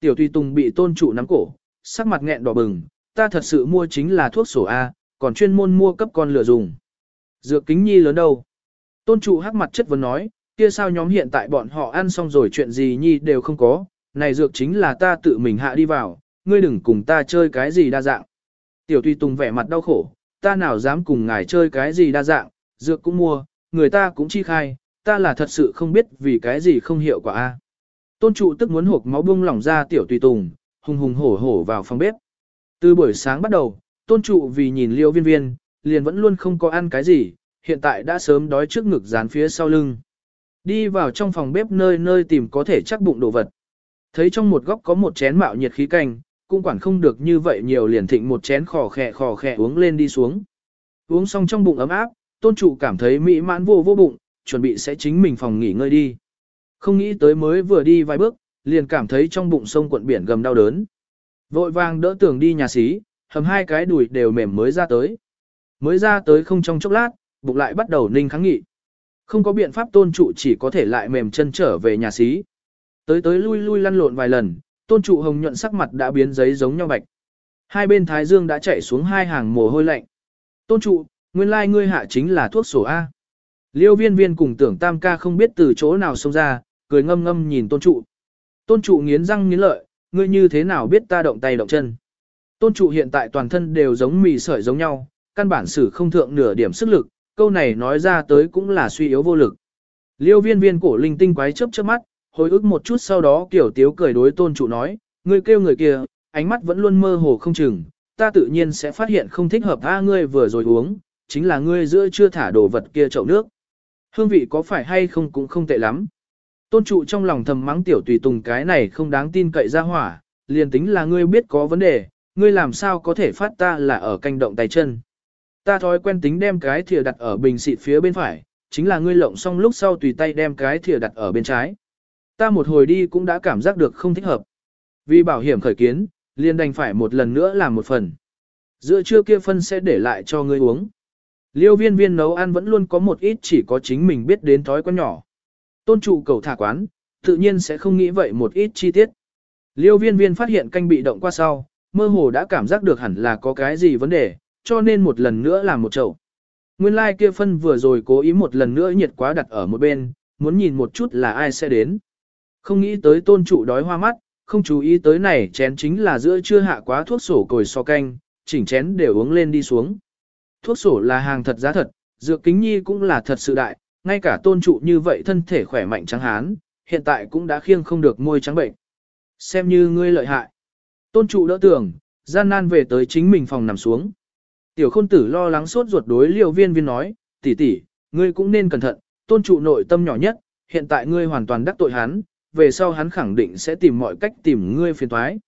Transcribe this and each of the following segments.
Tiểu tùy tùng bị tôn trụ nắm cổ, sắc mặt nghẹn đỏ bừng, ta thật sự mua chính là thuốc sổ A, còn chuyên môn mua cấp con lửa dùng. Dược kính nhi lớn đâu? Tôn trụ hắc mặt chất vấn nói, kia sao nhóm hiện tại bọn họ ăn xong rồi chuyện gì nhi đều không có, này dược chính là ta tự mình hạ đi vào, ngươi đừng cùng ta chơi cái gì đa dạng. Tiểu tùy tùng vẻ mặt đau khổ, ta nào dám cùng ngài chơi cái gì đa dạng, dược cũng mua, người ta cũng chi khai, ta là thật sự không biết vì cái gì không hiệu quả a. Tôn trụ tức muốn hộp máu bung lỏng ra tiểu tùy tùng, hùng hùng hổ hổ vào phòng bếp. Từ buổi sáng bắt đầu, tôn trụ vì nhìn liêu viên viên, liền vẫn luôn không có ăn cái gì, hiện tại đã sớm đói trước ngực dán phía sau lưng. Đi vào trong phòng bếp nơi nơi tìm có thể chắc bụng đồ vật. Thấy trong một góc có một chén mạo nhiệt khí canh, cũng quản không được như vậy nhiều liền thịnh một chén khò khẹ khò khẹ uống lên đi xuống. Uống xong trong bụng ấm áp, tôn trụ cảm thấy mỹ mãn vô vô bụng, chuẩn bị sẽ chính mình phòng nghỉ ngơi đi. Không nghĩ tới mới vừa đi vài bước, liền cảm thấy trong bụng sông cuộn biển gầm đau đớn. Vội vàng đỡ tưởng đi nhà xí, hầm hai cái đùi đều mềm mới ra tới. Mới ra tới không trong chốc lát, bụng lại bắt đầu ninh kháng nghị. Không có biện pháp tôn trụ chỉ có thể lại mềm chân trở về nhà xí. Tới tới lui lui lăn lộn vài lần, tôn trụ hồng nhuận sắc mặt đã biến giấy giống nhau bạch. Hai bên thái dương đã chảy xuống hai hàng mồ hôi lạnh. Tôn trụ, nguyên lai ngươi hạ chính là thuốc sổ A. Liêu viên viên cùng tưởng tam ca không biết từ chỗ nào xông ra, cười ngâm ngâm nhìn tôn trụ. Tôn trụ nghiến răng nghiến lợi, ngươi như thế nào biết ta động tay động chân. Tôn trụ hiện tại toàn thân đều giống mì sợi giống nhau, căn bản sử không thượng nửa điểm sức lực, câu này nói ra tới cũng là suy yếu vô lực. Liêu viên viên cổ linh tinh quái chớp chớp mắt, hồi ức một chút sau đó kiểu tiếu cười đối tôn trụ nói, ngươi kêu người kia, ánh mắt vẫn luôn mơ hồ không chừng, ta tự nhiên sẽ phát hiện không thích hợp a ngươi vừa rồi uống, chính là ngươi giữa chưa thả đồ vật kia chậu nước. Hương vị có phải hay không cũng không tệ lắm. Tôn trụ trong lòng thầm mắng tiểu tùy tùng cái này không đáng tin cậy ra hỏa, liền tính là ngươi biết có vấn đề, ngươi làm sao có thể phát ta là ở canh động tay chân. Ta thói quen tính đem cái thìa đặt ở bình xịt phía bên phải, chính là ngươi lộng xong lúc sau tùy tay đem cái thìa đặt ở bên trái. Ta một hồi đi cũng đã cảm giác được không thích hợp. Vì bảo hiểm khởi kiến, liền đành phải một lần nữa làm một phần. Giữa trưa kia phân sẽ để lại cho ngươi uống. Liêu viên viên nấu ăn vẫn luôn có một ít chỉ có chính mình biết đến thói quen nhỏ. Tôn trụ cầu thả quán, tự nhiên sẽ không nghĩ vậy một ít chi tiết. Liêu viên viên phát hiện canh bị động qua sau, mơ hồ đã cảm giác được hẳn là có cái gì vấn đề, cho nên một lần nữa làm một chậu. Nguyên lai like kia phân vừa rồi cố ý một lần nữa nhiệt quá đặt ở một bên, muốn nhìn một chút là ai sẽ đến. Không nghĩ tới tôn trụ đói hoa mắt, không chú ý tới này chén chính là giữa chưa hạ quá thuốc sổ cồi so canh, chỉnh chén đều uống lên đi xuống. Thuốc sổ là hàng thật giá thật, dược kính nhi cũng là thật sự đại, ngay cả tôn trụ như vậy thân thể khỏe mạnh trắng hán, hiện tại cũng đã khiêng không được môi trắng bệnh. Xem như ngươi lợi hại. Tôn trụ đỡ tưởng, gian nan về tới chính mình phòng nằm xuống. Tiểu khôn tử lo lắng sốt ruột đối liều viên viên nói, tỷ tỷ, ngươi cũng nên cẩn thận, tôn trụ nội tâm nhỏ nhất, hiện tại ngươi hoàn toàn đắc tội hắn, về sau hắn khẳng định sẽ tìm mọi cách tìm ngươi phiền thoái.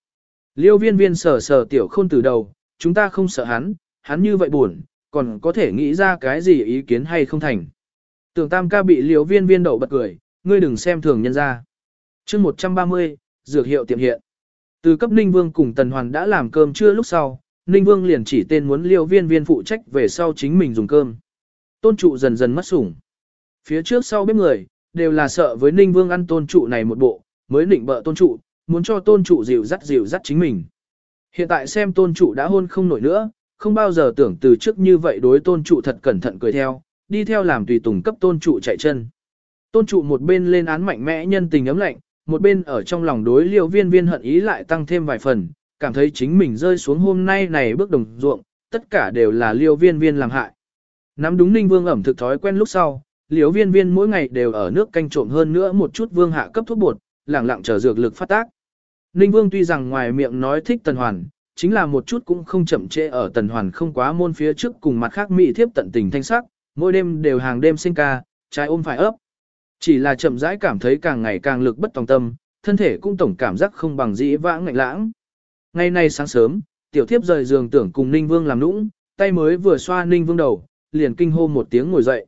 Liêu viên viên sờ sờ tiểu khôn tử đầu, chúng ta không sợ hắn, hắn như vậy buồn, còn có thể nghĩ ra cái gì ý kiến hay không thành. Tưởng tam ca bị liêu viên viên đậu bật cười, ngươi đừng xem thường nhân ra. chương 130, dược hiệu tiệm hiện. Từ cấp Ninh Vương cùng Tần Hoàn đã làm cơm trưa lúc sau, Ninh Vương liền chỉ tên muốn liêu viên viên phụ trách về sau chính mình dùng cơm. Tôn trụ dần dần mất sủng. Phía trước sau bếp người, đều là sợ với Ninh Vương ăn tôn trụ này một bộ, mới định bợ tôn trụ, muốn cho tôn trụ dịu dắt dịu dắt chính mình. Hiện tại xem tôn trụ đã hôn không nổi nữa, không bao giờ tưởng từ trước như vậy đối tôn trụ thật cẩn thận cười theo, đi theo làm tùy tùng cấp tôn trụ chạy chân. Tôn trụ một bên lên án mạnh mẽ nhân tình ấm lạnh, một bên ở trong lòng đối liêu viên viên hận ý lại tăng thêm vài phần, cảm thấy chính mình rơi xuống hôm nay này bước đồng ruộng, tất cả đều là liêu viên viên làm hại. Nắm đúng ninh vương ẩm thực thói quen lúc sau, liêu viên viên mỗi ngày đều ở nước canh trộm hơn nữa một chút vương hạ cấp thuốc bột, lẳng lặng chờ dược lực phát tác. Ninh vương tuy rằng ngoài miệng nói thích tần hoàn, chính là một chút cũng không chậm trễ ở tần hoàn không quá môn phía trước cùng mặt khác mỹ thiếp tận tình thanh sắc, mỗi đêm đều hàng đêm sinh ca, trái ôm phải ấp. Chỉ là chậm rãi cảm thấy càng ngày càng lực bất tòng tâm, thân thể cũng tổng cảm giác không bằng dĩ vãng ngạnh lãng. Ngày nay sáng sớm, tiểu thiếp rời giường tưởng cùng Ninh Vương làm nũng, tay mới vừa xoa Ninh Vương đầu, liền kinh hô một tiếng ngồi dậy.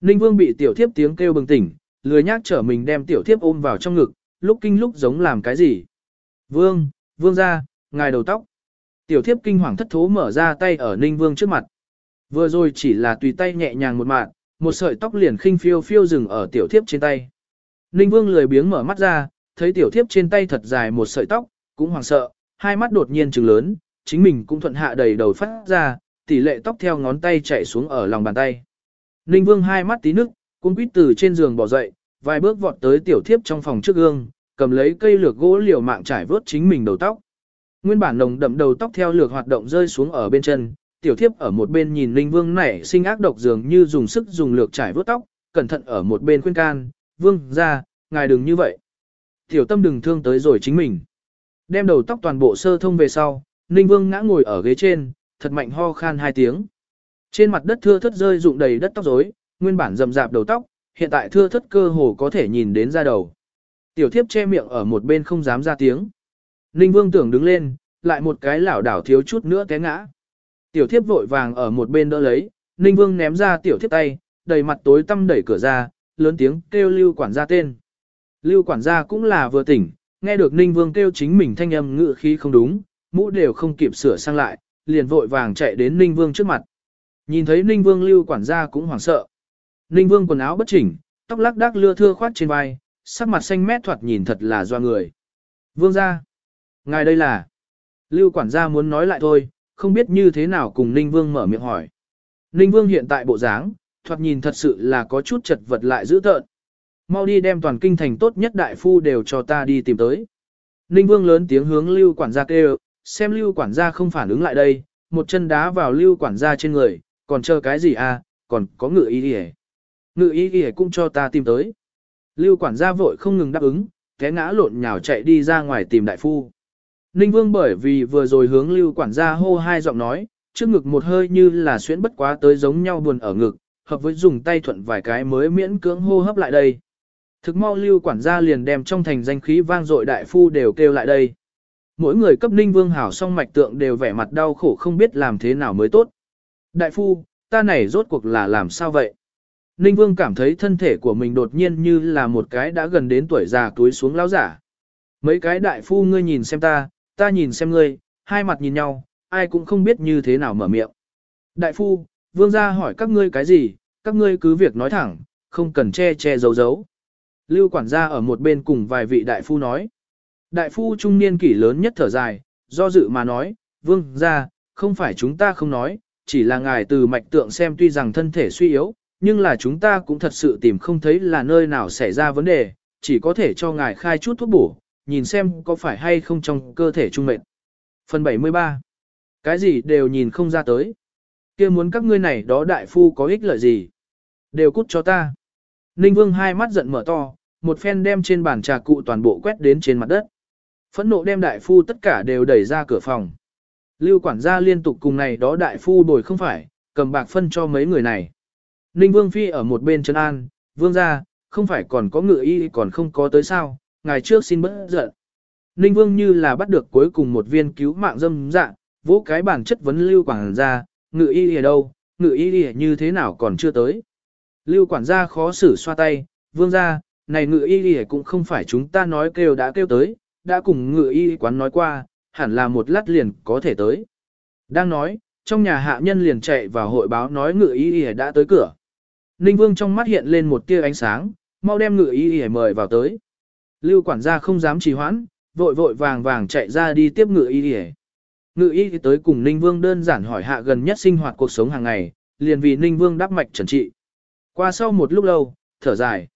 Ninh Vương bị tiểu thiếp tiếng kêu bừng tỉnh, lười nhác trở mình đem tiểu thiếp ôm vào trong ngực, lúc kinh lúc giống làm cái gì. Vương, Vương ra, ngài đầu tóc. Tiểu thiếp kinh hoàng thất thố mở ra tay ở Ninh Vương trước mặt. Vừa rồi chỉ là tùy tay nhẹ nhàng một mạng, một sợi tóc liền khinh phiêu phiêu dừng ở tiểu thiếp trên tay. Ninh Vương lười biếng mở mắt ra, thấy tiểu thiếp trên tay thật dài một sợi tóc, cũng hoảng sợ, hai mắt đột nhiên trừng lớn, chính mình cũng thuận hạ đầy đầu phát ra, tỷ lệ tóc theo ngón tay chảy xuống ở lòng bàn tay. Ninh Vương hai mắt tí nước, cũng quýt từ trên giường bỏ dậy, vài bước vọt tới tiểu thiếp trong phòng trước gương, cầm lấy cây lược gỗ liều mạng trải vớt chính mình đầu tóc. Nguyên bản nồng đậm đầu tóc theo lược hoạt động rơi xuống ở bên chân, tiểu thiếp ở một bên nhìn Linh Vương nảy sinh ác độc dường như dùng sức dùng lược trải vớt tóc, cẩn thận ở một bên khuyên can, "Vương ra, ngài đừng như vậy." Tiểu tâm đừng thương tới rồi chính mình. Đem đầu tóc toàn bộ sơ thông về sau, Ninh Vương ngã ngồi ở ghế trên, thật mạnh ho khan hai tiếng. Trên mặt đất thưa thất rơi rụng đầy đất tóc rối, nguyên bản rậm rạp đầu tóc, hiện tại thưa thất cơ hồ có thể nhìn đến ra đầu. Tiểu thiếp che miệng ở một bên không dám ra tiếng. Ninh Vương tưởng đứng lên, lại một cái lảo đảo thiếu chút nữa té ngã. Tiểu thiếp vội vàng ở một bên đỡ lấy, Ninh Vương ném ra tiểu thiếp tay, đầy mặt tối tăm đẩy cửa ra, lớn tiếng kêu Lưu quản gia tên. Lưu quản gia cũng là vừa tỉnh, nghe được Ninh Vương kêu chính mình thanh âm ngự khí không đúng, mũ đều không kịp sửa sang lại, liền vội vàng chạy đến Ninh Vương trước mặt. Nhìn thấy Ninh Vương Lưu quản gia cũng hoảng sợ. Ninh Vương quần áo bất chỉnh, tóc lắc đác lưa thưa khoát trên vai, sắc mặt xanh mét thoạt nhìn thật là doa người. Vương gia, ngài đây là. Lưu quản gia muốn nói lại thôi, không biết như thế nào cùng Ninh Vương mở miệng hỏi. Ninh Vương hiện tại bộ dáng, thoạt nhìn thật sự là có chút chật vật lại dữ tợn. Mau đi đem toàn kinh thành tốt nhất đại phu đều cho ta đi tìm tới. Ninh Vương lớn tiếng hướng Lưu quản gia kêu, xem Lưu quản gia không phản ứng lại đây, một chân đá vào Lưu quản gia trên người, còn chờ cái gì à, còn có ngự ý đi Ngự ý đi cũng cho ta tìm tới. Lưu quản gia vội không ngừng đáp ứng, té ngã lộn nhào chạy đi ra ngoài tìm đại phu. Ninh Vương bởi vì vừa rồi hướng Lưu quản gia hô hai giọng nói, trước ngực một hơi như là xuyến bất quá tới giống nhau buồn ở ngực, hợp với dùng tay thuận vài cái mới miễn cưỡng hô hấp lại đây. Thực mau Lưu quản gia liền đem trong thành danh khí vang dội đại phu đều kêu lại đây. Mỗi người cấp Ninh Vương hảo song mạch tượng đều vẻ mặt đau khổ không biết làm thế nào mới tốt. Đại phu, ta này rốt cuộc là làm sao vậy? Ninh Vương cảm thấy thân thể của mình đột nhiên như là một cái đã gần đến tuổi già túi xuống lão giả. Mấy cái đại phu ngươi nhìn xem ta, ta nhìn xem ngươi, hai mặt nhìn nhau, ai cũng không biết như thế nào mở miệng. Đại phu, vương gia hỏi các ngươi cái gì, các ngươi cứ việc nói thẳng, không cần che che giấu giấu. Lưu quản gia ở một bên cùng vài vị đại phu nói. Đại phu trung niên kỷ lớn nhất thở dài, do dự mà nói, vương gia, không phải chúng ta không nói, chỉ là ngài từ mạch tượng xem tuy rằng thân thể suy yếu, nhưng là chúng ta cũng thật sự tìm không thấy là nơi nào xảy ra vấn đề, chỉ có thể cho ngài khai chút thuốc bổ, nhìn xem có phải hay không trong cơ thể trung mệnh. Phần 73. Cái gì đều nhìn không ra tới. kia muốn các ngươi này đó đại phu có ích lợi gì? Đều cút cho ta. Ninh Vương hai mắt giận mở to, một phen đem trên bàn trà cụ toàn bộ quét đến trên mặt đất. Phẫn nộ đem đại phu tất cả đều đẩy ra cửa phòng. Lưu quản gia liên tục cùng này đó đại phu bồi không phải, cầm bạc phân cho mấy người này. Ninh Vương Phi ở một bên chân an, Vương gia, không phải còn có ngựa y còn không có tới sao, ngài trước xin bớt giận. Ninh Vương như là bắt được cuối cùng một viên cứu mạng dâm dạ, vỗ cái bản chất vấn Lưu quản gia, ngự y ở đâu, ngự y như thế nào còn chưa tới. Lưu quản gia khó xử xoa tay, Vương gia, này ngự y cũng không phải chúng ta nói kêu đã kêu tới, đã cùng ngự y quán nói qua, hẳn là một lát liền có thể tới. Đang nói, trong nhà hạ nhân liền chạy vào hội báo nói ngự y đã tới cửa. Ninh Vương trong mắt hiện lên một tia ánh sáng, mau đem ngự y y mời vào tới. Lưu quản gia không dám trì hoãn, vội vội vàng vàng chạy ra đi tiếp ngựa y y. Ngựa y tới cùng Ninh Vương đơn giản hỏi hạ gần nhất sinh hoạt cuộc sống hàng ngày, liền vì Ninh Vương đáp mạch trần trị. Qua sau một lúc lâu, thở dài.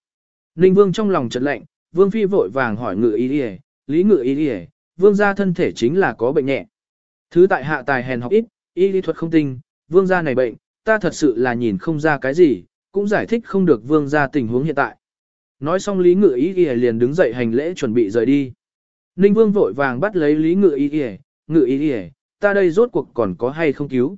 Ninh Vương trong lòng chợt lạnh, Vương Phi vội vàng hỏi ngựa y y, lý ngựa y y, Vương gia thân thể chính là có bệnh nhẹ. Thứ tại hạ tài hèn học ít, y lý thuật không tinh, Vương gia này bệnh, ta thật sự là nhìn không ra cái gì, cũng giải thích không được vương gia tình huống hiện tại. Nói xong Lý Ngự Y Y liền đứng dậy hành lễ chuẩn bị rời đi. Ninh Vương vội vàng bắt lấy Lý Ngự Y Y, Ngự Y Y, ta đây rốt cuộc còn có hay không cứu.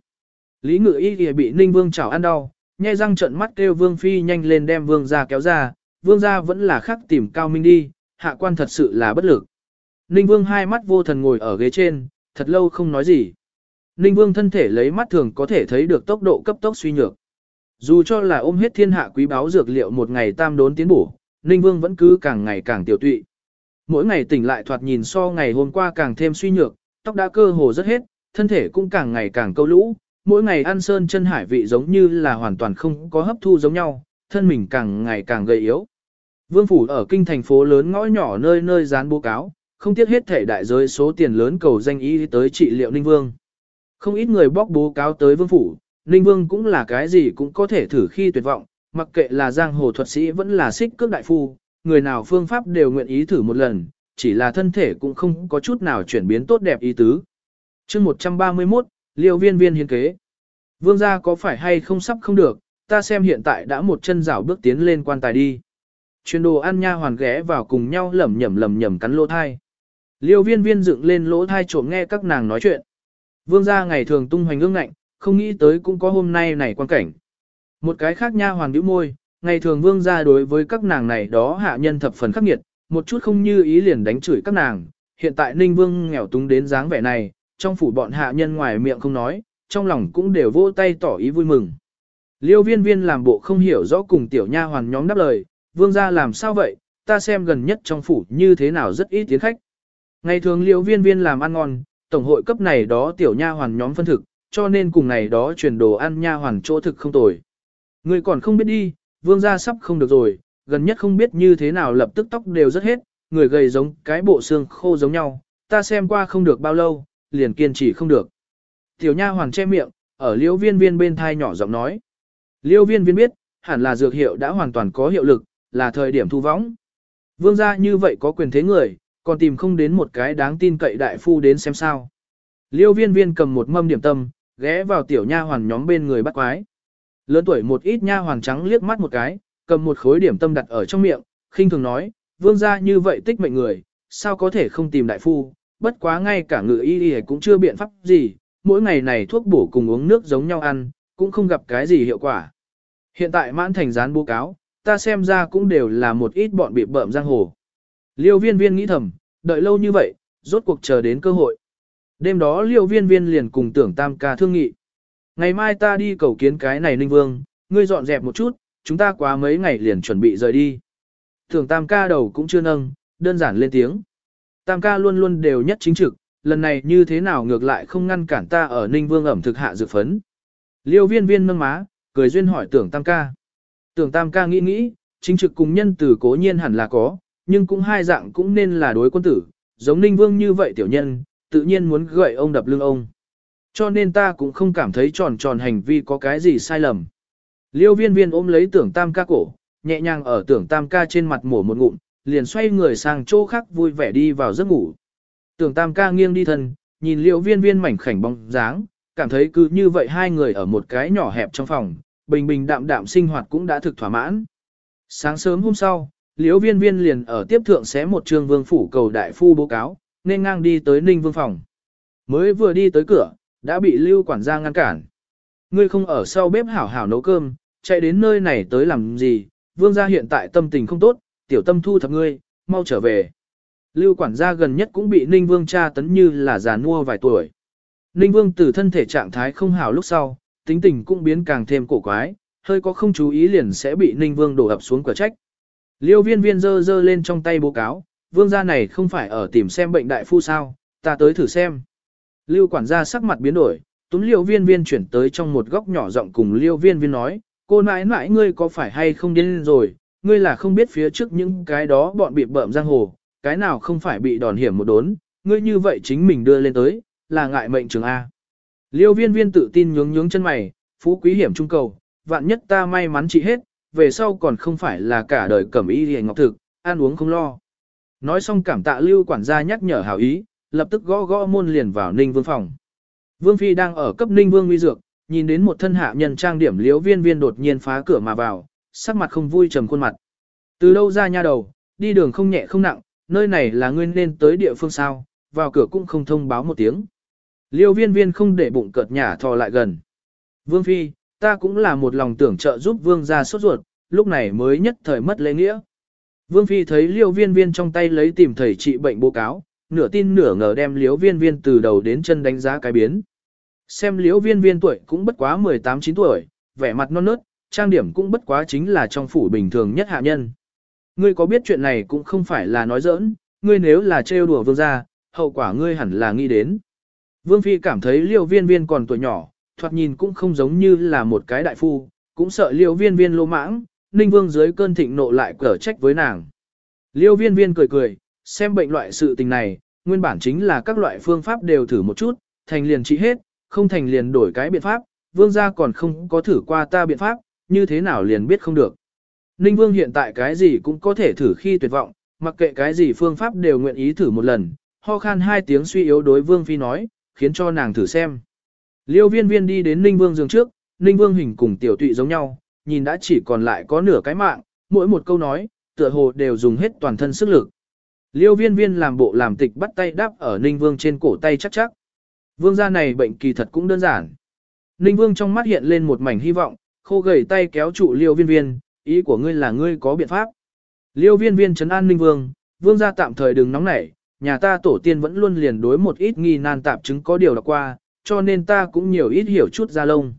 Lý Ngự Y Y bị Ninh Vương chảo ăn đau, nhai răng trợn mắt kêu Vương Phi nhanh lên đem Vương gia kéo ra, Vương gia vẫn là khắc tìm Cao Minh đi, hạ quan thật sự là bất lực. Ninh Vương hai mắt vô thần ngồi ở ghế trên, thật lâu không nói gì. Ninh Vương thân thể lấy mắt thường có thể thấy được tốc độ cấp tốc suy nhược. Dù cho là ôm hết thiên hạ quý báo dược liệu một ngày tam đốn tiến bổ, Ninh Vương vẫn cứ càng ngày càng tiểu tụy. Mỗi ngày tỉnh lại thoạt nhìn so ngày hôm qua càng thêm suy nhược, tóc đã cơ hồ rất hết, thân thể cũng càng ngày càng câu lũ, mỗi ngày ăn sơn chân hải vị giống như là hoàn toàn không có hấp thu giống nhau, thân mình càng ngày càng gầy yếu. Vương phủ ở kinh thành phố lớn ngõ nhỏ nơi nơi dán bố cáo, không tiếc hết thể đại giới số tiền lớn cầu danh ý tới trị liệu Ninh Vương. Không ít người bóc bố cáo tới vương phủ, Ninh Vương cũng là cái gì cũng có thể thử khi tuyệt vọng, mặc kệ là giang hồ thuật sĩ vẫn là xích cước đại phu, người nào phương pháp đều nguyện ý thử một lần, chỉ là thân thể cũng không có chút nào chuyển biến tốt đẹp ý tứ. chương 131, liều viên viên hiến kế. Vương gia có phải hay không sắp không được, ta xem hiện tại đã một chân rảo bước tiến lên quan tài đi. Chuyên đồ ăn nha hoàn ghé vào cùng nhau lẩm nhẩm lẩm nhẩm cắn lỗ thai. Liêu viên viên dựng lên lỗ thai trộm nghe các nàng nói chuyện. Vương gia ngày thường tung hoành ương ngạnh, không nghĩ tới cũng có hôm nay này quan cảnh. Một cái khác nha hoàng bĩu môi, ngày thường vương gia đối với các nàng này đó hạ nhân thập phần khắc nghiệt, một chút không như ý liền đánh chửi các nàng. Hiện tại Ninh Vương nghèo túng đến dáng vẻ này, trong phủ bọn hạ nhân ngoài miệng không nói, trong lòng cũng đều vỗ tay tỏ ý vui mừng. Liêu viên viên làm bộ không hiểu rõ cùng tiểu nha hoàn nhóm đáp lời, vương gia làm sao vậy, ta xem gần nhất trong phủ như thế nào rất ít tiến khách. Ngày thường liêu viên viên làm ăn ngon, tổng hội cấp này đó tiểu nha hoàn nhóm phân thực, cho nên cùng này đó truyền đồ ăn nha hoàn chỗ thực không tồi. Người còn không biết đi, vương gia sắp không được rồi, gần nhất không biết như thế nào lập tức tóc đều rất hết, người gầy giống cái bộ xương khô giống nhau, ta xem qua không được bao lâu, liền kiên trì không được. Tiểu nha Hoàng che miệng, ở liêu viên viên bên thai nhỏ giọng nói. Liêu viên viên biết, hẳn là dược hiệu đã hoàn toàn có hiệu lực, là thời điểm thu võng. Vương gia như vậy có quyền thế người, còn tìm không đến một cái đáng tin cậy đại phu đến xem sao. Liêu viên viên cầm một mâm điểm tâm, ghé vào tiểu nha hoàn nhóm bên người bắt quái. Lớn tuổi một ít nha hoàng trắng liếc mắt một cái, cầm một khối điểm tâm đặt ở trong miệng, khinh thường nói, vương gia như vậy tích mệnh người, sao có thể không tìm đại phu, bất quá ngay cả ngự y y cũng chưa biện pháp gì, mỗi ngày này thuốc bổ cùng uống nước giống nhau ăn, cũng không gặp cái gì hiệu quả. Hiện tại mãn thành gián bố cáo, ta xem ra cũng đều là một ít bọn bị bợm giang hồ. Liêu viên viên nghĩ thầm, đợi lâu như vậy, rốt cuộc chờ đến cơ hội. Đêm đó liêu viên viên liền cùng tưởng tam ca thương nghị. Ngày mai ta đi cầu kiến cái này ninh vương, ngươi dọn dẹp một chút, chúng ta quá mấy ngày liền chuẩn bị rời đi. Tưởng tam ca đầu cũng chưa nâng, đơn giản lên tiếng. Tam ca luôn luôn đều nhất chính trực, lần này như thế nào ngược lại không ngăn cản ta ở ninh vương ẩm thực hạ dược phấn. Liêu viên viên nâng má, cười duyên hỏi tưởng tam ca. Tưởng tam ca nghĩ nghĩ, chính trực cùng nhân tử cố nhiên hẳn là có, nhưng cũng hai dạng cũng nên là đối quân tử, giống ninh vương như vậy tiểu nhân, tự nhiên muốn gợi ông đập lưng ông. Cho nên ta cũng không cảm thấy tròn tròn hành vi có cái gì sai lầm. Liêu viên viên ôm lấy tưởng tam ca cổ, nhẹ nhàng ở tưởng tam ca trên mặt mổ một ngụm, liền xoay người sang chỗ khác vui vẻ đi vào giấc ngủ. Tưởng tam ca nghiêng đi thân, nhìn liêu viên viên mảnh khảnh bóng dáng, cảm thấy cứ như vậy hai người ở một cái nhỏ hẹp trong phòng, bình bình đạm đạm sinh hoạt cũng đã thực thỏa mãn. Sáng sớm hôm sau, liễu viên viên liền ở tiếp thượng xé một trường vương phủ cầu đại phu báo cáo, nên ngang đi tới ninh vương phòng. Mới vừa đi tới cửa, đã bị lưu quản gia ngăn cản. Ngươi không ở sau bếp hảo hảo nấu cơm, chạy đến nơi này tới làm gì, vương gia hiện tại tâm tình không tốt, tiểu tâm thu thập ngươi, mau trở về. Lưu quản gia gần nhất cũng bị ninh vương tra tấn như là già nua vài tuổi. Ninh vương từ thân thể trạng thái không hảo lúc sau, tính tình cũng biến càng thêm cổ quái, hơi có không chú ý liền sẽ bị ninh vương đổ ập xuống cửa trách. Liêu viên viên dơ dơ lên trong tay bố cáo, vương gia này không phải ở tìm xem bệnh đại phu sao, ta tới thử xem. Lưu quản gia sắc mặt biến đổi, túm liêu viên viên chuyển tới trong một góc nhỏ rộng cùng liêu viên viên nói, cô nãi nãi ngươi có phải hay không điên rồi, ngươi là không biết phía trước những cái đó bọn bị bợm giang hồ, cái nào không phải bị đòn hiểm một đốn, ngươi như vậy chính mình đưa lên tới, là ngại mệnh trường A. Liêu viên viên tự tin nhướng nhướng chân mày, phú quý hiểm trung cầu, vạn nhất ta may mắn trị hết, về sau còn không phải là cả đời cẩm y hề ngọc thực, ăn uống không lo. Nói xong cảm tạ lưu quản gia nhắc nhở hảo ý, lập tức gõ gõ môn liền vào ninh vương phòng. Vương Phi đang ở cấp ninh vương nguy dược, nhìn đến một thân hạ nhân trang điểm liếu viên viên đột nhiên phá cửa mà vào, sắc mặt không vui trầm khuôn mặt. Từ đâu ra nha đầu, đi đường không nhẹ không nặng, nơi này là ngươi nên tới địa phương sao, vào cửa cũng không thông báo một tiếng. Liêu viên viên không để bụng cợt nhả thò lại gần. Vương Phi, ta cũng là một lòng tưởng trợ giúp vương ra sốt ruột, lúc này mới nhất thời mất lễ nghĩa. Vương Phi thấy liêu viên viên trong tay lấy tìm thầy trị bệnh bố cáo, nửa tin nửa ngờ đem liêu viên viên từ đầu đến chân đánh giá cái biến. Xem liêu viên viên tuổi cũng bất quá 18-9 tuổi, vẻ mặt non nớt, trang điểm cũng bất quá chính là trong phủ bình thường nhất hạ nhân. Ngươi có biết chuyện này cũng không phải là nói giỡn, ngươi nếu là trêu đùa vương gia, hậu quả ngươi hẳn là nghĩ đến. Vương Phi cảm thấy liêu viên viên còn tuổi nhỏ, thoạt nhìn cũng không giống như là một cái đại phu, cũng sợ liêu viên viên lô mãng, Ninh Vương dưới cơn thịnh nộ lại cở trách với nàng. Liêu viên viên cười cười, xem bệnh loại sự tình này, nguyên bản chính là các loại phương pháp đều thử một chút, thành liền trị hết, không thành liền đổi cái biện pháp, vương gia còn không có thử qua ta biện pháp, như thế nào liền biết không được. Ninh vương hiện tại cái gì cũng có thể thử khi tuyệt vọng, mặc kệ cái gì phương pháp đều nguyện ý thử một lần, ho khan hai tiếng suy yếu đối vương phi nói, khiến cho nàng thử xem. Liêu viên viên đi đến Ninh vương giường trước, Ninh vương hình cùng tiểu tụy giống nhau, nhìn đã chỉ còn lại có nửa cái mạng, mỗi một câu nói, tựa hồ đều dùng hết toàn thân sức lực. Liêu viên viên làm bộ làm tịch bắt tay đáp ở Ninh Vương trên cổ tay chắc chắc. Vương gia này bệnh kỳ thật cũng đơn giản. Ninh Vương trong mắt hiện lên một mảnh hy vọng, khô gầy tay kéo trụ Liêu viên viên, ý của ngươi là ngươi có biện pháp. Liêu viên viên trấn an Ninh Vương, Vương gia tạm thời đừng nóng nảy, nhà ta tổ tiên vẫn luôn liền đối một ít nghi nan tạp chứng có điều đọc qua, cho nên ta cũng nhiều ít hiểu chút ra lông.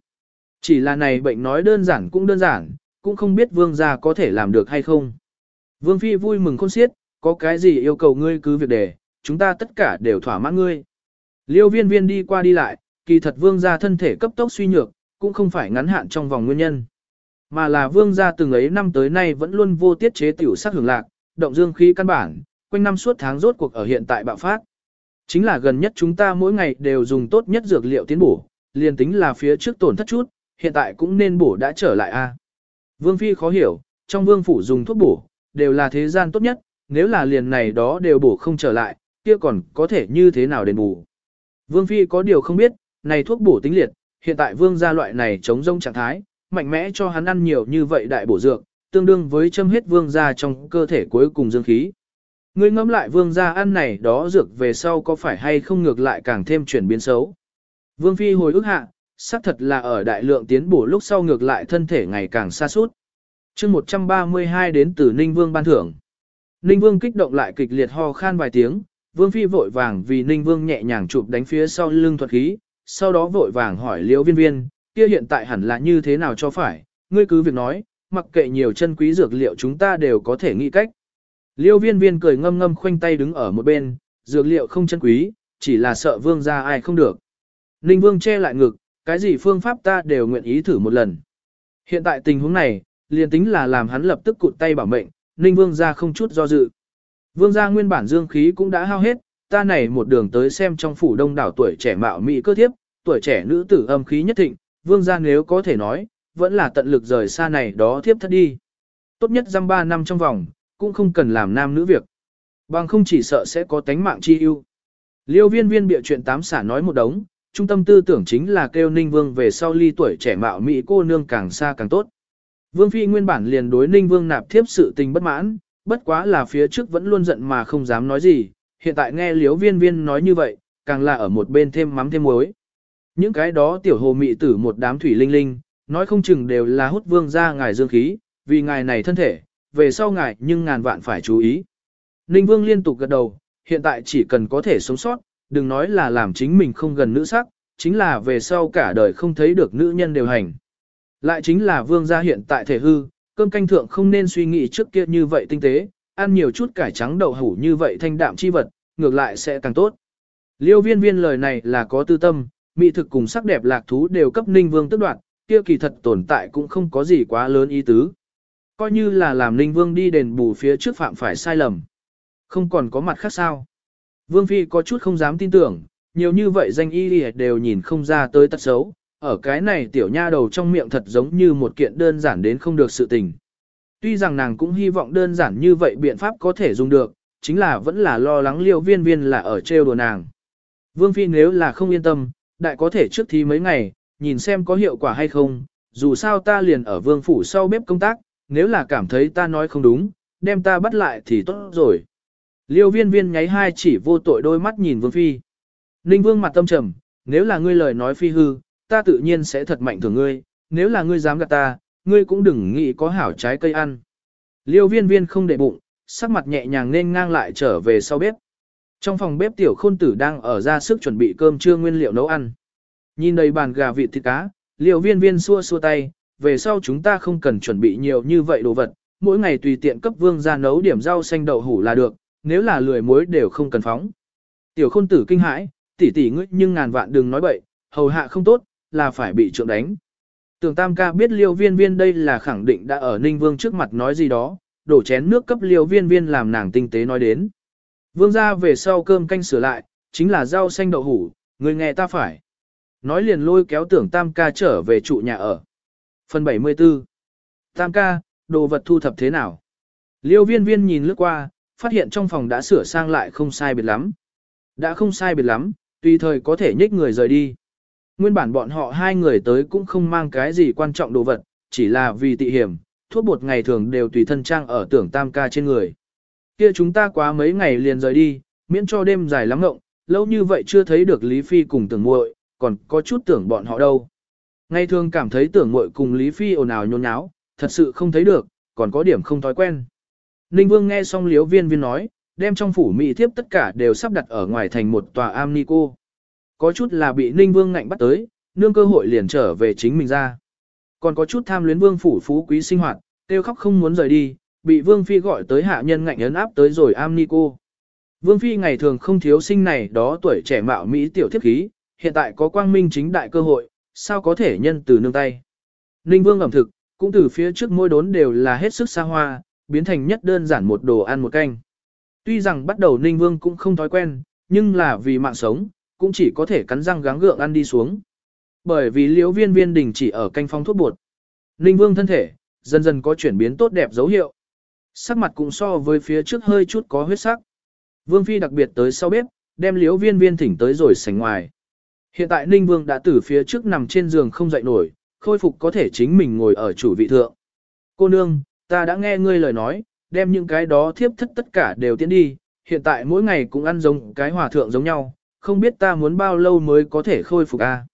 Chỉ là này bệnh nói đơn giản cũng đơn giản, cũng không biết vương gia có thể làm được hay không. Vương Phi vui mừng khôn xiết, có cái gì yêu cầu ngươi cứ việc để chúng ta tất cả đều thỏa mãn ngươi. Liêu viên viên đi qua đi lại, kỳ thật vương gia thân thể cấp tốc suy nhược, cũng không phải ngắn hạn trong vòng nguyên nhân. Mà là vương gia từng ấy năm tới nay vẫn luôn vô tiết chế tiểu sắc hưởng lạc, động dương khí căn bản, quanh năm suốt tháng rốt cuộc ở hiện tại bạo phát. Chính là gần nhất chúng ta mỗi ngày đều dùng tốt nhất dược liệu tiến bổ, liền tính là phía trước tổn thất chút, hiện tại cũng nên bổ đã trở lại a. Vương Phi khó hiểu, trong vương phủ dùng thuốc bổ, đều là thế gian tốt nhất, nếu là liền này đó đều bổ không trở lại, kia còn có thể như thế nào đền bù. Vương Phi có điều không biết, này thuốc bổ tính liệt, hiện tại vương gia loại này chống rông trạng thái, mạnh mẽ cho hắn ăn nhiều như vậy đại bổ dược, tương đương với châm hết vương gia trong cơ thể cuối cùng dương khí. Ngươi ngẫm lại vương gia ăn này đó dược về sau có phải hay không ngược lại càng thêm chuyển biến xấu. Vương Phi hồi ức hạ, xác thật là ở đại lượng tiến bổ lúc sau ngược lại thân thể ngày càng xa suốt. chương 132 đến từ Ninh Vương ban thưởng. Ninh Vương kích động lại kịch liệt ho khan vài tiếng, Vương Phi vội vàng vì Ninh Vương nhẹ nhàng chụp đánh phía sau lưng thuật khí, sau đó vội vàng hỏi liễu viên viên, kia hiện tại hẳn là như thế nào cho phải, ngươi cứ việc nói, mặc kệ nhiều chân quý dược liệu chúng ta đều có thể nghĩ cách. Liêu viên viên cười ngâm ngâm khoanh tay đứng ở một bên, dược liệu không chân quý, chỉ là sợ vương ra ai không được. Ninh vương che lại ngực, cái gì phương pháp ta đều nguyện ý thử một lần. Hiện tại tình huống này, liền tính là làm hắn lập tức cụt tay bảo mệnh, Ninh Vương gia không chút do dự. Vương gia nguyên bản dương khí cũng đã hao hết, ta này một đường tới xem trong phủ đông đảo tuổi trẻ mạo mỹ cơ thiếp, tuổi trẻ nữ tử âm khí nhất thịnh, vương gia nếu có thể nói, vẫn là tận lực rời xa này đó thiếp thất đi. Tốt nhất dăm ba năm trong vòng, cũng không cần làm nam nữ việc. Bằng không chỉ sợ sẽ có tánh mạng chi ưu. Liêu viên viên bịa chuyện tám xả nói một đống, trung tâm tư tưởng chính là kêu Ninh Vương về sau ly tuổi trẻ mạo mỹ cô nương càng xa càng tốt. Vương Phi nguyên bản liền đối Ninh Vương nạp thiếp sự tình bất mãn, bất quá là phía trước vẫn luôn giận mà không dám nói gì, hiện tại nghe Liễu Viên Viên nói như vậy, càng là ở một bên thêm mắm thêm muối. Những cái đó tiểu hồ mị tử một đám thủy linh linh, nói không chừng đều là hút vương ra ngài dương khí, vì ngài này thân thể, về sau ngài nhưng ngàn vạn phải chú ý. Ninh Vương liên tục gật đầu, hiện tại chỉ cần có thể sống sót, đừng nói là làm chính mình không gần nữ sắc, chính là về sau cả đời không thấy được nữ nhân đều hành. Lại chính là vương gia hiện tại thể hư, cơm canh thượng không nên suy nghĩ trước kia như vậy tinh tế, ăn nhiều chút cải trắng đậu hủ như vậy thanh đạm chi vật, ngược lại sẽ càng tốt. Liêu viên viên lời này là có tư tâm, mỹ thực cùng sắc đẹp lạc thú đều cấp ninh vương tức đoạn, kia kỳ thật tồn tại cũng không có gì quá lớn ý tứ. Coi như là làm ninh vương đi đền bù phía trước phạm phải sai lầm. Không còn có mặt khác sao. Vương Phi có chút không dám tin tưởng, nhiều như vậy danh y đều nhìn không ra tới tật xấu, ở cái này tiểu nha đầu trong miệng thật giống như một kiện đơn giản đến không được sự tình. Tuy rằng nàng cũng hy vọng đơn giản như vậy biện pháp có thể dùng được, chính là vẫn là lo lắng liêu viên viên là ở trêu đùa nàng. Vương Phi nếu là không yên tâm, đại có thể trước thi mấy ngày, nhìn xem có hiệu quả hay không, dù sao ta liền ở vương phủ sau bếp công tác, nếu là cảm thấy ta nói không đúng, đem ta bắt lại thì tốt rồi. Liêu viên viên nháy hai chỉ vô tội đôi mắt nhìn vương phi. Ninh vương mặt tâm trầm, nếu là ngươi lời nói phi hư, ta tự nhiên sẽ thật mạnh thường ngươi, nếu là ngươi dám gạt ta, ngươi cũng đừng nghĩ có hảo trái cây ăn. Liêu viên viên không để bụng, sắc mặt nhẹ nhàng nên ngang lại trở về sau bếp. Trong phòng bếp tiểu khôn tử đang ở ra sức chuẩn bị cơm trưa nguyên liệu nấu ăn. Nhìn đầy bàn gà vịt thịt cá, liêu viên viên xua xua tay, về sau chúng ta không cần chuẩn bị nhiều như vậy đồ vật, mỗi ngày tùy tiện cấp vương ra nấu điểm rau xanh đậu hủ là được, nếu là lười muối đều không cần phóng. Tiểu khôn tử kinh hãi, tỷ tỷ ngươi nhưng ngàn vạn đừng nói bậy, hầu hạ không tốt, là phải bị trượng đánh. Tưởng tam ca biết liêu viên viên đây là khẳng định đã ở Ninh Vương trước mặt nói gì đó, đổ chén nước cấp liêu viên viên làm nàng tinh tế nói đến. Vương gia về sau cơm canh sửa lại, chính là rau xanh đậu hủ, người nghe ta phải. Nói liền lôi kéo tưởng tam ca trở về trụ nhà ở. Phần 74 Tam ca, đồ vật thu thập thế nào? Liêu viên viên nhìn lướt qua, phát hiện trong phòng đã sửa sang lại không sai biệt lắm. Đã không sai biệt lắm, tùy thời có thể nhích người rời đi. Nguyên bản bọn họ hai người tới cũng không mang cái gì quan trọng đồ vật, chỉ là vì tị hiểm, thuốc bột ngày thường đều tùy thân trang ở tưởng tam ca trên người. Kia chúng ta quá mấy ngày liền rời đi, miễn cho đêm dài lắm ngộng, lâu như vậy chưa thấy được Lý Phi cùng tưởng muội, còn có chút tưởng bọn họ đâu. Ngày thường cảm thấy tưởng muội cùng Lý Phi ồn ào nhôn nháo, thật sự không thấy được, còn có điểm không thói quen. Ninh Vương nghe xong liếu viên viên nói, đem trong phủ mỹ thiếp tất cả đều sắp đặt ở ngoài thành một tòa am ni cô. Có chút là bị Ninh Vương ngạnh bắt tới, nương cơ hội liền trở về chính mình ra. Còn có chút tham luyến Vương phủ phú quý sinh hoạt, kêu khóc không muốn rời đi, bị Vương Phi gọi tới hạ nhân ngạnh ấn áp tới rồi am ni cô. Vương Phi ngày thường không thiếu sinh này đó tuổi trẻ mạo Mỹ tiểu thiết khí, hiện tại có quang minh chính đại cơ hội, sao có thể nhân từ nương tay. Ninh Vương ẩm thực, cũng từ phía trước mỗi đốn đều là hết sức xa hoa, biến thành nhất đơn giản một đồ ăn một canh. Tuy rằng bắt đầu Ninh Vương cũng không thói quen, nhưng là vì mạng sống, cũng chỉ có thể cắn răng gắng gượng ăn đi xuống. Bởi vì liễu viên viên đình chỉ ở canh phong thuốc bột. Ninh Vương thân thể, dần dần có chuyển biến tốt đẹp dấu hiệu. Sắc mặt cũng so với phía trước hơi chút có huyết sắc. Vương Phi đặc biệt tới sau bếp, đem liễu viên viên thỉnh tới rồi sành ngoài. Hiện tại Ninh Vương đã từ phía trước nằm trên giường không dậy nổi, khôi phục có thể chính mình ngồi ở chủ vị thượng. Cô nương, ta đã nghe ngươi lời nói, đem những cái đó thiếp thất tất cả đều tiến đi, hiện tại mỗi ngày cũng ăn giống cái hòa thượng giống nhau, không biết ta muốn bao lâu mới có thể khôi phục a.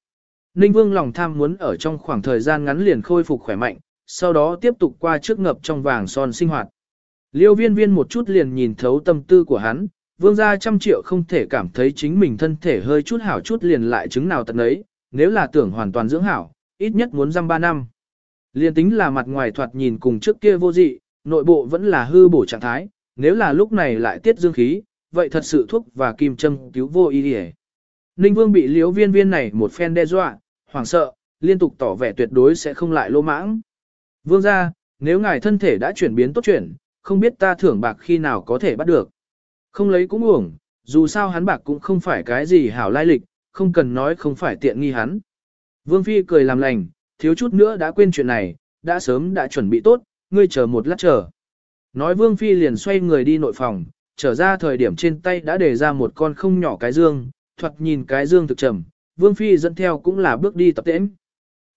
Ninh Vương lòng tham muốn ở trong khoảng thời gian ngắn liền khôi phục khỏe mạnh, sau đó tiếp tục qua trước ngập trong vàng son sinh hoạt. Liêu viên viên một chút liền nhìn thấu tâm tư của hắn, vương gia trăm triệu không thể cảm thấy chính mình thân thể hơi chút hảo chút liền lại chứng nào tận ấy, nếu là tưởng hoàn toàn dưỡng hảo, ít nhất muốn răm ba năm. Liên tính là mặt ngoài thoạt nhìn cùng trước kia vô dị, nội bộ vẫn là hư bổ trạng thái, nếu là lúc này lại tiết dương khí, vậy thật sự thuốc và kim châm cứu vô ý đi Ninh Vương bị liếu viên viên này một phen đe dọa, hoảng sợ, liên tục tỏ vẻ tuyệt đối sẽ không lại lô mãng. Vương ra, nếu ngài thân thể đã chuyển biến tốt chuyển, không biết ta thưởng bạc khi nào có thể bắt được. Không lấy cũng uổng, dù sao hắn bạc cũng không phải cái gì hảo lai lịch, không cần nói không phải tiện nghi hắn. Vương Phi cười làm lành, thiếu chút nữa đã quên chuyện này, đã sớm đã chuẩn bị tốt, ngươi chờ một lát chờ. Nói Vương Phi liền xoay người đi nội phòng, trở ra thời điểm trên tay đã để ra một con không nhỏ cái dương, thoạt nhìn cái dương thực trầm, Vương Phi dẫn theo cũng là bước đi tập tễnh.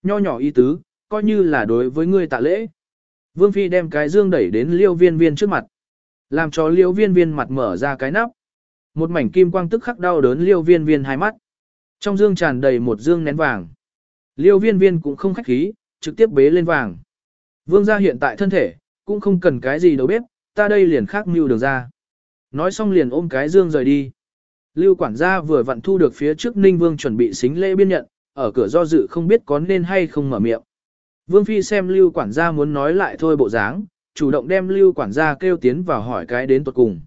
Nho nhỏ y tứ, coi như là đối với ngươi tạ lễ. Vương Phi đem cái dương đẩy đến liêu viên viên trước mặt. Làm cho liêu viên viên mặt mở ra cái nắp. Một mảnh kim quang tức khắc đau đớn liêu viên viên hai mắt. Trong dương tràn đầy một dương nén vàng. Liêu viên viên cũng không khách khí, trực tiếp bế lên vàng. Vương gia hiện tại thân thể, cũng không cần cái gì đâu bếp, ta đây liền khác mưu đường ra. Nói xong liền ôm cái dương rời đi. Lưu quản gia vừa vặn thu được phía trước Ninh Vương chuẩn bị xính lễ biên nhận, ở cửa do dự không biết có nên hay không mở miệng. Vương Phi xem Lưu quản gia muốn nói lại thôi bộ dáng, chủ động đem Lưu quản gia kêu tiến vào hỏi cái đến tuật cùng.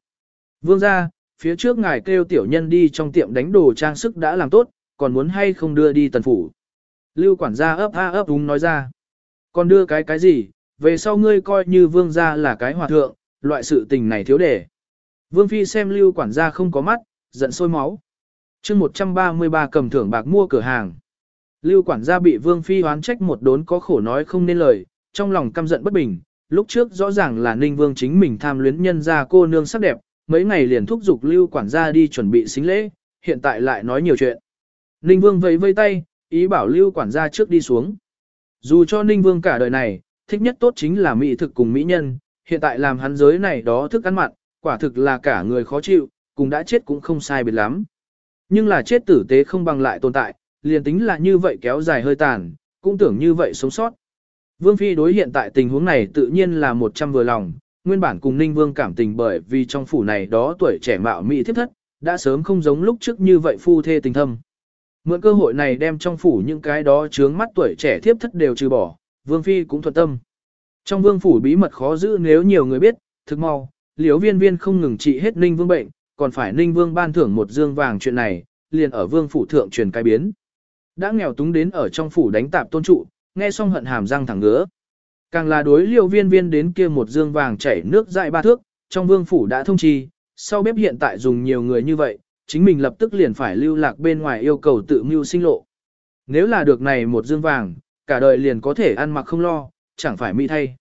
Vương gia, phía trước ngài kêu tiểu nhân đi trong tiệm đánh đồ trang sức đã làm tốt, còn muốn hay không đưa đi tần phủ. Lưu quản gia ấp a ấp đúng nói ra. Còn đưa cái cái gì, về sau ngươi coi như vương gia là cái hòa thượng, loại sự tình này thiếu để. Vương Phi xem lưu quản gia không có mắt, giận sôi máu. chương 133 cầm thưởng bạc mua cửa hàng. Lưu quản gia bị Vương Phi hoán trách một đốn có khổ nói không nên lời, trong lòng căm giận bất bình. Lúc trước rõ ràng là Ninh Vương chính mình tham luyến nhân ra cô nương sắc đẹp, mấy ngày liền thúc giục Lưu quản gia đi chuẩn bị xính lễ, hiện tại lại nói nhiều chuyện. Ninh Vương vẫy vây tay, ý bảo Lưu quản gia trước đi xuống. Dù cho Ninh Vương cả đời này, thích nhất tốt chính là mỹ thực cùng mỹ nhân, hiện tại làm hắn giới này đó thức ăn mặn, quả thực là cả người khó chịu, cùng đã chết cũng không sai biệt lắm. Nhưng là chết tử tế không bằng lại tồn tại, liền tính là như vậy kéo dài hơi tàn, cũng tưởng như vậy sống sót. Vương Phi đối hiện tại tình huống này tự nhiên là một trăm vừa lòng, nguyên bản cùng Ninh Vương cảm tình bởi vì trong phủ này đó tuổi trẻ mạo mỹ thiếp thất, đã sớm không giống lúc trước như vậy phu thê tình thâm. Mượn cơ hội này đem trong phủ những cái đó chướng mắt tuổi trẻ thiếp thất đều trừ bỏ, Vương Phi cũng thuận tâm. Trong vương phủ bí mật khó giữ nếu nhiều người biết, thực mau, liễu viên viên không ngừng trị hết ninh vương bệnh, còn phải ninh vương ban thưởng một dương vàng chuyện này, liền ở vương phủ thượng truyền cai biến. Đã nghèo túng đến ở trong phủ đánh tạp tôn trụ, nghe xong hận hàm răng thẳng ngứa. Càng là đối liêu viên viên đến kia một dương vàng chảy nước dại ba thước, trong vương phủ đã thông chi, sau bếp hiện tại dùng nhiều người như vậy, chính mình lập tức liền phải lưu lạc bên ngoài yêu cầu tự mưu sinh lộ. Nếu là được này một dương vàng, cả đời liền có thể ăn mặc không lo, chẳng phải mỹ thay.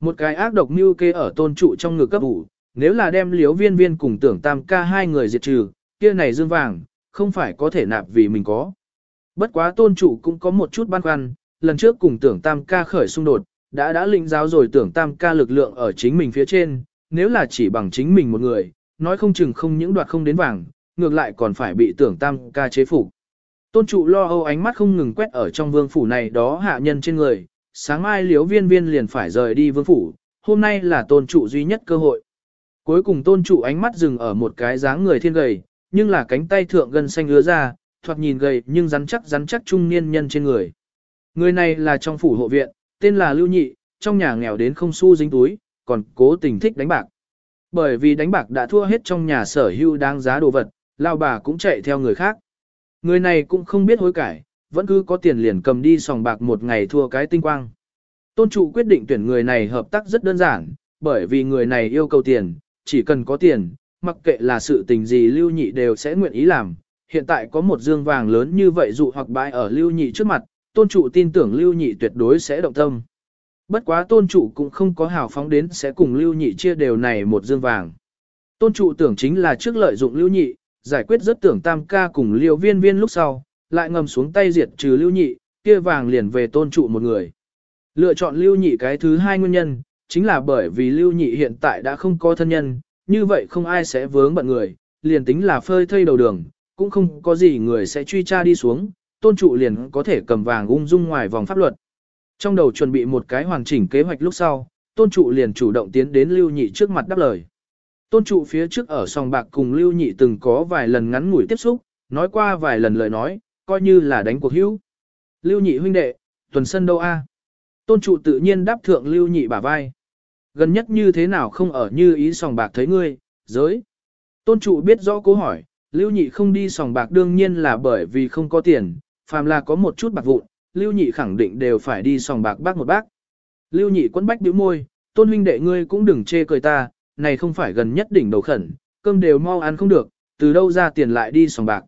Một cái ác độc mưu kê ở tôn trụ trong ngực cấp ủ, nếu là đem liếu viên viên cùng tưởng tam ca hai người diệt trừ, kia này dương vàng, không phải có thể nạp vì mình có. Bất quá tôn trụ cũng có một chút băn khoăn, lần trước cùng tưởng tam ca khởi xung đột, đã đã lĩnh giáo rồi tưởng tam ca lực lượng ở chính mình phía trên, nếu là chỉ bằng chính mình một người, nói không chừng không những đoạt không đến vàng, ngược lại còn phải bị tưởng tam ca chế phục. Tôn trụ lo âu ánh mắt không ngừng quét ở trong vương phủ này đó hạ nhân trên người, sáng mai liếu viên viên liền phải rời đi vương phủ, hôm nay là tôn trụ duy nhất cơ hội. Cuối cùng tôn trụ ánh mắt dừng ở một cái dáng người thiên gầy, nhưng là cánh tay thượng gần xanh ứa ra, thoạt nhìn gầy nhưng rắn chắc rắn chắc trung niên nhân trên người. Người này là trong phủ hộ viện, tên là Lưu Nhị, trong nhà nghèo đến không xu dính túi, còn cố tình thích đánh bạc. Bởi vì đánh bạc đã thua hết trong nhà sở hữu đáng giá đồ vật, lao bà cũng chạy theo người khác. Người này cũng không biết hối cải, vẫn cứ có tiền liền cầm đi sòng bạc một ngày thua cái tinh quang. Tôn trụ quyết định tuyển người này hợp tác rất đơn giản, bởi vì người này yêu cầu tiền, chỉ cần có tiền, mặc kệ là sự tình gì lưu nhị đều sẽ nguyện ý làm. Hiện tại có một dương vàng lớn như vậy dụ hoặc bãi ở lưu nhị trước mặt, tôn trụ tin tưởng lưu nhị tuyệt đối sẽ động tâm. Bất quá tôn trụ cũng không có hào phóng đến sẽ cùng lưu nhị chia đều này một dương vàng. Tôn trụ tưởng chính là trước lợi dụng lưu nhị, giải quyết rất tưởng tam ca cùng liều viên viên lúc sau, lại ngầm xuống tay diệt trừ lưu nhị, kia vàng liền về tôn trụ một người. Lựa chọn lưu nhị cái thứ hai nguyên nhân, chính là bởi vì lưu nhị hiện tại đã không có thân nhân, như vậy không ai sẽ vướng bận người, liền tính là phơi thây đầu đường, cũng không có gì người sẽ truy tra đi xuống, tôn trụ liền có thể cầm vàng ung dung ngoài vòng pháp luật. Trong đầu chuẩn bị một cái hoàn chỉnh kế hoạch lúc sau, tôn trụ liền chủ động tiến đến lưu nhị trước mặt đáp lời. Tôn trụ phía trước ở sòng bạc cùng lưu nhị từng có vài lần ngắn ngủi tiếp xúc, nói qua vài lần lời nói, coi như là đánh cuộc hữu. Lưu nhị huynh đệ, tuần sân đâu a? Tôn trụ tự nhiên đáp thượng lưu nhị bả vai. Gần nhất như thế nào không ở như ý sòng bạc thấy ngươi, giới. Tôn trụ biết rõ cố hỏi, lưu nhị không đi sòng bạc đương nhiên là bởi vì không có tiền, phàm là có một chút bạc vụn, lưu nhị khẳng định đều phải đi sòng bạc bác một bác. Lưu nhị quấn bách bĩu môi, tôn huynh đệ ngươi cũng đừng chê cười ta, này không phải gần nhất đỉnh đầu khẩn, cơm đều mau ăn không được, từ đâu ra tiền lại đi sòng bạc.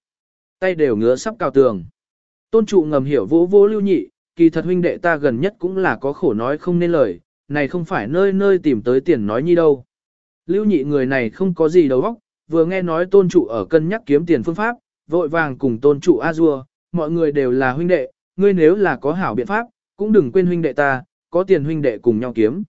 Tay đều ngứa sắp cào tường. Tôn trụ ngầm hiểu vỗ vỗ lưu nhị, kỳ thật huynh đệ ta gần nhất cũng là có khổ nói không nên lời, này không phải nơi nơi tìm tới tiền nói nhi đâu. Lưu nhị người này không có gì đầu óc, vừa nghe nói tôn trụ ở cân nhắc kiếm tiền phương pháp, vội vàng cùng tôn trụ a dua, mọi người đều là huynh đệ, ngươi nếu là có hảo biện pháp, cũng đừng quên huynh đệ ta, có tiền huynh đệ cùng nhau kiếm.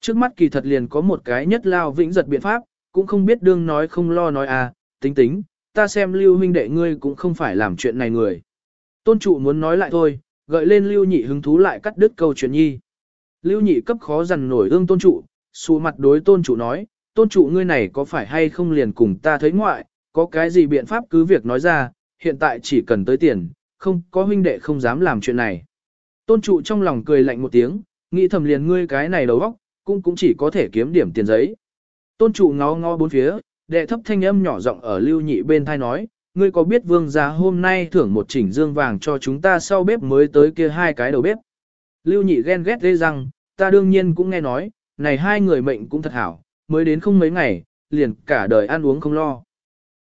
Trước mắt kỳ thật liền có một cái nhất lao vĩnh giật biện pháp, cũng không biết đương nói không lo nói à, tính tính, ta xem lưu huynh đệ ngươi cũng không phải làm chuyện này người. Tôn trụ muốn nói lại thôi, gợi lên lưu nhị hứng thú lại cắt đứt câu chuyện nhi. Lưu nhị cấp khó dằn nổi ương tôn trụ, xù mặt đối tôn trụ nói, tôn trụ ngươi này có phải hay không liền cùng ta thấy ngoại, có cái gì biện pháp cứ việc nói ra, hiện tại chỉ cần tới tiền, không có huynh đệ không dám làm chuyện này. Tôn trụ trong lòng cười lạnh một tiếng, nghĩ thầm liền ngươi cái này đầu óc, cũng cũng chỉ có thể kiếm điểm tiền giấy. Tôn trụ ngó ngó bốn phía, đệ thấp thanh âm nhỏ giọng ở lưu nhị bên thai nói, ngươi có biết vương gia hôm nay thưởng một chỉnh dương vàng cho chúng ta sau bếp mới tới kia hai cái đầu bếp. Lưu nhị ghen ghét ghê rằng, ta đương nhiên cũng nghe nói, này hai người mệnh cũng thật hảo, mới đến không mấy ngày, liền cả đời ăn uống không lo.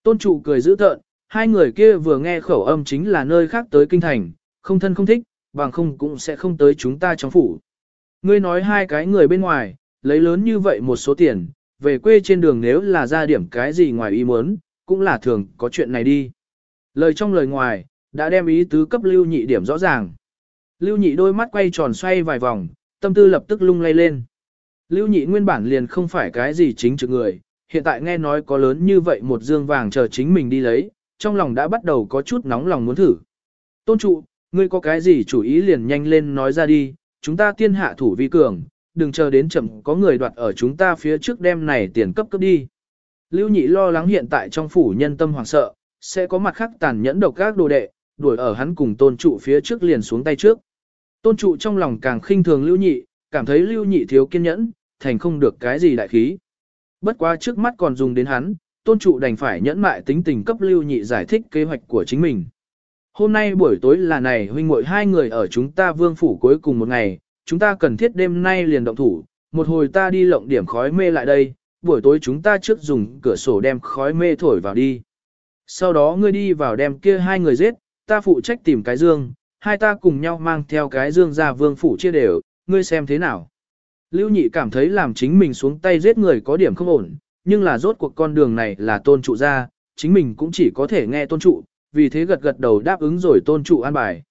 Tôn trụ cười dữ tợn, hai người kia vừa nghe khẩu âm chính là nơi khác tới kinh thành, không thân không thích, bằng không cũng sẽ không tới chúng ta trong phủ. Ngươi nói hai cái người bên ngoài, lấy lớn như vậy một số tiền, về quê trên đường nếu là ra điểm cái gì ngoài ý muốn, cũng là thường có chuyện này đi. Lời trong lời ngoài, đã đem ý tứ cấp lưu nhị điểm rõ ràng. Lưu nhị đôi mắt quay tròn xoay vài vòng, tâm tư lập tức lung lay lên. Lưu nhị nguyên bản liền không phải cái gì chính trực người, hiện tại nghe nói có lớn như vậy một dương vàng chờ chính mình đi lấy, trong lòng đã bắt đầu có chút nóng lòng muốn thử. Tôn trụ, ngươi có cái gì chủ ý liền nhanh lên nói ra đi, chúng ta tiên hạ thủ vi cường, đừng chờ đến chậm có người đoạt ở chúng ta phía trước đêm này tiền cấp cấp đi. Lưu nhị lo lắng hiện tại trong phủ nhân tâm hoảng sợ, sẽ có mặt khác tàn nhẫn độc các đồ đệ, đuổi ở hắn cùng tôn trụ phía trước liền xuống tay trước. Tôn trụ trong lòng càng khinh thường lưu nhị, cảm thấy lưu nhị thiếu kiên nhẫn, thành không được cái gì đại khí. Bất quá trước mắt còn dùng đến hắn, tôn trụ đành phải nhẫn mại tính tình cấp lưu nhị giải thích kế hoạch của chính mình. Hôm nay buổi tối là này huynh muội hai người ở chúng ta vương phủ cuối cùng một ngày, chúng ta cần thiết đêm nay liền động thủ, một hồi ta đi lộng điểm khói mê lại đây, buổi tối chúng ta trước dùng cửa sổ đem khói mê thổi vào đi. Sau đó ngươi đi vào đem kia hai người giết, ta phụ trách tìm cái dương, hai ta cùng nhau mang theo cái dương ra vương phủ chia đều, ngươi xem thế nào. Lưu nhị cảm thấy làm chính mình xuống tay giết người có điểm không ổn, nhưng là rốt cuộc con đường này là tôn trụ ra, chính mình cũng chỉ có thể nghe tôn trụ, vì thế gật gật đầu đáp ứng rồi tôn trụ an bài.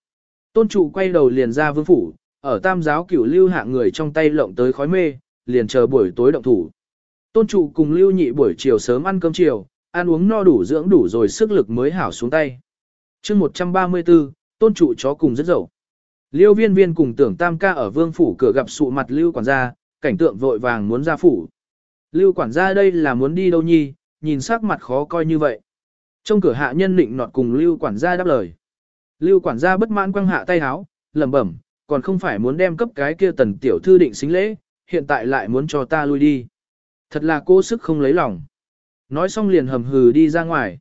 Tôn trụ quay đầu liền ra vương phủ, ở tam giáo cửu lưu hạ người trong tay lộng tới khói mê, liền chờ buổi tối động thủ. Tôn trụ cùng lưu nhị buổi chiều sớm ăn cơm chiều, ăn uống no đủ dưỡng đủ rồi sức lực mới hảo xuống tay. chương 134, tôn trụ chó cùng rất dậu. Liêu viên viên cùng tưởng tam ca ở vương phủ cửa gặp sụ mặt lưu quản gia, cảnh tượng vội vàng muốn ra phủ. Lưu quản gia đây là muốn đi đâu nhi, nhìn sắc mặt khó coi như vậy. Trong cửa hạ nhân định nọt cùng lưu quản gia đáp lời. Lưu quản gia bất mãn quăng hạ tay háo, lẩm bẩm, còn không phải muốn đem cấp cái kia tần tiểu thư định xính lễ, hiện tại lại muốn cho ta lui đi. Thật là cô sức không lấy lòng. Nói xong liền hầm hừ đi ra ngoài.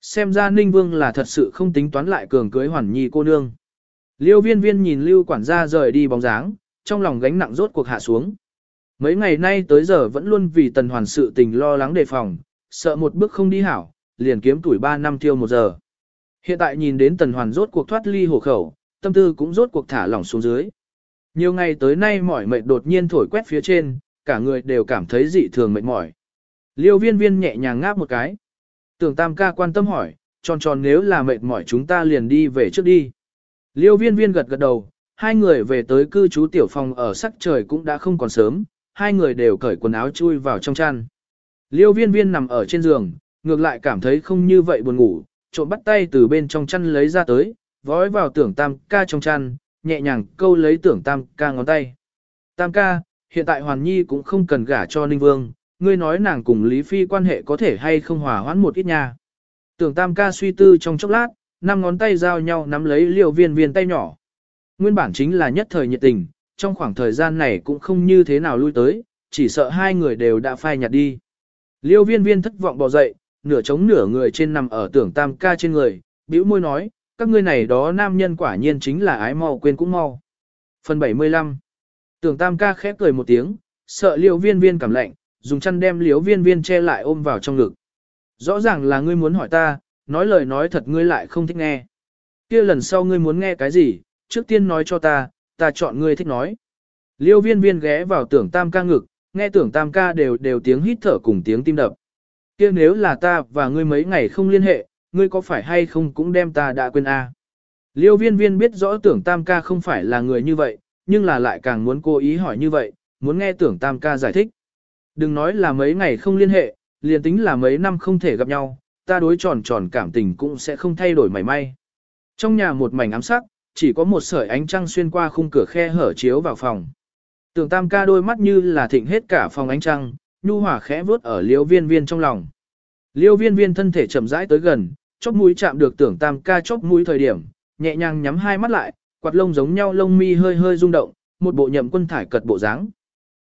Xem ra Ninh Vương là thật sự không tính toán lại cường cưới hoàn nhi cô nương. Liêu viên viên nhìn Lưu quản gia rời đi bóng dáng, trong lòng gánh nặng rốt cuộc hạ xuống. Mấy ngày nay tới giờ vẫn luôn vì tần hoàn sự tình lo lắng đề phòng, sợ một bước không đi hảo, liền kiếm tuổi 3 năm tiêu một giờ. Hiện tại nhìn đến tần hoàn rốt cuộc thoát ly hồ khẩu, tâm tư cũng rốt cuộc thả lỏng xuống dưới. Nhiều ngày tới nay mỏi mệt đột nhiên thổi quét phía trên, cả người đều cảm thấy dị thường mệt mỏi. Liêu viên viên nhẹ nhàng ngáp một cái. Tưởng tam ca quan tâm hỏi, tròn tròn nếu là mệt mỏi chúng ta liền đi về trước đi. Liêu viên viên gật gật đầu, hai người về tới cư trú tiểu phòng ở sắc trời cũng đã không còn sớm, hai người đều cởi quần áo chui vào trong chăn. Liêu viên viên nằm ở trên giường, ngược lại cảm thấy không như vậy buồn ngủ, trộm bắt tay từ bên trong chăn lấy ra tới, vói vào tưởng tam ca trong chăn, nhẹ nhàng câu lấy tưởng tam ca ngón tay. Tam ca, hiện tại Hoàn Nhi cũng không cần gả cho Ninh Vương, ngươi nói nàng cùng Lý Phi quan hệ có thể hay không hòa hoãn một ít nha. Tưởng tam ca suy tư trong chốc lát, năm ngón tay giao nhau nắm lấy liều viên viên tay nhỏ. Nguyên bản chính là nhất thời nhiệt tình, trong khoảng thời gian này cũng không như thế nào lui tới, chỉ sợ hai người đều đã phai nhạt đi. Liêu viên viên thất vọng bò dậy, nửa chống nửa người trên nằm ở tưởng tam ca trên người, bĩu môi nói, các ngươi này đó nam nhân quả nhiên chính là ái mau quên cũng mau. Phần 75 Tưởng tam ca khép cười một tiếng, sợ liêu viên viên cảm lạnh, dùng chăn đem liêu viên viên che lại ôm vào trong ngực. Rõ ràng là ngươi muốn hỏi ta, nói lời nói thật ngươi lại không thích nghe. kia lần sau ngươi muốn nghe cái gì, trước tiên nói cho ta, ta chọn ngươi thích nói. Liêu viên viên ghé vào tưởng tam ca ngực, nghe tưởng tam ca đều đều tiếng hít thở cùng tiếng tim đập. kia nếu là ta và ngươi mấy ngày không liên hệ, ngươi có phải hay không cũng đem ta đã quên a Liêu viên viên biết rõ tưởng tam ca không phải là người như vậy, nhưng là lại càng muốn cố ý hỏi như vậy, muốn nghe tưởng tam ca giải thích. Đừng nói là mấy ngày không liên hệ, liền tính là mấy năm không thể gặp nhau, ta đối tròn tròn cảm tình cũng sẽ không thay đổi mảy may. Trong nhà một mảnh ám sắc, chỉ có một sợi ánh trăng xuyên qua khung cửa khe hở chiếu vào phòng. Tưởng tam ca đôi mắt như là thịnh hết cả phòng ánh trăng, nhu hỏa khẽ vuốt ở liêu viên viên trong lòng. Liêu viên viên thân thể chậm rãi tới gần, chóp mũi chạm được tưởng tam ca chóp mũi thời điểm, nhẹ nhàng nhắm hai mắt lại, quạt lông giống nhau lông mi hơi hơi rung động, một bộ nhậm quân thải cật bộ dáng.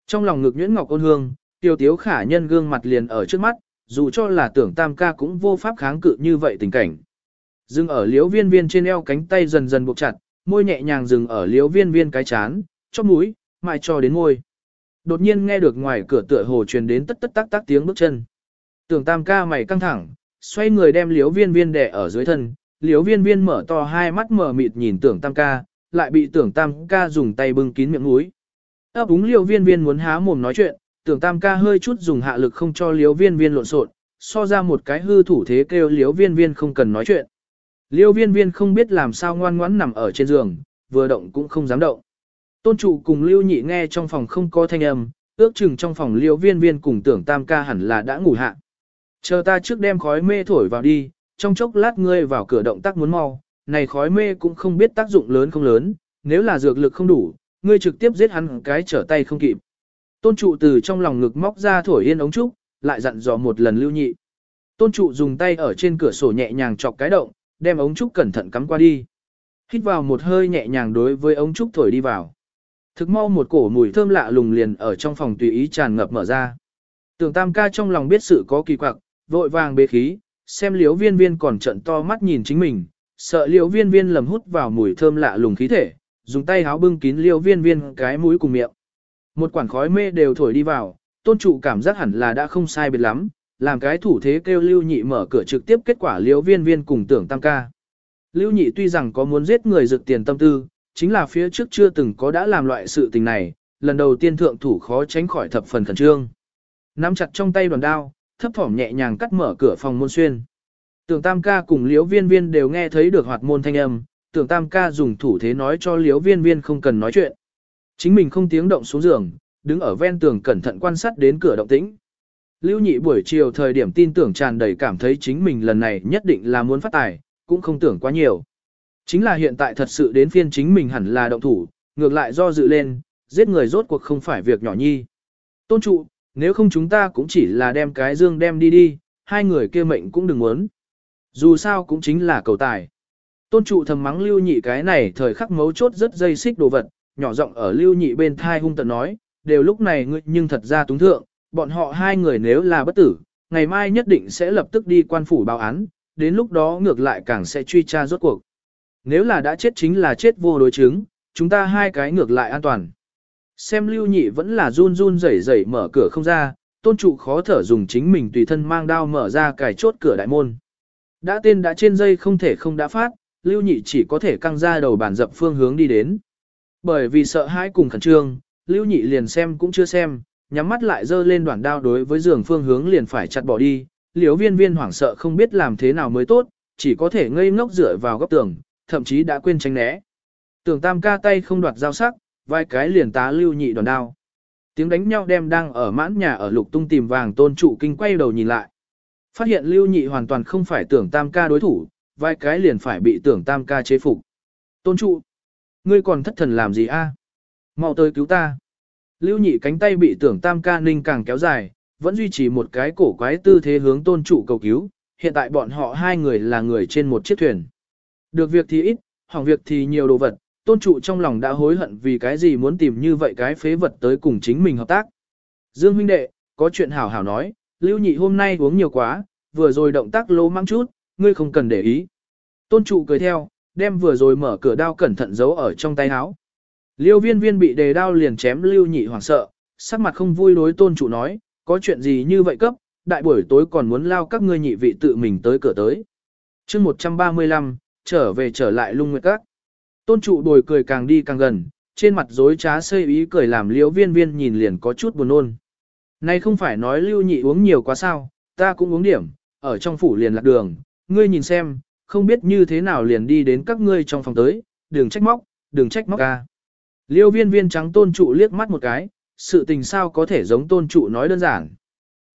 Trong lòng ngực nhuyễn ngọc ôn hương, tiêu tiếu khả nhân gương mặt liền ở trước mắt, dù cho là tưởng tam ca cũng vô pháp kháng cự như vậy tình cảnh. Dừng ở liếu viên viên trên eo cánh tay dần dần buộc chặt, môi nhẹ nhàng dừng ở liếu viên viên cái chán, chóp mũi, mãi cho đến môi. Đột nhiên nghe được ngoài cửa tựa hồ truyền đến tất tất tác tác tiếng bước chân. Tưởng tam ca mày căng thẳng, xoay người đem liếu viên viên đè ở dưới thân, liếu viên viên mở to hai mắt mở mịt nhìn tưởng tam ca, lại bị tưởng tam ca dùng tay bưng kín miệng mũi. ấp úng liếu viên viên muốn há mồm nói chuyện, tưởng tam ca hơi chút dùng hạ lực không cho liếu viên viên lộn xộn, so ra một cái hư thủ thế kêu liếu viên viên không cần nói chuyện. Liêu viên viên không biết làm sao ngoan ngoãn nằm ở trên giường, vừa động cũng không dám động. Tôn trụ cùng Lưu nhị nghe trong phòng không có thanh âm, ước chừng trong phòng liêu viên viên cùng tưởng tam ca hẳn là đã ngủ hạ. Chờ ta trước đem khói mê thổi vào đi, trong chốc lát ngươi vào cửa động tác muốn mau, này khói mê cũng không biết tác dụng lớn không lớn, nếu là dược lực không đủ, ngươi trực tiếp giết hắn cái trở tay không kịp. Tôn trụ từ trong lòng ngực móc ra thổi yên ống trúc, lại dặn dò một lần lưu nhị. Tôn trụ dùng tay ở trên cửa sổ nhẹ nhàng chọc cái động, đem ống trúc cẩn thận cắm qua đi. Hít vào một hơi nhẹ nhàng đối với ống trúc thổi đi vào. Thực mau một cổ mùi thơm lạ lùng liền ở trong phòng tùy ý tràn ngập mở ra. Tưởng tam ca trong lòng biết sự có kỳ quặc, vội vàng bế khí, xem liễu viên viên còn trận to mắt nhìn chính mình, sợ liễu viên viên lầm hút vào mùi thơm lạ lùng khí thể, dùng tay háo bưng kín liễu viên viên cái mũi cùng miệng. Một quản khói mê đều thổi đi vào, tôn trụ cảm giác hẳn là đã không sai biệt lắm, làm cái thủ thế kêu lưu nhị mở cửa trực tiếp kết quả liễu viên viên cùng tưởng tam ca. Lưu nhị tuy rằng có muốn giết người rực tiền tâm tư, chính là phía trước chưa từng có đã làm loại sự tình này, lần đầu tiên thượng thủ khó tránh khỏi thập phần khẩn trương. Nắm chặt trong tay đoàn đao, thấp thỏm nhẹ nhàng cắt mở cửa phòng môn xuyên. Tưởng tam ca cùng liễu viên viên đều nghe thấy được hoạt môn thanh âm, tưởng tam ca dùng thủ thế nói cho liễu viên viên không cần nói chuyện. Chính mình không tiếng động xuống giường, đứng ở ven tường cẩn thận quan sát đến cửa động tĩnh. Lưu nhị buổi chiều thời điểm tin tưởng tràn đầy cảm thấy chính mình lần này nhất định là muốn phát tài, cũng không tưởng quá nhiều. Chính là hiện tại thật sự đến phiên chính mình hẳn là động thủ, ngược lại do dự lên, giết người rốt cuộc không phải việc nhỏ nhi. Tôn trụ, nếu không chúng ta cũng chỉ là đem cái dương đem đi đi, hai người kia mệnh cũng đừng muốn. Dù sao cũng chính là cầu tài. Tôn trụ thầm mắng lưu nhị cái này thời khắc mấu chốt rất dây xích đồ vật, nhỏ giọng ở lưu nhị bên thai hung tận nói, đều lúc này ngươi nhưng thật ra túng thượng, bọn họ hai người nếu là bất tử, ngày mai nhất định sẽ lập tức đi quan phủ báo án, đến lúc đó ngược lại càng sẽ truy tra rốt cuộc. Nếu là đã chết chính là chết vô đối chứng, chúng ta hai cái ngược lại an toàn. Xem lưu nhị vẫn là run run rẩy rẩy mở cửa không ra, tôn trụ khó thở dùng chính mình tùy thân mang đao mở ra cài chốt cửa đại môn. Đã tên đã trên dây không thể không đã phát, lưu nhị chỉ có thể căng ra đầu bản dập phương hướng đi đến. Bởi vì sợ hãi cùng khẩn trương, lưu nhị liền xem cũng chưa xem, nhắm mắt lại giơ lên đoạn đao đối với giường phương hướng liền phải chặt bỏ đi. Liễu viên viên hoảng sợ không biết làm thế nào mới tốt, chỉ có thể ngây ngốc dựa vào góc tường, thậm chí đã quên tránh né. Tưởng tam ca tay không đoạt dao sắc, vai cái liền tá lưu nhị đòn đao. Tiếng đánh nhau đem đang ở mãn nhà ở lục tung tìm vàng tôn trụ kinh quay đầu nhìn lại. Phát hiện lưu nhị hoàn toàn không phải tưởng tam ca đối thủ, vai cái liền phải bị tưởng tam ca chế phục. Tôn trụ, ngươi còn thất thần làm gì a? Mau tới cứu ta. Lưu nhị cánh tay bị tưởng tam ca ninh càng kéo dài, vẫn duy trì một cái cổ quái tư thế hướng tôn trụ cầu cứu. Hiện tại bọn họ hai người là người trên một chiếc thuyền. Được việc thì ít, hỏng việc thì nhiều đồ vật, tôn trụ trong lòng đã hối hận vì cái gì muốn tìm như vậy cái phế vật tới cùng chính mình hợp tác. Dương huynh đệ, có chuyện hảo hảo nói, lưu nhị hôm nay uống nhiều quá, vừa rồi động tác lô mang chút, ngươi không cần để ý. Tôn trụ cười theo, đem vừa rồi mở cửa đao cẩn thận giấu ở trong tay áo. Liêu viên viên bị đề đao liền chém lưu nhị hoảng sợ, sắc mặt không vui đối tôn trụ nói, có chuyện gì như vậy cấp, đại buổi tối còn muốn lao các ngươi nhị vị tự mình tới cửa tới. chương 135, trở về trở lại lung nguyệt các. Tôn trụ đồi cười càng đi càng gần, trên mặt dối trá xây ý cười làm liễu viên viên nhìn liền có chút buồn nôn. Này không phải nói lưu nhị uống nhiều quá sao, ta cũng uống điểm, ở trong phủ liền lạc đường, ngươi nhìn xem, không biết như thế nào liền đi đến các ngươi trong phòng tới, đừng trách móc, đừng trách móc ca. Liêu viên viên trắng tôn trụ liếc mắt một cái, sự tình sao có thể giống tôn trụ nói đơn giản.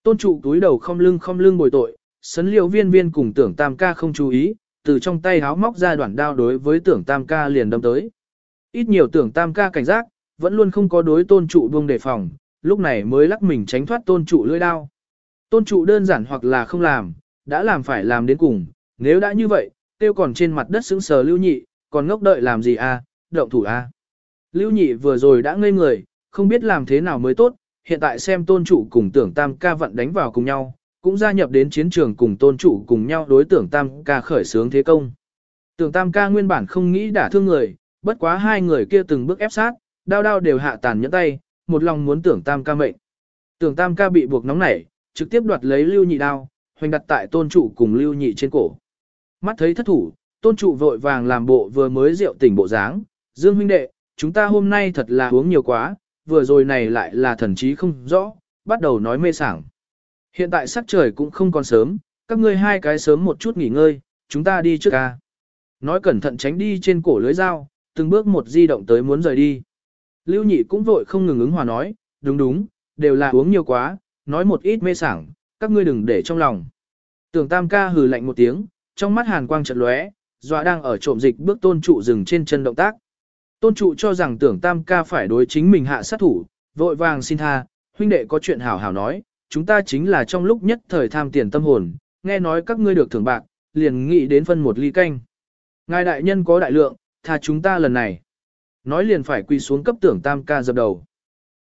Tôn trụ túi đầu không lưng không lưng bồi tội, sấn liêu viên viên cùng tưởng tam ca không chú ý, từ trong tay háo móc ra đoạn đao đối với tưởng tam ca liền đâm tới. Ít nhiều tưởng tam ca cảnh giác, vẫn luôn không có đối tôn trụ buông đề phòng, lúc này mới lắc mình tránh thoát tôn trụ lưỡi đao. Tôn trụ đơn giản hoặc là không làm, đã làm phải làm đến cùng, nếu đã như vậy, tiêu còn trên mặt đất sững sờ lưu nhị, còn ngốc đợi làm gì à, động thủ à. Lưu nhị vừa rồi đã ngây người, không biết làm thế nào mới tốt, hiện tại xem tôn trụ cùng tưởng tam ca vận đánh vào cùng nhau, cũng gia nhập đến chiến trường cùng tôn chủ cùng nhau đối tưởng tam ca khởi sướng thế công. Tưởng tam ca nguyên bản không nghĩ đả thương người, bất quá hai người kia từng bước ép sát, đao đao đều hạ tàn nhẫn tay, một lòng muốn tưởng tam ca mệnh. Tưởng tam ca bị buộc nóng nảy, trực tiếp đoạt lấy lưu nhị đao, hoành đặt tại tôn trụ cùng lưu nhị trên cổ. Mắt thấy thất thủ, tôn trụ vội vàng làm bộ vừa mới rượu tỉnh bộ dáng, dương huynh đệ, chúng ta hôm nay thật là uống nhiều quá, vừa rồi này lại là thần trí không rõ, bắt đầu nói mê sảng. Hiện tại sắc trời cũng không còn sớm, các ngươi hai cái sớm một chút nghỉ ngơi, chúng ta đi trước ca. Nói cẩn thận tránh đi trên cổ lưới dao, từng bước một di động tới muốn rời đi. Lưu nhị cũng vội không ngừng ứng hòa nói, đúng đúng, đều là uống nhiều quá, nói một ít mê sảng, các ngươi đừng để trong lòng. Tưởng tam ca hừ lạnh một tiếng, trong mắt hàn quang chợt lóe, dọa đang ở trộm dịch bước tôn trụ dừng trên chân động tác. Tôn trụ cho rằng tưởng tam ca phải đối chính mình hạ sát thủ, vội vàng xin tha, huynh đệ có chuyện hảo hảo nói, chúng ta chính là trong lúc nhất thời tham tiền tâm hồn, nghe nói các ngươi được thưởng bạc, liền nghĩ đến phân một ly canh. Ngài đại nhân có đại lượng, tha chúng ta lần này. Nói liền phải quỳ xuống cấp tưởng tam ca dập đầu.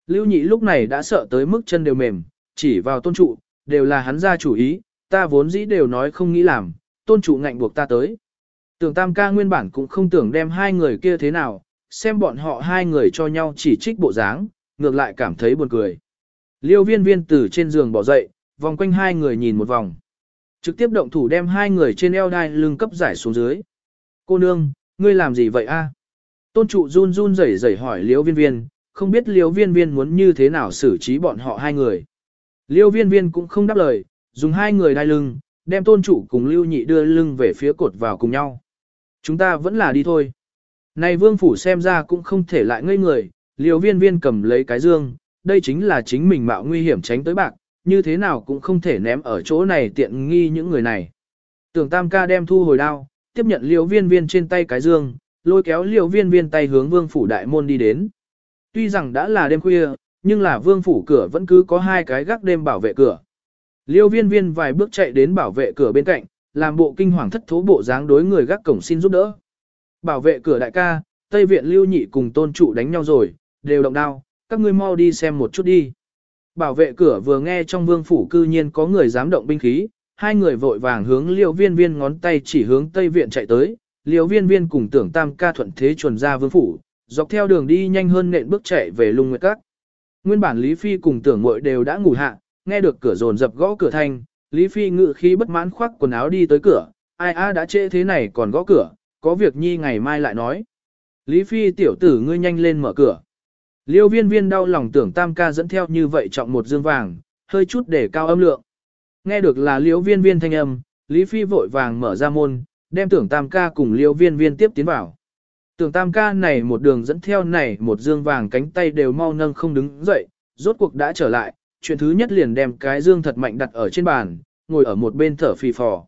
Lưu nhị lúc này đã sợ tới mức chân đều mềm, chỉ vào tôn trụ, đều là hắn ra chủ ý, ta vốn dĩ đều nói không nghĩ làm, tôn trụ ngạnh buộc ta tới. Tưởng tam ca nguyên bản cũng không tưởng đem hai người kia thế nào, xem bọn họ hai người cho nhau chỉ trích bộ dáng, ngược lại cảm thấy buồn cười. Liêu viên viên từ trên giường bỏ dậy, vòng quanh hai người nhìn một vòng. Trực tiếp động thủ đem hai người trên eo đai lưng cấp giải xuống dưới. Cô nương, ngươi làm gì vậy a? Tôn trụ run run rẩy rẩy hỏi liêu viên viên, không biết liêu viên viên muốn như thế nào xử trí bọn họ hai người. Liêu viên viên cũng không đáp lời, dùng hai người đai lưng, đem tôn trụ cùng lưu nhị đưa lưng về phía cột vào cùng nhau. Chúng ta vẫn là đi thôi. Này vương phủ xem ra cũng không thể lại ngây người, liều viên viên cầm lấy cái dương, đây chính là chính mình mạo nguy hiểm tránh tới bạc, như thế nào cũng không thể ném ở chỗ này tiện nghi những người này. Tưởng tam ca đem thu hồi đao, tiếp nhận liều viên viên trên tay cái dương, lôi kéo liều viên viên tay hướng vương phủ đại môn đi đến. Tuy rằng đã là đêm khuya, nhưng là vương phủ cửa vẫn cứ có hai cái gác đêm bảo vệ cửa. Liêu viên viên vài bước chạy đến bảo vệ cửa bên cạnh, làm bộ kinh hoàng thất thố bộ dáng đối người gác cổng xin giúp đỡ. Bảo vệ cửa đại ca, Tây Viện Lưu Nhị cùng tôn trụ đánh nhau rồi, đều động đao, các ngươi mau đi xem một chút đi. Bảo vệ cửa vừa nghe trong vương phủ cư nhiên có người dám động binh khí, hai người vội vàng hướng liêu viên viên ngón tay chỉ hướng Tây Viện chạy tới, liêu viên viên cùng tưởng tam ca thuận thế chuẩn ra vương phủ, dọc theo đường đi nhanh hơn nện bước chạy về lung nguyệt các. Nguyên bản Lý Phi cùng tưởng mội đều đã ngủ hạ, nghe được cửa rồn dập gõ cửa thanh, Lý Phi ngự khí bất mãn khoác quần áo đi tới cửa, ai a đã trễ thế này còn gõ cửa, có việc nhi ngày mai lại nói. Lý Phi tiểu tử ngươi nhanh lên mở cửa. Liêu viên viên đau lòng tưởng tam ca dẫn theo như vậy trọng một dương vàng, hơi chút để cao âm lượng. Nghe được là liêu viên viên thanh âm, Lý Phi vội vàng mở ra môn, đem tưởng tam ca cùng liêu viên viên tiếp tiến vào. Tưởng tam ca này một đường dẫn theo này một dương vàng cánh tay đều mau nâng không đứng dậy, rốt cuộc đã trở lại, chuyện thứ nhất liền đem cái dương thật mạnh đặt ở trên bàn, ngồi ở một bên thở phì phò.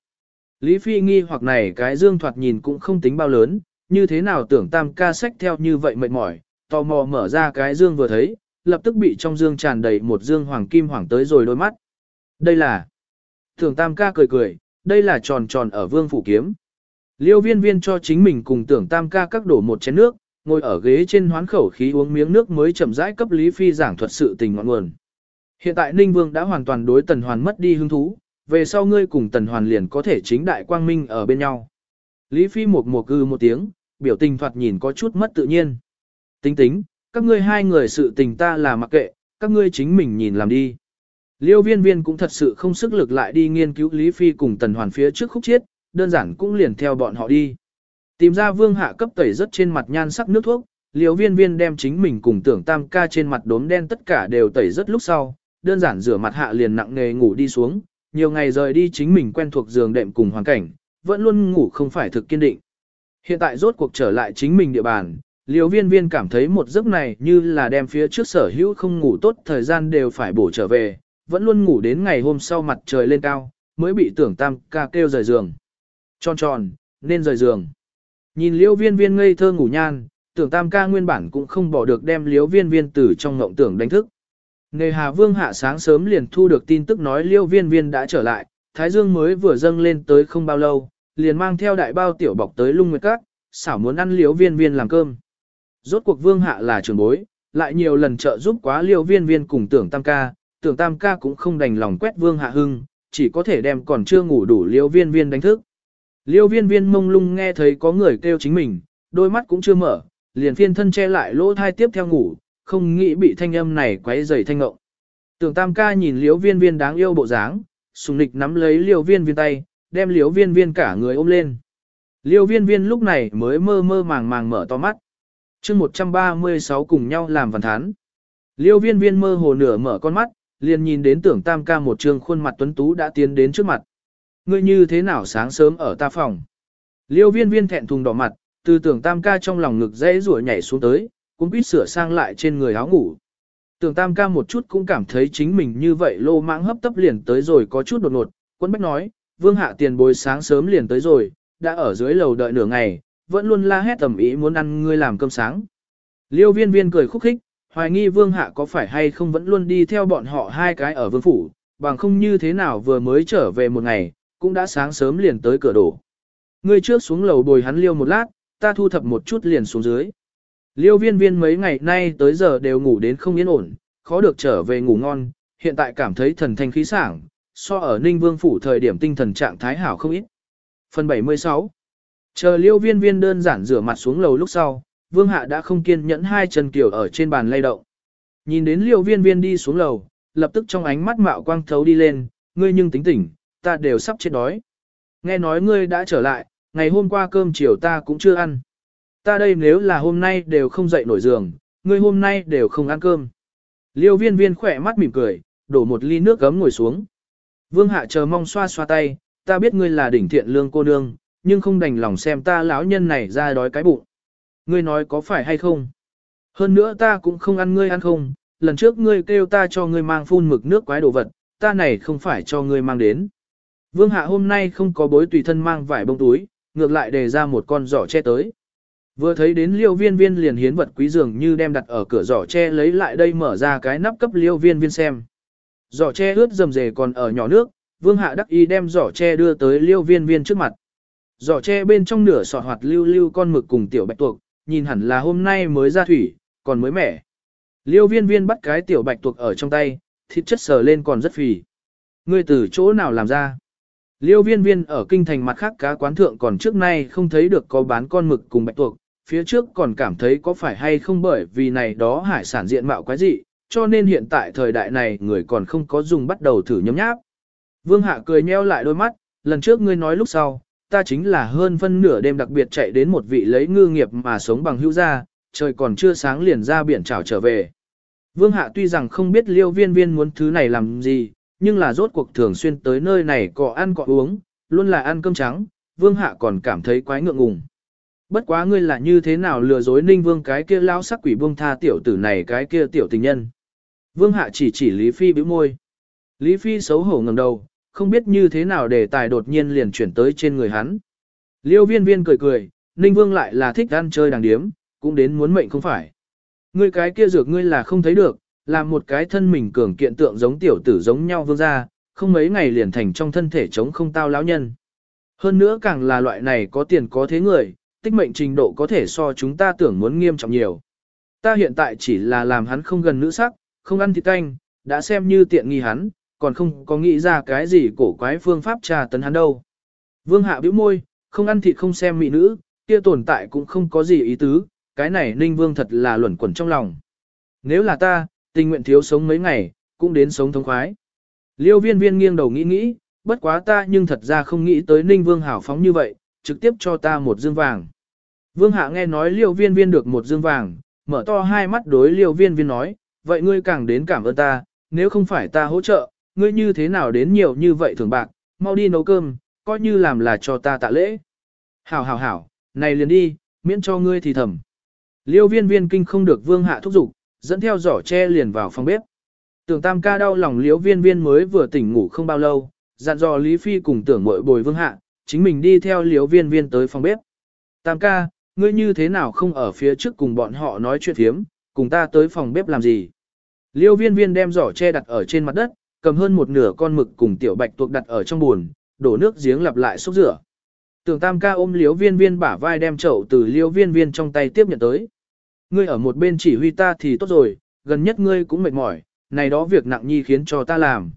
Lý Phi nghi hoặc này cái dương thoạt nhìn cũng không tính bao lớn, như thế nào tưởng tam ca sách theo như vậy mệt mỏi, tò mò mở ra cái dương vừa thấy, lập tức bị trong dương tràn đầy một dương hoàng kim hoàng tới rồi đôi mắt. Đây là... Tưởng tam ca cười cười, đây là tròn tròn ở vương phủ kiếm. Liêu viên viên cho chính mình cùng tưởng tam ca các đổ một chén nước, ngồi ở ghế trên hoán khẩu khí uống miếng nước mới chậm rãi cấp Lý Phi giảng thuật sự tình ngọn nguồn. Hiện tại Ninh Vương đã hoàn toàn đối Tần Hoàn mất đi hứng thú, về sau ngươi cùng Tần Hoàn liền có thể chính đại quang minh ở bên nhau. Lý Phi một mùa cư một tiếng, biểu tình thoạt nhìn có chút mất tự nhiên. Tính tính, các ngươi hai người sự tình ta là mặc kệ, các ngươi chính mình nhìn làm đi. Liêu viên viên cũng thật sự không sức lực lại đi nghiên cứu Lý Phi cùng Tần Hoàn phía trước khúc chiết, đơn giản cũng liền theo bọn họ đi. Tìm ra vương hạ cấp tẩy rất trên mặt nhan sắc nước thuốc, liêu viên viên đem chính mình cùng tưởng tam ca trên mặt đốm đen tất cả đều tẩy rất lúc sau, đơn giản rửa mặt hạ liền nặng nề ngủ đi xuống, nhiều ngày rời đi chính mình quen thuộc giường đệm cùng hoàn cảnh, vẫn luôn ngủ không phải thực kiên định. Hiện tại rốt cuộc trở lại chính mình địa bàn, liều viên viên cảm thấy một giấc này như là đem phía trước sở hữu không ngủ tốt thời gian đều phải bổ trở về, vẫn luôn ngủ đến ngày hôm sau mặt trời lên cao, mới bị tưởng tam ca kêu rời giường. Tròn tròn, nên rời giường. Nhìn liêu viên viên ngây thơ ngủ nhan, tưởng tam ca nguyên bản cũng không bỏ được đem liêu viên viên từ trong ngộng tưởng đánh thức. Nề Hà Vương hạ sáng sớm liền thu được tin tức nói liêu viên viên đã trở lại, Thái Dương mới vừa dâng lên tới không bao lâu, liền mang theo đại bao tiểu bọc tới lung nguyệt các, xảo muốn ăn liêu viên viên làm cơm. Rốt cuộc Vương hạ là trường bối, lại nhiều lần trợ giúp quá liêu viên viên cùng tưởng tam ca, tưởng tam ca cũng không đành lòng quét Vương hạ hưng, chỉ có thể đem còn chưa ngủ đủ liêu viên viên đánh thức. Liêu viên viên mông lung nghe thấy có người kêu chính mình, đôi mắt cũng chưa mở, liền phiên thân che lại lỗ thai tiếp theo ngủ, không nghĩ bị thanh âm này quấy rầy thanh ngộng. Tưởng tam ca nhìn liêu viên viên đáng yêu bộ dáng, sùng nịch nắm lấy liêu viên viên tay, đem liêu viên viên cả người ôm lên. Liêu viên viên lúc này mới mơ mơ màng màng mở to mắt chương 136 cùng nhau làm văn thán. Liêu viên viên mơ hồ nửa mở con mắt, liền nhìn đến tưởng tam ca một trường khuôn mặt tuấn tú đã tiến đến trước mặt. Ngươi như thế nào sáng sớm ở ta phòng? Liêu viên viên thẹn thùng đỏ mặt, từ tưởng tam ca trong lòng ngực dễ rủa nhảy xuống tới, cũng biết sửa sang lại trên người áo ngủ. Tưởng tam ca một chút cũng cảm thấy chính mình như vậy lô mãng hấp tấp liền tới rồi có chút đột ngột, quân bách nói, vương hạ tiền bồi sáng sớm liền tới rồi, đã ở dưới lầu đợi nửa ngày, vẫn luôn la hét tầm ý muốn ăn ngươi làm cơm sáng. Liêu viên viên cười khúc khích, hoài nghi vương hạ có phải hay không vẫn luôn đi theo bọn họ hai cái ở vương phủ, bằng không như thế nào vừa mới trở về một ngày, cũng đã sáng sớm liền tới cửa đổ. Ngươi trước xuống lầu bồi hắn liêu một lát, ta thu thập một chút liền xuống dưới. Liêu viên viên mấy ngày nay tới giờ đều ngủ đến không yên ổn, khó được trở về ngủ ngon, hiện tại cảm thấy thần thanh khí sảng, so ở Ninh Vương Phủ thời điểm tinh thần trạng thái hảo không ít. Phần 76 Chờ liêu viên viên đơn giản rửa mặt xuống lầu lúc sau, Vương Hạ đã không kiên nhẫn hai chân kiểu ở trên bàn lay động. Nhìn đến liêu viên viên đi xuống lầu, lập tức trong ánh mắt mạo quang thấu đi lên, ngươi nhưng tính tỉnh, ta đều sắp chết đói. Nghe nói ngươi đã trở lại, ngày hôm qua cơm chiều ta cũng chưa ăn. Ta đây nếu là hôm nay đều không dậy nổi giường, ngươi hôm nay đều không ăn cơm. Liêu viên viên khỏe mắt mỉm cười, đổ một ly nước gấm ngồi xuống. Vương hạ chờ mong xoa xoa tay, ta biết ngươi là đỉnh thiện lương cô nương, nhưng không đành lòng xem ta lão nhân này ra đói cái bụng. Ngươi nói có phải hay không? Hơn nữa ta cũng không ăn ngươi ăn không, lần trước ngươi kêu ta cho ngươi mang phun mực nước quái đồ vật, ta này không phải cho ngươi mang đến. Vương hạ hôm nay không có bối tùy thân mang vải bông túi, ngược lại đề ra một con giỏ che tới. Vừa thấy đến liêu viên viên liền hiến vật quý dường như đem đặt ở cửa giỏ che lấy lại đây mở ra cái nắp cấp liêu viên viên xem. Giỏ che ướt dầm dề còn ở nhỏ nước, vương hạ đắc y đem giỏ che đưa tới liêu viên viên trước mặt. Giỏ che bên trong nửa sọt hoạt lưu lưu con mực cùng tiểu bạch tuộc, nhìn hẳn là hôm nay mới ra thủy, còn mới mẻ. Liêu viên viên bắt cái tiểu bạch tuộc ở trong tay, thịt chất sờ lên còn rất phì. Ngươi từ chỗ nào làm ra? Liêu viên viên ở kinh thành mặt khác cá quán thượng còn trước nay không thấy được có bán con mực cùng bạch tuộc, phía trước còn cảm thấy có phải hay không bởi vì này đó hải sản diện mạo quái dị, cho nên hiện tại thời đại này người còn không có dùng bắt đầu thử nhấm nháp. Vương Hạ cười nheo lại đôi mắt, lần trước ngươi nói lúc sau, ta chính là hơn phân nửa đêm đặc biệt chạy đến một vị lấy ngư nghiệp mà sống bằng hữu gia, trời còn chưa sáng liền ra biển trảo trở về. Vương Hạ tuy rằng không biết liêu viên viên muốn thứ này làm gì, nhưng là rốt cuộc thường xuyên tới nơi này có ăn có uống, luôn là ăn cơm trắng, Vương Hạ còn cảm thấy quái ngượng ngùng. Bất quá ngươi là như thế nào lừa dối ninh vương cái kia lao sắc quỷ buông tha tiểu tử này cái kia tiểu tình nhân. Vương Hạ chỉ chỉ Lý Phi bĩu môi. Lý Phi xấu hổ ngẩng đầu, không biết như thế nào để tài đột nhiên liền chuyển tới trên người hắn. Liêu viên viên cười cười, Ninh Vương lại là thích ăn chơi đàng điếm, cũng đến muốn mệnh không phải. Ngươi cái kia dược ngươi là không thấy được, làm một cái thân mình cường kiện tượng giống tiểu tử giống nhau vương ra, không mấy ngày liền thành trong thân thể chống không tao lão nhân. Hơn nữa càng là loại này có tiền có thế người, tích mệnh trình độ có thể so chúng ta tưởng muốn nghiêm trọng nhiều. Ta hiện tại chỉ là làm hắn không gần nữ sắc, không ăn thịt canh, đã xem như tiện nghi hắn, còn không có nghĩ ra cái gì cổ quái phương pháp trà tấn hắn đâu. Vương hạ bĩu môi, không ăn thịt không xem mỹ nữ, kia tồn tại cũng không có gì ý tứ, cái này ninh vương thật là luẩn quẩn trong lòng. Nếu là ta, tình nguyện thiếu sống mấy ngày, cũng đến sống thống khoái. Liêu viên viên nghiêng đầu nghĩ nghĩ, bất quá ta nhưng thật ra không nghĩ tới ninh vương hảo phóng như vậy, trực tiếp cho ta một dương vàng. Vương hạ nghe nói liêu viên viên được một dương vàng, mở to hai mắt đối liêu viên viên nói, vậy ngươi càng đến cảm ơn ta, nếu không phải ta hỗ trợ, ngươi như thế nào đến nhiều như vậy thường bạc, mau đi nấu cơm, coi như làm là cho ta tạ lễ. Hảo hảo hảo, này liền đi, miễn cho ngươi thì thầm. Liêu viên viên kinh không được vương hạ thúc giục, dẫn theo giỏ tre liền vào phòng bếp. Tưởng tam ca đau lòng liêu viên viên mới vừa tỉnh ngủ không bao lâu, dặn dò Lý Phi cùng tưởng mội bồi vương hạ, chính mình đi theo liêu viên viên tới phòng bếp. Tam ca, ngươi như thế nào không ở phía trước cùng bọn họ nói chuyện thiếm, cùng ta tới phòng bếp làm gì. Liêu viên viên đem giỏ tre đặt ở trên mặt đất, cầm hơn một nửa con mực cùng tiểu bạch tuộc đặt ở trong buồn, đổ nước giếng lặp lại xúc rửa. Tưởng tam ca ôm liêu viên viên bả vai đem chậu từ liêu viên viên trong tay tiếp nhận tới. Ngươi ở một bên chỉ huy ta thì tốt rồi, gần nhất ngươi cũng mệt mỏi, này đó việc nặng nhi khiến cho ta làm.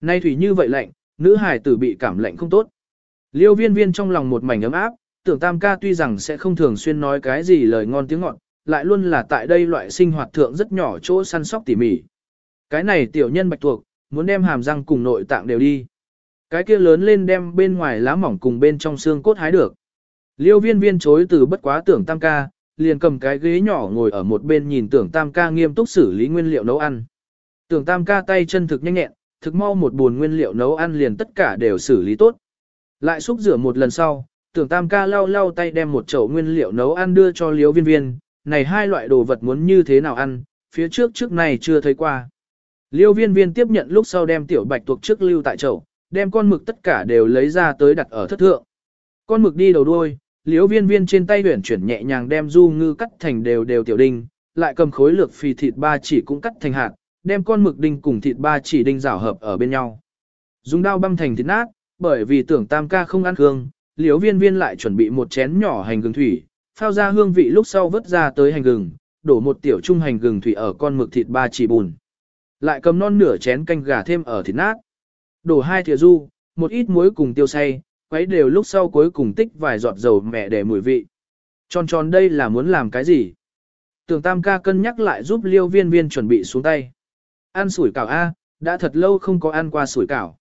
Nay thủy như vậy lạnh, nữ hài tử bị cảm lạnh không tốt. Liêu viên viên trong lòng một mảnh ấm áp, tưởng tam ca tuy rằng sẽ không thường xuyên nói cái gì lời ngon tiếng ngọt, lại luôn là tại đây loại sinh hoạt thượng rất nhỏ chỗ săn sóc tỉ mỉ. Cái này tiểu nhân bạch thuộc, muốn đem hàm răng cùng nội tạng đều đi. Cái kia lớn lên đem bên ngoài lá mỏng cùng bên trong xương cốt hái được. Liêu viên viên chối từ bất quá tưởng tam ca, liền cầm cái ghế nhỏ ngồi ở một bên nhìn tưởng tam ca nghiêm túc xử lý nguyên liệu nấu ăn. Tưởng tam ca tay chân thực nhanh nhẹn, thực mau một buồn nguyên liệu nấu ăn liền tất cả đều xử lý tốt. Lại xúc rửa một lần sau, tưởng tam ca lau lau tay đem một chậu nguyên liệu nấu ăn đưa cho liêu viên viên, này hai loại đồ vật muốn như thế nào ăn, phía trước trước này chưa thấy qua. Liêu viên viên tiếp nhận lúc sau đem tiểu bạch tuộc trước lưu tại chậu, đem con mực tất cả đều lấy ra tới đặt ở thất thượng. Con mực đi đầu đuôi, liêu viên viên trên tay huyển chuyển nhẹ nhàng đem du ngư cắt thành đều đều tiểu đinh, lại cầm khối lược phì thịt ba chỉ cũng cắt thành hạt, đem con mực đinh cùng thịt ba chỉ đinh rảo hợp ở bên nhau. Dùng dao băm thành thịt nát, bởi vì tưởng tam ca không ăn hương, liêu viên viên lại chuẩn bị một chén nhỏ hành gừng thủy, phao ra hương vị lúc sau vớt ra tới hành gừng, đổ một tiểu trung hành gừng thủy ở con mực thịt ba chỉ bùn. Lại cầm non nửa chén canh gà thêm ở thịt nát. Đổ hai thìa du, một ít muối cùng tiêu say, quấy đều lúc sau cuối cùng tích vài giọt dầu mẹ để mùi vị. Tròn tròn đây là muốn làm cái gì? Tưởng tam ca cân nhắc lại giúp liêu viên viên chuẩn bị xuống tay. Ăn sủi cảo A, đã thật lâu không có ăn qua sủi cảo.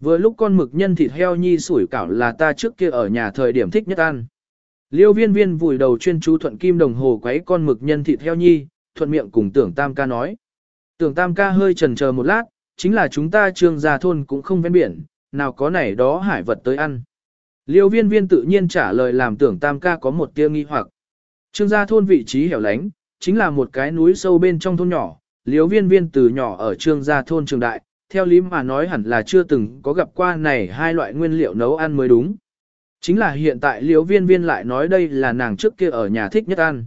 Vừa lúc con mực nhân thịt heo nhi sủi cảo là ta trước kia ở nhà thời điểm thích nhất ăn. Liêu viên viên vùi đầu chuyên chú thuận kim đồng hồ quấy con mực nhân thịt heo nhi, thuận miệng cùng tưởng tam ca nói. Tưởng tam ca hơi chần chờ một lát, chính là chúng ta trương gia thôn cũng không ven biển, nào có này đó hải vật tới ăn. Liêu viên viên tự nhiên trả lời làm tưởng tam ca có một tia nghi hoặc. Trương gia thôn vị trí hẻo lánh, chính là một cái núi sâu bên trong thôn nhỏ, liêu viên viên từ nhỏ ở trương gia thôn trường đại, theo lý mà nói hẳn là chưa từng có gặp qua này hai loại nguyên liệu nấu ăn mới đúng. Chính là hiện tại liêu viên viên lại nói đây là nàng trước kia ở nhà thích nhất ăn.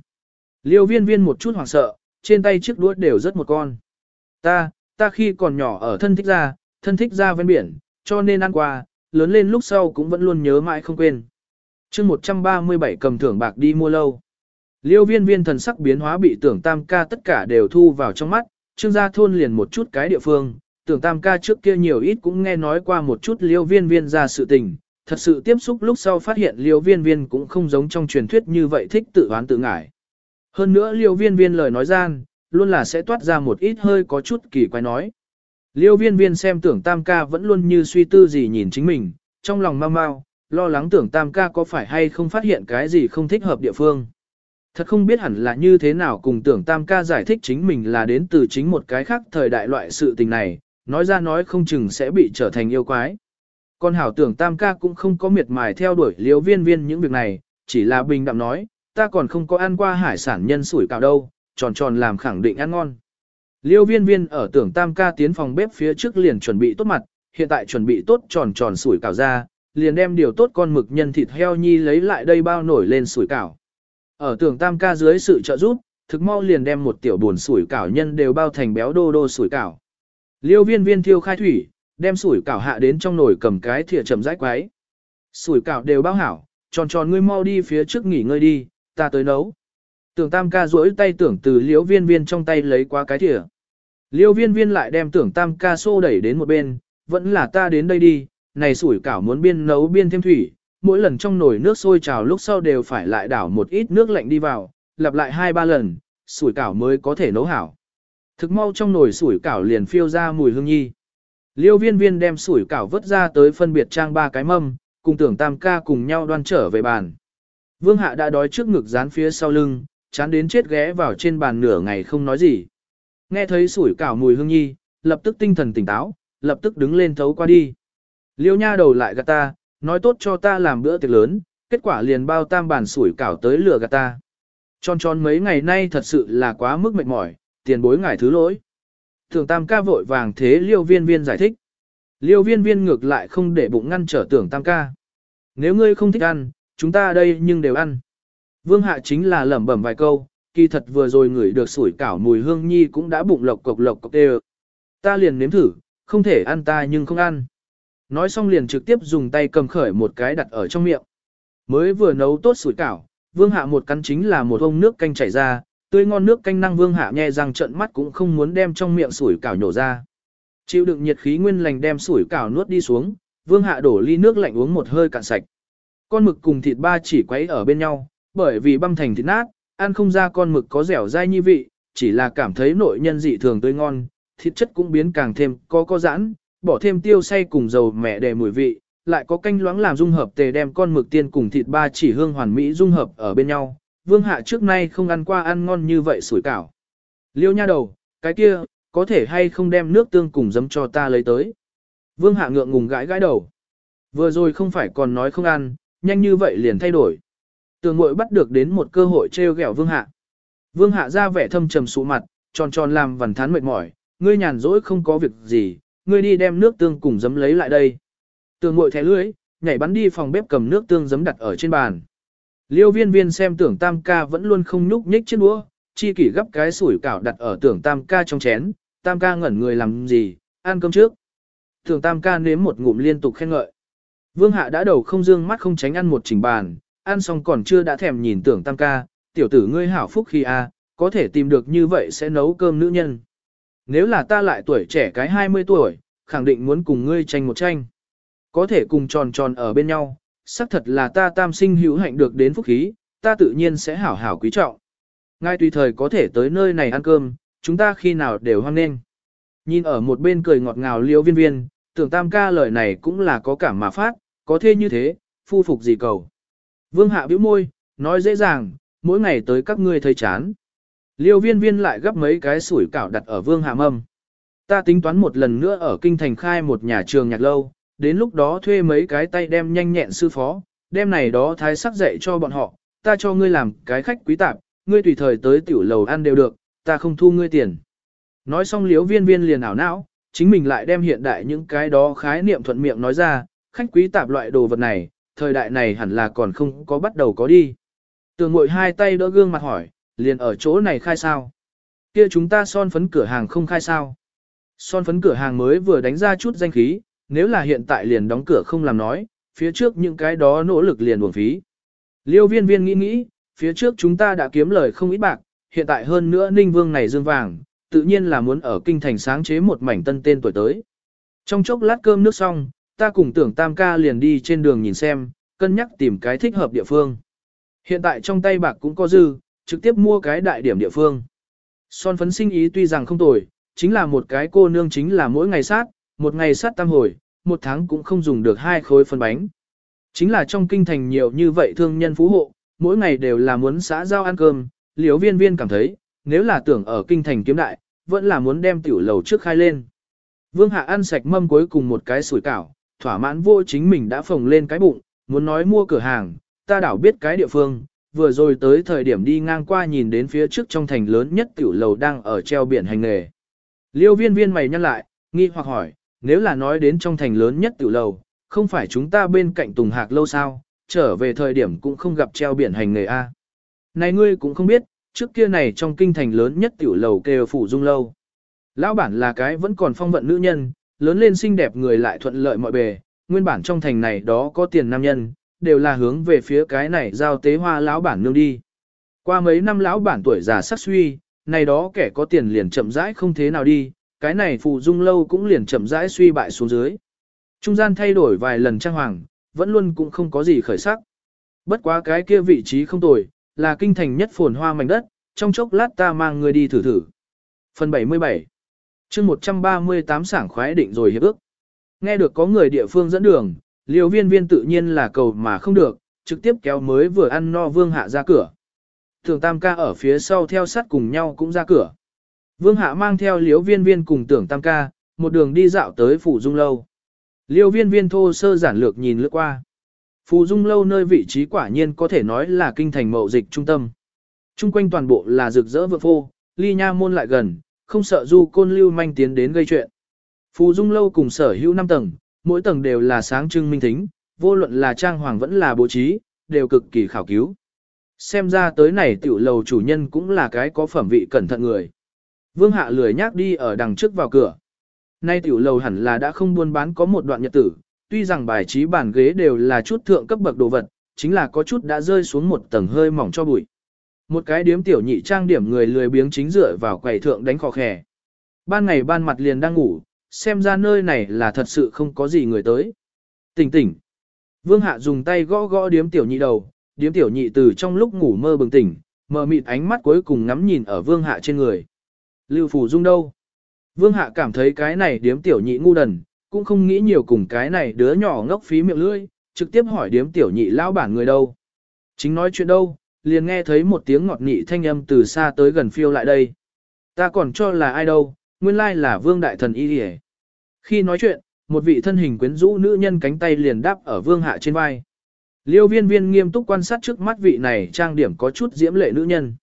Liêu viên viên một chút hoảng sợ, trên tay chiếc đuốt đều rất một con. Ta, ta khi còn nhỏ ở thân thích gia, thân thích gia ven biển, cho nên ăn qua, lớn lên lúc sau cũng vẫn luôn nhớ mãi không quên. chương 137 cầm thưởng bạc đi mua lâu. Liêu viên viên thần sắc biến hóa bị tưởng tam ca tất cả đều thu vào trong mắt, trương gia thôn liền một chút cái địa phương, tưởng tam ca trước kia nhiều ít cũng nghe nói qua một chút liêu viên viên ra sự tình, thật sự tiếp xúc lúc sau phát hiện liêu viên viên cũng không giống trong truyền thuyết như vậy thích tự hoán tự ngải. Hơn nữa liêu viên viên lời nói gian, luôn là sẽ toát ra một ít hơi có chút kỳ quái nói. Liêu viên viên xem tưởng tam ca vẫn luôn như suy tư gì nhìn chính mình, trong lòng mau mau, lo lắng tưởng tam ca có phải hay không phát hiện cái gì không thích hợp địa phương. Thật không biết hẳn là như thế nào cùng tưởng tam ca giải thích chính mình là đến từ chính một cái khác thời đại loại sự tình này, nói ra nói không chừng sẽ bị trở thành yêu quái. Con hảo tưởng tam ca cũng không có miệt mài theo đuổi liêu viên viên những việc này, chỉ là bình đạm nói, ta còn không có ăn qua hải sản nhân sủi cảo đâu, tròn tròn làm khẳng định ăn ngon. Liêu viên viên ở tưởng tam ca tiến phòng bếp phía trước liền chuẩn bị tốt mặt, hiện tại chuẩn bị tốt tròn tròn sủi cảo ra, liền đem điều tốt con mực nhân thịt heo nhi lấy lại đây bao nổi lên sủi cảo. Ở tưởng tam ca dưới sự trợ giúp, thực mau liền đem một tiểu buồn sủi cảo nhân đều bao thành béo đô đô sủi cảo. Liêu viên viên thiêu khai thủy, đem sủi cảo hạ đến trong nồi cầm cái thìa chậm rãi quái. Sủi cảo đều bao hảo, tròn tròn ngươi mau đi phía trước nghỉ ngơi đi, ta tới nấu. Tưởng tam ca duỗi tay tưởng từ liễu viên viên trong tay lấy qua cái thìa. Liêu viên viên lại đem tưởng tam ca xô đẩy đến một bên, vẫn là ta đến đây đi, này sủi cảo muốn biên nấu biên thêm thủy, mỗi lần trong nồi nước sôi trào lúc sau đều phải lại đảo một ít nước lạnh đi vào, lặp lại hai ba lần, sủi cảo mới có thể nấu hảo. Thực mau trong nồi sủi cảo liền phiêu ra mùi hương nhi. Liêu viên viên đem sủi cảo vớt ra tới phân biệt trang ba cái mâm, cùng tưởng tam ca cùng nhau đoan trở về bàn. Vương hạ đã đói trước ngực dán phía sau lưng, chán đến chết ghé vào trên bàn nửa ngày không nói gì. Nghe thấy sủi cảo mùi hương nhi, lập tức tinh thần tỉnh táo, lập tức đứng lên thấu qua đi. Liêu nha đầu lại gạt ta, nói tốt cho ta làm bữa tiệc lớn, kết quả liền bao tam bàn sủi cảo tới lừa gạt ta. Tròn tròn mấy ngày nay thật sự là quá mức mệt mỏi, tiền bối ngài thứ lỗi. Thường tam ca vội vàng thế liêu viên viên giải thích. Liêu viên viên ngược lại không để bụng ngăn trở tưởng tam ca. Nếu ngươi không thích ăn, chúng ta đây nhưng đều ăn. Vương hạ chính là lẩm bẩm vài câu, kỳ thật vừa rồi ngửi được sủi cảo mùi hương nhi cũng đã bụng lộc cộc lộc cộc tê Ta liền nếm thử, không thể ăn ta nhưng không ăn. Nói xong liền trực tiếp dùng tay cầm khởi một cái đặt ở trong miệng. Mới vừa nấu tốt sủi cảo, vương hạ một cắn chính là một ông nước canh chảy ra, tươi ngon nước canh năng vương hạ nhẹ răng trận mắt cũng không muốn đem trong miệng sủi cảo nhổ ra. Chịu đựng nhiệt khí nguyên lành đem sủi cảo nuốt đi xuống, vương hạ đổ ly nước lạnh uống một hơi cạn sạch. Con mực cùng thịt ba chỉ quấy ở bên nhau, bởi vì băm thành thịt nát, ăn không ra con mực có dẻo dai như vị, chỉ là cảm thấy nội nhân dị thường tươi ngon, thịt chất cũng biến càng thêm có có giãn, bỏ thêm tiêu xay cùng dầu mẹ để mùi vị, lại có canh loãng làm dung hợp tề đem con mực tiên cùng thịt ba chỉ hương hoàn mỹ dung hợp ở bên nhau. Vương hạ trước nay không ăn qua ăn ngon như vậy sủi cảo. Liêu nha đầu, cái kia, có thể hay không đem nước tương cùng giấm cho ta lấy tới. Vương hạ ngượng ngùng gãi gãi đầu. Vừa rồi không phải còn nói không ăn, nhanh như vậy liền thay đổi. Tường ngội bắt được đến một cơ hội trêu ghẹo vương hạ. Vương hạ ra vẻ thâm trầm sụ mặt, tròn tròn làm vằn thán mệt mỏi, ngươi nhàn rỗi không có việc gì, ngươi đi đem nước tương cùng giấm lấy lại đây. Tường ngội thẻ lưới, nhảy bắn đi phòng bếp cầm nước tương giấm đặt ở trên bàn. Liêu viên viên xem tưởng tam ca vẫn luôn không nhúc nhích chiếc đũa, chi kỷ gấp cái sủi cảo đặt ở tưởng tam ca trong chén, tam ca ngẩn người làm gì, ăn cơm trước. Tưởng tam ca nếm một ngụm liên tục khen ngợi. Vương hạ đã đầu không dương mắt không tránh ăn một chỉnh bàn, ăn xong còn chưa đã thèm nhìn tưởng tam ca, tiểu tử ngươi hảo phúc khi a, có thể tìm được như vậy sẽ nấu cơm nữ nhân. Nếu là ta lại tuổi trẻ cái 20 tuổi, khẳng định muốn cùng ngươi tranh một tranh. Có thể cùng tròn tròn ở bên nhau, xác thật là ta tam sinh hữu hạnh được đến phúc khí, ta tự nhiên sẽ hảo hảo quý trọng. Ngay tùy thời có thể tới nơi này ăn cơm, chúng ta khi nào đều hoan nghênh. Nhìn ở một bên cười ngọt ngào liêu viên viên, tưởng tam ca lời này cũng là có cảm mà phát, có thế như thế, phu phục gì cầu. Vương hạ bĩu môi, nói dễ dàng, mỗi ngày tới các ngươi thấy chán. Liêu viên viên lại gấp mấy cái sủi cảo đặt ở vương hạ mâm. Ta tính toán một lần nữa ở kinh thành khai một nhà trường nhạc lâu, đến lúc đó thuê mấy cái tay đem nhanh nhẹn sư phó, đem này đó thái sắc dạy cho bọn họ, ta cho ngươi làm cái khách quý tạp, ngươi tùy thời tới tiểu lầu ăn đều được, ta không thu ngươi tiền. Nói xong liếu viên viên liền ảo não, chính mình lại đem hiện đại những cái đó khái niệm thuận miệng nói ra, khách quý tạp loại đồ vật này, thời đại này hẳn là còn không có bắt đầu có đi. Tường ngội hai tay đỡ gương mặt hỏi, liền ở chỗ này khai sao? Kia chúng ta son phấn cửa hàng không khai sao? Son phấn cửa hàng mới vừa đánh ra chút danh khí, nếu là hiện tại liền đóng cửa không làm nói, phía trước những cái đó nỗ lực liền buồn phí. Liêu viên viên nghĩ nghĩ, phía trước chúng ta đã kiếm lời không ít bạc, hiện tại hơn nữa ninh vương này dương vàng, tự nhiên là muốn ở kinh thành sáng chế một mảnh tân tên tuổi tới. Trong chốc lát cơm nước xong, ta cùng tưởng tam ca liền đi trên đường nhìn xem, cân nhắc tìm cái thích hợp địa phương. Hiện tại trong tay bạc cũng có dư, trực tiếp mua cái đại điểm địa phương. Son phấn sinh ý tuy rằng không tồi, chính là một cái cô nương chính là mỗi ngày sát, một ngày sát tam hồi, một tháng cũng không dùng được hai khối phân bánh. Chính là trong kinh thành nhiều như vậy thương nhân phú hộ, mỗi ngày đều là muốn xã giao ăn cơm, liếu viên viên cảm thấy, nếu là tưởng ở kinh thành kiếm đại, vẫn là muốn đem tiểu lầu trước khai lên. Vương Hạ ăn sạch mâm cuối cùng một cái sủi cảo, thỏa mãn vô chính mình đã phồng lên cái bụng, muốn nói mua cửa hàng, ta đảo biết cái địa phương, vừa rồi tới thời điểm đi ngang qua nhìn đến phía trước trong thành lớn nhất tiểu lầu đang ở treo biển hành nghề. Liêu viên viên mày nhăn lại, nghi hoặc hỏi, nếu là nói đến trong thành lớn nhất tiểu lầu, không phải chúng ta bên cạnh Tùng Hạc lâu sao, trở về thời điểm cũng không gặp treo biển hành nghề A. Này ngươi cũng không biết, trước kia này trong kinh thành lớn nhất tiểu lầu kêu phủ dung lâu. Lão bản là cái vẫn còn phong vận nữ nhân, lớn lên xinh đẹp người lại thuận lợi mọi bề, nguyên bản trong thành này đó có tiền nam nhân, đều là hướng về phía cái này giao tế hoa lão bản nương đi. Qua mấy năm lão bản tuổi già sắc suy, này đó kẻ có tiền liền chậm rãi không thế nào đi, cái này phụ dung lâu cũng liền chậm rãi suy bại xuống dưới. Trung gian thay đổi vài lần trang hoàng, vẫn luôn cũng không có gì khởi sắc. Bất quá cái kia vị trí không tồi, là kinh thành nhất phồn hoa mảnh đất, trong chốc lát ta mang người đi thử thử. Phần 77 chương 138 sảng khoái định rồi hiệp ước. Nghe được có người địa phương dẫn đường, liều viên viên tự nhiên là cầu mà không được, trực tiếp kéo mới vừa ăn no vương hạ ra cửa. Thường tam ca ở phía sau theo sát cùng nhau cũng ra cửa. Vương hạ mang theo liều viên viên cùng tưởng tam ca, một đường đi dạo tới phủ dung lâu. Liêu viên viên thô sơ giản lược nhìn lướt qua. Phù dung lâu nơi vị trí quả nhiên có thể nói là kinh thành mậu dịch trung tâm. Trung quanh toàn bộ là rực rỡ vượng phô, ly nha môn lại gần, không sợ du côn lưu manh tiến đến gây chuyện. Phù dung lâu cùng sở hữu 5 tầng, mỗi tầng đều là sáng trưng minh thính, vô luận là trang hoàng vẫn là bố trí, đều cực kỳ khảo cứu. Xem ra tới này tiểu lầu chủ nhân cũng là cái có phẩm vị cẩn thận người. Vương hạ lười nhác đi ở đằng trước vào cửa. Nay tiểu lầu hẳn là đã không buôn bán có một đoạn nhật tử, tuy rằng bài trí bàn ghế đều là chút thượng cấp bậc đồ vật, chính là có chút đã rơi xuống một tầng hơi mỏng cho bụi. Một cái điếm tiểu nhị trang điểm người lười biếng chính dựa vào quầy thượng đánh khò khè. Ban ngày ban mặt liền đang ngủ, xem ra nơi này là thật sự không có gì người tới. Tỉnh tỉnh. Vương hạ dùng tay gõ gõ điếm tiểu nhị đầu, điếm tiểu nhị từ trong lúc ngủ mơ bừng tỉnh, mờ mịt ánh mắt cuối cùng ngắm nhìn ở vương hạ trên người. Lưu phủ dung đâu? Vương hạ cảm thấy cái này điếm tiểu nhị ngu đần, cũng không nghĩ nhiều cùng cái này đứa nhỏ ngốc phí miệng lưỡi, trực tiếp hỏi điếm tiểu nhị lão bản người đâu. Chính nói chuyện đâu, liền nghe thấy một tiếng ngọt nhị thanh âm từ xa tới gần phiêu lại đây. Ta còn cho là ai đâu, nguyên lai là vương đại thần y hề. Khi nói chuyện, một vị thân hình quyến rũ nữ nhân cánh tay liền đáp ở vương hạ trên vai. Liêu viên viên nghiêm túc quan sát trước mắt vị này trang điểm có chút diễm lệ nữ nhân.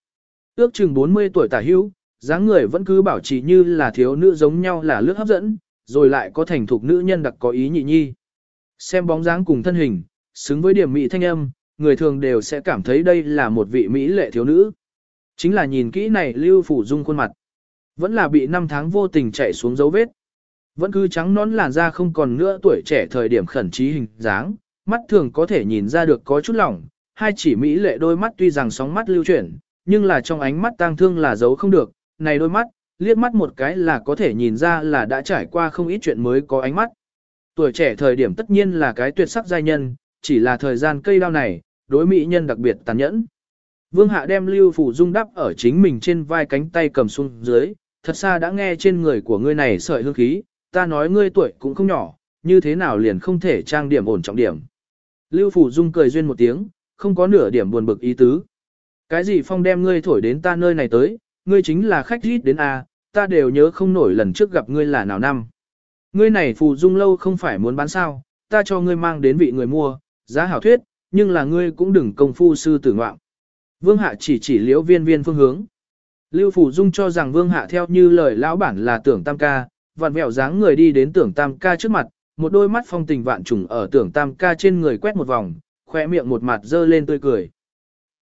Ước chừng 40 tuổi tả hữu, dáng người vẫn cứ bảo trì như là thiếu nữ giống nhau là lướt hấp dẫn, rồi lại có thành thục nữ nhân đặc có ý nhị nhi. Xem bóng dáng cùng thân hình, xứng với điểm mỹ thanh âm, người thường đều sẽ cảm thấy đây là một vị mỹ lệ thiếu nữ. Chính là nhìn kỹ này lưu phủ dung khuôn mặt. Vẫn là bị năm tháng vô tình chạy xuống dấu vết. Vẫn cứ trắng nón làn da không còn nữa tuổi trẻ thời điểm khẩn trí hình dáng, mắt thường có thể nhìn ra được có chút lỏng, hai chỉ mỹ lệ đôi mắt tuy rằng sóng mắt lưu chuyển, nhưng là trong ánh mắt tang thương là giấu không được, này đôi mắt, liếc mắt một cái là có thể nhìn ra là đã trải qua không ít chuyện mới có ánh mắt. Tuổi trẻ thời điểm tất nhiên là cái tuyệt sắc giai nhân, chỉ là thời gian cây đao này, đối mỹ nhân đặc biệt tàn nhẫn. Vương Hạ đem Lưu Phủ Dung đắp ở chính mình trên vai cánh tay cầm xuống dưới, thật xa đã nghe trên người của ngươi này sợi hương khí, ta nói ngươi tuổi cũng không nhỏ, như thế nào liền không thể trang điểm ổn trọng điểm. Lưu Phủ Dung cười duyên một tiếng, không có nửa điểm buồn bực ý tứ. Cái gì phong đem ngươi thổi đến ta nơi này tới, ngươi chính là khách rít đến A, ta đều nhớ không nổi lần trước gặp ngươi là nào năm. Ngươi này Phủ Dung lâu không phải muốn bán sao, ta cho ngươi mang đến vị người mua, giá hảo thuyết, nhưng là ngươi cũng đừng công phu sư tử ngoạm. Vương Hạ chỉ chỉ liễu viên viên phương hướng. Lưu Phủ Dung cho rằng Vương Hạ theo như lời lão bản là tưởng tam ca, vặn vẹo dáng người đi đến tưởng tam ca trước mặt, một đôi mắt phong tình vạn trùng ở tưởng tam ca trên người quét một vòng, khoe miệng một mặt dơ lên tươi cười.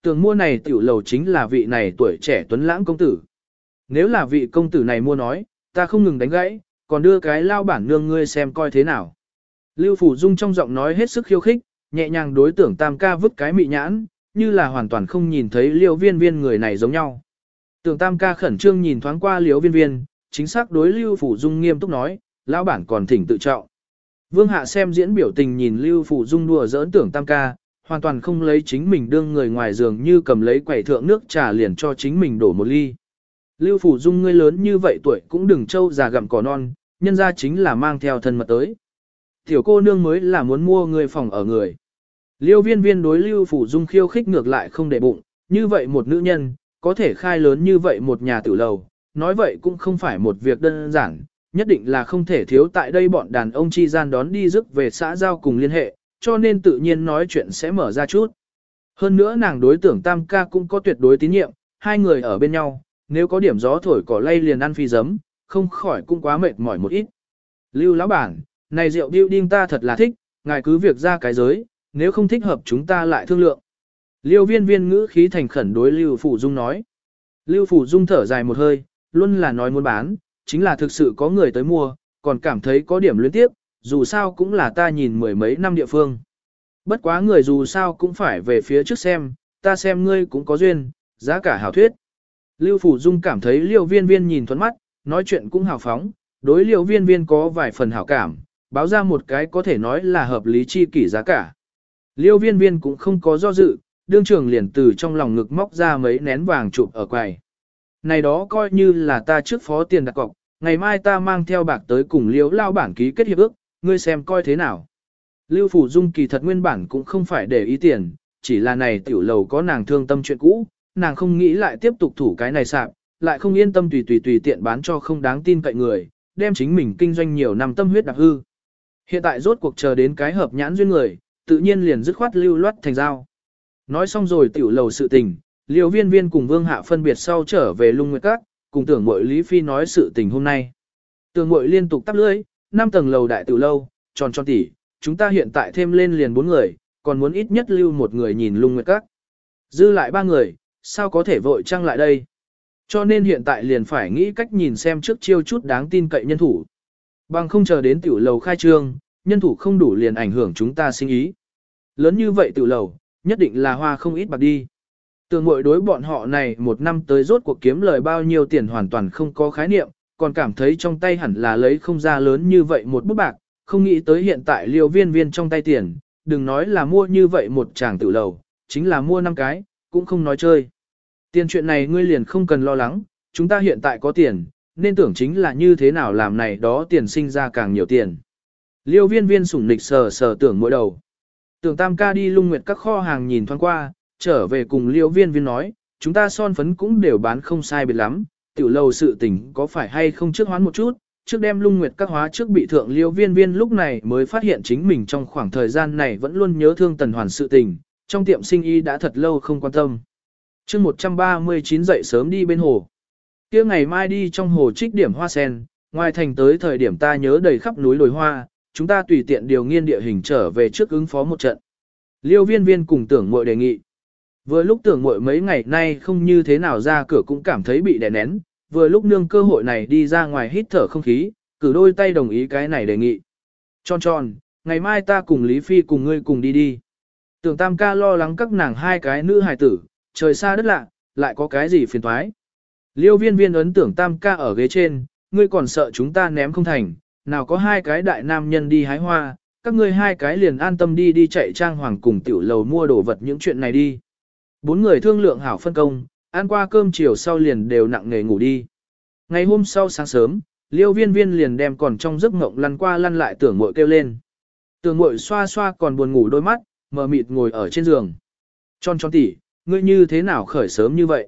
Tưởng mua này tiểu lầu chính là vị này tuổi trẻ tuấn lãng công tử. Nếu là vị công tử này mua nói, ta không ngừng đánh gãy, còn đưa cái lao bản nương ngươi xem coi thế nào. Lưu Phủ Dung trong giọng nói hết sức khiêu khích, nhẹ nhàng đối tưởng tam ca vứt cái mị nhãn, như là hoàn toàn không nhìn thấy liêu viên viên người này giống nhau. Tưởng tam ca khẩn trương nhìn thoáng qua liêu viên viên, chính xác đối Lưu Phủ Dung nghiêm túc nói, lão bản còn thỉnh tự trọng. Vương Hạ xem diễn biểu tình nhìn Lưu Phủ Dung đùa giỡn tưởng tam ca, hoàn toàn không lấy chính mình đương người ngoài giường như cầm lấy quẩy thượng nước trà liền cho chính mình đổ một ly. Lưu Phủ Dung ngươi lớn như vậy tuổi cũng đừng trâu già gặm cỏ non, nhân ra chính là mang theo thân mật tới. Tiểu cô nương mới là muốn mua người phòng ở người. Liêu viên viên đối Lưu Phủ Dung khiêu khích ngược lại không để bụng, như vậy một nữ nhân, có thể khai lớn như vậy một nhà tử lầu, nói vậy cũng không phải một việc đơn giản, nhất định là không thể thiếu tại đây bọn đàn ông chi gian đón đi rước về xã giao cùng liên hệ, cho nên tự nhiên nói chuyện sẽ mở ra chút. Hơn nữa nàng đối tưởng tam ca cũng có tuyệt đối tín nhiệm, hai người ở bên nhau, nếu có điểm gió thổi cỏ lay liền ăn phi giấm, không khỏi cũng quá mệt mỏi một ít. Lưu lão bản, này rượu building ta thật là thích, ngài cứ việc ra cái giới, nếu không thích hợp chúng ta lại thương lượng. Liêu viên viên ngữ khí thành khẩn đối Lưu Phủ Dung nói. Lưu Phủ Dung thở dài một hơi, luôn là nói muốn bán, chính là thực sự có người tới mua, còn cảm thấy có điểm luyến tiếp, dù sao cũng là ta nhìn mười mấy năm địa phương. Bất quá người dù sao cũng phải về phía trước xem, ta xem ngươi cũng có duyên, giá cả hảo thuyết. Lưu Phủ Dung cảm thấy liêu viên viên nhìn thuẫn mắt, nói chuyện cũng hào phóng, đối liêu viên viên có vài phần hảo cảm, báo ra một cái có thể nói là hợp lý chi kỷ giá cả. Liêu viên viên cũng không có do dự, đương trưởng liền từ trong lòng ngực móc ra mấy nén vàng chụp ở quầy. Này đó coi như là ta trước phó tiền đặt cọc, ngày mai ta mang theo bạc tới cùng liêu lao bản ký kết hiệp ước, ngươi xem coi thế nào. Lưu Phủ Dung kỳ thật nguyên bản cũng không phải để ý tiền, chỉ là này tiểu lầu có nàng thương tâm chuyện cũ, nàng không nghĩ lại tiếp tục thủ cái này sạp, lại không yên tâm tùy tùy tùy tiện bán cho không đáng tin cậy người, đem chính mình kinh doanh nhiều năm tâm huyết đặc hư. Hiện tại rốt cuộc chờ đến cái hợp nhãn duyên người, tự nhiên liền dứt khoát lưu loát thành giao. Nói xong rồi tiểu lầu sự tình, liều viên viên cùng Vương Hạ phân biệt sau trở về lung nguyệt các, cùng tưởng mội Lý Phi nói sự tình hôm nay. Tưởng mội liên tục tắp lưỡi, 5 tầng lầu đại tiểu lâu, tròn tròn tỉ, chúng ta hiện tại thêm lên liền 4 người, còn muốn ít nhất lưu một người nhìn lung nguyệt các. Dư lại ba người, sao có thể vội trăng lại đây? Cho nên hiện tại liền phải nghĩ cách nhìn xem trước chiêu chút đáng tin cậy nhân thủ. Bằng không chờ đến tiểu lầu khai trương, nhân thủ không đủ liền ảnh hưởng chúng ta sinh ý. Lớn như vậy tiểu lầu, nhất định là hoa không ít bạc đi. Tường mội đối bọn họ này một năm tới rốt cuộc kiếm lời bao nhiêu tiền hoàn toàn không có khái niệm, còn cảm thấy trong tay hẳn là lấy không ra lớn như vậy một bút bạc, không nghĩ tới hiện tại liều viên viên trong tay tiền, đừng nói là mua như vậy một chàng tự lầu, chính là mua năm cái, cũng không nói chơi. Tiền chuyện này ngươi liền không cần lo lắng, chúng ta hiện tại có tiền, nên tưởng chính là như thế nào làm này đó tiền sinh ra càng nhiều tiền. Liêu viên viên sủng nịch sờ sờ tưởng mỗi đầu. Tưởng tam ca đi lung nguyệt các kho hàng nhìn thoáng qua, trở về cùng liêu viên viên nói, chúng ta son phấn cũng đều bán không sai biệt lắm, tiểu lầu sự tình có phải hay không trước hoán một chút, trước đem lung nguyệt các hóa trước bị thượng liêu viên viên lúc này mới phát hiện chính mình trong khoảng thời gian này vẫn luôn nhớ thương tần hoàn sự tình, trong tiệm sinh y đã thật lâu không quan tâm. chương 139 dậy sớm đi bên hồ kia ngày mai đi trong hồ trích điểm hoa sen, ngoài thành tới thời điểm ta nhớ đầy khắp núi đồi hoa, chúng ta tùy tiện điều nghiên địa hình trở về trước ứng phó một trận. Liêu viên viên cùng tưởng mội đề nghị. Vừa lúc tưởng muội mấy ngày nay không như thế nào ra cửa cũng cảm thấy bị đè nén, vừa lúc nương cơ hội này đi ra ngoài hít thở không khí, cử đôi tay đồng ý cái này đề nghị. Tròn tròn, ngày mai ta cùng Lý Phi cùng ngươi cùng đi đi. Tưởng tam ca lo lắng các nàng hai cái nữ hài tử, trời xa đất lạ, lại có cái gì phiền thoái. Liêu viên viên ấn tưởng tam ca ở ghế trên, ngươi còn sợ chúng ta ném không thành, nào có hai cái đại nam nhân đi hái hoa, các ngươi hai cái liền an tâm đi đi chạy trang hoàng cùng tiểu lầu mua đồ vật những chuyện này đi. Bốn người thương lượng hảo phân công, ăn qua cơm chiều sau liền đều nặng nghề ngủ đi. Ngày hôm sau sáng sớm, liêu viên viên liền đem còn trong giấc mộng lăn qua lăn lại tưởng mội kêu lên. Tưởng mội xoa xoa còn buồn ngủ đôi mắt, mờ mịt ngồi ở trên giường. Tròn tròn tỉ, ngươi như thế nào khởi sớm như vậy?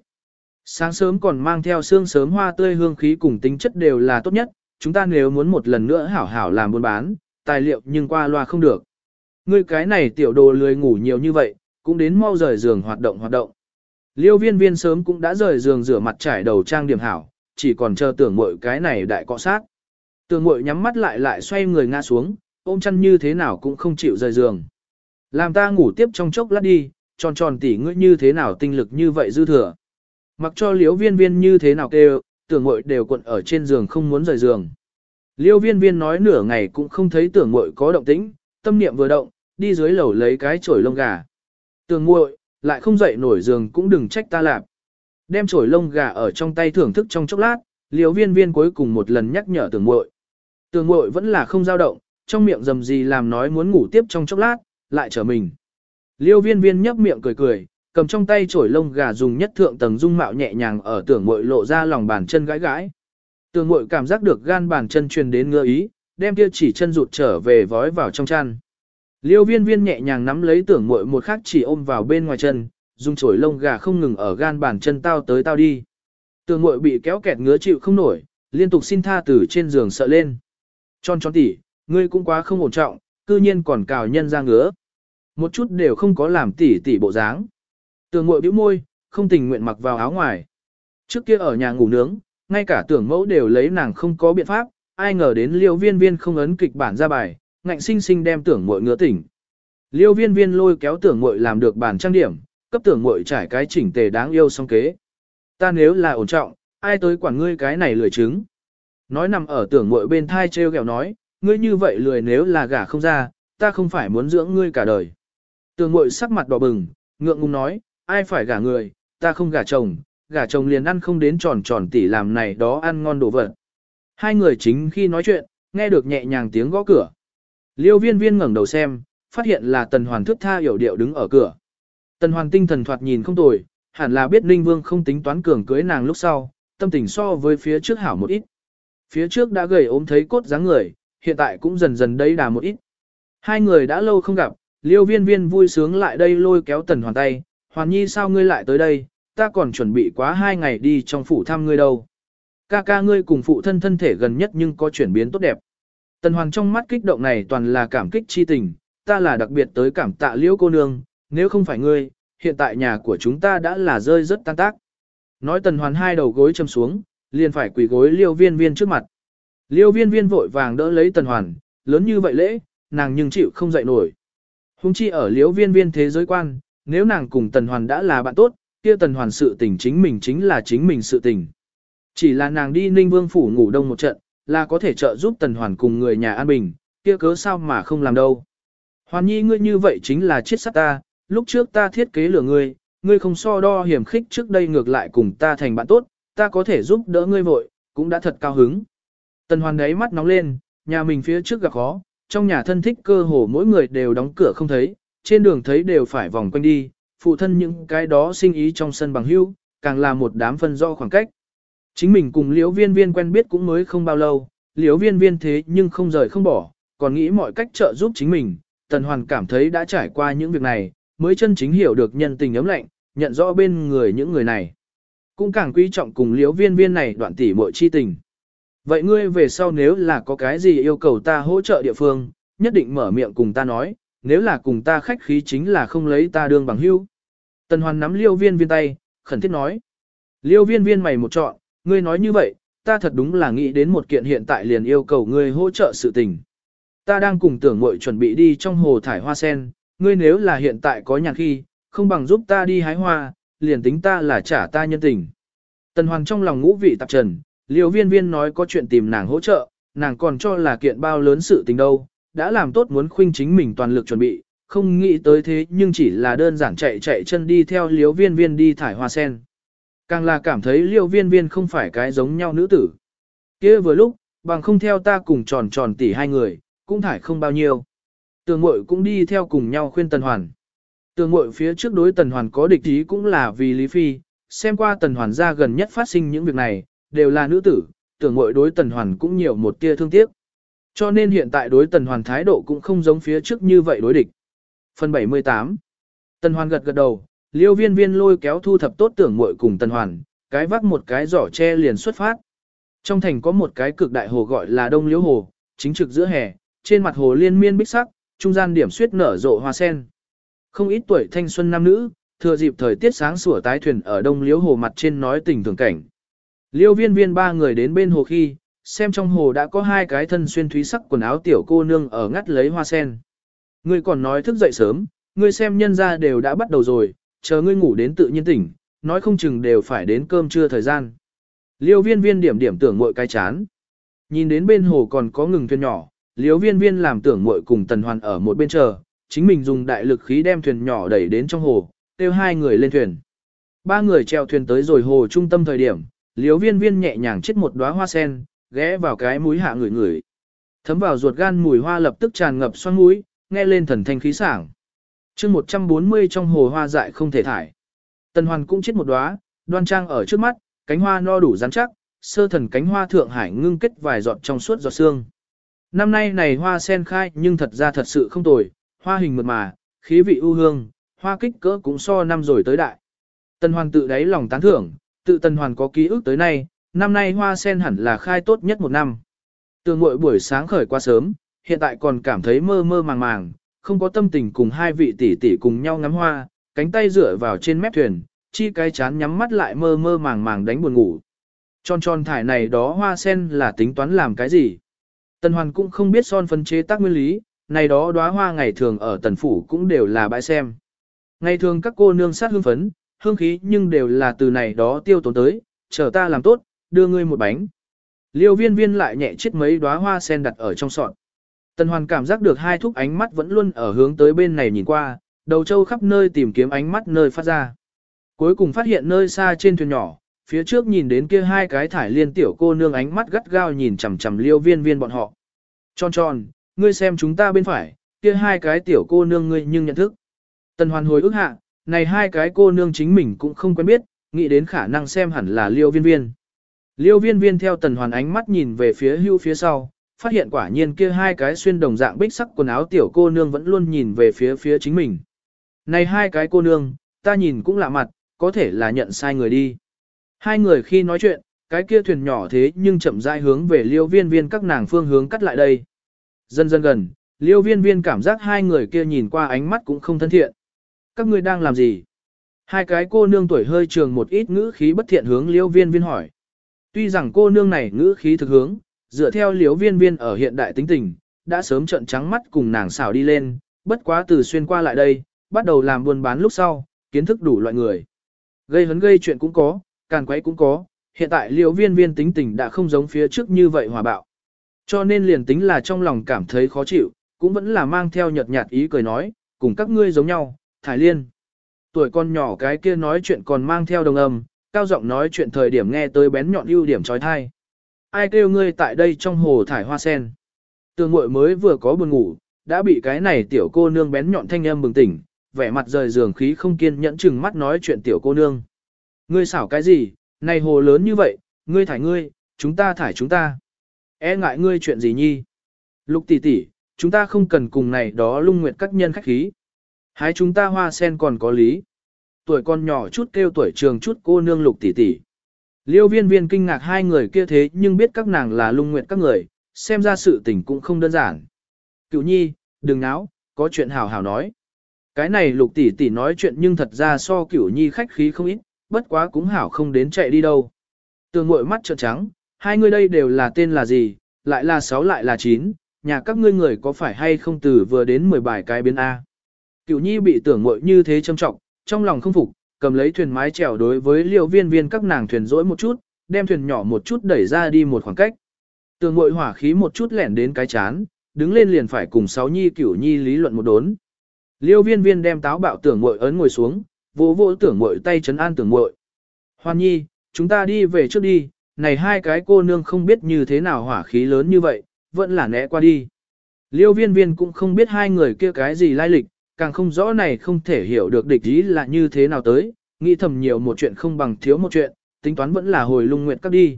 Sáng sớm còn mang theo sương sớm hoa tươi hương khí cùng tính chất đều là tốt nhất, chúng ta nếu muốn một lần nữa hảo hảo làm buôn bán, tài liệu nhưng qua loa không được. Ngươi cái này tiểu đồ lười ngủ nhiều như vậy, cũng đến mau rời giường hoạt động hoạt động. Liêu viên viên sớm cũng đã rời giường rửa mặt trải đầu trang điểm hảo, chỉ còn chờ tưởng mội cái này đại cọ sát. Tưởng mội nhắm mắt lại lại xoay người ngã xuống, ôm chăn như thế nào cũng không chịu rời giường. Làm ta ngủ tiếp trong chốc lát đi, tròn tròn tỉ ngươi như thế nào tinh lực như vậy dư thừa. Mặc cho liễu viên viên như thế nào kêu, tưởng mội đều cuộn ở trên giường không muốn rời giường. Liêu viên viên nói nửa ngày cũng không thấy tưởng mội có động tĩnh, tâm niệm vừa động, đi dưới lầu lấy cái chổi lông gà. Tưởng muội lại không dậy nổi giường cũng đừng trách ta lạp. Đem chổi lông gà ở trong tay thưởng thức trong chốc lát, liều viên viên cuối cùng một lần nhắc nhở tưởng muội Tưởng muội vẫn là không dao động, trong miệng dầm gì làm nói muốn ngủ tiếp trong chốc lát, lại trở mình. Liêu viên viên nhấp miệng cười cười, cầm trong tay chổi lông gà dùng nhất thượng tầng dung mạo nhẹ nhàng ở tưởng muội lộ ra lòng bàn chân gãi gãi. Tưởng muội cảm giác được gan bàn chân truyền đến ngứa ý, đem kia chỉ chân rụt trở về vói vào trong chăn. Liêu viên viên nhẹ nhàng nắm lấy tưởng muội một khắc chỉ ôm vào bên ngoài chân, dùng chổi lông gà không ngừng ở gan bàn chân tao tới tao đi. Tưởng muội bị kéo kẹt ngứa chịu không nổi, liên tục xin tha từ trên giường sợ lên. Tròn tròn tỉ, ngươi cũng quá không ổn trọng, cư nhiên còn cào nhân ra ngứa. Một chút đều không có làm tỉ tỉ bộ dáng. Tưởng muội bĩu môi, không tình nguyện mặc vào áo ngoài. Trước kia ở nhà ngủ nướng, ngay cả tưởng mẫu đều lấy nàng không có biện pháp, ai ngờ đến liêu viên viên không ấn kịch bản ra bài, ngạnh sinh sinh đem tưởng muội ngứa tỉnh. Liêu viên viên lôi kéo tưởng muội làm được bản trang điểm, cấp tưởng muội trải cái chỉnh tề đáng yêu song kế. Ta nếu là ổn trọng, ai tới quản ngươi cái này lười trứng? Nói nằm ở tưởng muội bên thai treo kẹo nói, ngươi như vậy lười nếu là gả không ra, ta không phải muốn dưỡng ngươi cả đời. Tưởng muội sắc mặt đỏ bừng, ngượng ngùng nói, ai phải gả người, ta không gả chồng, gả chồng liền ăn không đến tròn tròn tỉ làm này đó ăn ngon đồ vật. Hai người chính khi nói chuyện, nghe được nhẹ nhàng tiếng gõ cửa. Liêu viên viên ngẩng đầu xem, phát hiện là tần hoàn thức tha hiểu điệu đứng ở cửa. Tần hoàn tinh thần thoạt nhìn không tồi, hẳn là biết Ninh Vương không tính toán cường cưới nàng lúc sau, tâm tình so với phía trước hảo một ít. Phía trước đã gầy ốm thấy cốt dáng người, hiện tại cũng dần dần đầy đà một ít. Hai người đã lâu không gặp, liêu viên viên vui sướng lại đây lôi kéo tần hoàn tay, hoàn nhi sao ngươi lại tới đây, ta còn chuẩn bị quá hai ngày đi trong phủ thăm ngươi đâu. Ca ca ngươi cùng phụ thân thân thể gần nhất nhưng có chuyển biến tốt đẹp. Tần Hoàn trong mắt kích động này toàn là cảm kích chi tình, ta là đặc biệt tới cảm tạ liễu cô nương, nếu không phải ngươi, hiện tại nhà của chúng ta đã là rơi rất tan tác. Nói Tần Hoàn hai đầu gối châm xuống, liền phải quỳ gối liêu viên viên trước mặt. Liêu viên viên vội vàng đỡ lấy Tần Hoàn, lớn như vậy lễ, nàng nhưng chịu không dậy nổi. Hùng chi ở liêu viên viên thế giới quan, nếu nàng cùng Tần Hoàn đã là bạn tốt, kia Tần Hoàn sự tình chính mình chính là chính mình sự tình. Chỉ là nàng đi Ninh Vương Phủ ngủ đông một trận, là có thể trợ giúp Tần Hoàn cùng người nhà an bình, kia cớ sao mà không làm đâu. Hoàn nhi ngươi như vậy chính là chết sát ta, lúc trước ta thiết kế lừa ngươi, ngươi không so đo hiểm khích trước đây ngược lại cùng ta thành bạn tốt, ta có thể giúp đỡ ngươi vội, cũng đã thật cao hứng. Tần Hoàn đấy mắt nóng lên, nhà mình phía trước gặp khó, trong nhà thân thích cơ hồ mỗi người đều đóng cửa không thấy, trên đường thấy đều phải vòng quanh đi, phụ thân những cái đó sinh ý trong sân bằng hữu, càng là một đám phân do khoảng cách. Chính mình cùng liễu viên viên quen biết cũng mới không bao lâu, liễu viên viên thế nhưng không rời không bỏ, còn nghĩ mọi cách trợ giúp chính mình, tần hoàn cảm thấy đã trải qua những việc này, mới chân chính hiểu được nhân tình ấm lạnh, nhận rõ bên người những người này. Cũng càng quý trọng cùng liễu viên viên này đoạn tỉ muội chi tình. Vậy ngươi về sau nếu là có cái gì yêu cầu ta hỗ trợ địa phương, nhất định mở miệng cùng ta nói, nếu là cùng ta khách khí chính là không lấy ta đương bằng hữu. Tần hoàn nắm liêu viên viên tay, khẩn thiết nói. Liêu viên viên mày một trọn, Ngươi nói như vậy, ta thật đúng là nghĩ đến một kiện hiện tại liền yêu cầu ngươi hỗ trợ sự tình. Ta đang cùng tưởng muội chuẩn bị đi trong hồ thải hoa sen, ngươi nếu là hiện tại có nhàn khi, không bằng giúp ta đi hái hoa, liền tính ta là trả ta nhân tình. Tần Hoàn trong lòng ngũ vị tạp trần, liêu viên viên nói có chuyện tìm nàng hỗ trợ, nàng còn cho là kiện bao lớn sự tình đâu, đã làm tốt muốn khuynh chính mình toàn lực chuẩn bị, không nghĩ tới thế nhưng chỉ là đơn giản chạy chạy chân đi theo liếu viên viên đi thải hoa sen. Càng là cảm thấy liêu viên viên không phải cái giống nhau nữ tử. kia vừa lúc, bằng không theo ta cùng tròn tròn tỉ hai người, cũng thải không bao nhiêu. Tường mội cũng đi theo cùng nhau khuyên Tần Hoàn. Tường mội phía trước đối Tần Hoàn có địch ý cũng là vì Lý Phi, xem qua Tần Hoàn ra gần nhất phát sinh những việc này, đều là nữ tử, tường mội đối tần hoàn cũng nhiều một tia thương tiếc. Cho nên hiện tại đối tần hoàn thái độ cũng không giống phía trước như vậy đối địch. Phần 78 Tần hoàn gật gật đầu, liêu viên viên lôi kéo thu thập tốt tưởng muội cùng tần hoàn, cái vác một cái giỏ tre liền xuất phát. Trong thành có một cái cực đại hồ gọi là Đông Liễu Hồ, chính trực giữa hè, trên mặt hồ liên miên bích sắc, trung gian điểm suyết nở rộ hoa sen. Không ít tuổi thanh xuân nam nữ, thừa dịp thời tiết sáng sủa tái thuyền ở Đông Liễu Hồ mặt trên nói tình thường cảnh. Liêu viên viên ba người đến bên hồ khi, xem trong hồ đã có hai cái thân xuyên thúy sắc quần áo tiểu cô nương ở ngắt lấy hoa sen. Ngươi còn nói thức dậy sớm, ngươi xem nhân ra đều đã bắt đầu rồi, chờ ngươi ngủ đến tự nhiên tỉnh, nói không chừng đều phải đến cơm trưa thời gian. Liêu viên viên điểm điểm tưởng mội cái chán. Nhìn đến bên hồ còn có ngừng thuyền nhỏ, liêu viên viên làm tưởng mội cùng tần hoàn ở một bên chờ, chính mình dùng đại lực khí đem thuyền nhỏ đẩy đến trong hồ, kêu hai người lên thuyền. Ba người treo thuyền tới rồi hồ trung tâm thời điểm, liêu viên viên nhẹ nhàng chết một đóa hoa sen, ghé vào cái mũi hạ người người. Thấm vào ruột gan mùi hoa lập tức tràn ngập xoan mũi, nghe lên thần thanh khí sảng. chương 140 trong hồ hoa dại không thể thải. Tần hoàn cũng chết một đóa, đoan trang ở trước mắt, cánh hoa no đủ rắn chắc, sơ thần cánh hoa thượng hải ngưng kết vài giọt trong suốt giọt xương. Năm nay này hoa sen khai nhưng thật ra thật sự không tồi, hoa hình mượt mà, khí vị ưu hương, hoa kích cỡ cũng so năm rồi tới đại. Tần hoàn tự đáy lòng tán thưởng, tự tần hoàn có ký ức tới nay, năm nay hoa sen hẳn là khai tốt nhất một năm. Tường ngội buổi sáng khởi qua sớm, hiện tại còn cảm thấy mơ mơ màng màng, không có tâm tình cùng hai vị tỷ tỷ cùng nhau ngắm hoa, cánh tay dựa vào trên mép thuyền, chi cái chán nhắm mắt lại mơ mơ màng màng đánh buồn ngủ. Tròn tròn thải này đó hoa sen là tính toán làm cái gì? Tần Hoàn cũng không biết son phân chế tác nguyên lý, này đó đóa hoa ngày thường ở tần phủ cũng đều là bãi xem. Ngày thường các cô nương sát hương phấn, hương khí nhưng đều là từ này đó tiêu tốn tới, chờ ta làm tốt, đưa ngươi một bánh. Liêu viên viên lại nhẹ chiếc mấy đóa hoa sen đặt ở trong sọt. Tần Hoàn cảm giác được hai thúc ánh mắt vẫn luôn ở hướng tới bên này nhìn qua, đầu châu khắp nơi tìm kiếm ánh mắt nơi phát ra. Cuối cùng phát hiện nơi xa trên thuyền nhỏ, phía trước nhìn đến kia hai cái thải liên tiểu cô nương ánh mắt gắt gao nhìn chằm chằm liêu viên viên bọn họ. Tròn tròn, ngươi xem chúng ta bên phải, kia hai cái tiểu cô nương ngươi nhưng nhận thức. Tần hoàn hồi ức hạ, này hai cái cô nương chính mình cũng không quen biết, nghĩ đến khả năng xem hẳn là liêu viên viên. Liêu viên viên theo tần hoàn ánh mắt nhìn về phía hưu phía sau, phát hiện quả nhiên kia hai cái xuyên đồng dạng bích sắc quần áo tiểu cô nương vẫn luôn nhìn về phía phía chính mình. Này hai cái cô nương, ta nhìn cũng lạ mặt, có thể là nhận sai người đi. Hai người khi nói chuyện, cái kia thuyền nhỏ thế nhưng chậm rãi hướng về liêu viên viên các nàng phương hướng cắt lại đây. Dần dần gần, liêu viên viên cảm giác hai người kia nhìn qua ánh mắt cũng không thân thiện. Các ngươi đang làm gì? Hai cái cô nương tuổi hơi trường một ít ngữ khí bất thiện hướng liêu viên viên hỏi. Tuy rằng cô nương này ngữ khí thực hướng, dựa theo liếu viên viên ở hiện đại tính tình, đã sớm trận trắng mắt cùng nàng xảo đi lên, bất quá từ xuyên qua lại đây, bắt đầu làm buôn bán lúc sau, kiến thức đủ loại người. Gây hấn gây chuyện cũng có, càn quấy cũng có, hiện tại liếu viên viên tính tình đã không giống phía trước như vậy hòa bạo. Cho nên liền tính là trong lòng cảm thấy khó chịu, cũng vẫn là mang theo nhợt nhạt ý cười nói, cùng các ngươi giống nhau, thải liên. Tuổi con nhỏ cái kia nói chuyện còn mang theo đồng âm, cao giọng nói chuyện thời điểm nghe tới bén nhọn ưu điểm trói thai. Ai kêu ngươi tại đây trong hồ thải hoa sen. Tường muội mới vừa có buồn ngủ, đã bị cái này tiểu cô nương bén nhọn thanh âm bừng tỉnh, vẻ mặt rời giường khí không kiên nhẫn chừng mắt nói chuyện tiểu cô nương. Ngươi xảo cái gì, này hồ lớn như vậy, ngươi thải ngươi, chúng ta thải chúng ta. E ngại ngươi chuyện gì nhi? Lục tỷ tỷ, chúng ta không cần cùng này đó lung nguyệt các nhân khách khí. Hái chúng ta hoa sen còn có lý. Tuổi con nhỏ chút kêu tuổi trường chút cô nương lục tỷ tỷ. Liêu viên viên kinh ngạc hai người kia thế nhưng biết các nàng là lung nguyện các người, xem ra sự tình cũng không đơn giản. Cựu nhi, đừng náo, có chuyện hào hào nói. Cái này lục tỷ tỷ nói chuyện nhưng thật ra so cửu nhi khách khí không ít, bất quá cũng hảo không đến chạy đi đâu. Tường mội mắt trợn trắng, hai người đây đều là tên là gì, lại là sáu lại là chín, nhà các ngươi người có phải hay không từ vừa đến 10 bài cái biến A. Cửu nhi bị tưởng mội như thế châm trọng, trong lòng không phục, cầm lấy thuyền mái chèo đối với liều viên viên các nàng thuyền rỗi một chút, đem thuyền nhỏ một chút đẩy ra đi một khoảng cách. Tường ngội hỏa khí một chút lẻn đến cái chán, đứng lên liền phải cùng sáu nhi cửu nhi lý luận một đốn. Liêu viên viên đem táo bạo tưởng muội ấn ngồi xuống, vỗ vỗ tưởng muội tay trấn an tưởng muội. Hoan nhi, chúng ta đi về trước đi, này hai cái cô nương không biết như thế nào hỏa khí lớn như vậy, vẫn là né qua đi. Liêu viên viên cũng không biết hai người kia cái gì lai lịch, càng không rõ này không thể hiểu được địch ý là như thế nào tới, nghĩ thầm nhiều một chuyện không bằng thiếu một chuyện, tính toán vẫn là hồi lung nguyện các đi.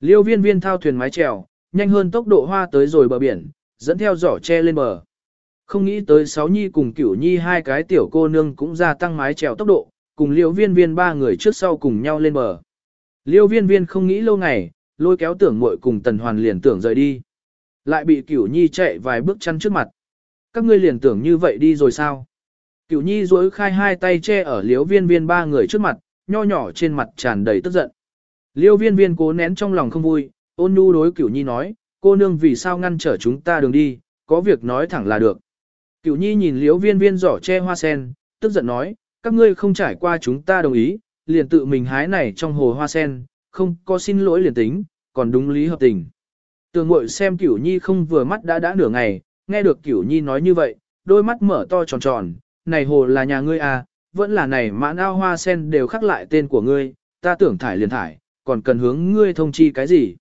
Liêu viên viên thao thuyền mái trèo nhanh hơn tốc độ hoa tới rồi bờ biển, dẫn theo giỏ che lên bờ. Không nghĩ tới sáu nhi cùng cửu nhi hai cái tiểu cô nương cũng gia tăng mái trèo tốc độ, cùng liêu viên viên ba người trước sau cùng nhau lên bờ. Liêu viên viên không nghĩ lâu ngày, lôi kéo tưởng muội cùng tần hoàn liền tưởng rời đi. Lại bị cửu nhi chạy vài bước chăn trước mặt. Các ngươi liền tưởng như vậy đi rồi sao? Cửu nhi duỗi khai hai tay che ở liêu viên viên ba người trước mặt, nho nhỏ trên mặt tràn đầy tức giận. Liêu viên viên cố nén trong lòng không vui, ôn nhu đối cửu nhi nói, cô nương vì sao ngăn trở chúng ta đường đi, có việc nói thẳng là được. Cửu nhi nhìn liêu viên viên giỏ che hoa sen, tức giận nói, các ngươi không trải qua chúng ta đồng ý, liền tự mình hái này trong hồ hoa sen, không có xin lỗi liền tính, còn đúng lý hợp tình. Tường ngội xem cửu nhi không vừa mắt đã đã nửa ngày, nghe được cửu nhi nói như vậy, đôi mắt mở to tròn tròn, này hồ là nhà ngươi à, vẫn là này mãn ao hoa sen đều khắc lại tên của ngươi, ta tưởng thải liền thải, còn cần hướng ngươi thông chi cái gì.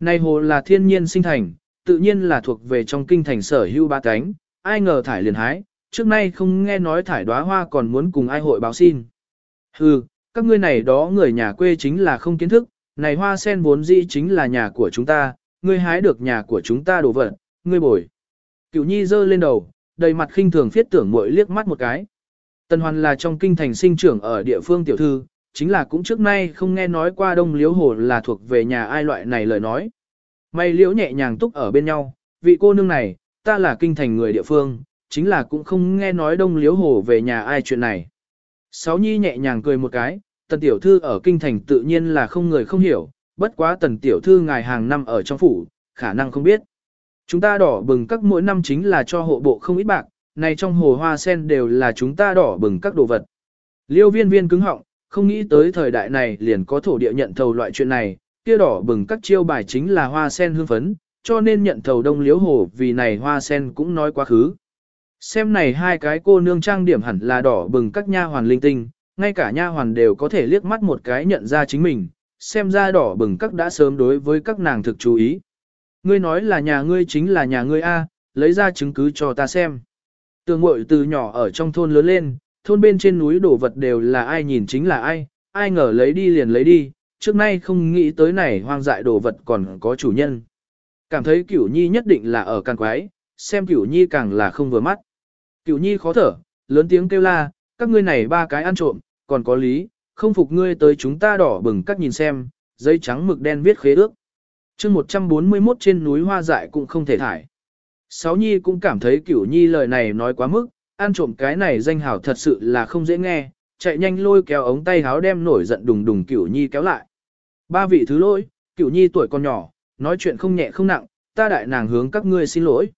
Này hồ là thiên nhiên sinh thành, tự nhiên là thuộc về trong kinh thành sở hữu ba cánh, ai ngờ thải liền hái, trước nay không nghe nói thải đóa hoa còn muốn cùng ai hội báo xin. Hừ, các ngươi này đó người nhà quê chính là không kiến thức, này hoa sen vốn dĩ chính là nhà của chúng ta, ngươi hái được nhà của chúng ta đổ vật, ngươi bồi. Cửu nhi giơ lên đầu, đầy mặt khinh thường phiết tưởng muội liếc mắt một cái. Tần Hoàn là trong kinh thành sinh trưởng ở địa phương tiểu thư, chính là cũng trước nay không nghe nói qua đông liếu hồ là thuộc về nhà ai loại này lời nói. May liễu nhẹ nhàng túc ở bên nhau, vị cô nương này, ta là kinh thành người địa phương, chính là cũng không nghe nói đông liếu hồ về nhà ai chuyện này. Sáu nhi nhẹ nhàng cười một cái, tần tiểu thư ở kinh thành tự nhiên là không người không hiểu, bất quá tần tiểu thư ngài hàng năm ở trong phủ, khả năng không biết. Chúng ta đỏ bừng các mỗi năm chính là cho hộ bộ không ít bạc, này trong hồ hoa sen đều là chúng ta đỏ bừng các đồ vật. Liêu viên viên cứng họng, không nghĩ tới thời đại này liền có thổ địa nhận thầu loại chuyện này, kia đỏ bừng các chiêu bài chính là hoa sen hương phấn, cho nên nhận thầu đông liếu hồ vì này hoa sen cũng nói quá khứ. Xem này hai cái cô nương trang điểm hẳn là đỏ bừng các nha hoàn linh tinh, ngay cả nha hoàn đều có thể liếc mắt một cái nhận ra chính mình, xem ra đỏ bừng các đã sớm đối với các nàng thực chú ý. Ngươi nói là nhà ngươi chính là nhà ngươi A, lấy ra chứng cứ cho ta xem. Tường mội từ nhỏ ở trong thôn lớn lên, thôn bên trên núi đổ vật đều là ai nhìn chính là ai, ai ngờ lấy đi liền lấy đi, trước nay không nghĩ tới này hoang dại đồ vật còn có chủ nhân. Cảm thấy cửu nhi nhất định là ở càng quái, xem cửu nhi càng là không vừa mắt. Cửu nhi khó thở, lớn tiếng kêu la, các ngươi này ba cái ăn trộm, còn có lý, không phục ngươi tới chúng ta đỏ bừng các nhìn xem, giấy trắng mực đen viết khế ước chương 141 trên núi hoa dại cũng không thể thải. Sáu nhi cũng cảm thấy cửu nhi lời này nói quá mức, ăn trộm cái này danh hào thật sự là không dễ nghe, chạy nhanh lôi kéo ống tay háo đem nổi giận đùng đùng cửu nhi kéo lại. Ba vị thứ lỗi, cửu nhi tuổi còn nhỏ, nói chuyện không nhẹ không nặng, ta đại nàng hướng các ngươi xin lỗi.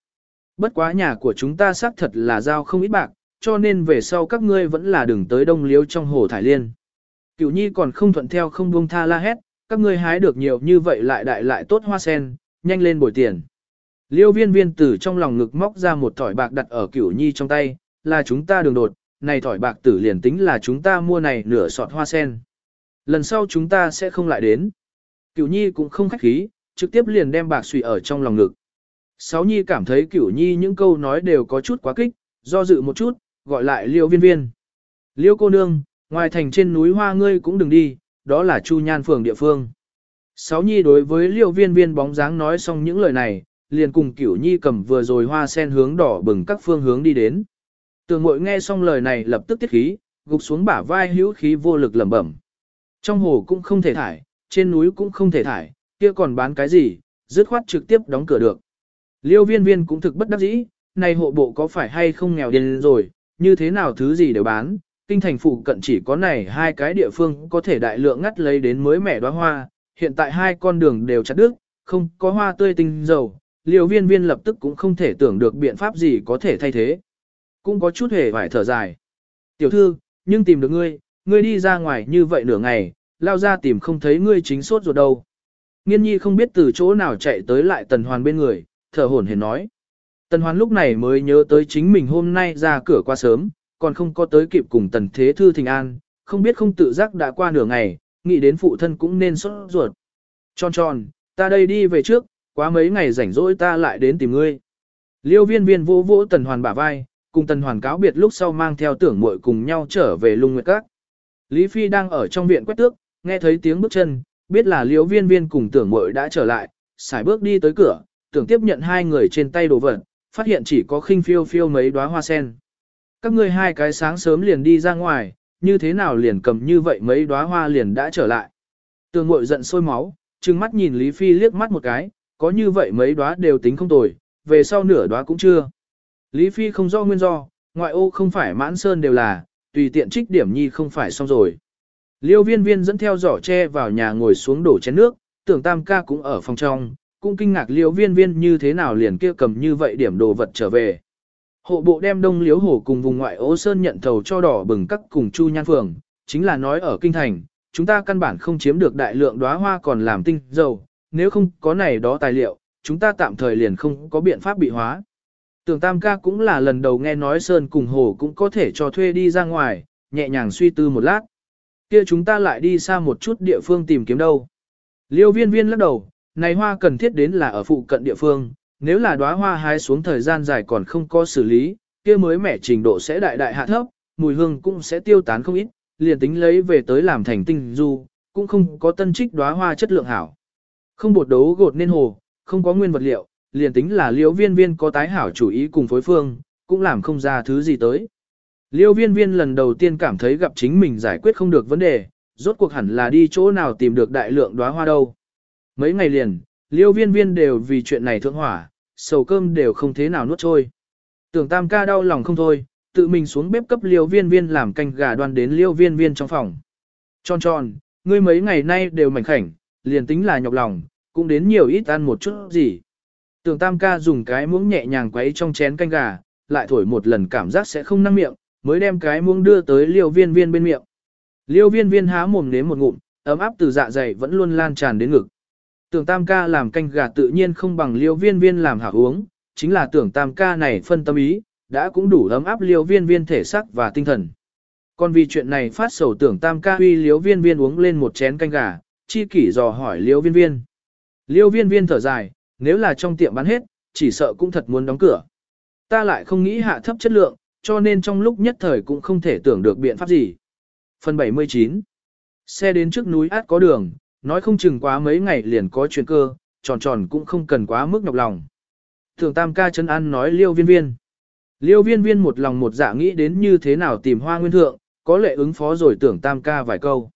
Bất quá nhà của chúng ta xác thật là giao không ít bạc, cho nên về sau các ngươi vẫn là đừng tới đông liếu trong hồ thải liên. Cửu nhi còn không thuận theo không buông tha la hét, các ngươi hái được nhiều như vậy lại đại lại tốt hoa sen, nhanh lên bồi tiền. Liêu viên viên từ trong lòng ngực móc ra một thỏi bạc đặt ở cửu nhi trong tay, là chúng ta đường đột, này thỏi bạc tử liền tính là chúng ta mua này nửa sọt hoa sen. Lần sau chúng ta sẽ không lại đến. Cửu nhi cũng không khách khí, trực tiếp liền đem bạc suy ở trong lòng ngực. Sáu nhi cảm thấy cửu nhi những câu nói đều có chút quá kích, do dự một chút, gọi lại liêu viên viên. Liêu cô nương, ngoài thành trên núi hoa ngươi cũng đừng đi, đó là chu nhan phường địa phương. Sáu nhi đối với liêu viên viên bóng dáng nói xong những lời này, liền cùng cửu nhi cầm vừa rồi hoa sen hướng đỏ bừng các phương hướng đi đến. Tường Ngụy nghe xong lời này lập tức tiết khí, gục xuống bả vai hữu khí vô lực lẩm bẩm. Trong hồ cũng không thể thải, trên núi cũng không thể thải, kia còn bán cái gì, dứt khoát trực tiếp đóng cửa được. Liêu viên viên cũng thực bất đắc dĩ, này hộ bộ có phải hay không nghèo điên rồi, như thế nào thứ gì đều bán, kinh thành phụ cận chỉ có này hai cái địa phương có thể đại lượng ngắt lấy đến mới mẻ đóa hoa, hiện tại hai con đường đều chặt đứt, không có hoa tươi tinh dầu, liều viên viên lập tức cũng không thể tưởng được biện pháp gì có thể thay thế. Cũng có chút hề phải thở dài. Tiểu thư, nhưng tìm được ngươi, ngươi đi ra ngoài như vậy nửa ngày, lao ra tìm không thấy ngươi chính sốt ruột đâu. Nghiên nhi không biết từ chỗ nào chạy tới lại tần hoàn bên người, thở hổn hển nói. Tần hoàn lúc này mới nhớ tới chính mình hôm nay ra cửa qua sớm, còn không có tới kịp cùng tần thế thư thình an, không biết không tự giác đã qua nửa ngày, nghĩ đến phụ thân cũng nên sốt ruột. Tròn tròn, ta đây đi về trước, quá mấy ngày rảnh rỗi ta lại đến tìm ngươi. Liêu viên viên vô vỗ tần hoàn bả vai, cùng tần hoàn cáo biệt lúc sau mang theo tưởng muội cùng nhau trở về lung nguyệt các. Lý Phi đang ở trong viện quét tước, nghe thấy tiếng bước chân, biết là liêu viên viên cùng tưởng muội đã trở lại, xài bước đi tới cửa, tưởng tiếp nhận hai người trên tay đồ vật, phát hiện chỉ có khinh phiêu phiêu mấy đóa hoa sen. Các ngươi hai cái sáng sớm liền đi ra ngoài, như thế nào liền cầm như vậy mấy đóa hoa liền đã trở lại. Tường mội giận sôi máu, trừng mắt nhìn Lý Phi liếc mắt một cái, có như vậy mấy đóa đều tính không tồi, về sau nửa đóa cũng chưa. Lý Phi không do nguyên do, ngoại ô không phải mãn sơn đều là, tùy tiện trích điểm nhi không phải xong rồi. Liêu viên viên dẫn theo giỏ tre vào nhà ngồi xuống đổ chén nước, tưởng tam ca cũng ở phòng trong, cũng kinh ngạc liêu viên viên như thế nào liền kia cầm như vậy điểm đồ vật trở về. Hộ bộ đem đông liếu hổ cùng vùng ngoại ô sơn nhận thầu cho đỏ bừng các cùng chu nhan phường, chính là nói ở kinh thành, chúng ta căn bản không chiếm được đại lượng đóa hoa còn làm tinh dầu, nếu không có này đó tài liệu, chúng ta tạm thời liền không có biện pháp bị hóa. Tưởng tam ca cũng là lần đầu nghe nói sơn cùng hồ cũng có thể cho thuê đi ra ngoài, nhẹ nhàng suy tư một lát. Kia chúng ta lại đi xa một chút địa phương tìm kiếm đâu. Liêu viên viên lắc đầu, này hoa cần thiết đến là ở phụ cận địa phương, nếu là đóa hoa hái xuống thời gian dài còn không có xử lý, kia mới mẻ trình độ sẽ đại đại hạ thấp, mùi hương cũng sẽ tiêu tán không ít, liền tính lấy về tới làm thành tinh du, cũng không có tân trích đóa hoa chất lượng hảo. Không bột đấu gột nên hồ, không có nguyên vật liệu, liền tính là liêu viên viên có tái hảo chủ ý cùng phối phương, cũng làm không ra thứ gì tới. Liêu viên viên lần đầu tiên cảm thấy gặp chính mình giải quyết không được vấn đề, rốt cuộc hẳn là đi chỗ nào tìm được đại lượng đóa hoa đâu. Mấy ngày liền, liêu viên viên đều vì chuyện này thượng hỏa, sầu cơm đều không thế nào nuốt trôi. Tưởng tam ca đau lòng không thôi, tự mình xuống bếp cấp liêu viên viên làm canh gà đoan đến liêu viên viên trong phòng. Tròn tròn, ngươi mấy ngày nay đều mảnh khảnh, liền tính là nhọc lòng, cũng đến nhiều ít ăn một chút gì. Tưởng tam ca dùng cái muỗng nhẹ nhàng quấy trong chén canh gà, lại thổi một lần cảm giác sẽ không năng miệng, mới đem cái muỗng đưa tới liêu viên viên bên miệng. Liêu viên viên há mồm nếm một ngụm, ấm áp từ dạ dày vẫn luôn lan tràn đến ngực. Tưởng tam ca làm canh gà tự nhiên không bằng liêu viên viên làm hạ uống, chính là tưởng tam ca này phân tâm ý, đã cũng đủ ấm áp liêu viên viên thể sắc và tinh thần. Còn vì chuyện này phát sầu tưởng tam ca huy liêu viên viên uống lên một chén canh gà, chi kỷ dò hỏi liêu viên viên. Liêu viên viên thở dài, nếu là trong tiệm bán hết, chỉ sợ cũng thật muốn đóng cửa. Ta lại không nghĩ hạ thấp chất lượng, cho nên trong lúc nhất thời cũng không thể tưởng được biện pháp gì. Phần 79 Xe đến trước núi át có đường, nói không chừng quá mấy ngày liền có chuyện cơ, tròn tròn cũng không cần quá mức nhọc lòng. Thường tam ca chân ăn nói liêu viên viên. Liêu viên viên một lòng một dạ nghĩ đến như thế nào tìm hoa nguyên thượng, có lệ ứng phó rồi tưởng tam ca vài câu.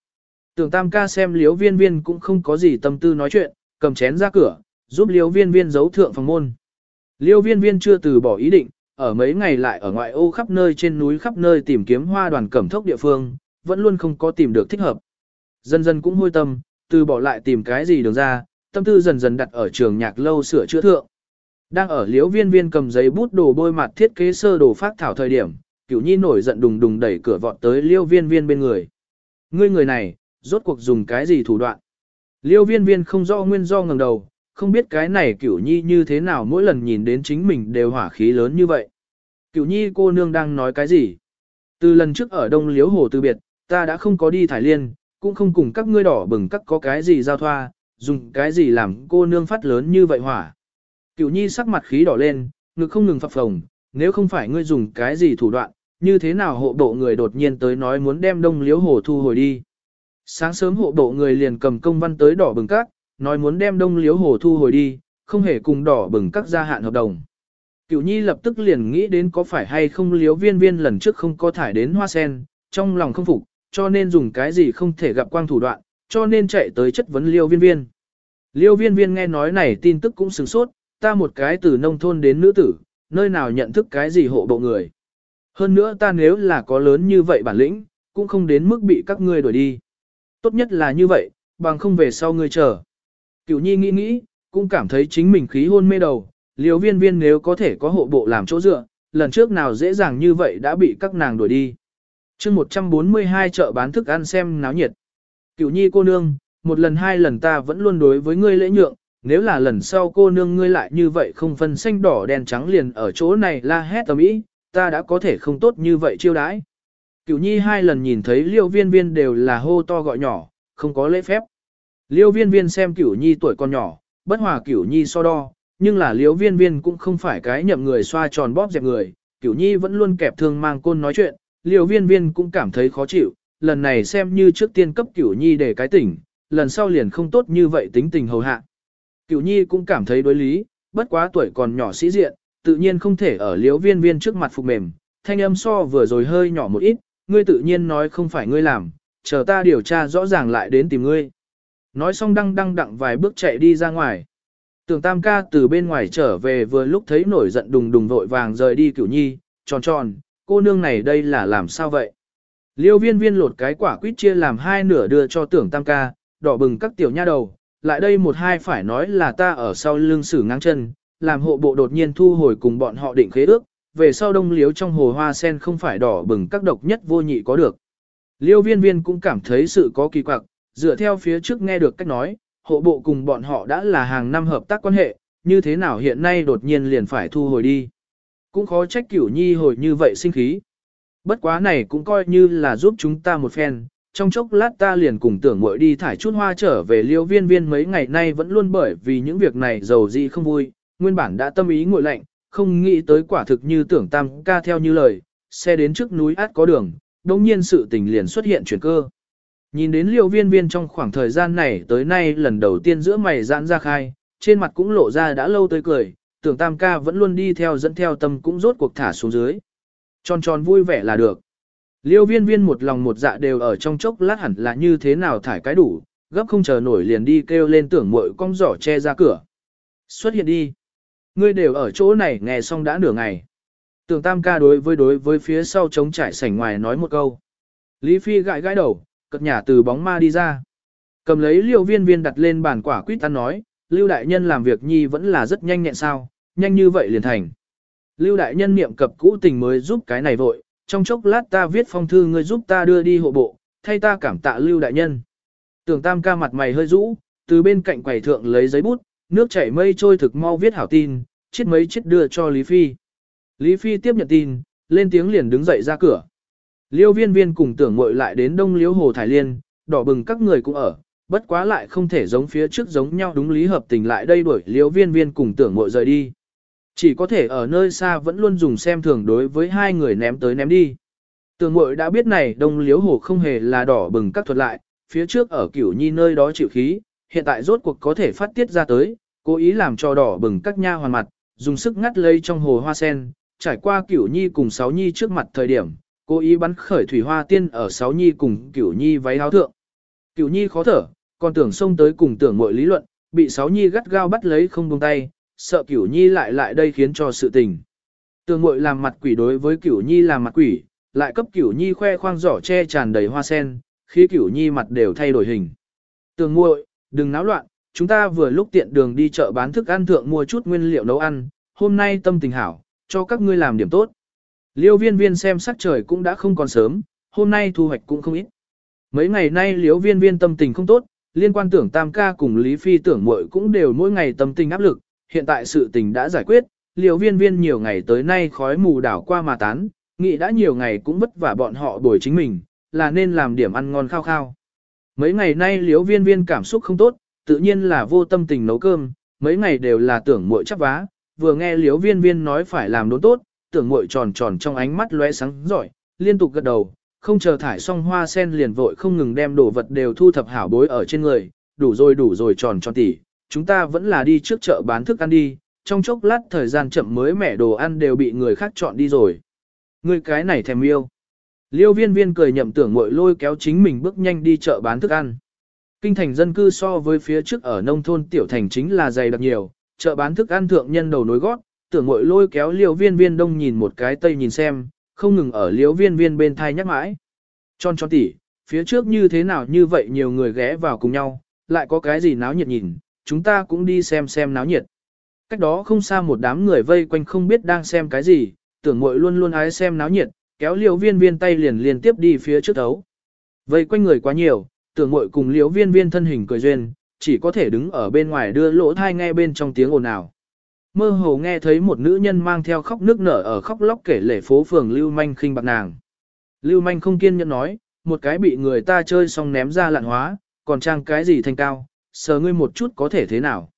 Tưởng tam ca xem liêu viên viên cũng không có gì tâm tư nói chuyện, cầm chén ra cửa, giúp liêu viên viên giấu thượng phòng môn. Liêu viên viên chưa từ bỏ ý định, ở mấy ngày lại ở ngoại ô khắp nơi trên núi khắp nơi tìm kiếm hoa đoàn cẩm thốc địa phương, vẫn luôn không có tìm được thích hợp. Dần dần cũng hôi tâm, từ bỏ lại tìm cái gì được ra, tâm tư dần dần đặt ở trường nhạc lâu sửa chữa thượng. Đang ở liễu viên viên cầm giấy bút đồ bôi mặt thiết kế sơ đồ phát thảo thời điểm, cửu nhi nổi giận đùng đùng đẩy cửa vọt tới liễu viên viên bên người. Ngươi người này, rốt cuộc dùng cái gì thủ đoạn? Liêu viên viên không rõ nguyên do ngẩng đầu, không biết cái này cửu nhi như thế nào mỗi lần nhìn đến chính mình đều hỏa khí lớn như vậy. Cửu nhi cô nương đang nói cái gì? Từ lần trước ở đông liếu hồ từ biệt, ta đã không có đi thải liên, cũng không cùng các ngươi đỏ bừng các có cái gì giao thoa, dùng cái gì làm cô nương phát lớn như vậy hỏa. Cửu nhi sắc mặt khí đỏ lên, ngực không ngừng phập phồng, nếu không phải ngươi dùng cái gì thủ đoạn, như thế nào hộ bộ người đột nhiên tới nói muốn đem đông liếu hồ thu hồi đi. Sáng sớm hộ bộ người liền cầm công văn tới đỏ bừng các, nói muốn đem đông liếu hồ thu hồi đi, không hề cùng đỏ bừng các gia hạn hợp đồng. Cửu nhi lập tức liền nghĩ đến có phải hay không liếu viên viên lần trước không có thải đến hoa sen, trong lòng không phục, cho nên dùng cái gì không thể gặp quang thủ đoạn, cho nên chạy tới chất vấn liêu viên viên. Liêu viên viên nghe nói này tin tức cũng sửng sốt, ta một cái từ nông thôn đến nữ tử, nơi nào nhận thức cái gì hộ bộ người. Hơn nữa ta nếu là có lớn như vậy bản lĩnh, cũng không đến mức bị các ngươi đuổi đi. Tốt nhất là như vậy, bằng không về sau ngươi chờ. Cửu nhi nghĩ nghĩ, cũng cảm thấy chính mình khí hôn mê đầu, liều viên viên nếu có thể có hộ bộ làm chỗ dựa, lần trước nào dễ dàng như vậy đã bị các nàng đuổi đi chương 142 chợ bán thức ăn xem náo nhiệt. Cửu nhi cô nương, một lần hai lần ta vẫn luôn đối với ngươi lễ nhượng, nếu là lần sau cô nương ngươi lại như vậy không phân xanh đỏ đen trắng liền ở chỗ này la hét tầm ý, ta đã có thể không tốt như vậy chiêu đãi. Cửu nhi hai lần nhìn thấy liêu viên viên đều là hô to gọi nhỏ, không có lễ phép. Liêu viên viên xem cửu nhi tuổi còn nhỏ, bất hòa cửu nhi so đo, nhưng là liêu viên viên cũng không phải cái nhậm người xoa tròn bóp dẹp người, cửu nhi vẫn luôn kẹp thương mang côn nói chuyện, liêu viên viên cũng cảm thấy khó chịu, lần này xem như trước tiên cấp cửu nhi để cái tỉnh, lần sau liền không tốt như vậy tính tình hầu hạ. Cửu nhi cũng cảm thấy đối lý, bất quá tuổi còn nhỏ sĩ diện, tự nhiên không thể ở Liêu viên viên trước mặt phục mềm, thanh âm so vừa rồi hơi nhỏ một ít, ngươi tự nhiên nói không phải ngươi làm, chờ ta điều tra rõ ràng lại đến tìm ngươi. Nói xong đăng đăng đặng vài bước chạy đi ra ngoài. Tưởng tam ca từ bên ngoài trở về vừa lúc thấy nổi giận đùng đùng vội vàng rời đi cửu nhi, tròn tròn, cô nương này đây là làm sao vậy? Liêu viên viên lột cái quả quýt chia làm hai nửa đưa cho tưởng tam ca, đỏ bừng các tiểu nha đầu, lại đây một hai phải nói là ta ở sau lưng xử ngang chân, làm hộ bộ đột nhiên thu hồi cùng bọn họ định khế ước, về sau đông liếu trong hồ hoa sen không phải đỏ bừng các độc nhất vô nhị có được. Liêu viên viên cũng cảm thấy sự có kỳ quặc, dựa theo phía trước nghe được cách nói, hộ bộ cùng bọn họ đã là hàng năm hợp tác quan hệ, như thế nào hiện nay đột nhiên liền phải thu hồi đi. Cũng khó trách cửu nhi hồi như vậy sinh khí. Bất quá này cũng coi như là giúp chúng ta một phen, trong chốc lát ta liền cùng tưởng muội đi thải chút hoa trở về liêu viên viên mấy ngày nay vẫn luôn bởi vì những việc này giàu gì không vui, nguyên bản đã tâm ý ngội lạnh, không nghĩ tới quả thực như tưởng tam ca theo như lời, xe đến trước núi át có đường, đồng nhiên sự tình liền xuất hiện chuyển cơ. Nhìn đến liêu viên viên trong khoảng thời gian này tới nay lần đầu tiên giữa mày giãn ra khai, trên mặt cũng lộ ra đã lâu tới cười, tưởng tam ca vẫn luôn đi theo dẫn theo tâm cũng rốt cuộc thả xuống dưới. Tròn tròn vui vẻ là được. Liêu viên viên một lòng một dạ đều ở trong chốc lát hẳn là như thế nào thải cái đủ, gấp không chờ nổi liền đi kêu lên tưởng muội cong giỏ che ra cửa. Xuất hiện đi. Ngươi đều ở chỗ này nghe xong đã nửa ngày. Tưởng tam ca đối với đối với phía sau trống trải sảnh ngoài nói một câu. Lý Phi gãi gãi đầu, cất nhà từ bóng ma đi ra. Cầm lấy liêu viên viên đặt lên bàn quả quýt tan nói, Lưu Đại Nhân làm việc nhi vẫn là rất nhanh nhẹn sao, nhanh như vậy liền thành. Lưu Đại Nhân niệm cập cũ tình mới giúp cái này vội, trong chốc lát ta viết phong thư ngươi giúp ta đưa đi hộ bộ, thay ta cảm tạ Lưu Đại Nhân. Tưởng tam ca mặt mày hơi rũ, từ bên cạnh quầy thượng lấy giấy bút, nước chảy mây trôi thực mau viết hảo tin, chết mấy chết đưa cho Lý Phi. Lý Phi tiếp nhận tin, lên tiếng liền đứng dậy ra cửa. Liêu viên viên cùng tưởng mội lại đến đông liếu hồ Thái Liên, đỏ bừng các người cũng ở, bất quá lại không thể giống phía trước giống nhau đúng lý hợp tình lại đây đuổi liễu viên viên cùng tưởng mội rời đi. Chỉ có thể ở nơi xa vẫn luôn dùng xem thường đối với hai người ném tới ném đi. Tưởng mội đã biết này đông liếu hồ không hề là đỏ bừng các thuật lại, phía trước ở cửu nhi nơi đó chịu khí, hiện tại rốt cuộc có thể phát tiết ra tới, cố ý làm cho đỏ bừng các nha hoàn mặt, dùng sức ngắt lấy trong hồ hoa sen, trải qua cửu nhi cùng sáu nhi trước mặt thời điểm, cố ý bắn khởi thủy hoa tiên ở sáu nhi cùng cửu nhi váy áo thượng. Cửu nhi khó thở, còn tưởng xông tới cùng tưởng mọi lý luận, bị sáu nhi gắt gao bắt lấy không buông tay, sợ cửu nhi lại lại đây khiến cho sự tình. Tưởng mội làm mặt quỷ đối với cửu nhi làm mặt quỷ, lại cấp cửu nhi khoe khoang giỏ che tràn đầy hoa sen, khi cửu nhi mặt đều thay đổi hình. Tưởng muội, đừng náo loạn, chúng ta vừa lúc tiện đường đi chợ bán thức ăn thượng mua chút nguyên liệu nấu ăn, hôm nay tâm tình hảo, cho các ngươi làm điểm tốt. Liêu viên viên xem sắc trời cũng đã không còn sớm, hôm nay thu hoạch cũng không ít. Mấy ngày nay liêu viên viên tâm tình không tốt, liên quan tưởng tam ca cùng Lý Phi tưởng muội cũng đều mỗi ngày tâm tình áp lực, hiện tại sự tình đã giải quyết, liều viên viên nhiều ngày tới nay khói mù đảo qua mà tán, nghĩ đã nhiều ngày cũng vất vả bọn họ đổi chính mình, là nên làm điểm ăn ngon khao khao. Mấy ngày nay liều viên viên cảm xúc không tốt, tự nhiên là vô tâm tình nấu cơm, mấy ngày đều là tưởng muội chắp vá, vừa nghe liều viên viên nói phải làm đốn tốt, tưởng muội tròn tròn trong ánh mắt lóe sáng giỏi, liên tục gật đầu, không chờ thải xong hoa sen liền vội không ngừng đem đồ vật đều thu thập hảo bối ở trên người, đủ rồi đủ rồi tròn tròn tỉ, chúng ta vẫn là đi trước chợ bán thức ăn đi, trong chốc lát thời gian chậm mới mẻ đồ ăn đều bị người khác chọn đi rồi. Người cái này thèm yêu. Liêu viên viên cười nhậm tưởng mội lôi kéo chính mình bước nhanh đi chợ bán thức ăn. Kinh thành dân cư so với phía trước ở nông thôn tiểu thành chính là dày đặc nhiều, chợ bán thức ăn thượng nhân đầu nối gót, tưởng mội lôi kéo liêu viên viên đông nhìn một cái tây nhìn xem, không ngừng ở liễu viên viên bên thai nhắc mãi. Tròn tròn tỉ, phía trước như thế nào như vậy nhiều người ghé vào cùng nhau, lại có cái gì náo nhiệt nhìn, chúng ta cũng đi xem xem náo nhiệt. Cách đó không xa một đám người vây quanh không biết đang xem cái gì, tưởng ngội luôn luôn ái xem náo nhiệt, kéo liễu viên viên tay liền liên tiếp đi phía trước thấu. Vây quanh người quá nhiều, tưởng ngội cùng liễu viên viên thân hình cười duyên, chỉ có thể đứng ở bên ngoài đưa lỗ thai ngay bên trong tiếng ồn ào mơ hồ nghe thấy một nữ nhân mang theo khóc nước nở ở khóc lóc kể lể phố phường Lưu Manh khinh bạc nàng. Lưu Manh không kiên nhẫn nói, một cái bị người ta chơi xong ném ra lạn hóa, còn trang cái gì thanh cao, sờ ngươi một chút có thể thế nào.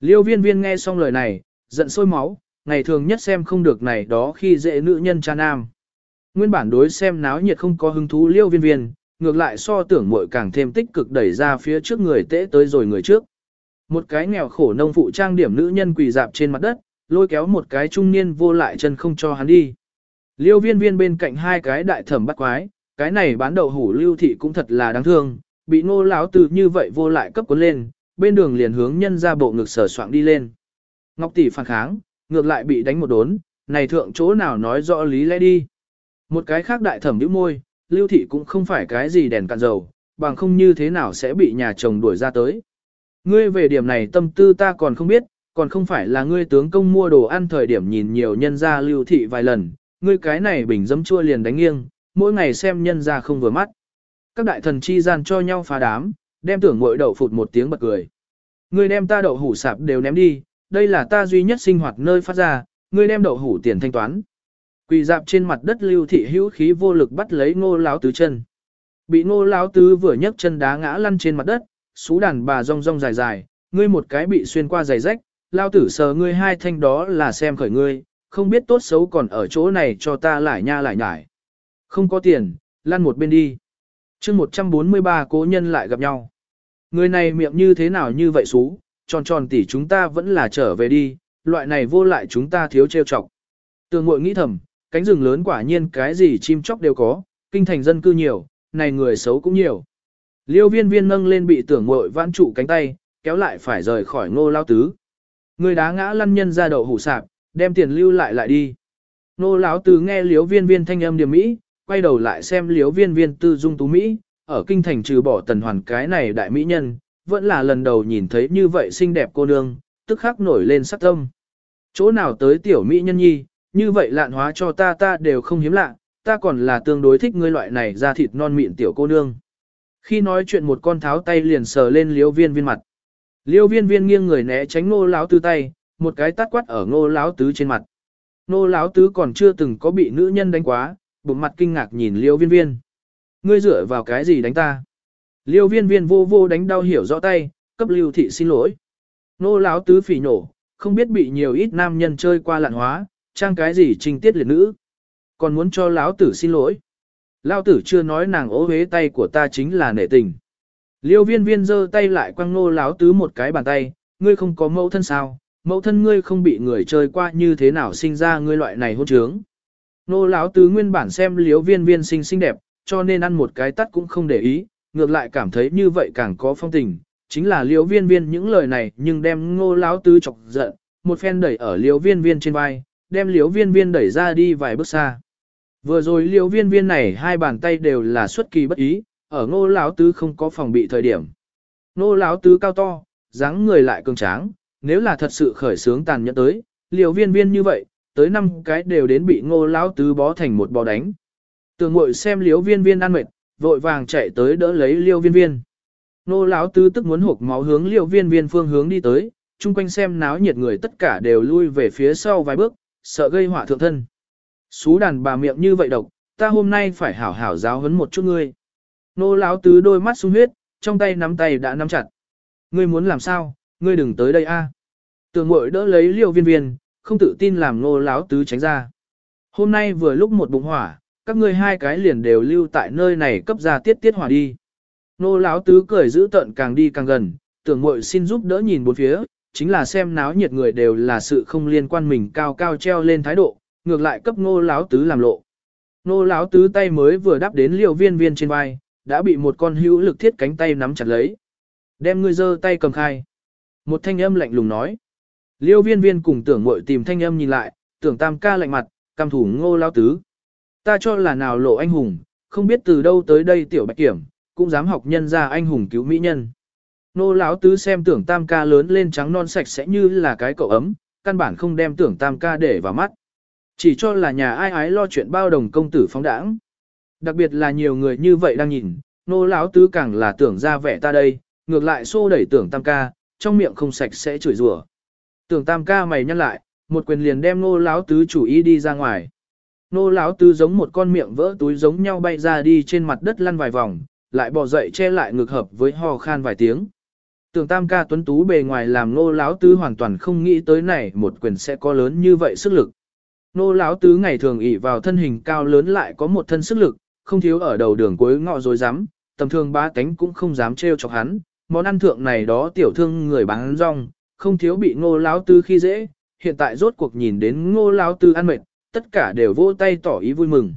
Liêu viên viên nghe xong lời này, giận sôi máu, ngày thường nhất xem không được này đó khi dễ nữ nhân cha nam. Nguyên bản đối xem náo nhiệt không có hứng thú liêu viên viên, ngược lại so tưởng muội càng thêm tích cực đẩy ra phía trước người tễ tới rồi người trước. Một cái nghèo khổ nông phụ trang điểm nữ nhân quỳ dạp trên mặt đất, lôi kéo một cái trung niên vô lại chân không cho hắn đi. Liêu viên viên bên cạnh hai cái đại thẩm bắt quái, cái này bán đậu hủ lưu thị cũng thật là đáng thương, bị ngô lão từ như vậy vô lại cấp cuốn lên, bên đường liền hướng nhân ra bộ ngực sở soạn đi lên. Ngọc tỷ phản kháng, ngược lại bị đánh một đốn, này thượng chỗ nào nói rõ lý lẽ đi. Một cái khác đại thẩm bĩu môi, lưu thị cũng không phải cái gì đèn cạn dầu, bằng không như thế nào sẽ bị nhà chồng đuổi ra tới. Ngươi về điểm này tâm tư ta còn không biết, còn không phải là ngươi tướng công mua đồ ăn thời điểm nhìn nhiều nhân gia lưu thị vài lần, ngươi cái này bình dấm chua liền đánh nghiêng, mỗi ngày xem nhân gia không vừa mắt. Các đại thần chi gian cho nhau phá đám, đem tưởng mội đậu phụt một tiếng bật cười. Ngươi đem ta đậu hủ sạp đều ném đi, đây là ta duy nhất sinh hoạt nơi phát ra, ngươi đem đậu hủ tiền thanh toán. Quỳ dạp trên mặt đất lưu thị hữu khí vô lực bắt lấy ngô láo tứ chân. Bị ngô láo tứ vừa nhấc chân đá ngã lăn trên mặt đất, xú đàn bà rong rong dài dài, ngươi một cái bị xuyên qua giày rách, lao tử sờ ngươi hai thanh đó là xem khởi ngươi, không biết tốt xấu còn ở chỗ này cho ta lại nha lại nhải. Không có tiền, lăn một bên đi. chương 143 cố nhân lại gặp nhau. Người này miệng như thế nào như vậy xú, tròn tròn tỉ chúng ta vẫn là trở về đi, loại này vô lại chúng ta thiếu trêu chọc. Tường ngội nghĩ thầm, cánh rừng lớn quả nhiên cái gì chim chóc đều có, kinh thành dân cư nhiều, này người xấu cũng nhiều. Liêu viên viên nâng lên bị tưởng mội vãn trụ cánh tay, kéo lại phải rời khỏi ngô lao tứ. Người đá ngã lăn nhân ra đậu hủ sạp, đem tiền lưu lại lại đi. Ngô lão tứ nghe Liêu viên viên thanh âm điểm mỹ, quay đầu lại xem Liêu viên viên tư dung tú mỹ, ở kinh thành trừ bỏ tần hoàn cái này đại mỹ nhân, vẫn là lần đầu nhìn thấy như vậy xinh đẹp cô nương, tức khắc nổi lên sắc tâm. Chỗ nào tới tiểu mỹ nhân nhi, như vậy lạn hóa cho ta ta đều không hiếm lạ, ta còn là tương đối thích ngươi loại này da thịt non mịn tiểu cô nương. Khi nói chuyện một con tháo tay liền sờ lên liêu viên viên mặt. Liêu viên viên nghiêng người né tránh ngô láo tứ tay, một cái tát quát ở ngô láo tứ trên mặt. Ngô láo tứ còn chưa từng có bị nữ nhân đánh quá, bụng mặt kinh ngạc nhìn liêu viên viên. Ngươi dựa vào cái gì đánh ta? Liêu viên viên vô vô đánh đau hiểu rõ tay, cấp lưu thị xin lỗi. Ngô láo tứ phỉ nổ, không biết bị nhiều ít nam nhân chơi qua lạn hóa, trang cái gì trình tiết liệt nữ. Còn muốn cho Láo tử xin lỗi. Lão tử chưa nói nàng ố hế tay của ta chính là nể tình. Liêu viên viên giơ tay lại quăng nô lão tứ một cái bàn tay, ngươi không có mẫu thân sao, mẫu thân ngươi không bị người chơi qua như thế nào sinh ra ngươi loại này hôn trướng. Nô lão tứ nguyên bản xem liêu viên viên xinh xinh đẹp, cho nên ăn một cái tắt cũng không để ý, ngược lại cảm thấy như vậy càng có phong tình. Chính là liêu viên viên những lời này nhưng đem ngô lão tứ chọc giận, một phen đẩy ở liêu viên viên trên vai, đem liêu viên viên đẩy ra đi vài bước xa. Vừa rồi liều viên viên này hai bàn tay đều là xuất kỳ bất ý, ở ngô lão tứ không có phòng bị thời điểm. Ngô lão tứ cao to, dáng người lại cường tráng, nếu là thật sự khởi sướng tàn nhẫn tới, liều viên viên như vậy, tới năm cái đều đến bị ngô lão tứ bó thành một bó đánh. Tường ngội xem liều viên viên ăn mệt, vội vàng chạy tới đỡ lấy liều viên viên. Ngô lão tứ tức muốn hộp máu hướng liều viên viên phương hướng đi tới, chung quanh xem náo nhiệt người tất cả đều lui về phía sau vài bước, sợ gây họa thượng thân. Xú đàn bà miệng như vậy độc, ta hôm nay phải hảo hảo giáo huấn một chút ngươi. Nô lão tứ đôi mắt sung huyết, trong tay nắm tay đã nắm chặt. Ngươi muốn làm sao, ngươi đừng tới đây a. Tường mội đỡ lấy liều viên viên, không tự tin làm nô lão tứ tránh ra. Hôm nay vừa lúc một bụng hỏa, các ngươi hai cái liền đều lưu tại nơi này cấp ra tiết tiết hỏa đi. Nô lão tứ cười giữ tận càng đi càng gần, tưởng mội xin giúp đỡ nhìn bốn phía, chính là xem náo nhiệt người đều là sự không liên quan mình cao cao treo lên thái độ, ngược lại cấp Ngô lão tứ làm lộ. Ngô lão tứ tay mới vừa đáp đến liều viên viên trên vai, đã bị một con hữu lực thiết cánh tay nắm chặt lấy. Đem ngươi giơ tay cầm khai. Một thanh âm lạnh lùng nói. Liêu viên viên cùng tưởng mội tìm thanh âm nhìn lại, tưởng tam ca lạnh mặt, cam thủ ngô lao tứ. Ta cho là nào lộ anh hùng, không biết từ đâu tới đây tiểu bạch kiểm, cũng dám học nhân ra anh hùng cứu mỹ nhân. Nô lão tứ xem tưởng tam ca lớn lên trắng non sạch sẽ như là cái cậu ấm, căn bản không đem tưởng tam ca để vào mắt. Chỉ cho là nhà ai ái lo chuyện bao đồng công tử phóng đãng. Đặc biệt là nhiều người như vậy đang nhìn, nô lão tứ càng là tưởng ra vẻ ta đây, ngược lại xô đẩy tưởng tam ca, trong miệng không sạch sẽ chửi rủa. Tưởng tam ca mày nhăn lại, một quyền liền đem nô lão tứ chủ ý đi ra ngoài. Nô lão tứ giống một con miệng vỡ túi giống nhau bay ra đi trên mặt đất lăn vài vòng, lại bò dậy che lại ngực hợp với ho khan vài tiếng. Tưởng tam ca tuấn tú bề ngoài làm nô lão tứ hoàn toàn không nghĩ tới này một quyền sẽ có lớn như vậy sức lực. Nô lão tứ ngày thường ỷ vào thân hình cao lớn lại có một thân sức lực, không thiếu ở đầu đường cuối ngọ rồi dám, tầm thường ba cánh cũng không dám trêu chọc hắn, món ăn thượng này đó tiểu thương người bán rong, không thiếu bị ngô lão tứ khi dễ, hiện tại rốt cuộc nhìn đến ngô lão tứ ăn mệt, tất cả đều vỗ tay tỏ ý vui mừng.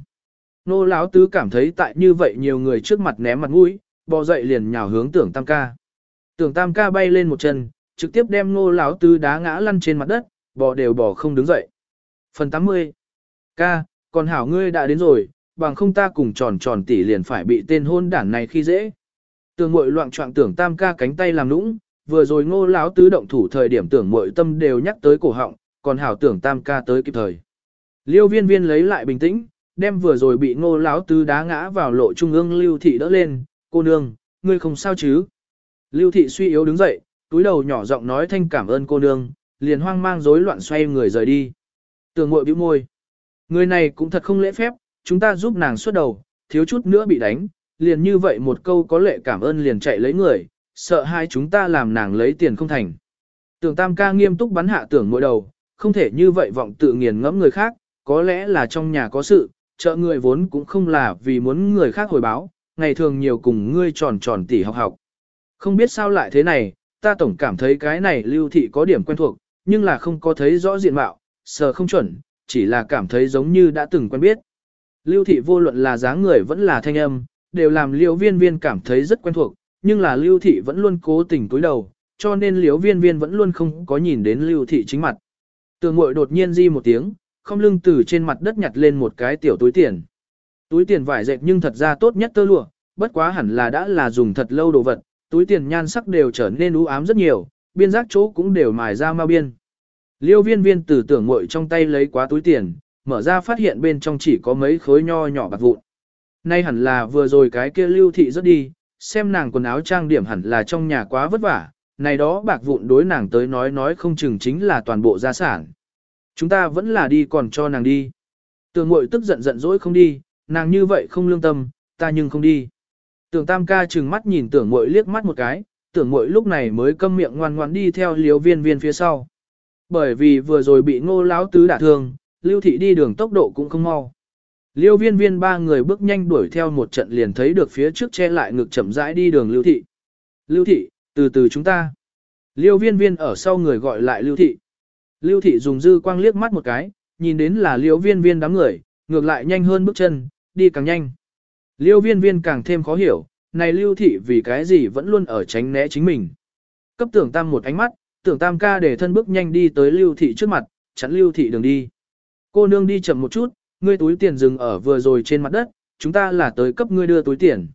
Ngô lão tứ cảm thấy tại như vậy nhiều người trước mặt ném mặt mũi, bò dậy liền nhào hướng tưởng tam ca. Tưởng tam ca bay lên một chân, trực tiếp đem ngô lão tứ đá ngã lăn trên mặt đất, bò đều bò không đứng dậy. Phần 80 Ca, còn hảo ngươi đã đến rồi, bằng không ta cùng tròn tròn tỷ liền phải bị tên hôn đản này khi dễ. Tưởng mội loạn trọng tưởng tam ca cánh tay làm nũng, vừa rồi ngô lão tứ động thủ thời điểm tưởng mội tâm đều nhắc tới cổ họng, còn hảo tưởng tam ca tới kịp thời. Liêu viên viên lấy lại bình tĩnh, đem vừa rồi bị ngô lão tứ đá ngã vào lộ trung ương lưu thị đỡ lên, cô nương, ngươi không sao chứ. Lưu thị suy yếu đứng dậy, túi đầu nhỏ giọng nói thanh cảm ơn cô nương, liền hoang mang rối loạn xoay người rời đi. Tưởng mội bĩu môi. Người này cũng thật không lễ phép, chúng ta giúp nàng xuất đầu, thiếu chút nữa bị đánh, liền như vậy một câu có lệ cảm ơn liền chạy lấy người, sợ hai chúng ta làm nàng lấy tiền không thành. Tưởng tam ca nghiêm túc bắn hạ tưởng mỗi đầu, không thể như vậy vọng tự nghiền ngẫm người khác, có lẽ là trong nhà có sự, trợ người vốn cũng không là vì muốn người khác hồi báo, ngày thường nhiều cùng ngươi tròn tròn tỉ học học. Không biết sao lại thế này, ta tổng cảm thấy cái này lưu thị có điểm quen thuộc, nhưng là không có thấy rõ diện mạo, sờ không chuẩn, chỉ là cảm thấy giống như đã từng quen biết. Lưu thị vô luận là dáng người vẫn là thanh âm, đều làm liễu viên viên cảm thấy rất quen thuộc, nhưng là lưu thị vẫn luôn cố tình túi đầu, cho nên liễu viên viên vẫn luôn không có nhìn đến lưu thị chính mặt. Tường mội đột nhiên di một tiếng, không lưng từ trên mặt đất nhặt lên một cái tiểu túi tiền. Túi tiền vải dệt nhưng thật ra tốt nhất tơ lụa, bất quá hẳn là đã là dùng thật lâu đồ vật, túi tiền nhan sắc đều trở nên u ám rất nhiều, biên giác chỗ cũng đều mài ra ma biên. Liêu viên viên từ tưởng mội trong tay lấy quá túi tiền, mở ra phát hiện bên trong chỉ có mấy khối nho nhỏ bạc vụn. Nay hẳn là vừa rồi cái kia lưu thị rất đi, xem nàng quần áo trang điểm hẳn là trong nhà quá vất vả, này đó bạc vụn đối nàng tới nói nói không chừng chính là toàn bộ gia sản. Chúng ta vẫn là đi còn cho nàng đi. Tưởng mội tức giận giận dỗi không đi, nàng như vậy không lương tâm, ta nhưng không đi. Tưởng tam ca chừng mắt nhìn tưởng mội liếc mắt một cái, tưởng mội lúc này mới câm miệng ngoan ngoan đi theo Liêu viên viên phía sau. Bởi vì vừa rồi bị ngô lão tứ đả thương, lưu thị đi đường tốc độ cũng không mau. Liêu viên viên ba người bước nhanh đuổi theo một trận liền thấy được phía trước che lại ngực chậm rãi đi đường lưu thị. Lưu thị, từ từ chúng ta. Liêu viên viên ở sau người gọi lại lưu thị. Lưu thị dùng dư quang liếc mắt một cái, nhìn đến là liêu viên viên đám người, ngược lại nhanh hơn bước chân, đi càng nhanh. Liêu viên viên càng thêm khó hiểu, này lưu thị vì cái gì vẫn luôn ở tránh né chính mình. Cấp tưởng tam một ánh mắt, tưởng tam ca để thân bước nhanh đi tới lưu thị trước mặt, chắn lưu thị đường đi. Cô nương đi chậm một chút, ngươi túi tiền dừng ở vừa rồi trên mặt đất, chúng ta là tới cấp ngươi đưa túi tiền.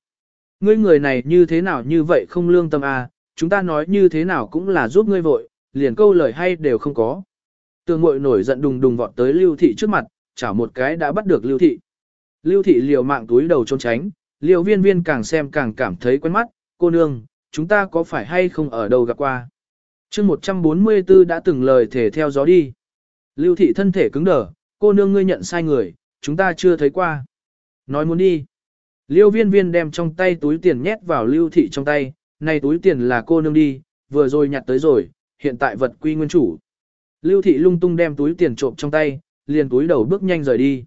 Ngươi người này như thế nào như vậy không lương tâm à, chúng ta nói như thế nào cũng là giúp ngươi vội, liền câu lời hay đều không có. Tường mội nổi giận đùng đùng vọt tới lưu thị trước mặt, chảo một cái đã bắt được lưu thị. Lưu thị liều mạng túi đầu trốn tránh, liều viên viên càng xem càng cảm thấy quen mắt, cô nương, chúng ta có phải hay không ở đâu gặp qua chương 144 đã từng lời thể theo gió đi. Lưu thị thân thể cứng đờ, cô nương ngươi nhận sai người, chúng ta chưa thấy qua. Nói muốn đi. Liêu viên viên đem trong tay túi tiền nhét vào lưu thị trong tay, này túi tiền là cô nương đi, vừa rồi nhặt tới rồi, hiện tại vật quy nguyên chủ. Lưu thị lung tung đem túi tiền trộm trong tay, liền túi đầu bước nhanh rời đi.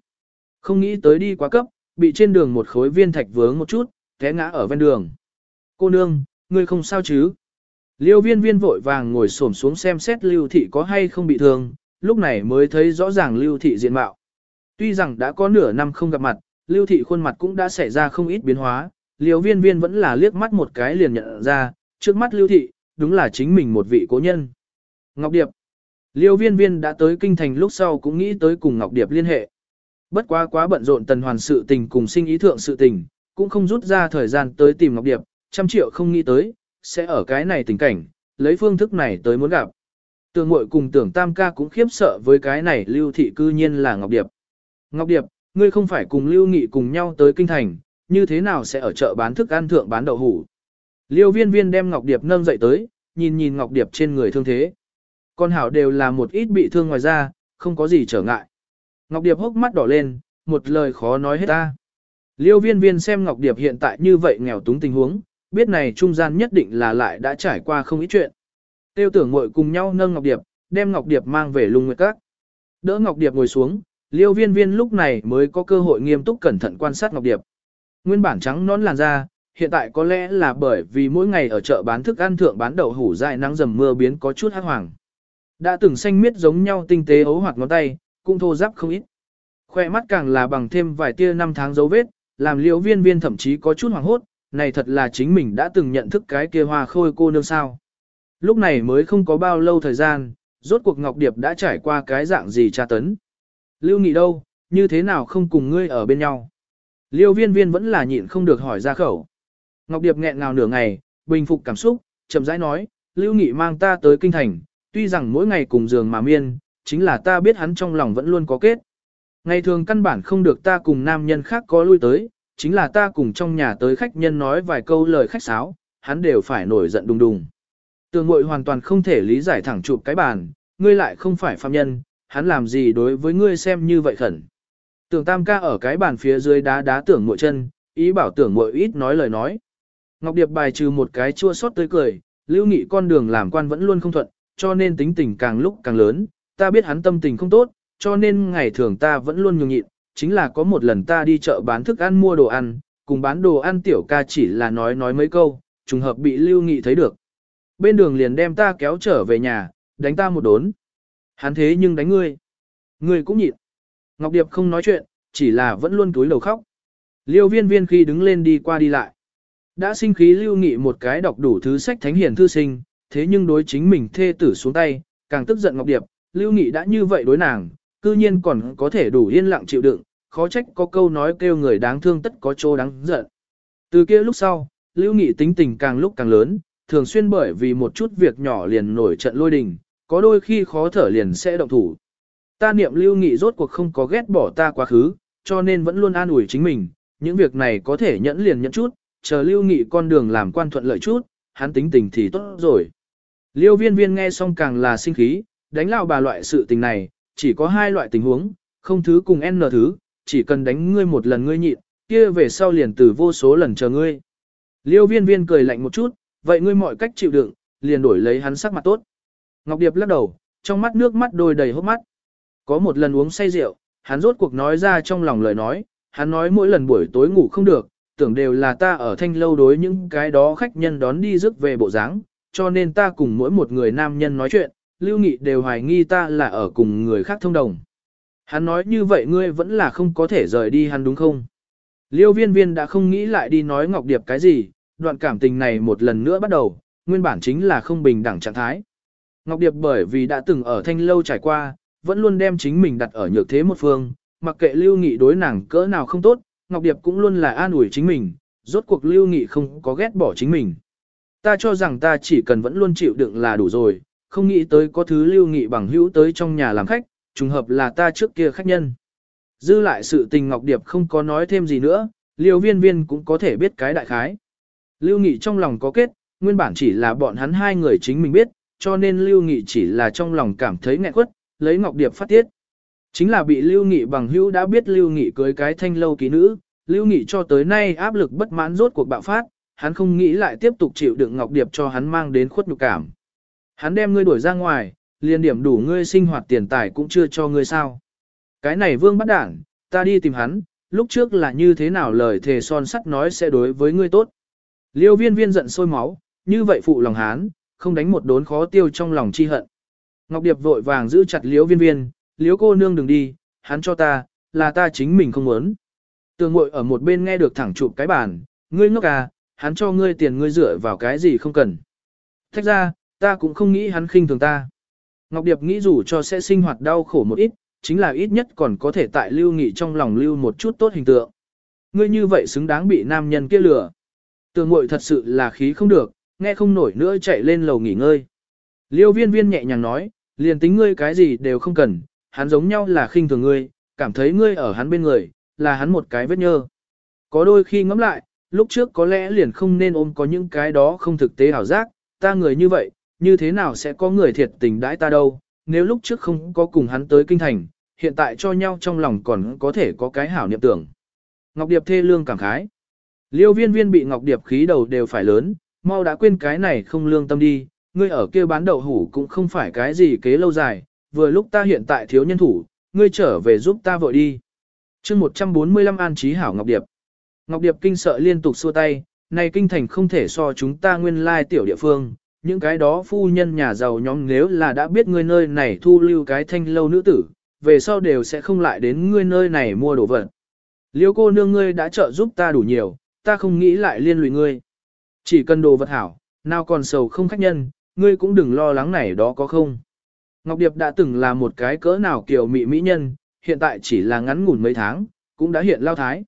Không nghĩ tới đi quá cấp, bị trên đường một khối viên thạch vướng một chút, té ngã ở ven đường. Cô nương, ngươi không sao chứ? Liêu viên viên vội vàng ngồi xổm xuống xem xét lưu thị có hay không bị thương, lúc này mới thấy rõ ràng lưu thị diện mạo. Tuy rằng đã có nửa năm không gặp mặt, lưu thị khuôn mặt cũng đã xảy ra không ít biến hóa, Liêu viên viên vẫn là liếc mắt một cái liền nhận ra, trước mắt lưu thị, đúng là chính mình một vị cố nhân. Ngọc Điệp Liêu viên viên đã tới kinh thành lúc sau cũng nghĩ tới cùng Ngọc Điệp liên hệ. Bất quá quá bận rộn tần hoàn sự tình cùng sinh ý thượng sự tình, cũng không rút ra thời gian tới tìm Ngọc Điệp, trăm triệu không nghĩ tới, sẽ ở cái này tình cảnh, lấy phương thức này tới muốn gặp. Tưởng muội cùng tưởng tam ca cũng khiếp sợ với cái này lưu thị cư nhiên là Ngọc Điệp. Ngọc Điệp, ngươi không phải cùng lưu nghị cùng nhau tới kinh thành, như thế nào sẽ ở chợ bán thức ăn thượng bán đậu hủ. Liêu viên viên đem Ngọc Điệp nâng dậy tới, nhìn nhìn Ngọc Điệp trên người thương thế. Con hảo đều là một ít bị thương ngoài ra, không có gì trở ngại. Ngọc Điệp hốc mắt đỏ lên, một lời khó nói hết ta. Liêu viên viên xem Ngọc Điệp hiện tại như vậy nghèo túng tình huống, biết này trung gian nhất định là lại đã trải qua không ít chuyện. Tiêu tưởng ngồi cùng nhau nâng Ngọc Điệp, đem Ngọc Điệp mang về lung nguyệt các. Đỡ Ngọc Điệp ngồi xuống, liêu viên viên lúc này mới có cơ hội nghiêm túc cẩn thận quan sát Ngọc Điệp. Nguyên bản trắng nón làn da, hiện tại có lẽ là bởi vì mỗi ngày ở chợ bán thức ăn thượng bán đậu hủ dài nắng dầm mưa biến có chút hắc hoàng. Đã từng xanh miết giống nhau tinh tế ấu hoạt ngón tay, cũng thô ráp không ít. Khoe mắt càng là bằng thêm vài tia năm tháng dấu vết, làm liễu viên viên thậm chí có chút hoảng hốt, này thật là chính mình đã từng nhận thức cái kia hoa khôi cô nương sao. Lúc này mới không có bao lâu thời gian, rốt cuộc Ngọc Điệp đã trải qua cái dạng gì tra tấn. Lưu Nghị đâu, như thế nào không cùng ngươi ở bên nhau? Liêu viên viên vẫn là nhịn không được hỏi ra khẩu. Ngọc Điệp nghẹn ngào nửa ngày, bình phục cảm xúc, chậm rãi nói, Lưu Nghị mang ta tới kinh thành, tuy rằng mỗi ngày cùng giường mà miên, chính là ta biết hắn trong lòng vẫn luôn có kết. Ngày thường căn bản không được ta cùng nam nhân khác có lui tới, chính là ta cùng trong nhà tới khách nhân nói vài câu lời khách sáo, hắn đều phải nổi giận đùng đùng. Tường mội hoàn toàn không thể lý giải thẳng chụp cái bàn, ngươi lại không phải phạm nhân, hắn làm gì đối với ngươi xem như vậy khẩn. Tưởng tam ca ở cái bàn phía dưới đá đá tưởng mội chân, ý bảo tưởng mội ít nói lời nói. Ngọc Điệp bài trừ một cái chua xót tươi cười, lưu nghị con đường làm quan vẫn luôn không thuận, cho nên tính tình càng lúc càng lớn, ta biết hắn tâm tình không tốt, cho nên ngày thường ta vẫn luôn nhường nhịn, chính là có một lần ta đi chợ bán thức ăn mua đồ ăn, cùng bán đồ ăn tiểu ca chỉ là nói nói mấy câu, trùng hợp bị lưu nghị thấy được. Bên đường liền đem ta kéo trở về nhà, đánh ta một đốn. Hắn thế nhưng đánh ngươi. Ngươi cũng nhịn. Ngọc Điệp không nói chuyện, chỉ là vẫn luôn túi đầu khóc. Liêu viên viên khi đứng lên đi qua đi lại. Đã sinh khí lưu nghị một cái đọc đủ thứ sách thánh hiển thư sinh, thế nhưng đối chính mình thê tử xuống tay, càng tức giận Ngọc Điệp, lưu nghị đã như vậy đối nàng, cư nhiên còn có thể đủ yên lặng chịu đựng, khó trách có câu nói kêu người đáng thương tất có chỗ đáng giận. Từ kia lúc sau, lưu nghị tính tình càng lúc càng lớn, thường xuyên bởi vì một chút việc nhỏ liền nổi trận lôi đình, có đôi khi khó thở liền sẽ động thủ. Ta niệm lưu nghị rốt cuộc không có ghét bỏ ta quá khứ, cho nên vẫn luôn an ủi chính mình, những việc này có thể nhẫn liền nhẫn chút, chờ lưu nghị con đường làm quan thuận lợi chút, hắn tính tình thì tốt rồi. Liêu viên viên nghe xong càng là sinh khí, đánh lao bà loại sự tình này, chỉ có hai loại tình huống, không thứ cùng n thứ, chỉ cần đánh ngươi một lần ngươi nhịn, kia về sau liền từ vô số lần chờ ngươi. Liêu viên viên cười lạnh một chút, vậy ngươi mọi cách chịu đựng, liền đổi lấy hắn sắc mặt tốt. Ngọc Điệp lắc đầu, trong mắt nước mắt đôi đầy hốc mắt. Có một lần uống say rượu, hắn rốt cuộc nói ra trong lòng lời nói, hắn nói mỗi lần buổi tối ngủ không được, tưởng đều là ta ở thanh lâu đối những cái đó khách nhân đón đi rước về bộ dáng, cho nên ta cùng mỗi một người nam nhân nói chuyện, lưu nghị đều hoài nghi ta là ở cùng người khác thông đồng. Hắn nói như vậy ngươi vẫn là không có thể rời đi hắn đúng không? Liêu viên viên đã không nghĩ lại đi nói Ngọc Điệp cái gì, đoạn cảm tình này một lần nữa bắt đầu, nguyên bản chính là không bình đẳng trạng thái. Ngọc Điệp bởi vì đã từng ở thanh lâu trải qua, vẫn luôn đem chính mình đặt ở nhược thế một phương, mặc kệ lưu nghị đối nàng cỡ nào không tốt, Ngọc Điệp cũng luôn là an ủi chính mình, rốt cuộc lưu nghị không có ghét bỏ chính mình. Ta cho rằng ta chỉ cần vẫn luôn chịu đựng là đủ rồi, không nghĩ tới có thứ lưu nghị bằng hữu tới trong nhà làm khách, trùng hợp là ta trước kia khách nhân. Dư lại sự tình Ngọc Điệp không có nói thêm gì nữa, liều viên viên cũng có thể biết cái đại khái. Lưu Nghị trong lòng có kết, nguyên bản chỉ là bọn hắn hai người chính mình biết, cho nên Lưu Nghị chỉ là trong lòng cảm thấy nghẹn quất, lấy Ngọc Điệp phát tiết. Chính là bị Lưu Nghị bằng hữu đã biết Lưu Nghị cưới cái thanh lâu ký nữ, Lưu Nghị cho tới nay áp lực bất mãn rốt cuộc bạo phát, hắn không nghĩ lại tiếp tục chịu đựng Ngọc Điệp cho hắn mang đến khuất nhục cảm. Hắn đem ngươi đuổi ra ngoài, liền điểm đủ ngươi sinh hoạt tiền tài cũng chưa cho ngươi sao. Cái này vương bắt đảng, ta đi tìm hắn, lúc trước là như thế nào lời thề son sắt nói sẽ đối với ngươi tốt. Liêu viên viên giận sôi máu, như vậy phụ lòng hán, không đánh một đốn khó tiêu trong lòng chi hận. Ngọc Điệp vội vàng giữ chặt liêu viên viên, liêu cô nương đừng đi, hắn cho ta, là ta chính mình không muốn. Tường ngội ở một bên nghe được thẳng chụp cái bàn, ngươi ngốc à, hắn cho ngươi tiền ngươi dựa vào cái gì không cần. Thách ra, ta cũng không nghĩ hắn khinh thường ta. Ngọc Điệp nghĩ dù cho sẽ sinh hoạt đau khổ một ít, chính là ít nhất còn có thể tại lưu nghị trong lòng lưu một chút tốt hình tượng. Ngươi như vậy xứng đáng bị nam nhân kia lừa. Tường muội thật sự là khí không được, nghe không nổi nữa chạy lên lầu nghỉ ngơi. Liêu viên viên nhẹ nhàng nói, liền tính ngươi cái gì đều không cần, hắn giống nhau là khinh thường ngươi, cảm thấy ngươi ở hắn bên người, là hắn một cái vết nhơ. Có đôi khi ngẫm lại, lúc trước có lẽ liền không nên ôm có những cái đó không thực tế ảo giác, ta người như vậy, như thế nào sẽ có người thiệt tình đãi ta đâu, nếu lúc trước không có cùng hắn tới kinh thành, hiện tại cho nhau trong lòng còn có thể có cái hảo niệm tưởng. Ngọc Điệp thê lương cảm khái. Liêu viên viên bị Ngọc Điệp khí đầu đều phải lớn, mau đã quên cái này không lương tâm đi, ngươi ở kia bán đậu hủ cũng không phải cái gì kế lâu dài, vừa lúc ta hiện tại thiếu nhân thủ, ngươi trở về giúp ta vội đi. chương 145 an trí hảo Ngọc Điệp. Ngọc Điệp kinh sợ liên tục xua tay, này kinh thành không thể so chúng ta nguyên lai tiểu địa phương, những cái đó phu nhân nhà giàu nhóm nếu là đã biết ngươi nơi này thu lưu cái thanh lâu nữ tử, về sau đều sẽ không lại đến ngươi nơi này mua đồ vật. Liêu cô nương ngươi đã trợ giúp ta đủ nhiều, ta không nghĩ lại liên lụy ngươi. Chỉ cần đồ vật hảo, nào còn sầu không khách nhân, ngươi cũng đừng lo lắng này đó có không. Ngọc Điệp đã từng là một cái cỡ nào kiểu mị mỹ nhân, hiện tại chỉ là ngắn ngủn mấy tháng, cũng đã hiện lao thái.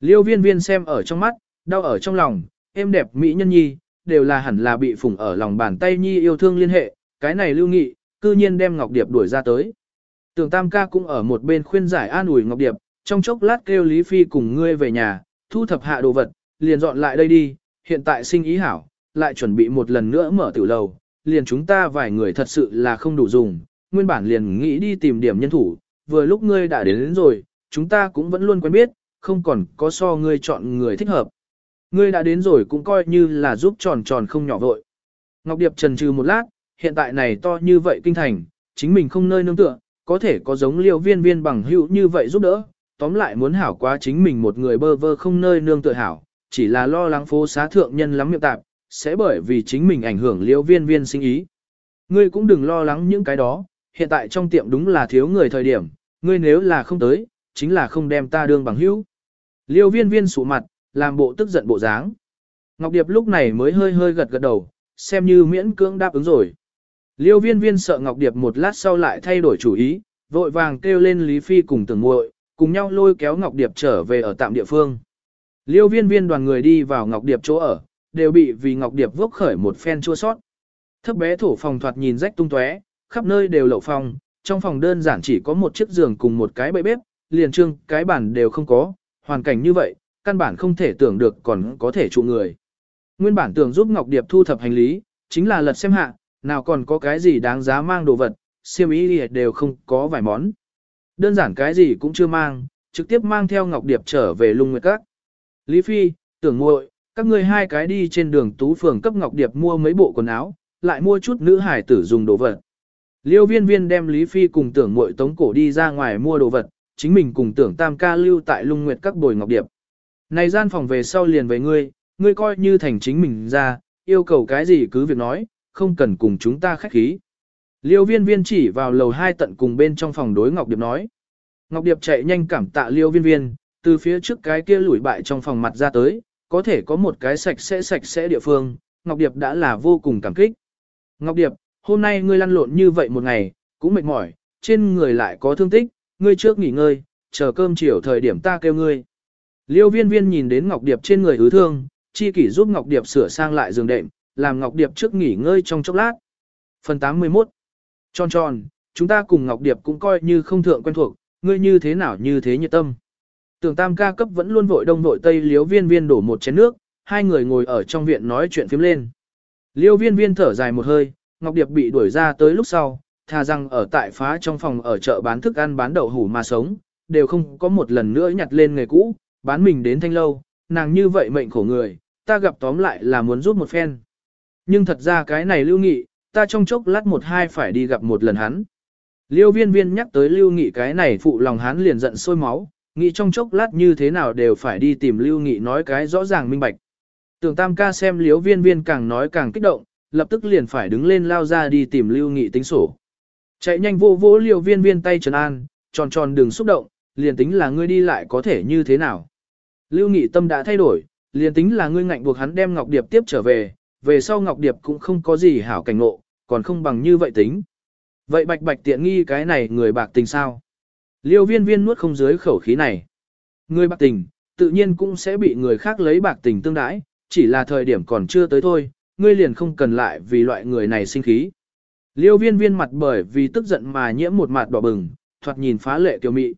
Liêu viên viên xem ở trong mắt, đau ở trong lòng, em đẹp mỹ nhân nhi, đều là hẳn là bị phủng ở lòng bàn tay nhi yêu thương liên hệ, cái này lưu nghị, cư nhiên đem Ngọc Điệp đuổi ra tới. Tưởng Tam ca cũng ở một bên khuyên giải an ủi Ngọc Điệp, trong chốc lát kêu Lý Phi cùng ngươi về nhà, thu thập hạ đồ vật, liền dọn lại đây đi, hiện tại sinh ý hảo, lại chuẩn bị một lần nữa mở tiểu lầu, liền chúng ta vài người thật sự là không đủ dùng, nguyên bản liền nghĩ đi tìm điểm nhân thủ, vừa lúc ngươi đã đến, đến rồi, chúng ta cũng vẫn luôn quen biết, không còn có so ngươi chọn người thích hợp. Ngươi đã đến rồi cũng coi như là giúp tròn tròn không nhỏ vội. Ngọc Điệp trần trừ một lát, hiện tại này to như vậy kinh thành, chính mình không nơi nương tựa, có thể có giống liêu viên viên bằng hữu như vậy giúp đỡ, tóm lại muốn hảo quá chính mình một người bơ vơ không nơi nương tựa hảo, chỉ là lo lắng phố xá thượng nhân lắm miệng tạp, sẽ bởi vì chính mình ảnh hưởng liêu viên viên sinh ý. Ngươi cũng đừng lo lắng những cái đó, hiện tại trong tiệm đúng là thiếu người thời điểm, ngươi nếu là không tới, chính là không đem ta đương bằng hữu. Liêu viên viên sụ mặt, làm bộ tức giận bộ dáng. Ngọc Điệp lúc này mới hơi hơi gật gật đầu, xem như miễn cưỡng đáp ứng rồi. Liêu viên viên sợ Ngọc Điệp một lát sau lại thay đổi chủ ý, vội vàng kêu lên Lý Phi cùng tưởng muội cùng nhau lôi kéo Ngọc Điệp trở về ở tạm địa phương. Liêu viên viên đoàn người đi vào Ngọc Điệp chỗ ở, đều bị vì Ngọc Điệp vốc khởi một phen chua sót. Thấp bé thổ phòng thoạt nhìn rách tung tóe, khắp nơi đều lậu phòng, trong phòng đơn giản chỉ có một chiếc giường cùng một cái bệ bếp, liền trương cái bản đều không có, hoàn cảnh như vậy, căn bản không thể tưởng được còn có thể trụ người. Nguyên bản tưởng giúp Ngọc Điệp thu thập hành lý, chính là lật xem hạ, nào còn có cái gì đáng giá mang đồ vật, siêm ý đều không có vài món. Đơn giản cái gì cũng chưa mang, trực tiếp mang theo Ngọc Điệp trở về lung nguyệt các. Lý Phi, tưởng muội, các ngươi hai cái đi trên đường tú phường cấp Ngọc Điệp mua mấy bộ quần áo, lại mua chút nữ hải tử dùng đồ vật. Liêu viên viên đem Lý Phi cùng tưởng muội tống cổ đi ra ngoài mua đồ vật, chính mình cùng tưởng tam ca lưu tại lung nguyệt các bồi Ngọc Điệp. Này gian phòng về sau liền với ngươi, ngươi coi như thành chính mình ra, yêu cầu cái gì cứ việc nói, không cần cùng chúng ta khách khí. Liêu viên viên chỉ vào lầu hai tận cùng bên trong phòng đối Ngọc Điệp nói. Ngọc Điệp chạy nhanh cảm tạ liêu viên viên, từ phía trước cái kia lủi bại trong phòng mặt ra tới, có thể có một cái sạch sẽ sạch sẽ địa phương, Ngọc Điệp đã là vô cùng cảm kích. Ngọc Điệp, hôm nay ngươi lăn lộn như vậy một ngày, cũng mệt mỏi, trên người lại có thương tích, ngươi trước nghỉ ngơi, chờ cơm chiều thời điểm ta kêu ngươi. Liêu viên viên nhìn đến Ngọc Điệp trên người hứa thương, chi kỷ giúp Ngọc Điệp sửa sang lại giường đệm, làm Ngọc Điệp trước nghỉ ngơi trong chốc lát. Phần 81 Tròn tròn, chúng ta cùng Ngọc Điệp cũng coi như không thượng quen thuộc, ngươi như thế nào như thế nhiệt tâm. Tưởng tam ca cấp vẫn luôn vội đông vội tây liếu viên viên đổ một chén nước, hai người ngồi ở trong viện nói chuyện phím lên. Liêu viên viên thở dài một hơi, Ngọc Điệp bị đuổi ra tới lúc sau, thà rằng ở tại phá trong phòng ở chợ bán thức ăn bán đậu hủ mà sống, đều không có một lần nữa nhặt lên nghề cũ, bán mình đến thanh lâu, nàng như vậy mệnh khổ người, ta gặp tóm lại là muốn giúp một phen. Nhưng thật ra cái này lưu nghị, ta trong chốc lát một hai phải đi gặp một lần hắn. Liêu viên viên nhắc tới lưu nghị cái này phụ lòng hắn liền giận sôi máu, nghĩ trong chốc lát như thế nào đều phải đi tìm lưu nghị nói cái rõ ràng minh bạch. Tưởng tam ca xem liêu viên viên càng nói càng kích động, lập tức liền phải đứng lên lao ra đi tìm lưu nghị tính sổ. Chạy nhanh vô vỗ liêu viên viên tay trần an, tròn tròn đừng xúc động, liền tính là ngươi đi lại có thể như thế nào. Lưu Nghị tâm đã thay đổi, liền tính là ngươi ngạnh buộc hắn đem Ngọc Điệp tiếp trở về, về sau Ngọc Điệp cũng không có gì hảo cảnh ngộ, còn không bằng như vậy tính. Vậy bạch bạch tiện nghi cái này người bạc tình sao? Liêu viên viên nuốt không dưới khẩu khí này. Người bạc tình, tự nhiên cũng sẽ bị người khác lấy bạc tình tương đãi, chỉ là thời điểm còn chưa tới thôi, ngươi liền không cần lại vì loại người này sinh khí. Liêu viên viên mặt bởi vì tức giận mà nhiễm một mặt đỏ bừng, thoạt nhìn phá lệ kiều mị.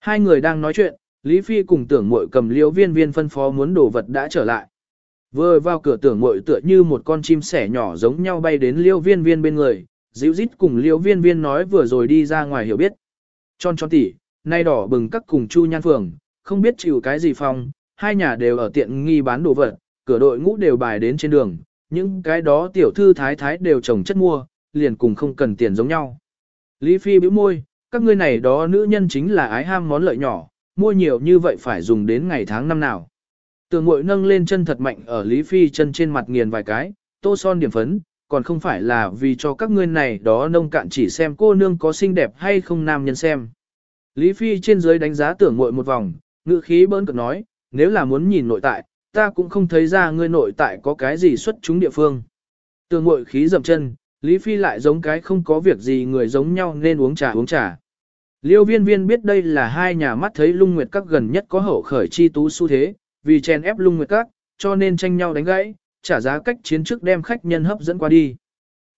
Hai người đang nói chuyện, Lý Phi cùng tưởng muội cầm liễu viên viên phân phó muốn đồ vật đã trở lại. Vừa vào cửa tưởng muội tựa như một con chim sẻ nhỏ giống nhau bay đến liễu viên viên bên người, dịu dít cùng liễu viên viên nói vừa rồi đi ra ngoài hiểu biết. Tròn tròn tỉ, nay đỏ bừng các cùng chu nhan phường, không biết chịu cái gì phong, hai nhà đều ở tiện nghi bán đồ vật, cửa đội ngũ đều bài đến trên đường, những cái đó tiểu thư thái thái đều trồng chất mua, liền cùng không cần tiền giống nhau. Lý Phi bĩu môi, các ngươi này đó nữ nhân chính là ái ham món lợi nhỏ, mua nhiều như vậy phải dùng đến ngày tháng năm nào. Tường mội nâng lên chân thật mạnh ở Lý Phi chân trên mặt nghiền vài cái, tô son điểm phấn, còn không phải là vì cho các ngươi này đó nông cạn chỉ xem cô nương có xinh đẹp hay không nam nhân xem. Lý Phi trên dưới đánh giá tưởng mội một vòng, ngữ khí bỡn cực nói, nếu là muốn nhìn nội tại, ta cũng không thấy ra ngươi nội tại có cái gì xuất chúng địa phương. Tường mội khí dầm chân, Lý Phi lại giống cái không có việc gì người giống nhau nên uống trà uống trà. Liêu viên viên biết đây là hai nhà mắt thấy lung nguyệt các gần nhất có hậu khởi chi tú xu thế, vì chèn ép lung nguyệt các, cho nên tranh nhau đánh gãy, trả giá cách chiến trước đem khách nhân hấp dẫn qua đi.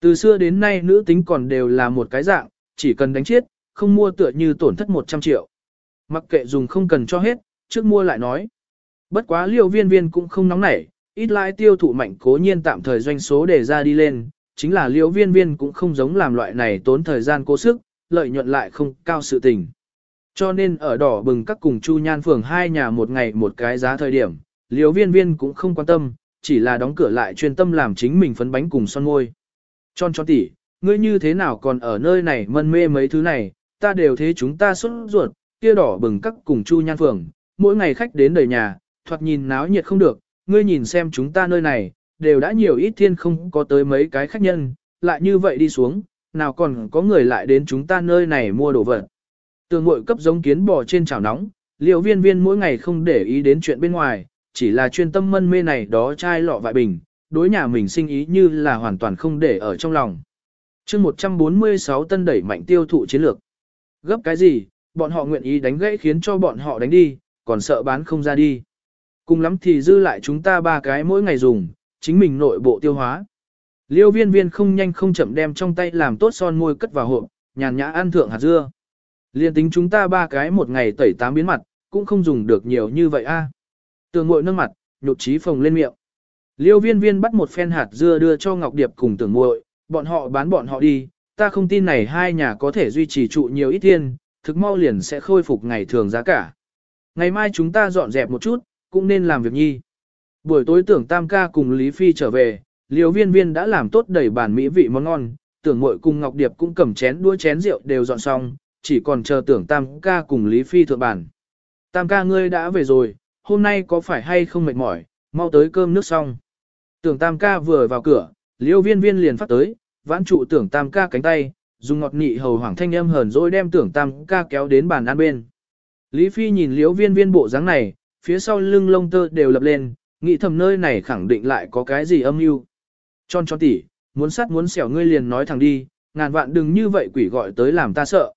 Từ xưa đến nay nữ tính còn đều là một cái dạng, chỉ cần đánh chết, không mua tựa như tổn thất 100 triệu. Mặc kệ dùng không cần cho hết, trước mua lại nói. Bất quá liêu viên viên cũng không nóng nảy, ít lại tiêu thụ mạnh cố nhiên tạm thời doanh số để ra đi lên, chính là liêu viên viên cũng không giống làm loại này tốn thời gian cố sức, lợi nhuận lại không cao sự tình. Cho nên ở đỏ bừng các cùng Chu Nhan Phường hai nhà một ngày một cái giá thời điểm, liêu viên viên cũng không quan tâm, chỉ là đóng cửa lại chuyên tâm làm chính mình phấn bánh cùng son môi. Tròn tròn tỉ, ngươi như thế nào còn ở nơi này mân mê mấy thứ này, ta đều thế chúng ta xuất ruột, kia đỏ bừng các cùng Chu Nhan Phường, mỗi ngày khách đến đời nhà, thoạt nhìn náo nhiệt không được, ngươi nhìn xem chúng ta nơi này, đều đã nhiều ít thiên không có tới mấy cái khách nhân, lại như vậy đi xuống, nào còn có người lại đến chúng ta nơi này mua đồ vật. Tường mội cấp giống kiến bò trên chảo nóng, liệu viên viên mỗi ngày không để ý đến chuyện bên ngoài, chỉ là chuyên tâm mân mê này đó chai lọ vại bình, đối nhà mình sinh ý như là hoàn toàn không để ở trong lòng. chương 146 tân đẩy mạnh tiêu thụ chiến lược. Gấp cái gì, bọn họ nguyện ý đánh gãy khiến cho bọn họ đánh đi, còn sợ bán không ra đi. Cùng lắm thì dư lại chúng ta ba cái mỗi ngày dùng, chính mình nội bộ tiêu hóa. Liêu viên viên không nhanh không chậm đem trong tay làm tốt son môi cất vào hộp, nhàn nhã ăn thượng hạt dưa. Liên tính chúng ta ba cái một ngày tẩy tám biến mặt, cũng không dùng được nhiều như vậy a. Tường mội nâng mặt, nhột trí phồng lên miệng. Liêu viên viên bắt một phen hạt dưa đưa cho Ngọc Điệp cùng tưởng muội bọn họ bán bọn họ đi, ta không tin này hai nhà có thể duy trì trụ nhiều ít tiền, thực mau liền sẽ khôi phục ngày thường giá cả. Ngày mai chúng ta dọn dẹp một chút, cũng nên làm việc nhi. Buổi tối tưởng Tam ca cùng Lý Phi trở về, liều viên viên đã làm tốt đầy bàn mỹ vị món ngon, tưởng muội cùng Ngọc Điệp cũng cầm chén đua chén rượu đều dọn xong, chỉ còn chờ tưởng Tam ca cùng Lý Phi thượng bàn. Tam ca ngươi đã về rồi, hôm nay có phải hay không mệt mỏi, mau tới cơm nước xong. Tưởng Tam ca vừa vào cửa, liêu viên viên liền phát tới, vãn trụ tưởng Tam ca cánh tay, dùng ngọt nị hầu hoàng thanh âm hờn rồi đem tưởng Tam ca kéo đến bàn ăn bên. Lý Phi nhìn liêu viên viên bộ dáng này, phía sau lưng lông tơ đều lập lên, nghĩ thầm nơi này khẳng định lại có cái gì âm mưu. Tròn tròn tỉ, muốn sát muốn xẻo ngươi liền nói thẳng đi, ngàn vạn đừng như vậy quỷ gọi tới làm ta sợ.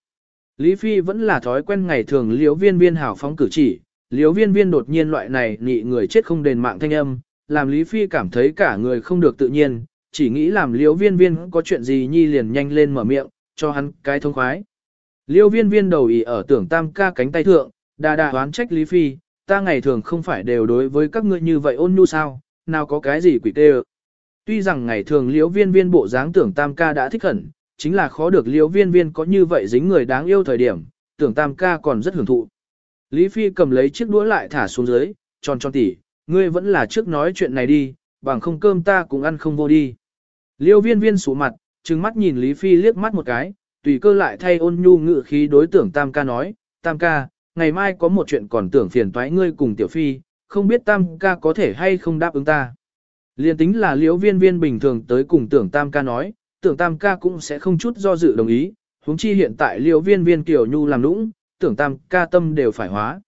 Lý Phi vẫn là thói quen ngày thường liếu viên viên hảo phóng cử chỉ, liếu viên viên đột nhiên loại này nị người chết không đền mạng thanh âm, làm Lý Phi cảm thấy cả người không được tự nhiên, chỉ nghĩ làm liếu viên viên có chuyện gì nhi liền nhanh lên mở miệng, cho hắn cái thông khoái. Liêu viên viên đầu ý ở tưởng tam ca cánh tay thượng, đà đà đoán trách Lý Phi, ta ngày thường không phải đều đối với các ngươi như vậy ôn nhu sao, nào có cái gì quỷ tê Tuy rằng ngày thường liễu viên viên bộ dáng tưởng tam ca đã thích hẳn, chính là khó được liễu viên viên có như vậy dính người đáng yêu thời điểm, tưởng tam ca còn rất hưởng thụ. Lý Phi cầm lấy chiếc đũa lại thả xuống dưới, tròn tròn tỉ, ngươi vẫn là trước nói chuyện này đi, bằng không cơm ta cũng ăn không vô đi. Liêu viên viên sủ mặt, trừng mắt nhìn Lý Phi liếc mắt một cái, tùy cơ lại thay ôn nhu ngự khí đối tưởng tam ca nói, tam ca, ngày mai có một chuyện còn tưởng phiền toái ngươi cùng tiểu phi, không biết tam ca có thể hay không đáp ứng ta. Liên tính là liễu viên viên bình thường tới cùng tưởng tam ca nói, tưởng tam ca cũng sẽ không chút do dự đồng ý, huống chi hiện tại liễu viên viên kiểu nhu làm nũng, tưởng tam ca tâm đều phải hóa.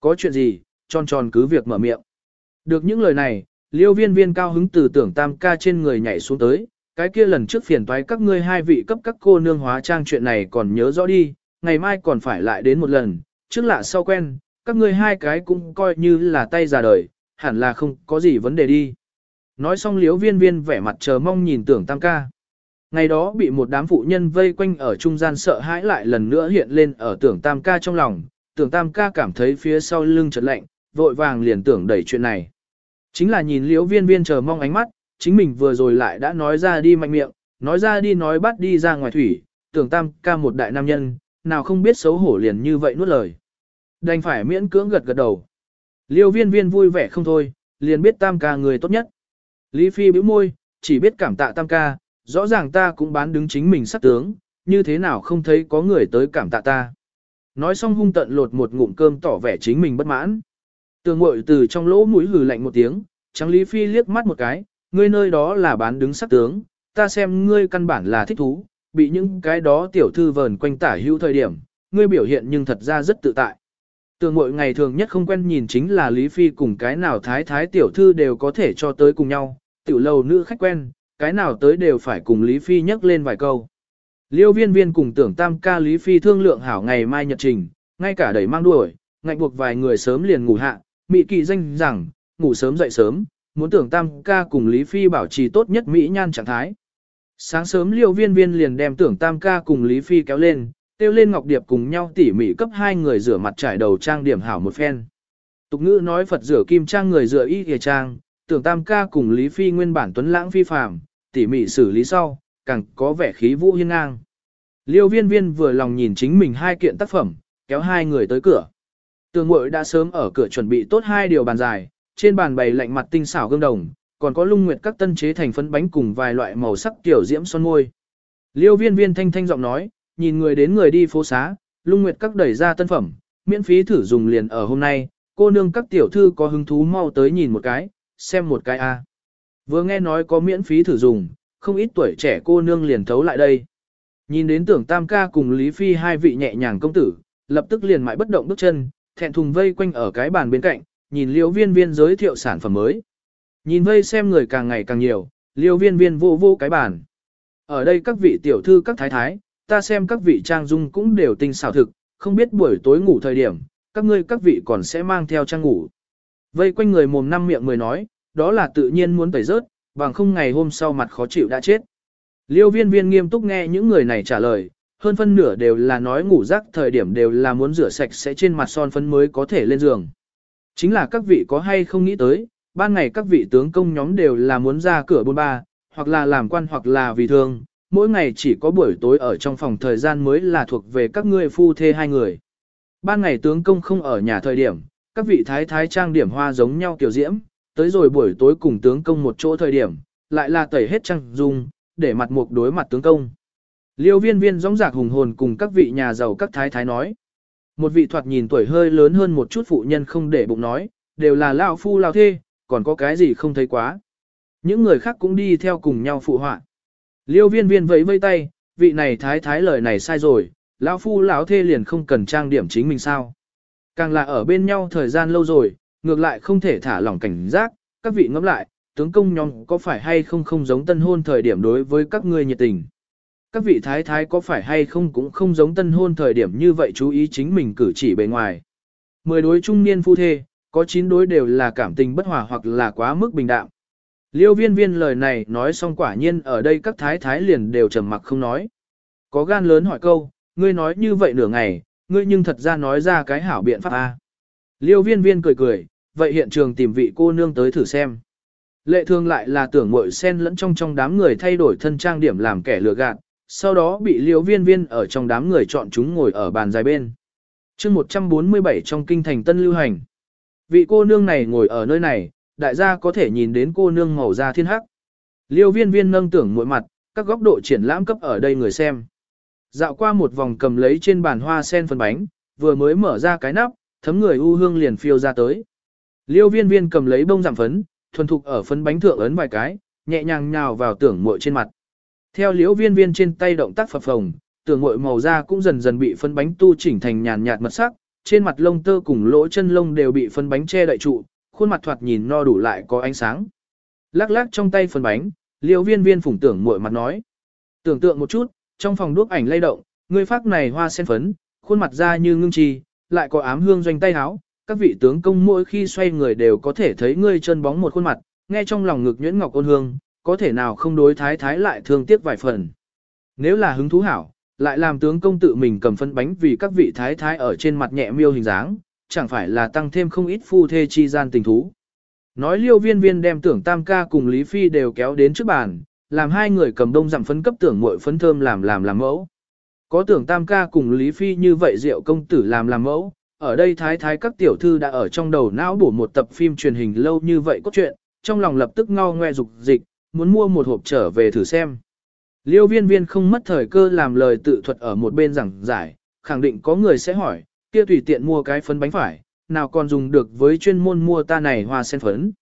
Có chuyện gì, tròn tròn cứ việc mở miệng. Được những lời này, liễu viên viên cao hứng từ tưởng tam ca trên người nhảy xuống tới, cái kia lần trước phiền toái các ngươi hai vị cấp các cô nương hóa trang chuyện này còn nhớ rõ đi, ngày mai còn phải lại đến một lần, trước lạ sau quen, các ngươi hai cái cũng coi như là tay già đời, hẳn là không có gì vấn đề đi. Nói xong liếu viên viên vẻ mặt chờ mong nhìn tưởng tam ca. Ngày đó bị một đám phụ nhân vây quanh ở trung gian sợ hãi lại lần nữa hiện lên ở tưởng tam ca trong lòng, tưởng tam ca cảm thấy phía sau lưng chợt lạnh, vội vàng liền tưởng đẩy chuyện này. Chính là nhìn liếu viên viên chờ mong ánh mắt, chính mình vừa rồi lại đã nói ra đi mạnh miệng, nói ra đi nói bắt đi ra ngoài thủy, tưởng tam ca một đại nam nhân, nào không biết xấu hổ liền như vậy nuốt lời. Đành phải miễn cưỡng gật gật đầu. Liêu viên viên vui vẻ không thôi, liền biết tam ca người tốt nhất. Lý Phi bĩu môi, chỉ biết cảm tạ tam ca, rõ ràng ta cũng bán đứng chính mình sắc tướng, như thế nào không thấy có người tới cảm tạ ta. Nói xong hung tận lột một ngụm cơm tỏ vẻ chính mình bất mãn. Tường ngội từ trong lỗ mũi hừ lạnh một tiếng, trắng Lý Phi liếc mắt một cái, ngươi nơi đó là bán đứng sắc tướng, ta xem ngươi căn bản là thích thú, bị những cái đó tiểu thư vờn quanh tả hữu thời điểm, ngươi biểu hiện nhưng thật ra rất tự tại. Tường ngội ngày thường nhất không quen nhìn chính là Lý Phi cùng cái nào thái thái tiểu thư đều có thể cho tới cùng nhau, tiểu lầu nữ khách quen, cái nào tới đều phải cùng Lý Phi nhắc lên vài câu. Liêu viên viên cùng tưởng tam ca Lý Phi thương lượng hảo ngày mai nhật trình, ngay cả đẩy mang đuổi, ngạnh buộc vài người sớm liền ngủ hạ, mị kỳ danh rằng, ngủ sớm dậy sớm, muốn tưởng tam ca cùng Lý Phi bảo trì tốt nhất Mỹ nhan trạng thái. Sáng sớm liêu viên viên liền đem tưởng tam ca cùng Lý Phi kéo lên, tiêu lên Ngọc Điệp cùng nhau tỉ mỉ cấp hai người rửa mặt trải đầu trang điểm hảo một phen. Tục ngữ nói Phật rửa kim trang người rửa y kìa trang, tưởng tam ca cùng Lý Phi nguyên bản tuấn lãng phi phàm, tỉ mỉ xử lý sau, càng có vẻ khí vũ hiên ngang. Liêu viên viên vừa lòng nhìn chính mình hai kiện tác phẩm, kéo hai người tới cửa. Tường mội đã sớm ở cửa chuẩn bị tốt hai điều bàn dài, trên bàn bày lạnh mặt tinh xảo gương đồng, còn có lung nguyệt các tân chế thành phấn bánh cùng vài loại màu sắc kiểu diễm son môi. Liêu viên viên thanh thanh giọng nói, nhìn người đến người đi phố xá, lung nguyệt các đẩy ra tân phẩm, miễn phí thử dùng liền ở hôm nay, cô nương các tiểu thư có hứng thú mau tới nhìn một cái, xem một cái a. Vừa nghe nói có miễn phí thử dùng, không ít tuổi trẻ cô nương liền thấu lại đây. Nhìn đến tưởng tam ca cùng Lý Phi hai vị nhẹ nhàng công tử, lập tức liền mãi bất động bước chân, thẹn thùng vây quanh ở cái bàn bên cạnh, nhìn liêu viên viên giới thiệu sản phẩm mới. Nhìn vây xem người càng ngày càng nhiều, liêu viên viên vô vô cái bàn. Ở đây các vị tiểu thư các thái thái, ta xem các vị trang dung cũng đều tinh xảo thực, không biết buổi tối ngủ thời điểm, các ngươi các vị còn sẽ mang theo trang ngủ. Vây quanh người mồm năm miệng mười nói, đó là tự nhiên muốn tẩy rớt, bằng không ngày hôm sau mặt khó chịu đã chết. Liêu viên viên nghiêm túc nghe những người này trả lời, hơn phân nửa đều là nói ngủ rắc thời điểm đều là muốn rửa sạch sẽ trên mặt son phấn mới có thể lên giường. Chính là các vị có hay không nghĩ tới, ban ngày các vị tướng công nhóm đều là muốn ra cửa bôn ba, hoặc là làm quan hoặc là vì thương, mỗi ngày chỉ có buổi tối ở trong phòng thời gian mới là thuộc về các ngươi phu thê hai người. Ban ngày tướng công không ở nhà thời điểm, các vị thái thái trang điểm hoa giống nhau kiểu diễm, tới rồi buổi tối cùng tướng công một chỗ thời điểm, lại là tẩy hết trang dung, để mặt mục đối mặt tướng công. Liêu viên viên rõng rạc hùng hồn cùng các vị nhà giàu các thái thái nói. Một vị thoạt nhìn tuổi hơi lớn hơn một chút phụ nhân không để bụng nói, đều là lao phu lao thê, còn có cái gì không thấy quá. Những người khác cũng đi theo cùng nhau phụ họa. Liêu viên viên vẫy vây tay, vị này thái thái lời này sai rồi, lão phu lão thê liền không cần trang điểm chính mình sao. Càng là ở bên nhau thời gian lâu rồi, ngược lại không thể thả lỏng cảnh giác, các vị ngẫm lại, tướng công nhóm có phải hay không không giống tân hôn thời điểm đối với các ngươi nhiệt tình. Các vị thái thái có phải hay không cũng không giống tân hôn thời điểm như vậy chú ý chính mình cử chỉ bề ngoài. Mười đối trung niên phu thê, có chín đối đều là cảm tình bất hòa hoặc là quá mức bình đạm. Liêu viên viên lời này nói xong quả nhiên ở đây các thái thái liền đều trầm mặc không nói. Có gan lớn hỏi câu, ngươi nói như vậy nửa ngày, ngươi nhưng thật ra nói ra cái hảo biện pháp A. Liêu viên viên cười cười, vậy hiện trường tìm vị cô nương tới thử xem. Lệ thương lại là tưởng mội sen lẫn trong trong đám người thay đổi thân trang điểm làm kẻ lừa gạt, sau đó bị liêu viên viên ở trong đám người chọn chúng ngồi ở bàn dài bên. chương 147 trong kinh thành tân lưu hành. Vị cô nương này ngồi ở nơi này, đại gia có thể nhìn đến cô nương màu da thiên hắc. Liêu viên viên nâng tưởng mỗi mặt, các góc độ triển lãm cấp ở đây người xem. Dạo qua một vòng cầm lấy trên bàn hoa sen phần bánh, vừa mới mở ra cái nắp, thấm người u hương liền phiêu ra tới. Liêu viên viên cầm lấy bông giảm phấn, thuần thục ở phấn bánh thượng ấn vài cái, nhẹ nhàng nhào vào tưởng muội trên mặt. Theo liễu viên viên trên tay động tác phập phồng, tưởng muội màu da cũng dần dần bị phấn bánh tu chỉnh thành nhàn nhạt mật sắc, trên mặt lông tơ cùng lỗ chân lông đều bị phấn bánh che đậy trụ, khuôn mặt thoạt nhìn no đủ lại có ánh sáng. Lắc lắc trong tay phấn bánh, liễu viên viên phủng tưởng muội mặt nói. Tưởng tượng một chút, trong phòng đuốc ảnh lay động, người phác này hoa sen phấn, khuôn mặt da như ngưng trì, lại có ám hương doanh tay áo, các vị tướng công mỗi khi xoay người đều có thể thấy ngươi chân bóng một khuôn mặt, nghe trong lòng ngực nhuyễn ngọc ôn hương, có thể nào không đối thái thái lại thương tiếc vài phần. Nếu là hứng thú hảo, lại làm tướng công tự mình cầm phân bánh vì các vị thái thái ở trên mặt nhẹ miêu hình dáng, chẳng phải là tăng thêm không ít phu thê chi gian tình thú. Nói liêu viên viên đem tưởng tam ca cùng Lý Phi đều kéo đến trước bàn, làm hai người cầm đông giảm phấn cấp tưởng muội phấn thơm làm làm làm mẫu. Có tưởng tam ca cùng Lý Phi như vậy rượu công tử làm làm mẫu, ở đây thái thái các tiểu thư đã ở trong đầu não bổ một tập phim truyền hình lâu như vậy cốt truyện, trong lòng lập tức ngao ngoe dục dịch, muốn mua một hộp trở về thử xem. Liêu viên viên không mất thời cơ làm lời tự thuật ở một bên giảng giải, khẳng định có người sẽ hỏi, kia tùy tiện mua cái phấn bánh phải, nào còn dùng được với chuyên môn mua ta này hoa sen phấn.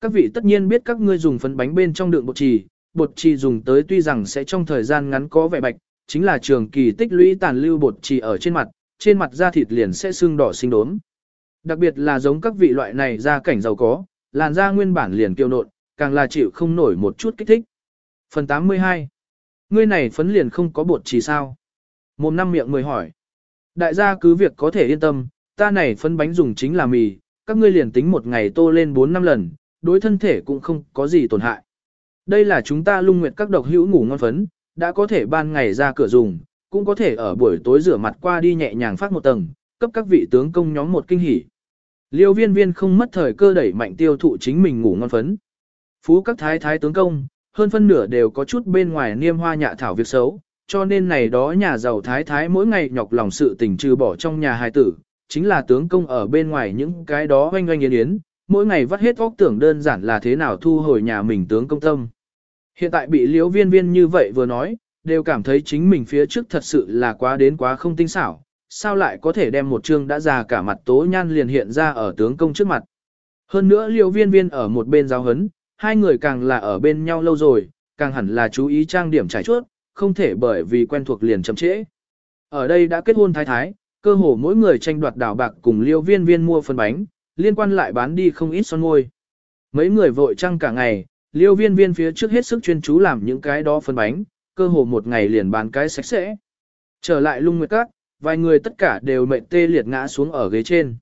Các vị tất nhiên biết các ngươi dùng phấn bánh bên trong đựng bột trì, bột trì dùng tới tuy rằng sẽ trong thời gian ngắn có vẻ bạch, chính là trường kỳ tích lũy tàn lưu bột trì ở trên mặt, trên mặt da thịt liền sẽ sưng đỏ sinh đốm. Đặc biệt là giống các vị loại này da cảnh giàu có, làn da nguyên bản liền kiêu nộn, càng là chịu không nổi một chút kích thích. Phần 82 Ngươi này phấn liền không có bột trì sao? Mồm năm miệng mười hỏi. Đại gia cứ việc có thể yên tâm, ta này phấn bánh dùng chính là mì, các ngươi liền tính một ngày tô lên 4 năm lần, đối thân thể cũng không có gì tổn hại. Đây là chúng ta lung nguyệt các độc hữu ngủ ngon phấn, đã có thể ban ngày ra cửa dùng, cũng có thể ở buổi tối rửa mặt qua đi nhẹ nhàng phát một tầng, cấp các vị tướng công nhóm một kinh hỉ. Liêu viên viên không mất thời cơ đẩy mạnh tiêu thụ chính mình ngủ ngon phấn. Phú các thái thái tướng công, hơn phân nửa đều có chút bên ngoài niêm hoa nhạ thảo việc xấu, cho nên này đó nhà giàu thái thái mỗi ngày nhọc lòng sự tình trừ bỏ trong nhà hài tử, chính là tướng công ở bên ngoài những cái đó oanh oanh yến yến, mỗi ngày vắt hết óc tưởng đơn giản là thế nào thu hồi nhà mình tướng công tâm. Hiện tại bị liễu viên viên như vậy vừa nói, đều cảm thấy chính mình phía trước thật sự là quá đến quá không tinh xảo, sao lại có thể đem một chương đã già cả mặt tố nhan liền hiện ra ở tướng công trước mặt. Hơn nữa liễu viên viên ở một bên giáo hấn, hai người càng là ở bên nhau lâu rồi, càng hẳn là chú ý trang điểm trải chuốt, không thể bởi vì quen thuộc liền chậm trễ. Ở đây đã kết hôn thái thái, cơ hồ mỗi người tranh đoạt đảo bạc cùng liêu viên viên mua phần bánh, liên quan lại bán đi không ít son môi. Mấy người vội trăng cả ngày, liêu viên viên phía trước hết sức chuyên chú làm những cái đó phân bánh, cơ hồ một ngày liền bán cái sạch sẽ. Trở lại lung nguyệt các, vài người tất cả đều mệt tê liệt ngã xuống ở ghế trên.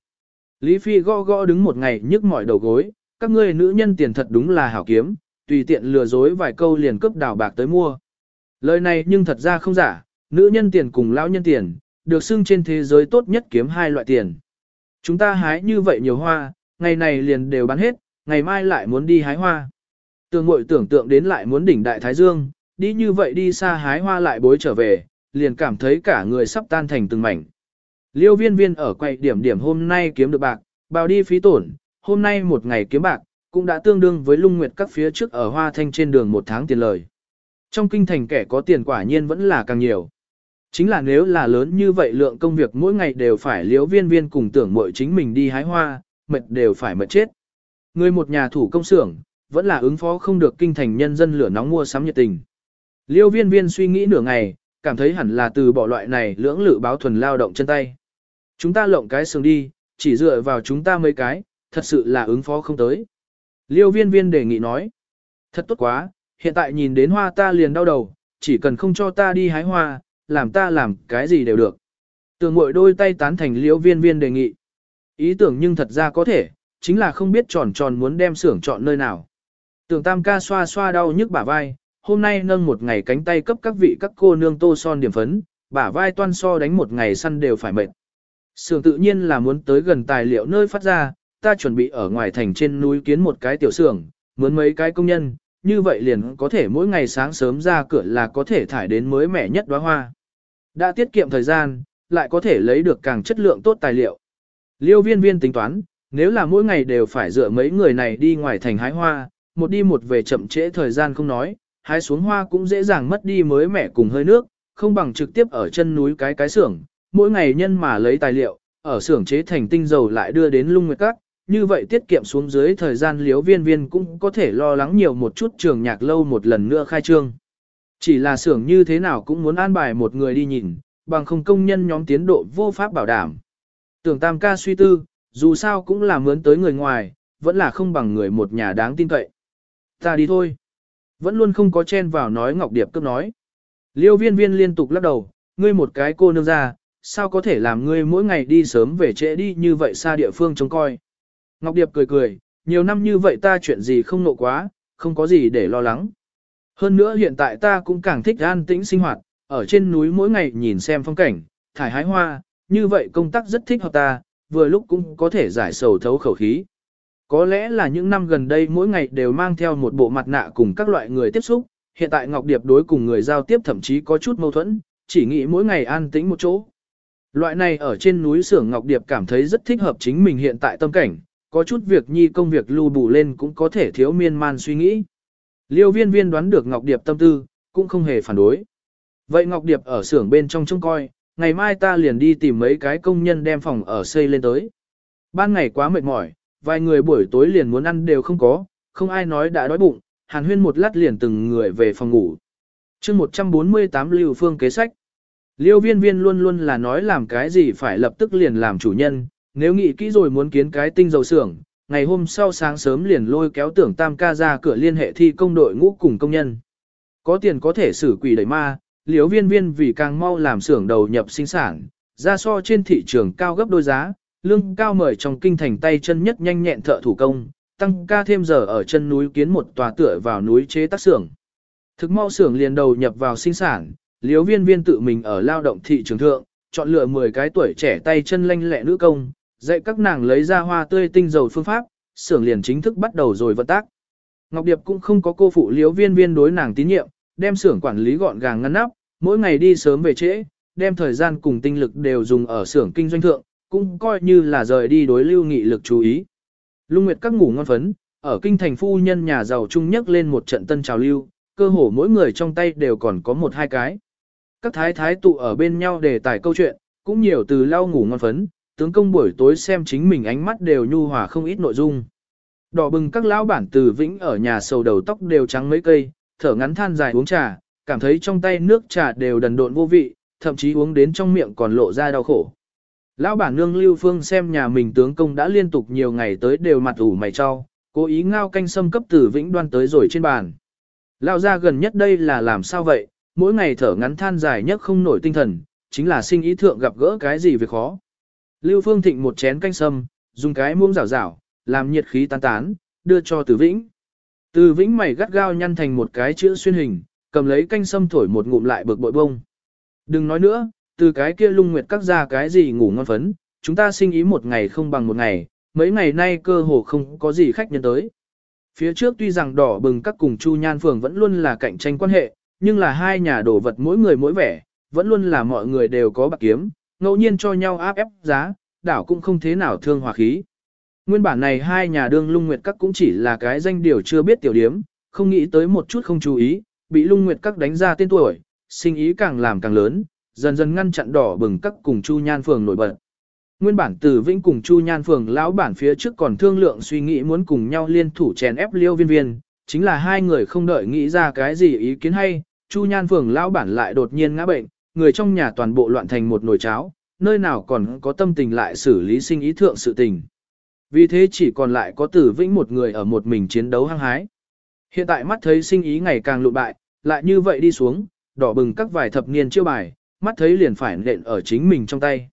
Lý Phi gõ gõ đứng một ngày nhức mỏi đầu gối, các ngươi nữ nhân tiền thật đúng là hảo kiếm, tùy tiện lừa dối vài câu liền cướp đảo bạc tới mua. Lời này nhưng thật ra không giả, nữ nhân tiền cùng lão nhân tiền, được xưng trên thế giới tốt nhất kiếm hai loại tiền. Chúng ta hái như vậy nhiều hoa, ngày này liền đều bán hết, ngày mai lại muốn đi hái hoa. Tường ngội tưởng tượng đến lại muốn đỉnh đại Thái Dương, đi như vậy đi xa hái hoa lại bối trở về, liền cảm thấy cả người sắp tan thành từng mảnh. Liêu viên viên ở quay điểm điểm hôm nay kiếm được bạc, bao đi phí tổn, hôm nay một ngày kiếm bạc, cũng đã tương đương với lung nguyệt các phía trước ở hoa thanh trên đường một tháng tiền lời. Trong kinh thành kẻ có tiền quả nhiên vẫn là càng nhiều. Chính là nếu là lớn như vậy lượng công việc mỗi ngày đều phải liếu viên viên cùng tưởng mội chính mình đi hái hoa, mệt đều phải mệt chết. Người một nhà thủ công xưởng, vẫn là ứng phó không được kinh thành nhân dân lửa nóng mua sắm nhiệt tình. Liêu viên viên suy nghĩ nửa ngày, cảm thấy hẳn là từ bỏ loại này lưỡng lự báo thuần lao động chân tay. Chúng ta lộng cái sừng đi, chỉ dựa vào chúng ta mấy cái, thật sự là ứng phó không tới. Liêu viên viên đề nghị nói, thật tốt quá, hiện tại nhìn đến hoa ta liền đau đầu, chỉ cần không cho ta đi hái hoa, làm ta làm cái gì đều được. Tường mội đôi tay tán thành liêu viên viên đề nghị. Ý tưởng nhưng thật ra có thể, chính là không biết tròn tròn muốn đem xưởng chọn nơi nào. Tưởng tam ca xoa xoa đau nhức bả vai, hôm nay nâng một ngày cánh tay cấp các vị các cô nương tô son điểm phấn, bả vai toan so đánh một ngày săn đều phải mệt. Sưởng tự nhiên là muốn tới gần tài liệu nơi phát ra, ta chuẩn bị ở ngoài thành trên núi kiến một cái tiểu xưởng, muốn mấy cái công nhân, như vậy liền có thể mỗi ngày sáng sớm ra cửa là có thể thải đến mới mẻ nhất đóa hoa. Đã tiết kiệm thời gian, lại có thể lấy được càng chất lượng tốt tài liệu. Liêu viên viên tính toán, nếu là mỗi ngày đều phải dựa mấy người này đi ngoài thành hái hoa, một đi một về chậm trễ thời gian không nói, hái xuống hoa cũng dễ dàng mất đi mới mẻ cùng hơi nước, không bằng trực tiếp ở chân núi cái cái xưởng, mỗi ngày nhân mà lấy tài liệu, ở xưởng chế thành tinh dầu lại đưa đến lung nguyệt các, như vậy tiết kiệm xuống dưới thời gian liếu viên viên cũng có thể lo lắng nhiều một chút trường nhạc lâu một lần nữa khai trương. Chỉ là xưởng như thế nào cũng muốn an bài một người đi nhìn, bằng không công nhân nhóm tiến độ vô pháp bảo đảm. Tưởng tam ca suy tư, dù sao cũng là mướn tới người ngoài, vẫn là không bằng người một nhà đáng tin cậy. Ta đi thôi. Vẫn luôn không có chen vào nói Ngọc Điệp cấp nói. Liêu viên viên liên tục lắc đầu, ngươi một cái cô nương ra, sao có thể làm ngươi mỗi ngày đi sớm về trễ đi như vậy xa địa phương trông coi. Ngọc Điệp cười cười, nhiều năm như vậy ta chuyện gì không nộ quá, không có gì để lo lắng. Hơn nữa hiện tại ta cũng càng thích an tĩnh sinh hoạt, ở trên núi mỗi ngày nhìn xem phong cảnh, thải hái hoa, như vậy công tác rất thích hợp ta, vừa lúc cũng có thể giải sầu thấu khẩu khí. Có lẽ là những năm gần đây mỗi ngày đều mang theo một bộ mặt nạ cùng các loại người tiếp xúc, hiện tại Ngọc Điệp đối cùng người giao tiếp thậm chí có chút mâu thuẫn, chỉ nghĩ mỗi ngày an tĩnh một chỗ. Loại này ở trên núi xưởng Ngọc Điệp cảm thấy rất thích hợp chính mình hiện tại tâm cảnh, có chút việc nhi công việc lưu bù lên cũng có thể thiếu miên man suy nghĩ. Liêu viên viên đoán được Ngọc Điệp tâm tư, cũng không hề phản đối. Vậy Ngọc Điệp ở xưởng bên trong trông coi, ngày mai ta liền đi tìm mấy cái công nhân đem phòng ở xây lên tới. Ban ngày quá mệt mỏi, vài người buổi tối liền muốn ăn đều không có, không ai nói đã đói bụng, hàn huyên một lát liền từng người về phòng ngủ. chương 148 Lưu Phương kế sách. Liêu viên viên luôn luôn là nói làm cái gì phải lập tức liền làm chủ nhân, nếu nghĩ kỹ rồi muốn kiến cái tinh dầu xưởng, ngày hôm sau sáng sớm liền lôi kéo tưởng tam ca ra cửa liên hệ thi công đội ngũ cùng công nhân. Có tiền có thể xử quỷ đẩy ma, liêu viên viên vì càng mau làm xưởng đầu nhập sinh sản, ra so trên thị trường cao gấp đôi giá, lương cao mời trong kinh thành tay chân nhất nhanh nhẹn thợ thủ công, tăng ca thêm giờ ở chân núi kiến một tòa tựa vào núi chế tác xưởng. Thực mau xưởng liền đầu nhập vào sinh sản, liếu viên viên tự mình ở lao động thị trường thượng, chọn lựa 10 cái tuổi trẻ tay chân lanh lẹ nữ công, dạy các nàng lấy ra hoa tươi tinh dầu phương pháp, xưởng liền chính thức bắt đầu rồi vận tác. Ngọc Điệp cũng không có cô phụ liếu viên viên đối nàng tín nhiệm, đem xưởng quản lý gọn gàng ngăn nắp, mỗi ngày đi sớm về trễ, đem thời gian cùng tinh lực đều dùng ở xưởng kinh doanh thượng, cũng coi như là rời đi đối lưu nghị lực chú ý. Lung Nguyệt các ngủ ngon phấn, ở kinh thành phu nhân nhà giàu trung nhất lên một trận tân trào lưu, cơ hồ mỗi người trong tay đều còn có một hai cái. Các thái thái tụ ở bên nhau để tải câu chuyện, cũng nhiều từ lau ngủ ngon phấn, tướng công buổi tối xem chính mình ánh mắt đều nhu hòa không ít nội dung. Đỏ bừng các lão bản từ vĩnh ở nhà sầu đầu tóc đều trắng mấy cây, thở ngắn than dài uống trà, cảm thấy trong tay nước trà đều đần độn vô vị, thậm chí uống đến trong miệng còn lộ ra đau khổ. Lão bản nương Lưu Phương xem nhà mình tướng công đã liên tục nhiều ngày tới đều mặt ủ mày cho, cố ý ngao canh sâm cấp từ vĩnh đoan tới rồi trên bàn. Lão ra gần nhất đây là làm sao vậy, mỗi ngày thở ngắn than dài nhất không nổi tinh thần, chính là sinh ý thượng gặp gỡ cái gì việc khó. Lưu Phương thịnh một chén canh sâm, dùng cái muỗng rảo rảo, làm nhiệt khí tan tán, đưa cho Từ Vĩnh. Từ Vĩnh mày gắt gao nhăn thành một cái chữ xuyên hình, cầm lấy canh sâm thổi một ngụm lại bực bội bông. Đừng nói nữa, từ cái kia lung nguyệt các ra cái gì ngủ ngon phấn, chúng ta sinh ý một ngày không bằng một ngày, mấy ngày nay cơ hồ không có gì khách nhân tới. Phía trước tuy rằng đỏ bừng các cùng Chu Nhan Phường vẫn luôn là cạnh tranh quan hệ, nhưng là hai nhà đổ vật mỗi người mỗi vẻ, vẫn luôn là mọi người đều có bạc kiếm, ngẫu nhiên cho nhau áp ép giá, đảo cũng không thế nào thương hòa khí. Nguyên bản này hai nhà đương lung nguyệt các cũng chỉ là cái danh điều chưa biết tiểu điếm, không nghĩ tới một chút không chú ý, bị lung nguyệt các đánh ra tên tuổi, sinh ý càng làm càng lớn, dần dần ngăn chặn đỏ bừng các cùng Chu Nhan Phường nổi bật. Nguyên bản Từ Vĩnh cùng Chu Nhan Phường lão bản phía trước còn thương lượng suy nghĩ muốn cùng nhau liên thủ chèn ép Liêu Viên Viên, chính là hai người không đợi nghĩ ra cái gì ý kiến hay, Chu Nhan Phường lão bản lại đột nhiên ngã bệnh, người trong nhà toàn bộ loạn thành một nồi cháo, nơi nào còn có tâm tình lại xử lý sinh ý thượng sự tình. Vì thế chỉ còn lại có Tử Vĩnh một người ở một mình chiến đấu hăng hái. Hiện tại mắt thấy sinh ý ngày càng lụ bại, lại như vậy đi xuống, đỏ bừng các vài thập niên chiêu bài, mắt thấy liền phải nện ở chính mình trong tay.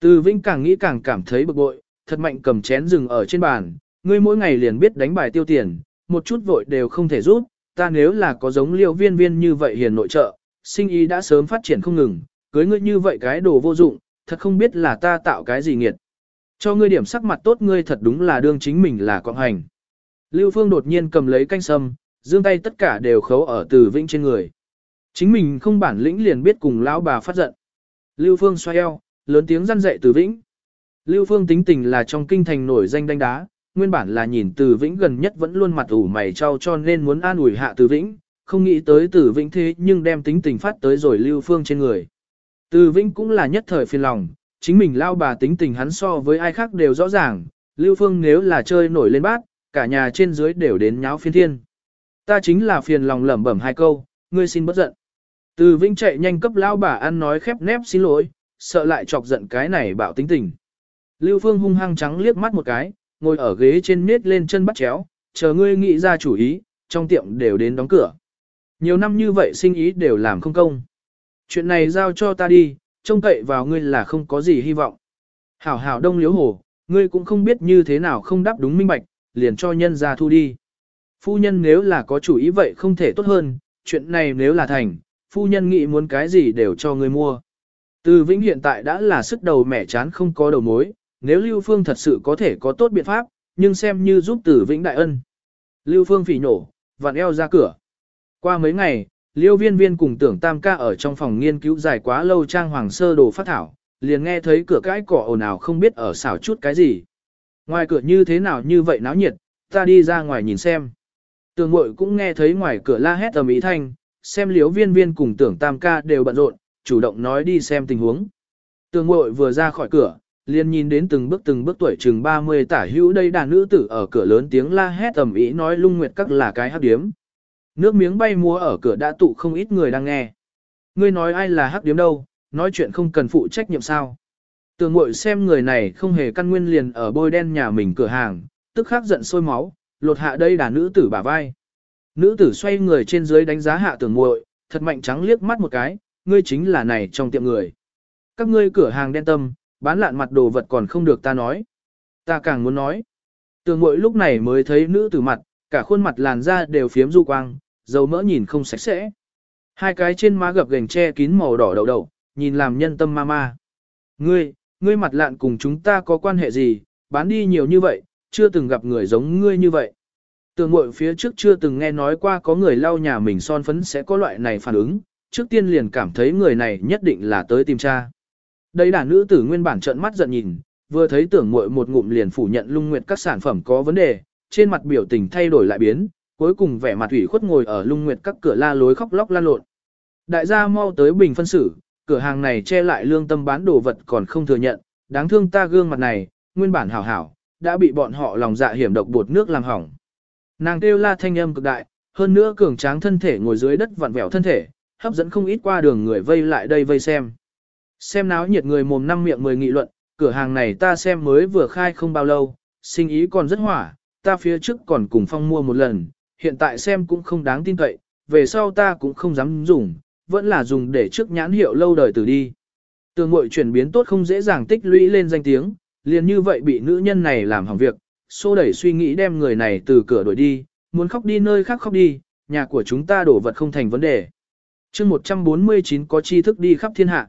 Từ Vĩnh càng nghĩ càng cảm thấy bực bội, thật mạnh cầm chén rừng ở trên bàn, ngươi mỗi ngày liền biết đánh bài tiêu tiền, một chút vội đều không thể rút, ta nếu là có giống liêu viên viên như vậy hiền nội trợ, sinh ý đã sớm phát triển không ngừng, cưới ngươi như vậy cái đồ vô dụng, thật không biết là ta tạo cái gì nghiệt. Cho ngươi điểm sắc mặt tốt ngươi thật đúng là đương chính mình là con hành. Lưu Phương đột nhiên cầm lấy canh sâm, dương tay tất cả đều khấu ở từ Vĩnh trên người. Chính mình không bản lĩnh liền biết cùng lão bà phát giận. Lưu Phương xoay eo, lớn tiếng răn dạy từ Vĩnh. Lưu Phương tính tình là trong kinh thành nổi danh đánh đá, nguyên bản là nhìn từ Vĩnh gần nhất vẫn luôn mặt ủ mày trao cho nên muốn an ủi hạ từ Vĩnh, không nghĩ tới từ Vĩnh thế nhưng đem tính tình phát tới rồi Lưu Phương trên người. Từ Vĩnh cũng là nhất thời phiền lòng, chính mình lao bà tính tình hắn so với ai khác đều rõ ràng, Lưu Phương nếu là chơi nổi lên bát, cả nhà trên dưới đều đến nháo phiên thiên. Ta chính là phiền lòng lẩm bẩm hai câu, ngươi xin bất giận. Từ Vĩnh chạy nhanh cấp lao bà ăn nói khép nép xin lỗi, sợ lại chọc giận cái này bạo tính tình. Lưu Phương hung hăng trắng liếc mắt một cái, ngồi ở ghế trên nết lên chân bắt chéo, chờ ngươi nghĩ ra chủ ý, trong tiệm đều đến đóng cửa. Nhiều năm như vậy sinh ý đều làm không công. Chuyện này giao cho ta đi, trông cậy vào ngươi là không có gì hy vọng. Hảo hảo đông liếu hồ, ngươi cũng không biết như thế nào không đáp đúng minh bạch, liền cho nhân ra thu đi. Phu nhân nếu là có chủ ý vậy không thể tốt hơn, chuyện này nếu là thành, phu nhân nghĩ muốn cái gì đều cho ngươi mua. Từ Vĩnh hiện tại đã là sức đầu mẻ chán không có đầu mối, nếu Lưu Phương thật sự có thể có tốt biện pháp, nhưng xem như giúp Từ Vĩnh đại ân. Lưu Phương phỉ nổ, vặn eo ra cửa. Qua mấy ngày, Liêu viên viên cùng tưởng tam ca ở trong phòng nghiên cứu dài quá lâu trang hoàng sơ đồ phát thảo, liền nghe thấy cửa cái cỏ ồn ào không biết ở xảo chút cái gì. Ngoài cửa như thế nào như vậy náo nhiệt, ta đi ra ngoài nhìn xem. Tường mội cũng nghe thấy ngoài cửa la hét tầm ý thanh, xem liếu viên viên cùng tưởng tam ca đều bận rộn, chủ động nói đi xem tình huống. Tường mội vừa ra khỏi cửa, liền nhìn đến từng bước từng bước tuổi chừng 30 tả hữu đây đàn nữ tử ở cửa lớn tiếng la hét tầm ý nói lung nguyệt các là cái hắc điếm. Nước miếng bay múa ở cửa đã tụ không ít người đang nghe. Ngươi nói ai là hắc điếm đâu, nói chuyện không cần phụ trách nhiệm sao. Tường mội xem người này không hề căn nguyên liền ở bôi đen nhà mình cửa hàng, tức khắc giận sôi máu, lột hạ đây đàn nữ tử bả vai. Nữ tử xoay người trên dưới đánh giá hạ tường muội, thật mạnh trắng liếc mắt một cái, ngươi chính là này trong tiệm người. Các ngươi cửa hàng đen tâm, bán lạn mặt đồ vật còn không được ta nói. Ta càng muốn nói. Tường muội lúc này mới thấy nữ tử mặt, cả khuôn mặt làn da đều phiếm du quang, dầu mỡ nhìn không sạch sẽ. Hai cái trên má gập gành che kín màu đỏ đầu đầu, nhìn làm nhân tâm ma ma. Ngươi, ngươi mặt lạn cùng chúng ta có quan hệ gì, bán đi nhiều như vậy, chưa từng gặp người giống ngươi như vậy. Tường mội phía trước chưa từng nghe nói qua có người lau nhà mình son phấn sẽ có loại này phản ứng, trước tiên liền cảm thấy người này nhất định là tới tìm cha. Đây là nữ tử nguyên bản trợn mắt giận nhìn, vừa thấy tưởng muội một ngụm liền phủ nhận lung nguyệt các sản phẩm có vấn đề, trên mặt biểu tình thay đổi lại biến, cuối cùng vẻ mặt ủy khuất ngồi ở lung nguyệt các cửa la lối khóc lóc la lộn. Đại gia mau tới bình phân xử, cửa hàng này che lại lương tâm bán đồ vật còn không thừa nhận, đáng thương ta gương mặt này, nguyên bản hảo hảo, đã bị bọn họ lòng dạ hiểm độc bột nước làm hỏng. Nàng kêu la thanh âm cực đại, hơn nữa cường tráng thân thể ngồi dưới đất vặn vẹo thân thể, hấp dẫn không ít qua đường người vây lại đây vây xem. Xem náo nhiệt người mồm năm miệng mười nghị luận, cửa hàng này ta xem mới vừa khai không bao lâu, sinh ý còn rất hỏa, ta phía trước còn cùng phong mua một lần, hiện tại xem cũng không đáng tin cậy, về sau ta cũng không dám dùng, vẫn là dùng để trước nhãn hiệu lâu đời từ đi. Tường mội chuyển biến tốt không dễ dàng tích lũy lên danh tiếng, liền như vậy bị nữ nhân này làm hỏng việc, xô đẩy suy nghĩ đem người này từ cửa đuổi đi, muốn khóc đi nơi khác khóc đi, nhà của chúng ta đổ vật không thành vấn đề. chương 149 có tri thức đi khắp thiên hạ.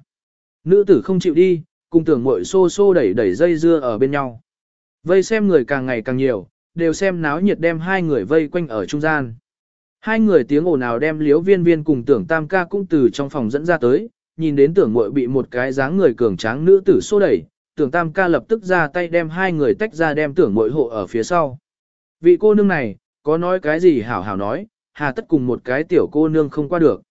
Nữ tử không chịu đi, cùng tưởng mội xô xô đẩy đẩy dây dưa ở bên nhau. Vây xem người càng ngày càng nhiều, đều xem náo nhiệt đem hai người vây quanh ở trung gian. Hai người tiếng ồn nào đem liếu viên viên cùng tưởng tam ca cũng từ trong phòng dẫn ra tới, nhìn đến tưởng mội bị một cái dáng người cường tráng nữ tử xô đẩy, tưởng tam ca lập tức ra tay đem hai người tách ra đem tưởng mội hộ ở phía sau. Vị cô nương này, có nói cái gì hảo hảo nói, hà tất cùng một cái tiểu cô nương không qua được.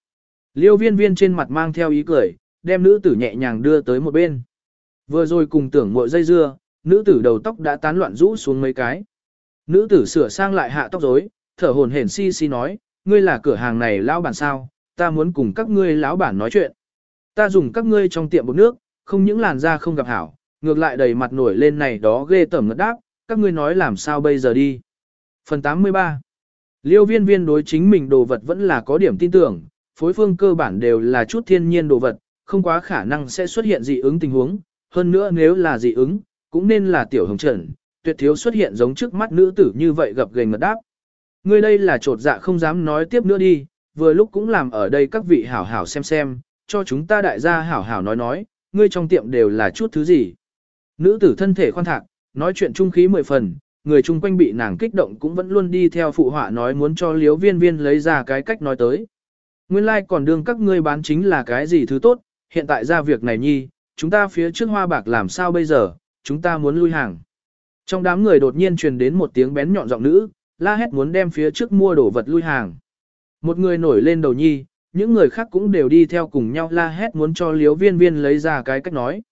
Liêu viên viên trên mặt mang theo ý cười, đem nữ tử nhẹ nhàng đưa tới một bên. Vừa rồi cùng tưởng mội dây dưa, nữ tử đầu tóc đã tán loạn rũ xuống mấy cái. Nữ tử sửa sang lại hạ tóc rối, thở hồn hển si si nói, ngươi là cửa hàng này lão bản sao, ta muốn cùng các ngươi lão bản nói chuyện. Ta dùng các ngươi trong tiệm bột nước, không những làn da không gặp hảo, ngược lại đầy mặt nổi lên này đó ghê tởm ngất đáp, các ngươi nói làm sao bây giờ đi. Phần 83 Liêu viên viên đối chính mình đồ vật vẫn là có điểm tin tưởng, phối phương cơ bản đều là chút thiên nhiên đồ vật, không quá khả năng sẽ xuất hiện dị ứng tình huống, hơn nữa nếu là dị ứng, cũng nên là tiểu hồng trần, tuyệt thiếu xuất hiện giống trước mắt nữ tử như vậy gặp gềnh ngật đáp. Ngươi đây là trột dạ không dám nói tiếp nữa đi, vừa lúc cũng làm ở đây các vị hảo hảo xem xem, cho chúng ta đại gia hảo hảo nói nói, ngươi trong tiệm đều là chút thứ gì. Nữ tử thân thể khoan thạc, nói chuyện trung khí mười phần, người chung quanh bị nàng kích động cũng vẫn luôn đi theo phụ họa nói muốn cho liếu viên viên lấy ra cái cách nói tới. Nguyên lai like còn đương các ngươi bán chính là cái gì thứ tốt, hiện tại ra việc này nhi, chúng ta phía trước hoa bạc làm sao bây giờ, chúng ta muốn lui hàng. Trong đám người đột nhiên truyền đến một tiếng bén nhọn giọng nữ, la hét muốn đem phía trước mua đồ vật lui hàng. Một người nổi lên đầu nhi, những người khác cũng đều đi theo cùng nhau la hét muốn cho liếu viên viên lấy ra cái cách nói.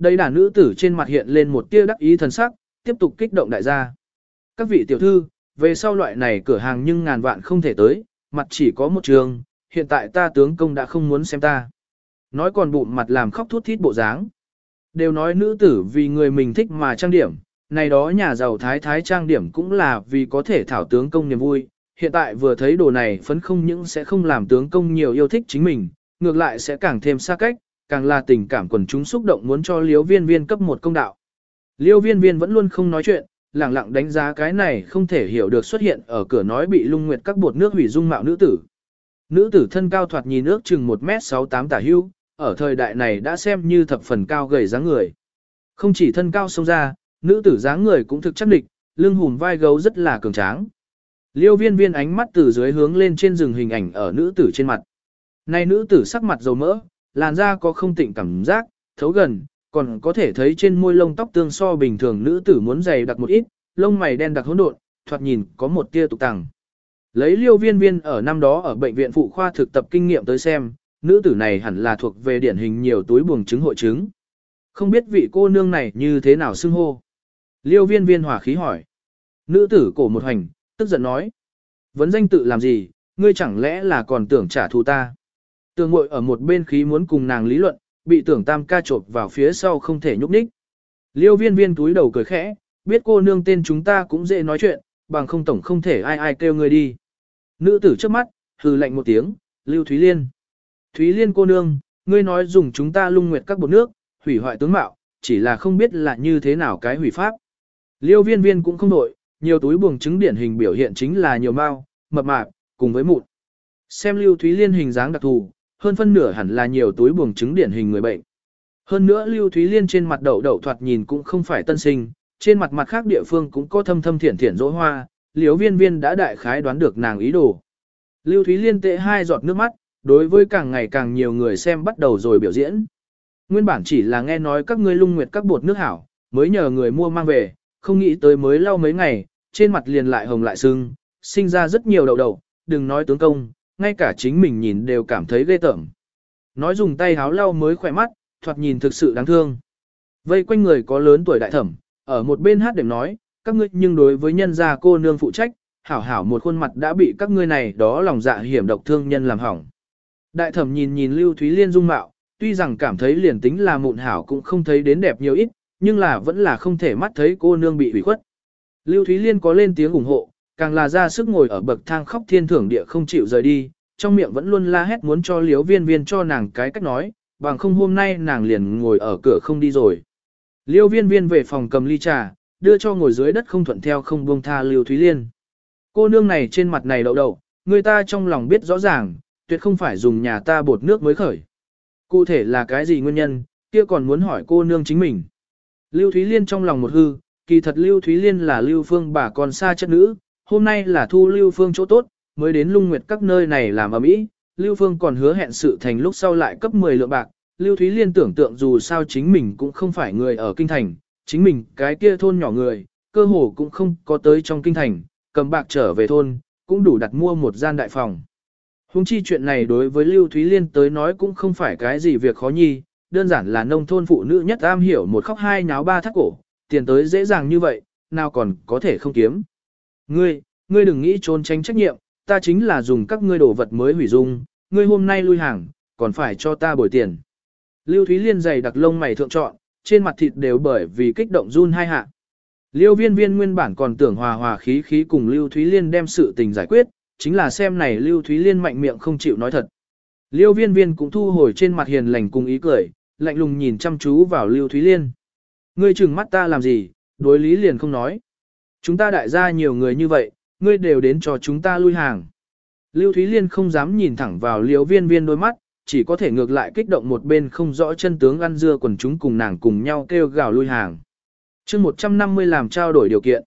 Đây là nữ tử trên mặt hiện lên một tia đắc ý thần sắc, tiếp tục kích động đại gia. Các vị tiểu thư, về sau loại này cửa hàng nhưng ngàn vạn không thể tới, mặt chỉ có một trường, hiện tại ta tướng công đã không muốn xem ta. Nói còn bụng mặt làm khóc thút thít bộ dáng. Đều nói nữ tử vì người mình thích mà trang điểm, này đó nhà giàu thái thái trang điểm cũng là vì có thể thảo tướng công niềm vui. Hiện tại vừa thấy đồ này phấn không những sẽ không làm tướng công nhiều yêu thích chính mình, ngược lại sẽ càng thêm xa cách, càng là tình cảm quần chúng xúc động muốn cho liêu viên viên cấp một công đạo. Liêu viên viên vẫn luôn không nói chuyện, lẳng lặng đánh giá cái này không thể hiểu được xuất hiện ở cửa nói bị lung nguyệt các bột nước hủy dung mạo nữ tử. Nữ tử thân cao thoạt nhìn ước chừng 1m68 tả hưu, ở thời đại này đã xem như thập phần cao gầy dáng người. Không chỉ thân cao sông ra, nữ tử dáng người cũng thực chắc địch, lưng hùm vai gấu rất là cường tráng. Liêu viên viên ánh mắt từ dưới hướng lên trên rừng hình ảnh ở nữ tử trên mặt. Này nữ tử sắc mặt dầu mỡ, làn da có không tịnh cảm giác, thấu gần, còn có thể thấy trên môi lông tóc tương so bình thường nữ tử muốn dày đặc một ít, lông mày đen đặc hỗn độn, thoạt nhìn có một tia tục tàng. Lấy liêu viên viên ở năm đó ở bệnh viện phụ khoa thực tập kinh nghiệm tới xem, nữ tử này hẳn là thuộc về điển hình nhiều túi buồng chứng hội chứng. không biết vị cô nương này như thế nào xưng hô. Liêu viên viên hỏa khí hỏi. Nữ tử cổ một hành, tức giận nói. Vấn danh tự làm gì, ngươi chẳng lẽ là còn tưởng trả thù ta. Tường ngội ở một bên khí muốn cùng nàng lý luận, bị tưởng tam ca trộp vào phía sau không thể nhúc nhích. Liêu viên viên túi đầu cười khẽ, biết cô nương tên chúng ta cũng dễ nói chuyện, bằng không tổng không thể ai ai kêu người đi. Nữ tử trước mắt, hừ lạnh một tiếng, Lưu Thúy Liên. Thúy Liên cô nương, ngươi nói dùng chúng ta lung nguyệt các bột nước, hủy hoại tướng mạo, chỉ là không biết là như thế nào cái hủy pháp. Liêu viên viên cũng không nổi, nhiều túi buồng chứng điển hình biểu hiện chính là nhiều mao, mập mạp, cùng với mụn. Xem Lưu Thúy Liên hình dáng đặc thù, hơn phân nửa hẳn là nhiều túi buồng chứng điển hình người bệnh. Hơn nữa Lưu Thúy Liên trên mặt đậu đậu thoạt nhìn cũng không phải tân sinh, trên mặt mặt khác địa phương cũng có thâm thâm thiển thiển rỗ hoa, liếu viên viên đã đại khái đoán được nàng ý đồ. Lưu Thúy Liên tệ hai giọt nước mắt, đối với càng ngày càng nhiều người xem bắt đầu rồi biểu diễn. Nguyên bản chỉ là nghe nói các ngươi lung nguyệt các bột nước hảo, mới nhờ người mua mang về, không nghĩ tới mới lau mấy ngày, trên mặt liền lại hồng lại sưng, sinh ra rất nhiều đầu đầu, đừng nói tướng công, ngay cả chính mình nhìn đều cảm thấy ghê tởm. Nói dùng tay háo lau mới khỏe mắt, thoạt nhìn thực sự đáng thương. Vây quanh người có lớn tuổi đại thẩm, ở một bên hát đệm nói, các ngươi nhưng đối với nhân gia cô nương phụ trách, hảo hảo một khuôn mặt đã bị các ngươi này đó lòng dạ hiểm độc thương nhân làm hỏng. Đại thẩm nhìn nhìn Lưu Thúy Liên dung mạo, tuy rằng cảm thấy liền tính là mụn hảo cũng không thấy đến đẹp nhiều ít, nhưng là vẫn là không thể mắt thấy cô nương bị hủy khuất. Lưu Thúy Liên có lên tiếng ủng hộ, càng là ra sức ngồi ở bậc thang khóc thiên thưởng địa không chịu rời đi, trong miệng vẫn luôn la hét muốn cho liếu viên viên cho nàng cái cách nói, bằng không hôm nay nàng liền ngồi ở cửa không đi rồi. Liêu viên viên về phòng cầm ly trà, đưa cho ngồi dưới đất không thuận theo không buông tha Lưu Thúy Liên. Cô nương này trên mặt này đậu đậu, người ta trong lòng biết rõ ràng, tuyệt không phải dùng nhà ta bột nước mới khởi. Cụ thể là cái gì nguyên nhân, kia còn muốn hỏi cô nương chính mình. Lưu Thúy Liên trong lòng một hư, kỳ thật Lưu Thúy Liên là Lưu Phương bà con xa chất nữ, hôm nay là thu Lưu Phương chỗ tốt, mới đến lung nguyệt các nơi này làm ở mỹ. Lưu Phương còn hứa hẹn sự thành lúc sau lại cấp 10 lượng bạc, Lưu Thúy Liên tưởng tượng dù sao chính mình cũng không phải người ở kinh thành, chính mình cái kia thôn nhỏ người, cơ hồ cũng không có tới trong kinh thành, cầm bạc trở về thôn, cũng đủ đặt mua một gian đại phòng. Hùng chi chuyện này đối với Lưu Thúy Liên tới nói cũng không phải cái gì việc khó nhi, đơn giản là nông thôn phụ nữ nhất am hiểu một khóc hai nháo ba thắt cổ, tiền tới dễ dàng như vậy, nào còn có thể không kiếm. Ngươi, ngươi đừng nghĩ trốn tránh trách nhiệm, ta chính là dùng các ngươi đồ vật mới hủy dung, ngươi hôm nay lui hàng, còn phải cho ta bồi tiền. Lưu Thúy Liên dày đặc lông mày thượng trọn, trên mặt thịt đều bởi vì kích động run hai hạ. Liêu viên viên nguyên bản còn tưởng hòa hòa khí khí cùng Lưu Thúy Liên đem sự tình giải quyết, chính là xem này Lưu Thúy Liên mạnh miệng không chịu nói thật. Liêu viên viên cũng thu hồi trên mặt hiền lành cùng ý cười, lạnh lùng nhìn chăm chú vào Lưu Thúy Liên. Ngươi chừng mắt ta làm gì, đối lý liền không nói. Chúng ta đại gia nhiều người như vậy, ngươi đều đến cho chúng ta lui hàng. Lưu Thúy Liên không dám nhìn thẳng vào liêu viên viên đôi mắt, chỉ có thể ngược lại kích động một bên không rõ chân tướng ăn dưa quần chúng cùng nàng cùng nhau kêu gào lui hàng. chương 150 làm trao đổi điều kiện.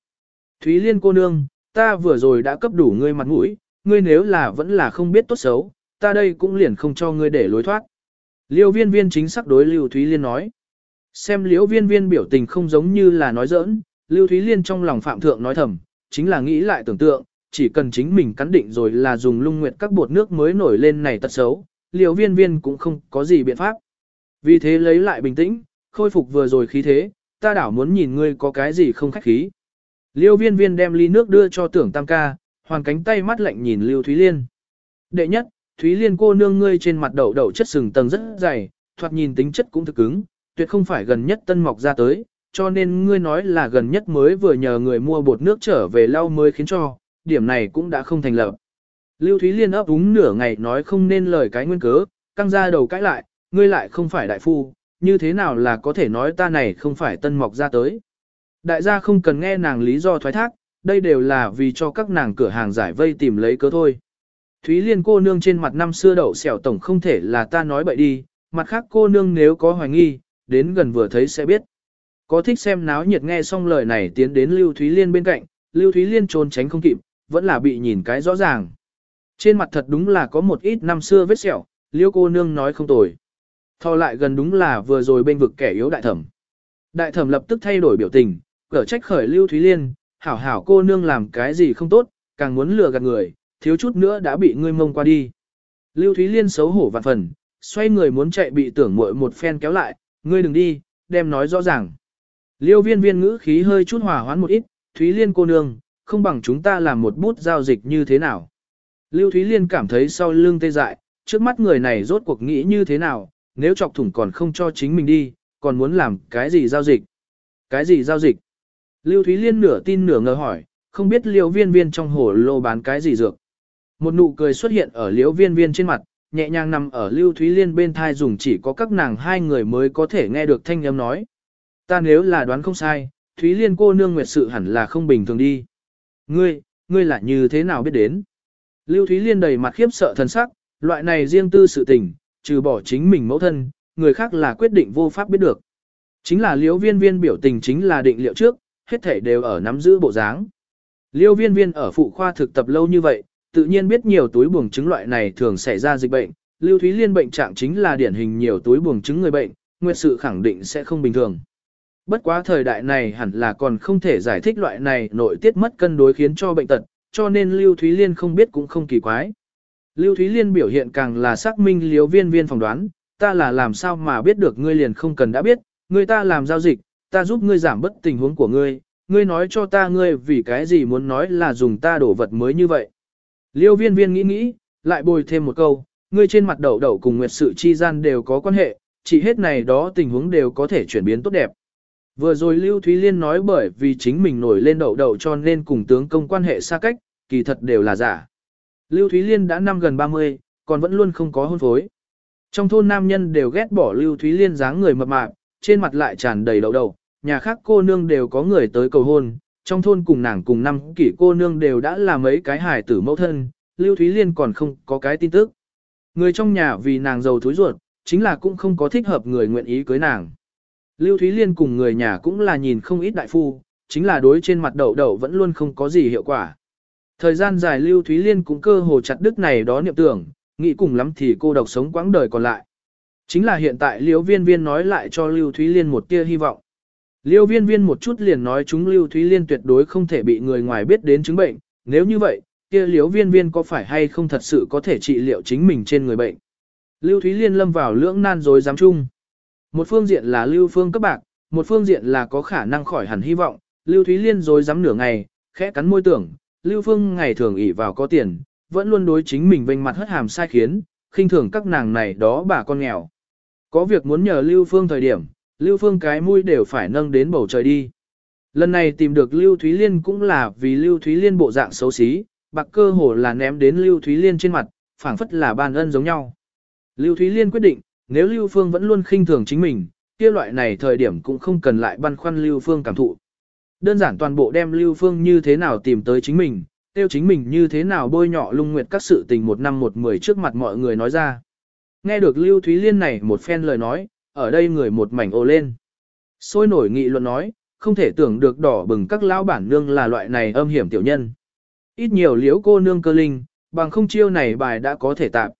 Thúy Liên cô nương, ta vừa rồi đã cấp đủ ngươi mặt mũi, ngươi nếu là vẫn là không biết tốt xấu, ta đây cũng liền không cho ngươi để lối thoát. Liêu viên viên chính xác đối Lưu Thúy Liên nói. Xem liễu viên viên biểu tình không giống như là nói giỡn, Lưu Thúy Liên trong lòng phạm thượng nói thầm, chính là nghĩ lại tưởng tượng, chỉ cần chính mình cắn định rồi là dùng lung nguyệt các bột nước mới nổi lên này tật xấu, liều viên viên cũng không có gì biện pháp. Vì thế lấy lại bình tĩnh, khôi phục vừa rồi khí thế, ta đảo muốn nhìn ngươi có cái gì không khách khí. Liêu viên viên đem ly nước đưa cho tưởng tam ca, hoàn cánh tay mắt lạnh nhìn Lưu Thúy Liên. Đệ nhất, Thúy Liên cô nương ngươi trên mặt đậu đậu chất sừng tầng rất dày, thoạt nhìn tính chất cũng thực cứng, tuyệt không phải gần nhất tân mọc ra tới, cho nên ngươi nói là gần nhất mới vừa nhờ người mua bột nước trở về lau mới khiến cho, điểm này cũng đã không thành lập. Lưu Thúy Liên ấp úng nửa ngày nói không nên lời cái nguyên cớ, căng ra đầu cãi lại, ngươi lại không phải đại phu, như thế nào là có thể nói ta này không phải tân mọc ra tới. Đại gia không cần nghe nàng lý do thoái thác, đây đều là vì cho các nàng cửa hàng giải vây tìm lấy cớ thôi. Thúy Liên cô nương trên mặt năm xưa đậu xẻo tổng không thể là ta nói bậy đi, mặt khác cô nương nếu có hoài nghi, đến gần vừa thấy sẽ biết. Có thích xem náo nhiệt nghe xong lời này tiến đến Lưu Thúy Liên bên cạnh, Lưu Thúy Liên trốn tránh không kịp, vẫn là bị nhìn cái rõ ràng. Trên mặt thật đúng là có một ít năm xưa vết sẹo, Liêu cô nương nói không tồi. Thò lại gần đúng là vừa rồi bên vực kẻ yếu đại thẩm. Đại thẩm lập tức thay đổi biểu tình, cở trách khởi Lưu Thúy Liên, hảo hảo cô nương làm cái gì không tốt, càng muốn lừa gạt người, thiếu chút nữa đã bị ngươi mông qua đi. Lưu Thúy Liên xấu hổ vạn phần, xoay người muốn chạy bị tưởng muội một phen kéo lại, ngươi đừng đi, đem nói rõ ràng. Liêu viên viên ngữ khí hơi chút hòa hoãn một ít, Thúy Liên cô nương, không bằng chúng ta làm một bút giao dịch như thế nào. Lưu Thúy Liên cảm thấy sau lưng tê dại, trước mắt người này rốt cuộc nghĩ như thế nào, nếu chọc thủng còn không cho chính mình đi, còn muốn làm cái gì giao dịch. Cái gì giao dịch? Lưu Thúy Liên nửa tin nửa ngờ hỏi, không biết liêu viên viên trong hồ lô bán cái gì dược. Một nụ cười xuất hiện ở liêu viên viên trên mặt, nhẹ nhàng nằm ở Lưu Thúy Liên bên thai dùng chỉ có các nàng hai người mới có thể nghe được thanh âm nói. Ta nếu là đoán không sai, Thúy Liên cô nương nguyệt sự hẳn là không bình thường đi. Ngươi, ngươi là như thế nào biết đến? Lưu Thúy Liên đầy mặt khiếp sợ thần sắc, loại này riêng tư sự tình, trừ bỏ chính mình mẫu thân, người khác là quyết định vô pháp biết được. Chính là liễu viên viên biểu tình chính là định liệu trước, hết thể đều ở nắm giữ bộ dáng. Liêu viên viên ở phụ khoa thực tập lâu như vậy, tự nhiên biết nhiều túi buồng trứng loại này thường xảy ra dịch bệnh. Lưu Thúy Liên bệnh trạng chính là điển hình nhiều túi buồng trứng người bệnh, nguyệt sự khẳng định sẽ không bình thường. Bất quá thời đại này hẳn là còn không thể giải thích loại này nội tiết mất cân đối khiến cho bệnh tật, cho nên Lưu Thúy Liên không biết cũng không kỳ quái. Lưu Thúy Liên biểu hiện càng là xác minh liếu viên viên phỏng đoán, ta là làm sao mà biết được ngươi liền không cần đã biết, ngươi ta làm giao dịch, ta giúp ngươi giảm bất tình huống của ngươi, ngươi nói cho ta ngươi vì cái gì muốn nói là dùng ta đổ vật mới như vậy. Liêu viên viên nghĩ nghĩ, lại bồi thêm một câu, ngươi trên mặt đầu đầu cùng nguyệt sự chi gian đều có quan hệ, chỉ hết này đó tình huống đều có thể chuyển biến tốt đẹp. Vừa rồi Lưu Thúy Liên nói bởi vì chính mình nổi lên đậu đậu cho nên cùng tướng công quan hệ xa cách, kỳ thật đều là giả. Lưu Thúy Liên đã năm gần 30, còn vẫn luôn không có hôn phối. Trong thôn nam nhân đều ghét bỏ Lưu Thúy Liên dáng người mập mạp, trên mặt lại tràn đầy đậu đậu, nhà khác cô nương đều có người tới cầu hôn, trong thôn cùng nàng cùng năm kỷ cô nương đều đã là mấy cái hài tử mẫu thân, Lưu Thúy Liên còn không có cái tin tức. Người trong nhà vì nàng giàu thúi ruột, chính là cũng không có thích hợp người nguyện ý cưới nàng. Lưu Thúy Liên cùng người nhà cũng là nhìn không ít đại phu, chính là đối trên mặt đậu đậu vẫn luôn không có gì hiệu quả. Thời gian dài Lưu Thúy Liên cũng cơ hồ chặt đứt này đó niệm tưởng, nghĩ cùng lắm thì cô độc sống quãng đời còn lại. Chính là hiện tại Liễu Viên Viên nói lại cho Lưu Thúy Liên một tia hy vọng. Liêu viên viên một chút liền nói chúng Lưu Thúy Liên tuyệt đối không thể bị người ngoài biết đến chứng bệnh, nếu như vậy, kia liêu viên viên có phải hay không thật sự có thể trị liệu chính mình trên người bệnh. Lưu Thúy Liên lâm vào lưỡng nan rồi dám chung. Một phương diện là Lưu Phương cấp bạc, một phương diện là có khả năng khỏi hẳn hy vọng, Lưu Thúy Liên rồi dám nửa ngày, khẽ cắn môi tưởng, Lưu Phương ngày thường ỷ vào có tiền, vẫn luôn đối chính mình vênh mặt hất hàm sai khiến, khinh thường các nàng này đó bà con nghèo. Có việc muốn nhờ Lưu Phương thời điểm, Lưu Phương cái mũi đều phải nâng đến bầu trời đi. Lần này tìm được Lưu Thúy Liên cũng là vì Lưu Thúy Liên bộ dạng xấu xí, bạc cơ hồ là ném đến Lưu Thúy Liên trên mặt, phảng phất là ban ân giống nhau. Lưu Thúy Liên quyết định, nếu Lưu Phương vẫn luôn khinh thường chính mình, kia loại này thời điểm cũng không cần lại băn khoăn Lưu Phương cảm thụ. Đơn giản toàn bộ đem Lưu Phương như thế nào tìm tới chính mình, tiêu chính mình như thế nào bôi nhọ lung nguyệt các sự tình một năm một mười trước mặt mọi người nói ra. Nghe được Lưu Thúy Liên này một phen lời nói, ở đây người một mảnh ô lên. Sôi nổi nghị luận nói, không thể tưởng được đỏ bừng các lão bản nương là loại này âm hiểm tiểu nhân. Ít nhiều liếu cô nương cơ linh, bằng không chiêu này bài đã có thể tạp.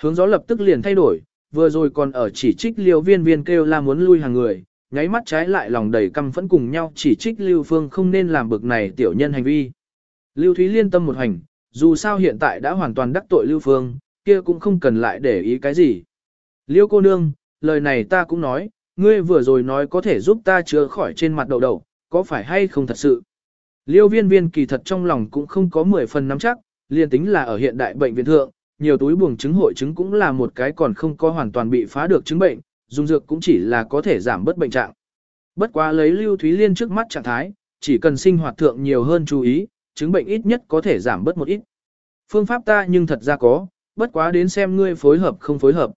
Hướng gió lập tức liền thay đổi, vừa rồi còn ở chỉ trích liêu viên viên kêu la muốn lui hàng người, nháy mắt trái lại lòng đầy căm phẫn cùng nhau chỉ trích Lưu Phương không nên làm bực này tiểu nhân hành vi. Lưu Thúy liên tâm một hành, dù sao hiện tại đã hoàn toàn đắc tội Lưu Phương, kia cũng không cần lại để ý cái gì. Liêu cô nương, lời này ta cũng nói, ngươi vừa rồi nói có thể giúp ta chữa khỏi trên mặt đầu đầu, có phải hay không thật sự? Liêu viên viên kỳ thật trong lòng cũng không có 10 phần nắm chắc, liền tính là ở hiện đại bệnh viện thượng, nhiều túi buồng trứng hội trứng cũng là một cái còn không có hoàn toàn bị phá được chứng bệnh, dùng dược cũng chỉ là có thể giảm bớt bệnh trạng. Bất quá lấy Lưu Thúy Liên trước mắt trạng thái, chỉ cần sinh hoạt thượng nhiều hơn chú ý, chứng bệnh ít nhất có thể giảm bớt một ít. Phương pháp ta nhưng thật ra có, bất quá đến xem ngươi phối hợp không phối hợp.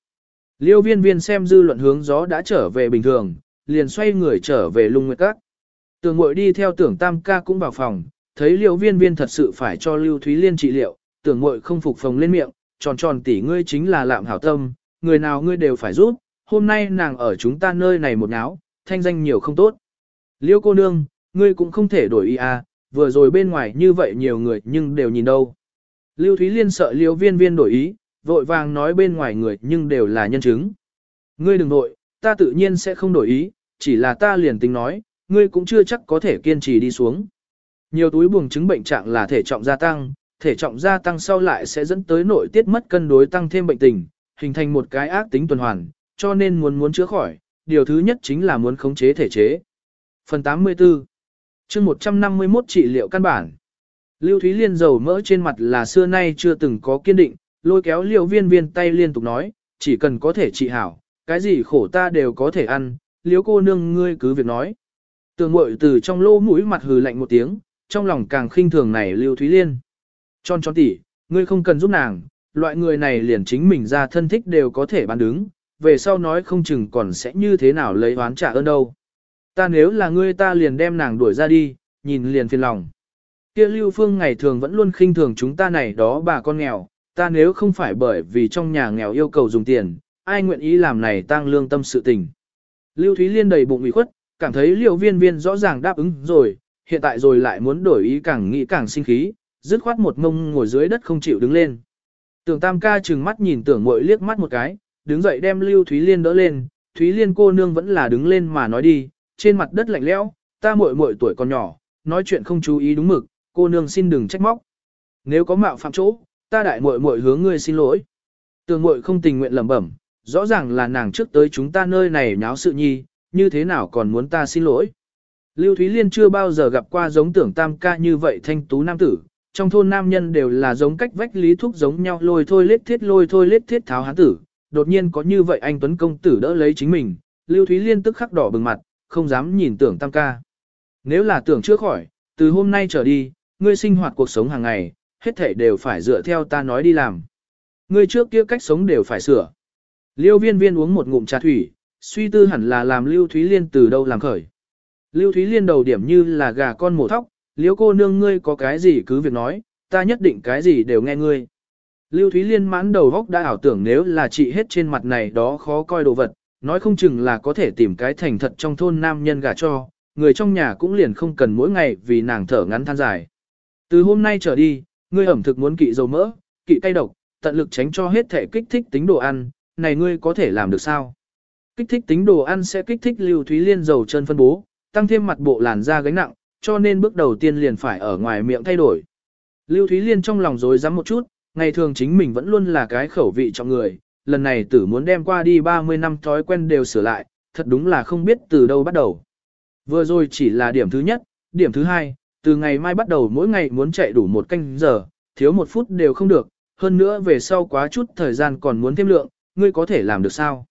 Liêu viên viên xem dư luận hướng gió đã trở về bình thường, liền xoay người trở về lung nguyệt các. Tưởng mội đi theo tưởng tam ca cũng vào phòng, thấy liêu viên viên thật sự phải cho Lưu Thúy Liên trị liệu, tưởng mội không phục phòng lên miệng, tròn tròn tỷ ngươi chính là lạm hảo tâm, người nào ngươi đều phải giúp, hôm nay nàng ở chúng ta nơi này một náo, thanh danh nhiều không tốt. Liêu cô nương, ngươi cũng không thể đổi ý à, vừa rồi bên ngoài như vậy nhiều người nhưng đều nhìn đâu. Lưu Thúy Liên sợ liêu viên viên đổi ý, vội vàng nói bên ngoài người nhưng đều là nhân chứng. Ngươi đừng nội, ta tự nhiên sẽ không đổi ý, chỉ là ta liền tính nói, ngươi cũng chưa chắc có thể kiên trì đi xuống. Nhiều túi buồng chứng bệnh trạng là thể trọng gia tăng, thể trọng gia tăng sau lại sẽ dẫn tới nội tiết mất cân đối tăng thêm bệnh tình, hình thành một cái ác tính tuần hoàn, cho nên muốn muốn chữa khỏi, điều thứ nhất chính là muốn khống chế thể chế. Phần 84 chương 151 trị liệu căn bản Lưu Thúy Liên dầu mỡ trên mặt là xưa nay chưa từng có kiên định, lôi kéo liều viên viên tay liên tục nói, chỉ cần có thể trị hảo, cái gì khổ ta đều có thể ăn, liếu cô nương ngươi cứ việc nói. Tường mội từ trong lô mũi mặt hừ lạnh một tiếng, trong lòng càng khinh thường này Lưu Thúy Liên. Tròn tròn tỉ, ngươi không cần giúp nàng, loại người này liền chính mình ra thân thích đều có thể bán đứng, về sau nói không chừng còn sẽ như thế nào lấy oán trả ơn đâu. Ta nếu là ngươi ta liền đem nàng đuổi ra đi, nhìn liền phiền lòng. Kia Lưu Phương ngày thường vẫn luôn khinh thường chúng ta này đó bà con nghèo, ta nếu không phải bởi vì trong nhà nghèo yêu cầu dùng tiền, ai nguyện ý làm này tăng lương tâm sự tình. Lưu Thúy Liên đầy bụng ủy khuất, cảm thấy Liễu viên viên rõ ràng đáp ứng rồi, hiện tại rồi lại muốn đổi ý càng nghĩ càng sinh khí, dứt khoát một mông ngồi dưới đất không chịu đứng lên. Tưởng Tam ca trừng mắt nhìn tưởng muội liếc mắt một cái, đứng dậy đem Lưu Thúy Liên đỡ lên, Thúy Liên cô nương vẫn là đứng lên mà nói đi, trên mặt đất lạnh lẽo, ta muội muội tuổi còn nhỏ, nói chuyện không chú ý đúng mực, cô nương xin đừng trách móc. Nếu có mạo phạm chỗ, ta đại muội muội hướng ngươi xin lỗi. Tưởng muội không tình nguyện lẩm bẩm, rõ ràng là nàng trước tới chúng ta nơi này nháo sự nhi, như thế nào còn muốn ta xin lỗi. Lưu Thúy Liên chưa bao giờ gặp qua giống tưởng tam ca như vậy thanh tú nam tử, trong thôn nam nhân đều là giống cách vách lý thúc giống nhau lôi thôi lết thiết lôi thôi lết thiết tháo hán tử, đột nhiên có như vậy anh Tuấn Công Tử đỡ lấy chính mình, Lưu Thúy Liên tức khắc đỏ bừng mặt, không dám nhìn tưởng tam ca. Nếu là tưởng chưa khỏi, từ hôm nay trở đi, ngươi sinh hoạt cuộc sống hàng ngày, hết thể đều phải dựa theo ta nói đi làm. Ngươi trước kia cách sống đều phải sửa. Liêu viên viên uống một ngụm trà thủy, suy tư hẳn là làm Lưu Thúy Liên từ đâu làm khởi. Lưu Thúy Liên đầu điểm như là gà con mổ thóc, liếu cô nương ngươi có cái gì cứ việc nói, ta nhất định cái gì đều nghe ngươi. Lưu Thúy Liên mãn đầu góc đã ảo tưởng nếu là chị hết trên mặt này đó khó coi đồ vật, nói không chừng là có thể tìm cái thành thật trong thôn nam nhân gả cho, người trong nhà cũng liền không cần mỗi ngày vì nàng thở ngắn than dài. Từ hôm nay trở đi, ngươi ẩm thực muốn kỵ dầu mỡ, kỵ cay độc, tận lực tránh cho hết thể kích thích tính đồ ăn, này ngươi có thể làm được sao? Kích thích tính đồ ăn sẽ kích thích Lưu Thúy Liên dầu chân phân bố, tăng thêm mặt bộ làn da gánh nặng, cho nên bước đầu tiên liền phải ở ngoài miệng thay đổi. Lưu Thúy Liên trong lòng rối rắm một chút, ngày thường chính mình vẫn luôn là cái khẩu vị trong người, lần này tử muốn đem qua đi 30 năm thói quen đều sửa lại, thật đúng là không biết từ đâu bắt đầu. Vừa rồi chỉ là điểm thứ nhất, điểm thứ hai, từ ngày mai bắt đầu mỗi ngày muốn chạy đủ một canh giờ, thiếu một phút đều không được, hơn nữa về sau quá chút thời gian còn muốn thêm lượng, ngươi có thể làm được sao?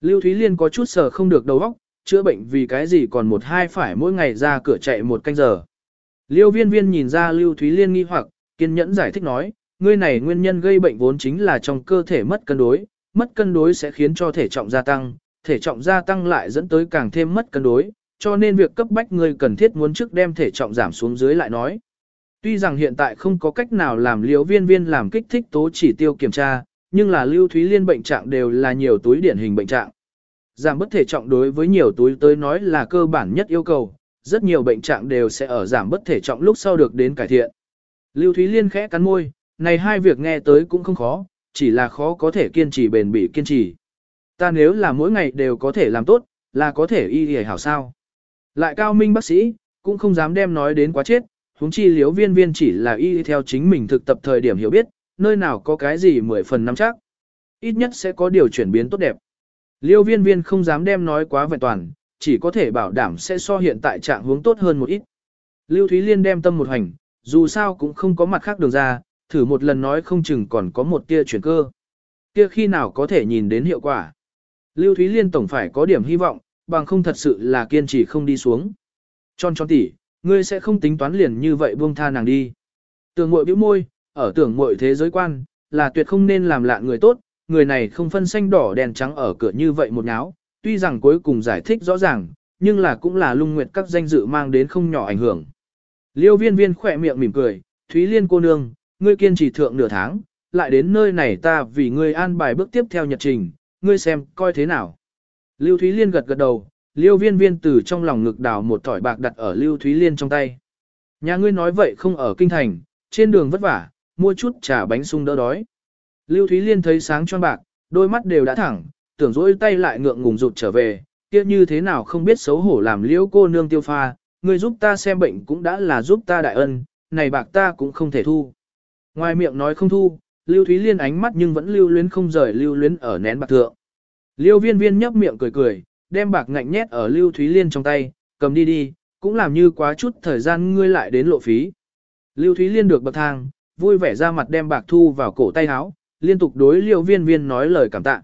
Lưu Thúy Liên có chút sở không được đầu óc, chữa bệnh vì cái gì còn một hai phải mỗi ngày ra cửa chạy một canh giờ. Lưu viên viên nhìn ra Lưu Thúy Liên nghi hoặc, kiên nhẫn giải thích nói, ngươi này nguyên nhân gây bệnh vốn chính là trong cơ thể mất cân đối, mất cân đối sẽ khiến cho thể trọng gia tăng, thể trọng gia tăng lại dẫn tới càng thêm mất cân đối, cho nên việc cấp bách ngươi cần thiết muốn trước đem thể trọng giảm xuống dưới lại nói. Tuy rằng hiện tại không có cách nào làm liều viên viên làm kích thích tố chỉ tiêu kiểm tra, nhưng là lưu thúy liên bệnh trạng đều là nhiều túi điển hình bệnh trạng. Giảm bất thể trọng đối với nhiều túi tới nói là cơ bản nhất yêu cầu, rất nhiều bệnh trạng đều sẽ ở giảm bất thể trọng lúc sau được đến cải thiện. Lưu Thúy Liên khẽ cắn môi, này hai việc nghe tới cũng không khó, chỉ là khó có thể kiên trì bền bỉ kiên trì. Ta nếu là mỗi ngày đều có thể làm tốt, là có thể y hề hảo sao. Lại cao minh bác sĩ, cũng không dám đem nói đến quá chết, huống chi liếu viên viên chỉ là y theo chính mình thực tập thời điểm hiểu biết, nơi nào có cái gì mười phần năm chắc. Ít nhất sẽ có điều chuyển biến tốt đẹp. Liêu viên viên không dám đem nói quá vẹn toàn, chỉ có thể bảo đảm sẽ so hiện tại trạng hướng tốt hơn một ít. Lưu Thúy Liên đem tâm một hành, dù sao cũng không có mặt khác đường ra, thử một lần nói không chừng còn có một tia chuyển cơ. Kia khi nào có thể nhìn đến hiệu quả. Lưu Thúy Liên tổng phải có điểm hy vọng, bằng không thật sự là kiên trì không đi xuống. Tròn tròn tỉ, ngươi sẽ không tính toán liền như vậy buông tha nàng đi. Tưởng mội bĩu môi, ở tưởng mội thế giới quan, là tuyệt không nên làm lạ người tốt, người này không phân xanh đỏ đèn trắng ở cửa như vậy một náo, tuy rằng cuối cùng giải thích rõ ràng, nhưng là cũng là lung nguyệt các danh dự mang đến không nhỏ ảnh hưởng. Liêu viên viên khỏe miệng mỉm cười, Thúy Liên cô nương, ngươi kiên trì thượng nửa tháng, lại đến nơi này ta vì ngươi an bài bước tiếp theo nhật trình, ngươi xem, coi thế nào. Lưu Thúy Liên gật gật đầu, Liêu viên viên từ trong lòng ngực đào một thỏi bạc đặt ở Lưu Thúy Liên trong tay. Nhà ngươi nói vậy không ở kinh thành, trên đường vất vả, mua chút trà bánh sung đỡ đói. Lưu Thúy Liên thấy sáng choang bạc, đôi mắt đều đã thẳng, tưởng dỗi tay lại ngượng ngùng rụt trở về, kia như thế nào không biết xấu hổ làm liễu cô nương tiêu pha, người giúp ta xem bệnh cũng đã là giúp ta đại ân, này bạc ta cũng không thể thu. Ngoài miệng nói không thu, Lưu Thúy Liên ánh mắt nhưng vẫn lưu luyến không rời lưu luyến ở nén bạc thượng. Liêu viên viên nhấp miệng cười cười, đem bạc ngạnh nhét ở Lưu Thúy Liên trong tay, cầm đi đi, cũng làm như quá chút thời gian ngươi lại đến lộ phí. Lưu Thúy Liên được bậc thang, vui vẻ ra mặt đem bạc thu vào cổ tay áo, liên tục đối Liêu Viên Viên nói lời cảm tạ.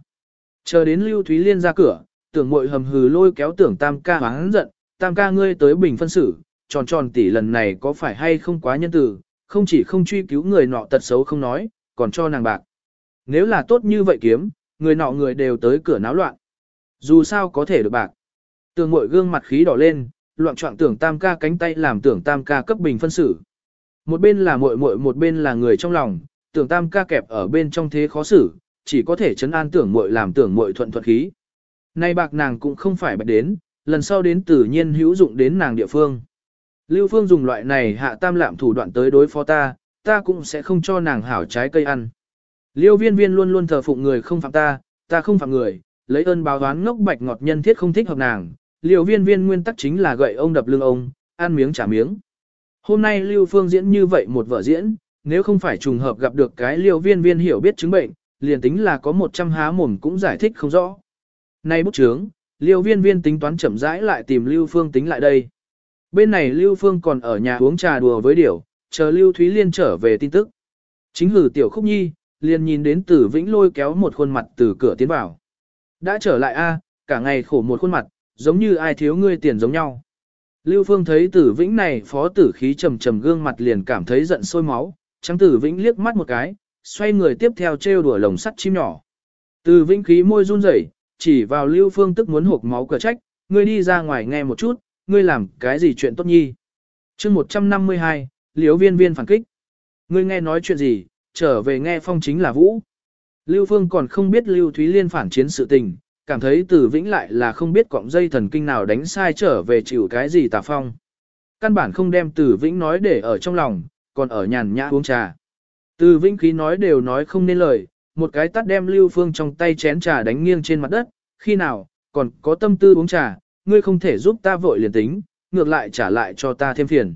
Chờ đến Lưu Thúy Liên ra cửa, tưởng mội hầm hừ lôi kéo tưởng Tam ca hắn giận, Tam ca ngươi tới bình phân xử, tròn tròn tỷ lần này có phải hay không quá nhân từ, không chỉ không truy cứu người nọ tật xấu không nói, còn cho nàng bạc. Nếu là tốt như vậy kiếm, người nọ người đều tới cửa náo loạn. Dù sao có thể được bạc. Tường mội gương mặt khí đỏ lên, loạn trọng tưởng tam ca cánh tay làm tưởng tam ca cấp bình phân xử. Một bên là muội muội một bên là người trong lòng, tưởng tam ca kẹp ở bên trong thế khó xử, chỉ có thể chấn an tưởng muội làm tưởng muội thuận thuận khí. Nay bạc nàng cũng không phải bạch đến, lần sau đến tự nhiên hữu dụng đến nàng địa phương. Lưu Phương dùng loại này hạ tam lạm thủ đoạn tới đối phó ta, ta cũng sẽ không cho nàng hảo trái cây ăn. Liêu viên viên luôn luôn thờ phụng người không phạm ta, ta không phạm người, lấy ơn báo đoán ngốc bạch ngọt nhân thiết không thích hợp nàng. Liêu viên viên nguyên tắc chính là gậy ông đập lưng ông, ăn miếng trả miếng. Hôm nay Lưu Phương diễn như vậy một vở diễn, nếu không phải trùng hợp gặp được cái liêu viên viên hiểu biết chứng bệnh, liền tính là có 100 há mồm cũng giải thích không rõ. Nay bút chướng, liêu viên viên tính toán chậm rãi lại tìm Lưu Phương tính lại đây. Bên này Lưu Phương còn ở nhà uống trà đùa với điểu, chờ Lưu Thúy Liên trở về tin tức. Chính hử tiểu khúc nhi, liền nhìn đến tử vĩnh lôi kéo một khuôn mặt từ cửa tiến vào. Đã trở lại a, cả ngày khổ một khuôn mặt, giống như ai thiếu ngươi tiền giống nhau. Lưu Phương thấy tử vĩnh này phó tử khí trầm trầm gương mặt liền cảm thấy giận sôi máu, trắng tử vĩnh liếc mắt một cái, xoay người tiếp theo trêu đùa lồng sắt chim nhỏ. Từ vĩnh khí môi run rẩy, chỉ vào Lưu Phương tức muốn hộp máu cờ trách, ngươi đi ra ngoài nghe một chút, ngươi làm cái gì chuyện tốt nhi. chương 152, liếu viên viên phản kích. Ngươi nghe nói chuyện gì, trở về nghe phong chính là vũ. Lưu Phương còn không biết Lưu Thúy Liên phản chiến sự tình, cảm thấy Tử Vĩnh lại là không biết cọng dây thần kinh nào đánh sai trở về chịu cái gì tà phong. Căn bản không đem Tử Vĩnh nói để ở trong lòng, còn ở nhàn nhã uống trà. Từ Vĩnh khí nói đều nói không nên lời, một cái tắt đem Lưu Phương trong tay chén trà đánh nghiêng trên mặt đất, khi nào, còn có tâm tư uống trà, ngươi không thể giúp ta vội liền tính, ngược lại trả lại cho ta thêm phiền.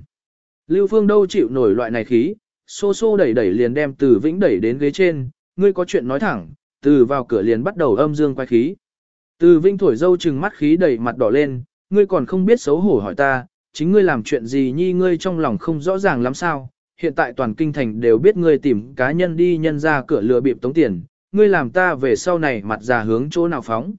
Lưu Phương đâu chịu nổi loại này khí, xô xô đẩy đẩy liền đem Từ Vĩnh đẩy đến ghế trên, ngươi có chuyện nói thẳng, từ vào cửa liền bắt đầu âm dương quay khí. Từ Vĩnh thổi dâu chừng mắt khí đẩy mặt đỏ lên, ngươi còn không biết xấu hổ hỏi ta, chính ngươi làm chuyện gì nhi ngươi trong lòng không rõ ràng lắm sao, hiện tại toàn kinh thành đều biết ngươi tìm cá nhân đi nhân ra cửa lừa bịp tống tiền, ngươi làm ta về sau này mặt già hướng chỗ nào phóng.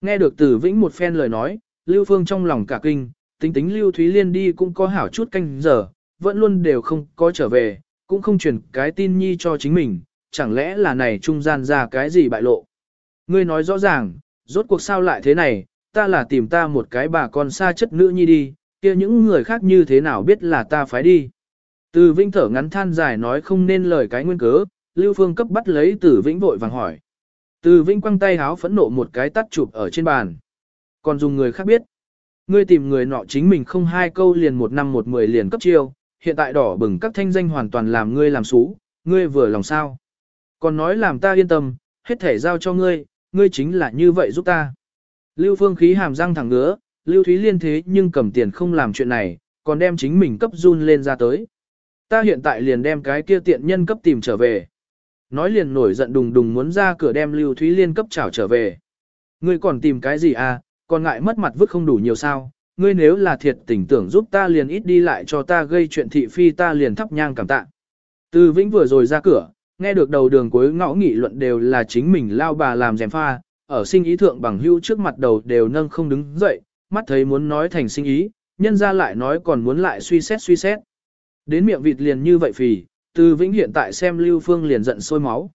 Nghe được Từ Vĩnh một phen lời nói, Lưu Phương trong lòng cả kinh, tính tính Lưu Thúy Liên đi cũng có hảo chút canh giờ, vẫn luôn đều không có trở về, cũng không truyền cái tin nhi cho chính mình, chẳng lẽ là này trung gian ra cái gì bại lộ. Ngươi nói rõ ràng, rốt cuộc sao lại thế này, ta là tìm ta một cái bà con xa chất nữ nhi đi, kia những người khác như thế nào biết là ta phải đi. Từ Vĩnh thở ngắn than dài nói không nên lời cái nguyên cớ, Lưu Phương cấp bắt lấy Từ Vĩnh vội vàng hỏi. Từ Vĩnh quăng tay háo phẫn nộ một cái tắt chụp ở trên bàn. Còn dùng người khác biết. Ngươi tìm người nọ chính mình không hai câu liền một năm một mười liền cấp chiêu, hiện tại đỏ bừng các thanh danh hoàn toàn làm ngươi làm xú, ngươi vừa lòng sao. Còn nói làm ta yên tâm, hết thể giao cho ngươi, ngươi chính là như vậy giúp ta. Lưu Phương khí hàm răng thẳng ngứa, Lưu Thúy Liên thế nhưng cầm tiền không làm chuyện này, còn đem chính mình cấp run lên ra tới. Ta hiện tại liền đem cái kia tiện nhân cấp tìm trở về. Nói liền nổi giận đùng đùng muốn ra cửa đem Lưu Thúy Liên cấp trảo trở về. Ngươi còn tìm cái gì à, còn ngại mất mặt vứt không đủ nhiều sao, ngươi nếu là thiệt tình tưởng giúp ta liền ít đi lại cho ta gây chuyện thị phi ta liền thắp nhang cảm tạ. Từ Vĩnh vừa rồi ra cửa, nghe được đầu đường cuối ngõ nghị luận đều là chính mình lao bà làm dèm pha, ở sinh ý thượng bằng hữu trước mặt đầu đều nâng không đứng dậy, mắt thấy muốn nói thành sinh ý, nhân ra lại nói còn muốn lại suy xét suy xét. Đến miệng vịt liền như vậy phì, từ Vĩnh hiện tại xem Lưu Phương liền giận sôi máu.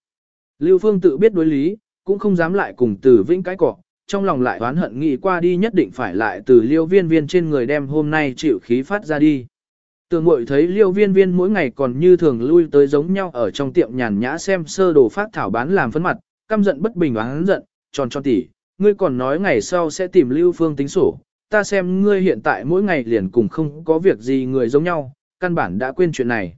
Lưu Phương tự biết đối lý, cũng không dám lại cùng từ Vĩnh cái cọ, trong lòng lại oán hận nghĩ qua đi nhất định phải lại từ liêu viên viên trên người đem hôm nay chịu khí phát ra đi. Tường mội thấy liêu viên viên mỗi ngày còn như thường lui tới giống nhau ở trong tiệm nhàn nhã xem sơ đồ phát thảo bán làm phấn mặt, căm giận bất bình oán giận, tròn tròn tỉ, ngươi còn nói ngày sau sẽ tìm lưu phương tính sổ, ta xem ngươi hiện tại mỗi ngày liền cùng không có việc gì người giống nhau, căn bản đã quên chuyện này.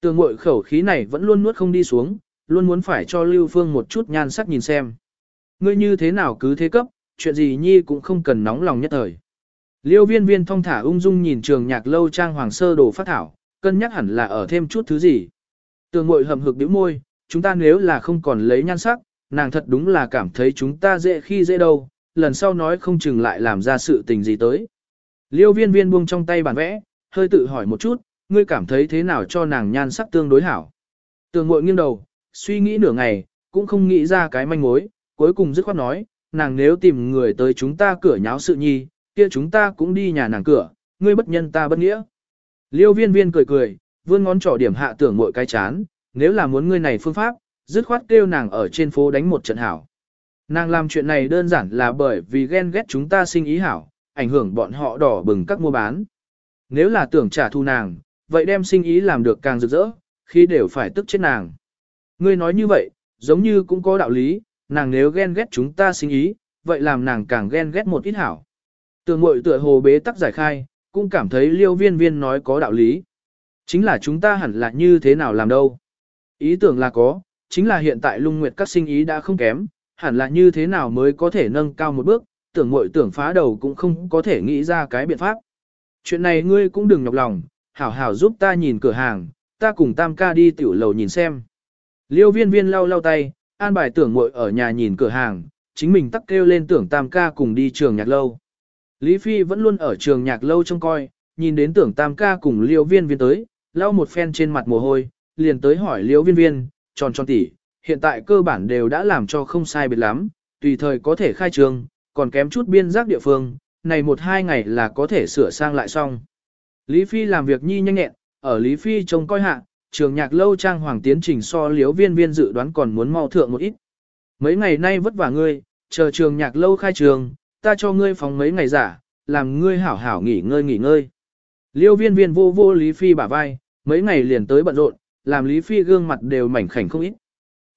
Tường mội khẩu khí này vẫn luôn nuốt không đi xuống, luôn muốn phải cho lưu phương một chút nhan sắc nhìn xem ngươi như thế nào cứ thế cấp, chuyện gì nhi cũng không cần nóng lòng nhất thời. Liêu viên viên thong thả ung dung nhìn trường nhạc lâu trang hoàng sơ đồ phát thảo, cân nhắc hẳn là ở thêm chút thứ gì. Tường mội hầm hực bĩu môi, chúng ta nếu là không còn lấy nhan sắc, nàng thật đúng là cảm thấy chúng ta dễ khi dễ đâu, lần sau nói không chừng lại làm ra sự tình gì tới. Liêu viên viên buông trong tay bản vẽ, hơi tự hỏi một chút, ngươi cảm thấy thế nào cho nàng nhan sắc tương đối hảo. Tường mội nghiêng đầu, suy nghĩ nửa ngày, cũng không nghĩ ra cái manh mối, cuối cùng dứt khoát nói, nàng nếu tìm người tới chúng ta cửa nháo sự nhi, kia chúng ta cũng đi nhà nàng cửa, ngươi bất nhân ta bất nghĩa. Liêu viên viên cười cười, vươn ngón trỏ điểm hạ tưởng mội cái chán, nếu là muốn ngươi này phương pháp, dứt khoát kêu nàng ở trên phố đánh một trận hảo. Nàng làm chuyện này đơn giản là bởi vì ghen ghét chúng ta sinh ý hảo, ảnh hưởng bọn họ đỏ bừng các mua bán. Nếu là tưởng trả thù nàng, vậy đem sinh ý làm được càng rực rỡ, khi đều phải tức chết nàng. Ngươi nói như vậy, giống như cũng có đạo lý, nàng nếu ghen ghét chúng ta sinh ý, vậy làm nàng càng ghen ghét một ít hảo. Tường mội tựa hồ bế tắc giải khai, cũng cảm thấy liêu viên viên nói có đạo lý. Chính là chúng ta hẳn là như thế nào làm đâu. Ý tưởng là có, chính là hiện tại lung nguyệt các sinh ý đã không kém, hẳn là như thế nào mới có thể nâng cao một bước, tưởng mội tưởng phá đầu cũng không có thể nghĩ ra cái biện pháp. Chuyện này ngươi cũng đừng nhọc lòng, hảo hảo giúp ta nhìn cửa hàng, ta cùng tam ca đi tiểu lầu nhìn xem. Liêu viên viên lau lau tay, an bài tưởng muội ở nhà nhìn cửa hàng, chính mình tắc kêu lên tưởng tam ca cùng đi trường nhạc lâu. Lý Phi vẫn luôn ở trường nhạc lâu trông coi, nhìn đến tưởng tam ca cùng liêu viên viên tới, lau một phen trên mặt mồ hôi, liền tới hỏi liêu viên viên, tròn tròn tỉ, hiện tại cơ bản đều đã làm cho không sai biệt lắm, tùy thời có thể khai trường, còn kém chút biên giác địa phương, này một hai ngày là có thể sửa sang lại xong. Lý Phi làm việc nhi nhanh nhẹn, ở Lý Phi trông coi hạ, trường nhạc lâu trang hoàng tiến trình so liếu viên viên dự đoán còn muốn mau thượng một ít. Mấy ngày nay vất vả ngươi, chờ trường nhạc lâu khai trường, ta cho ngươi phòng mấy ngày giả, làm ngươi hảo hảo nghỉ ngơi nghỉ ngơi. Liêu viên viên vô vô Lý Phi bả vai, mấy ngày liền tới bận rộn, làm Lý Phi gương mặt đều mảnh khảnh không ít.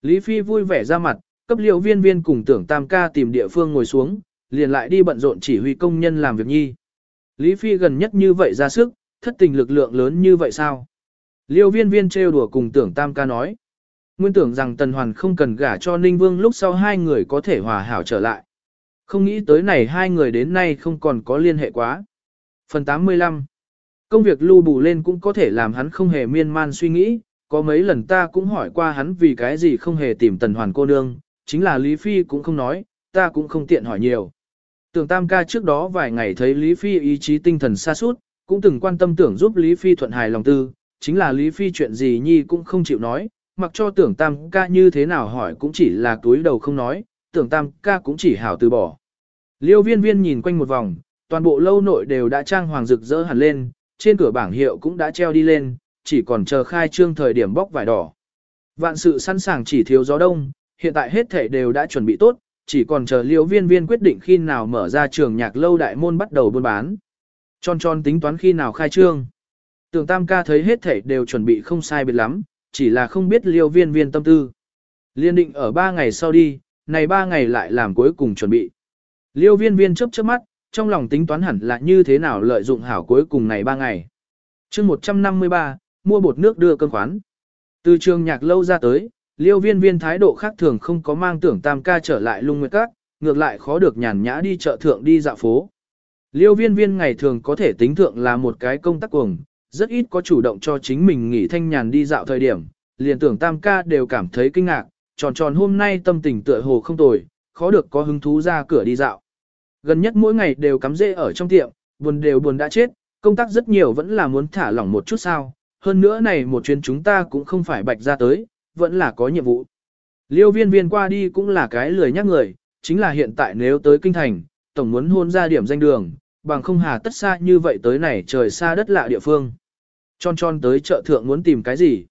Lý Phi vui vẻ ra mặt, cấp liêu viên viên cùng tưởng tam ca tìm địa phương ngồi xuống, liền lại đi bận rộn chỉ huy công nhân làm việc nhi. Lý Phi gần nhất như vậy ra sức, thất tình lực lượng lớn như vậy sao? Liêu viên viên trêu đùa cùng tưởng tam ca nói. Nguyên tưởng rằng Tần Hoàn không cần gả cho Ninh Vương lúc sau hai người có thể hòa hảo trở lại. Không nghĩ tới này hai người đến nay không còn có liên hệ quá. Phần 85 Công việc lưu bù lên cũng có thể làm hắn không hề miên man suy nghĩ, có mấy lần ta cũng hỏi qua hắn vì cái gì không hề tìm Tần Hoàn cô nương, chính là Lý Phi cũng không nói, ta cũng không tiện hỏi nhiều. Tưởng Tam ca trước đó vài ngày thấy Lý Phi ý chí tinh thần xa sút cũng từng quan tâm tưởng giúp Lý Phi thuận hài lòng tư, chính là Lý Phi chuyện gì nhi cũng không chịu nói, mặc cho tưởng Tam ca như thế nào hỏi cũng chỉ là túi đầu không nói, tưởng Tam ca cũng chỉ hảo từ bỏ. Liêu viên viên nhìn quanh một vòng, toàn bộ lâu nội đều đã trang hoàng rực rỡ hẳn lên, trên cửa bảng hiệu cũng đã treo đi lên, chỉ còn chờ khai trương thời điểm bóc vải đỏ. Vạn sự sẵn sàng chỉ thiếu gió đông, hiện tại hết thể đều đã chuẩn bị tốt, chỉ còn chờ liêu viên viên quyết định khi nào mở ra trường nhạc lâu đại môn bắt đầu buôn bán. Tròn tròn tính toán khi nào khai trương. Tưởng tam ca thấy hết thảy đều chuẩn bị không sai biệt lắm, chỉ là không biết liêu viên viên tâm tư. Liên định ở 3 ngày sau đi, này 3 ngày lại làm cuối cùng chuẩn bị. Liêu viên viên chấp chớp mắt, trong lòng tính toán hẳn là như thế nào lợi dụng hảo cuối cùng này 3 ngày. chương 153, mua bột nước đưa cơm khoán. Từ trường nhạc lâu ra tới, liêu viên viên thái độ khác thường không có mang tưởng tam ca trở lại lung nguyệt các, ngược lại khó được nhàn nhã đi chợ thượng đi dạo phố. Liêu viên viên ngày thường có thể tính thượng là một cái công tác cuồng, rất ít có chủ động cho chính mình nghỉ thanh nhàn đi dạo thời điểm, liền tưởng tam ca đều cảm thấy kinh ngạc, tròn tròn hôm nay tâm tình tựa hồ không tồi, khó được có hứng thú ra cửa đi dạo. Gần nhất mỗi ngày đều cắm rễ ở trong tiệm, buồn đều buồn đã chết, công tác rất nhiều vẫn là muốn thả lỏng một chút sao, hơn nữa này một chuyến chúng ta cũng không phải bạch ra tới, vẫn là có nhiệm vụ. Liêu viên viên qua đi cũng là cái lười nhắc người, chính là hiện tại nếu tới kinh thành, tổng muốn hôn ra điểm danh đường, bằng không hà tất xa như vậy tới này trời xa đất lạ địa phương. Tròn tròn tới chợ thượng muốn tìm cái gì.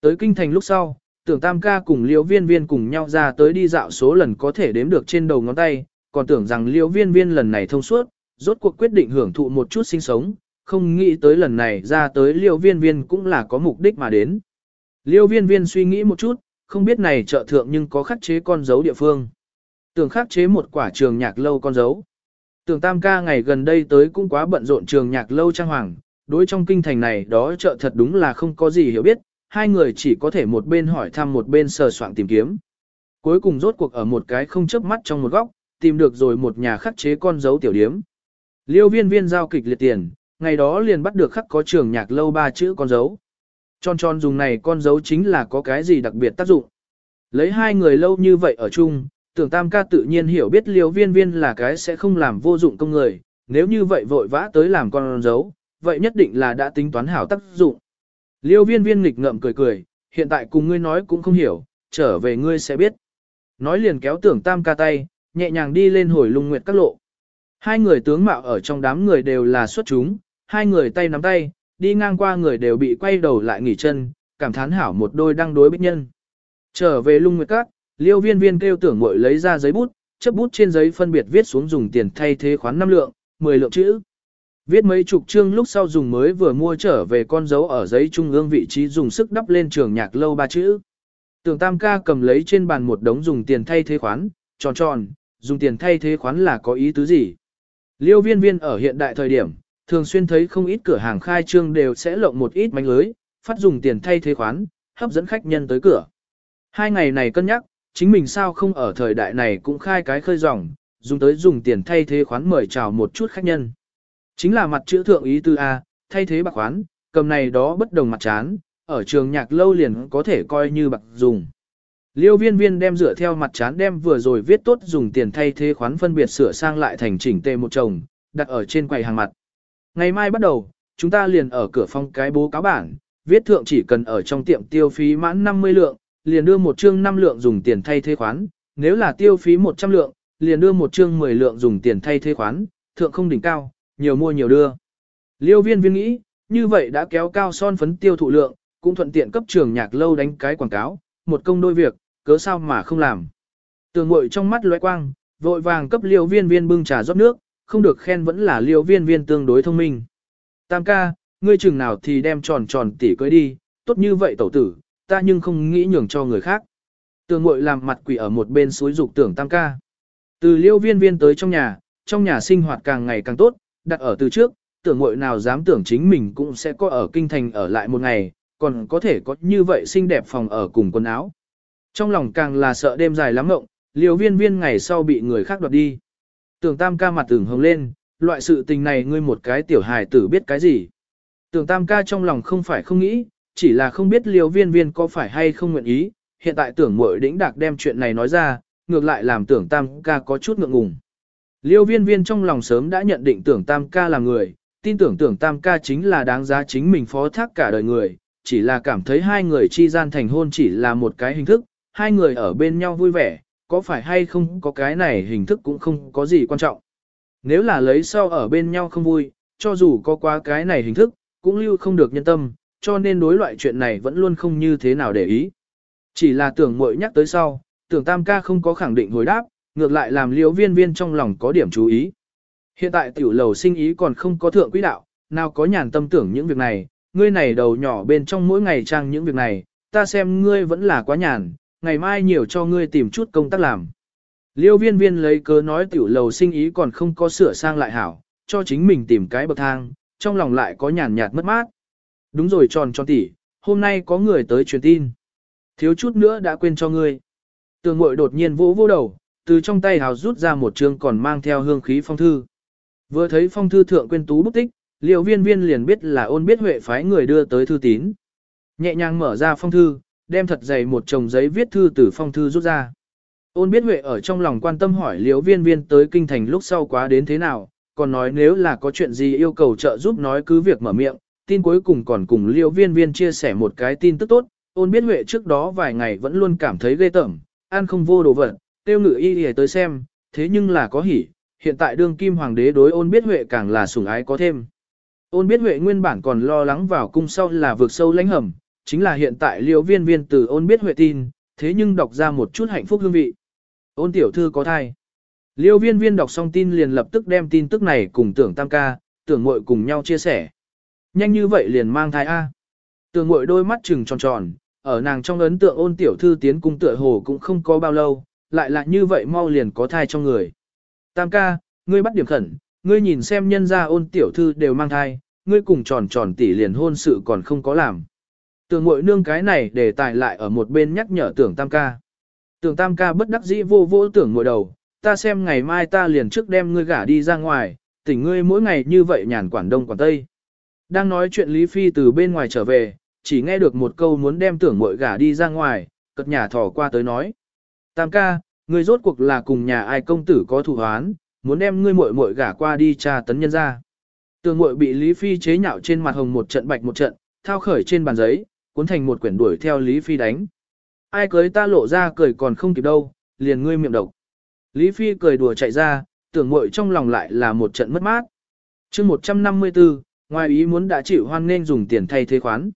Tới kinh thành lúc sau, tưởng tam ca cùng liêu viên viên cùng nhau ra tới đi dạo số lần có thể đếm được trên đầu ngón tay, còn tưởng rằng liêu viên viên lần này thông suốt, rốt cuộc quyết định hưởng thụ một chút sinh sống, không nghĩ tới lần này ra tới liêu viên viên cũng là có mục đích mà đến. Liêu viên viên suy nghĩ một chút, không biết này chợ thượng nhưng có khắc chế con dấu địa phương. Tưởng khắc chế một quả trường nhạc lâu con dấu. Tưởng tam ca ngày gần đây tới cũng quá bận rộn trường nhạc lâu trang hoàng, đối trong kinh thành này đó chợ thật đúng là không có gì hiểu biết, hai người chỉ có thể một bên hỏi thăm một bên sờ soạn tìm kiếm. Cuối cùng rốt cuộc ở một cái không chớp mắt trong một góc, tìm được rồi một nhà khắc chế con dấu tiểu điếm. Liêu viên viên giao kịch liệt tiền, ngày đó liền bắt được khắc có trường nhạc lâu ba chữ con dấu. Tròn tròn dùng này con dấu chính là có cái gì đặc biệt tác dụng. Lấy hai người lâu như vậy ở chung, Tưởng tam ca tự nhiên hiểu biết liêu viên viên là cái sẽ không làm vô dụng công người, nếu như vậy vội vã tới làm con dấu, vậy nhất định là đã tính toán hảo tác dụng. Liêu viên viên nghịch ngợm cười cười, hiện tại cùng ngươi nói cũng không hiểu, trở về ngươi sẽ biết. Nói liền kéo tưởng tam ca tay, nhẹ nhàng đi lên hồi lung nguyệt các lộ. Hai người tướng mạo ở trong đám người đều là xuất chúng, hai người tay nắm tay, đi ngang qua người đều bị quay đầu lại nghỉ chân, cảm thán hảo một đôi đang đối bích nhân. Trở về lung nguyệt các, liêu viên viên kêu tưởng mội lấy ra giấy bút, chấp bút trên giấy phân biệt viết xuống dùng tiền thay thế khoán 5 lượng, 10 lượng chữ. Viết mấy chục chương lúc sau dùng mới vừa mua trở về con dấu ở giấy trung ương vị trí dùng sức đắp lên trường nhạc lâu ba chữ. Tưởng tam ca cầm lấy trên bàn một đống dùng tiền thay thế khoán, tròn tròn, dùng tiền thay thế khoán là có ý tứ gì. Liêu viên viên ở hiện đại thời điểm, thường xuyên thấy không ít cửa hàng khai trương đều sẽ lộng một ít mánh lưới, phát dùng tiền thay thế khoán, hấp dẫn khách nhân tới cửa. Hai ngày này cân nhắc, chính mình sao không ở thời đại này cũng khai cái khơi ròng, dùng tới dùng tiền thay thế khoán mời chào một chút khách nhân. Chính là mặt chữ thượng ý tư A, thay thế bạc khoán, cầm này đó bất đồng mặt chán, ở trường nhạc lâu liền có thể coi như bạc dùng. Liêu viên viên đem dựa theo mặt chán đem vừa rồi viết tốt dùng tiền thay thế khoán phân biệt sửa sang lại thành chỉnh tề một chồng, đặt ở trên quầy hàng mặt. Ngày mai bắt đầu, chúng ta liền ở cửa phong cái bố cáo bản, viết thượng chỉ cần ở trong tiệm tiêu phí mãn 50 lượng, liền đưa một chương 5 lượng dùng tiền thay thế khoán, nếu là tiêu phí 100 lượng, liền đưa một chương 10 lượng dùng tiền thay thế khoán, thượng không đỉnh cao, nhiều mua nhiều đưa. Liêu viên viên nghĩ, như vậy đã kéo cao son phấn tiêu thụ lượng, cũng thuận tiện cấp trường nhạc lâu đánh cái quảng cáo, một công đôi việc, cớ sao mà không làm. Tường mội trong mắt loe quang, vội vàng cấp liêu viên viên bưng trà rót nước, không được khen vẫn là liêu viên viên tương đối thông minh. Tam ca, ngươi chừng nào thì đem tròn tròn tỉ cưới đi, tốt như vậy tẩu tử, ta nhưng không nghĩ nhường cho người khác. Tường ngội làm mặt quỷ ở một bên suối dục tưởng tam ca. Từ liêu viên viên tới trong nhà, trong nhà sinh hoạt càng ngày càng tốt, đặt ở từ trước, tưởng ngội nào dám tưởng chính mình cũng sẽ có ở kinh thành ở lại một ngày, còn có thể có như vậy xinh đẹp phòng ở cùng quần áo. Trong lòng càng là sợ đêm dài lắm mộng, liều viên viên ngày sau bị người khác đoạt đi. Tưởng tam ca mặt tưởng hồng lên, loại sự tình này ngươi một cái tiểu hài tử biết cái gì. Tưởng tam ca trong lòng không phải không nghĩ, chỉ là không biết liều viên viên có phải hay không nguyện ý, hiện tại tưởng mội đĩnh đạc đem chuyện này nói ra, ngược lại làm tưởng tam ca có chút ngượng ngùng. Liêu viên viên trong lòng sớm đã nhận định tưởng tam ca là người, tin tưởng tưởng tam ca chính là đáng giá chính mình phó thác cả đời người, chỉ là cảm thấy hai người chi gian thành hôn chỉ là một cái hình thức, hai người ở bên nhau vui vẻ, có phải hay không có cái này hình thức cũng không có gì quan trọng. Nếu là lấy sau ở bên nhau không vui, cho dù có quá cái này hình thức, cũng lưu không được nhân tâm, cho nên đối loại chuyện này vẫn luôn không như thế nào để ý. Chỉ là tưởng mội nhắc tới sau, tưởng tam ca không có khẳng định hồi đáp, ngược lại làm liễu viên viên trong lòng có điểm chú ý. Hiện tại tiểu lầu sinh ý còn không có thượng quỹ đạo, nào có nhàn tâm tưởng những việc này, ngươi này đầu nhỏ bên trong mỗi ngày trang những việc này, ta xem ngươi vẫn là quá nhàn, ngày mai nhiều cho ngươi tìm chút công tác làm. Liêu viên viên lấy cớ nói tiểu lầu sinh ý còn không có sửa sang lại hảo, cho chính mình tìm cái bậc thang, trong lòng lại có nhàn nhạt mất mát. Đúng rồi tròn tròn tỉ, hôm nay có người tới truyền tin. Thiếu chút nữa đã quên cho ngươi. Tường mội đột nhiên vỗ vô đầu, từ trong tay hào rút ra một chương còn mang theo hương khí phong thư. Vừa thấy phong thư thượng quên tú bút tích, liệu viên viên liền biết là ôn biết huệ phái người đưa tới thư tín. Nhẹ nhàng mở ra phong thư, đem thật dày một chồng giấy viết thư từ phong thư rút ra. Ôn biết huệ ở trong lòng quan tâm hỏi liễu viên viên tới kinh thành lúc sau quá đến thế nào, còn nói nếu là có chuyện gì yêu cầu trợ giúp nói cứ việc mở miệng, tin cuối cùng còn cùng Liêu viên viên chia sẻ một cái tin tức tốt, ôn biết huệ trước đó vài ngày vẫn luôn cảm thấy ghê tởm, ăn không vô đồ vật, tiêu ngự y y tới xem, thế nhưng là có hỉ, hiện tại đương kim hoàng đế đối ôn biết huệ càng là sủng ái có thêm. Ôn biết huệ nguyên bản còn lo lắng vào cung sau là vượt sâu lãnh hầm, chính là hiện tại Liêu viên viên từ ôn biết huệ tin, thế nhưng đọc ra một chút hạnh phúc hương vị. Ôn tiểu thư có thai. Liêu viên viên đọc xong tin liền lập tức đem tin tức này cùng tưởng tam ca, tưởng muội cùng nhau chia sẻ. Nhanh như vậy liền mang thai A. tường muội đôi mắt trừng tròn tròn, ở nàng trong ấn tượng ôn tiểu thư tiến cung tựa hồ cũng không có bao lâu, lại là như vậy mau liền có thai trong người. Tam ca, ngươi bắt điểm khẩn, ngươi nhìn xem nhân gia ôn tiểu thư đều mang thai, ngươi cùng tròn tròn tỷ liền hôn sự còn không có làm. Tưởng mội nương cái này để tài lại ở một bên nhắc nhở tưởng tam ca. Tưởng tam ca bất đắc dĩ vô vô tưởng mội đầu, ta xem ngày mai ta liền trước đem ngươi gả đi ra ngoài, tỉnh ngươi mỗi ngày như vậy nhàn quản đông quản tây. Đang nói chuyện Lý Phi từ bên ngoài trở về, chỉ nghe được một câu muốn đem tưởng mội gả đi ra ngoài, cất nhà thỏ qua tới nói. Tam ca, người rốt cuộc là cùng nhà ai công tử có thủ hoán, muốn đem ngươi muội muội gả qua đi tra tấn nhân ra. Tường muội bị Lý Phi chế nhạo trên mặt hồng một trận bạch một trận, thao khởi trên bàn giấy, cuốn thành một quyển đuổi theo Lý Phi đánh. Ai cưới ta lộ ra cười còn không kịp đâu, liền ngươi miệng độc. Lý Phi cười đùa chạy ra, tưởng muội trong lòng lại là một trận mất mát. chương 154, ngoài ý muốn đã chịu hoan nên dùng tiền thay thế khoán.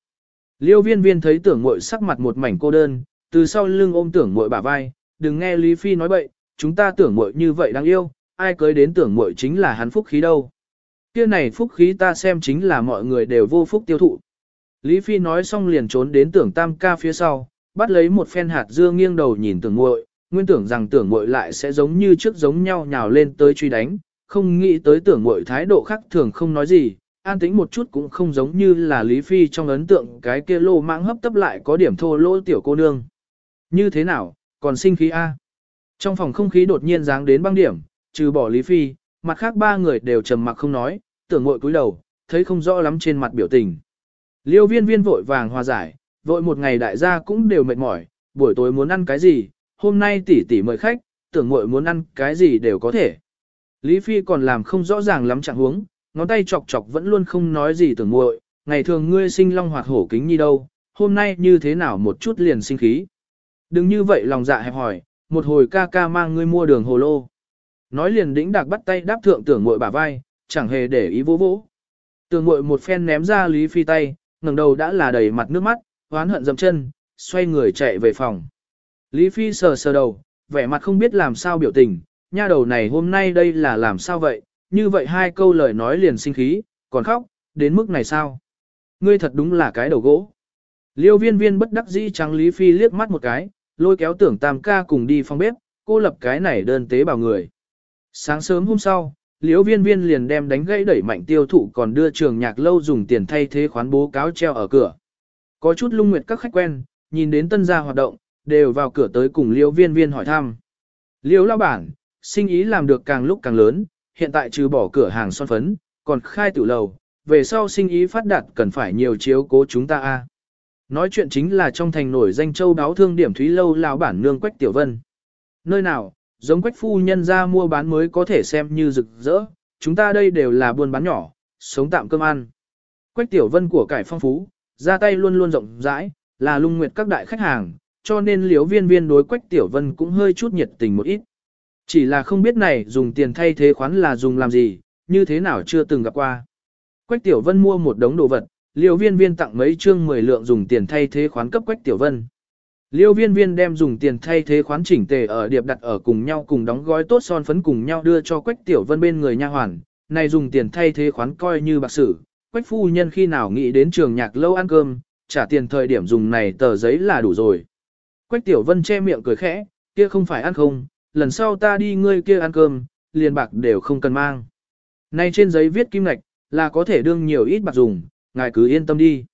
Liêu viên viên thấy tưởng mội sắc mặt một mảnh cô đơn, từ sau lưng ôm tưởng mội bả vai, đừng nghe Lý Phi nói bậy, chúng ta tưởng mội như vậy đáng yêu, ai cưới đến tưởng mội chính là hắn phúc khí đâu. Kia này phúc khí ta xem chính là mọi người đều vô phúc tiêu thụ. Lý Phi nói xong liền trốn đến tưởng tam ca phía sau, bắt lấy một phen hạt dưa nghiêng đầu nhìn tưởng muội, nguyên tưởng rằng tưởng muội lại sẽ giống như trước giống nhau nhào lên tới truy đánh, không nghĩ tới tưởng muội thái độ khác thường không nói gì, an tĩnh một chút cũng không giống như là Lý Phi trong ấn tượng cái kia lô mãng hấp tấp lại có điểm thô lỗ tiểu cô nương. Như thế nào, còn sinh khí A. Trong phòng không khí đột nhiên dáng đến băng điểm, trừ bỏ Lý Phi, mặt khác ba người đều trầm mặc không nói, tưởng ngội cúi đầu, thấy không rõ lắm trên mặt biểu tình. Liêu viên viên vội vàng hòa giải, vội một ngày đại gia cũng đều mệt mỏi, buổi tối muốn ăn cái gì, hôm nay tỷ tỷ mời khách, tưởng ngội muốn ăn cái gì đều có thể. Lý Phi còn làm không rõ ràng lắm trạng huống, ngón tay chọc chọc vẫn luôn không nói gì tưởng muội, ngày thường ngươi sinh long hoạt hổ kính nhi đâu, hôm nay như thế nào một chút liền sinh khí. Đừng như vậy lòng dạ hẹp hỏi, một hồi ca ca mang ngươi mua đường hồ lô. Nói liền đĩnh đạc bắt tay đáp thượng tưởng muội bả vai, chẳng hề để ý vỗ vỗ. Tưởng muội một phen ném ra Lý Phi tay, ngẩng đầu đã là đầy mặt nước mắt, oán hận dậm chân, xoay người chạy về phòng. Lý Phi sờ sờ đầu, vẻ mặt không biết làm sao biểu tình, nha đầu này hôm nay đây là làm sao vậy, như vậy hai câu lời nói liền sinh khí, còn khóc, đến mức này sao? Ngươi thật đúng là cái đầu gỗ. Liêu viên viên bất đắc dĩ trắng Lý Phi liếc mắt một cái, lôi kéo tưởng tam ca cùng đi phòng bếp, cô lập cái này đơn tế bảo người. Sáng sớm hôm sau, Liêu viên viên liền đem đánh gãy đẩy mạnh tiêu thụ còn đưa trường nhạc lâu dùng tiền thay thế khoán bố cáo treo ở cửa. Có chút lung nguyệt các khách quen, nhìn đến tân gia hoạt động, đều vào cửa tới cùng liêu viên viên hỏi thăm. Liêu lao bản, sinh ý làm được càng lúc càng lớn, hiện tại trừ bỏ cửa hàng son phấn, còn khai tiểu lầu, về sau sinh ý phát đạt cần phải nhiều chiếu cố chúng ta a. Nói chuyện chính là trong thành nổi danh châu đáo thương điểm thúy lâu lão bản nương Quách Tiểu Vân. Nơi nào, giống Quách phu nhân ra mua bán mới có thể xem như rực rỡ, chúng ta đây đều là buôn bán nhỏ, sống tạm cơm ăn. Quách Tiểu Vân của cải phong phú, ra tay luôn luôn rộng rãi, là lung nguyệt các đại khách hàng, cho nên liếu viên viên đối Quách Tiểu Vân cũng hơi chút nhiệt tình một ít. Chỉ là không biết này dùng tiền thay thế khoán là dùng làm gì, như thế nào chưa từng gặp qua. Quách Tiểu Vân mua một đống đồ vật, liêu viên viên tặng mấy chương 10 lượng dùng tiền thay thế khoán cấp Quách Tiểu Vân. Liêu viên viên đem dùng tiền thay thế khoán chỉnh tề ở điệp đặt ở cùng nhau cùng đóng gói tốt son phấn cùng nhau đưa cho Quách Tiểu Vân bên người nha hoàn. Này dùng tiền thay thế khoán coi như bạc sử, Quách phu nhân khi nào nghĩ đến trường nhạc lâu ăn cơm, trả tiền thời điểm dùng này tờ giấy là đủ rồi. Quách Tiểu Vân che miệng cười khẽ, kia không phải ăn không, lần sau ta đi ngươi kia ăn cơm, liền bạc đều không cần mang. Nay trên giấy viết kim ngạch, là có thể đương nhiều ít bạc dùng, ngài cứ yên tâm đi.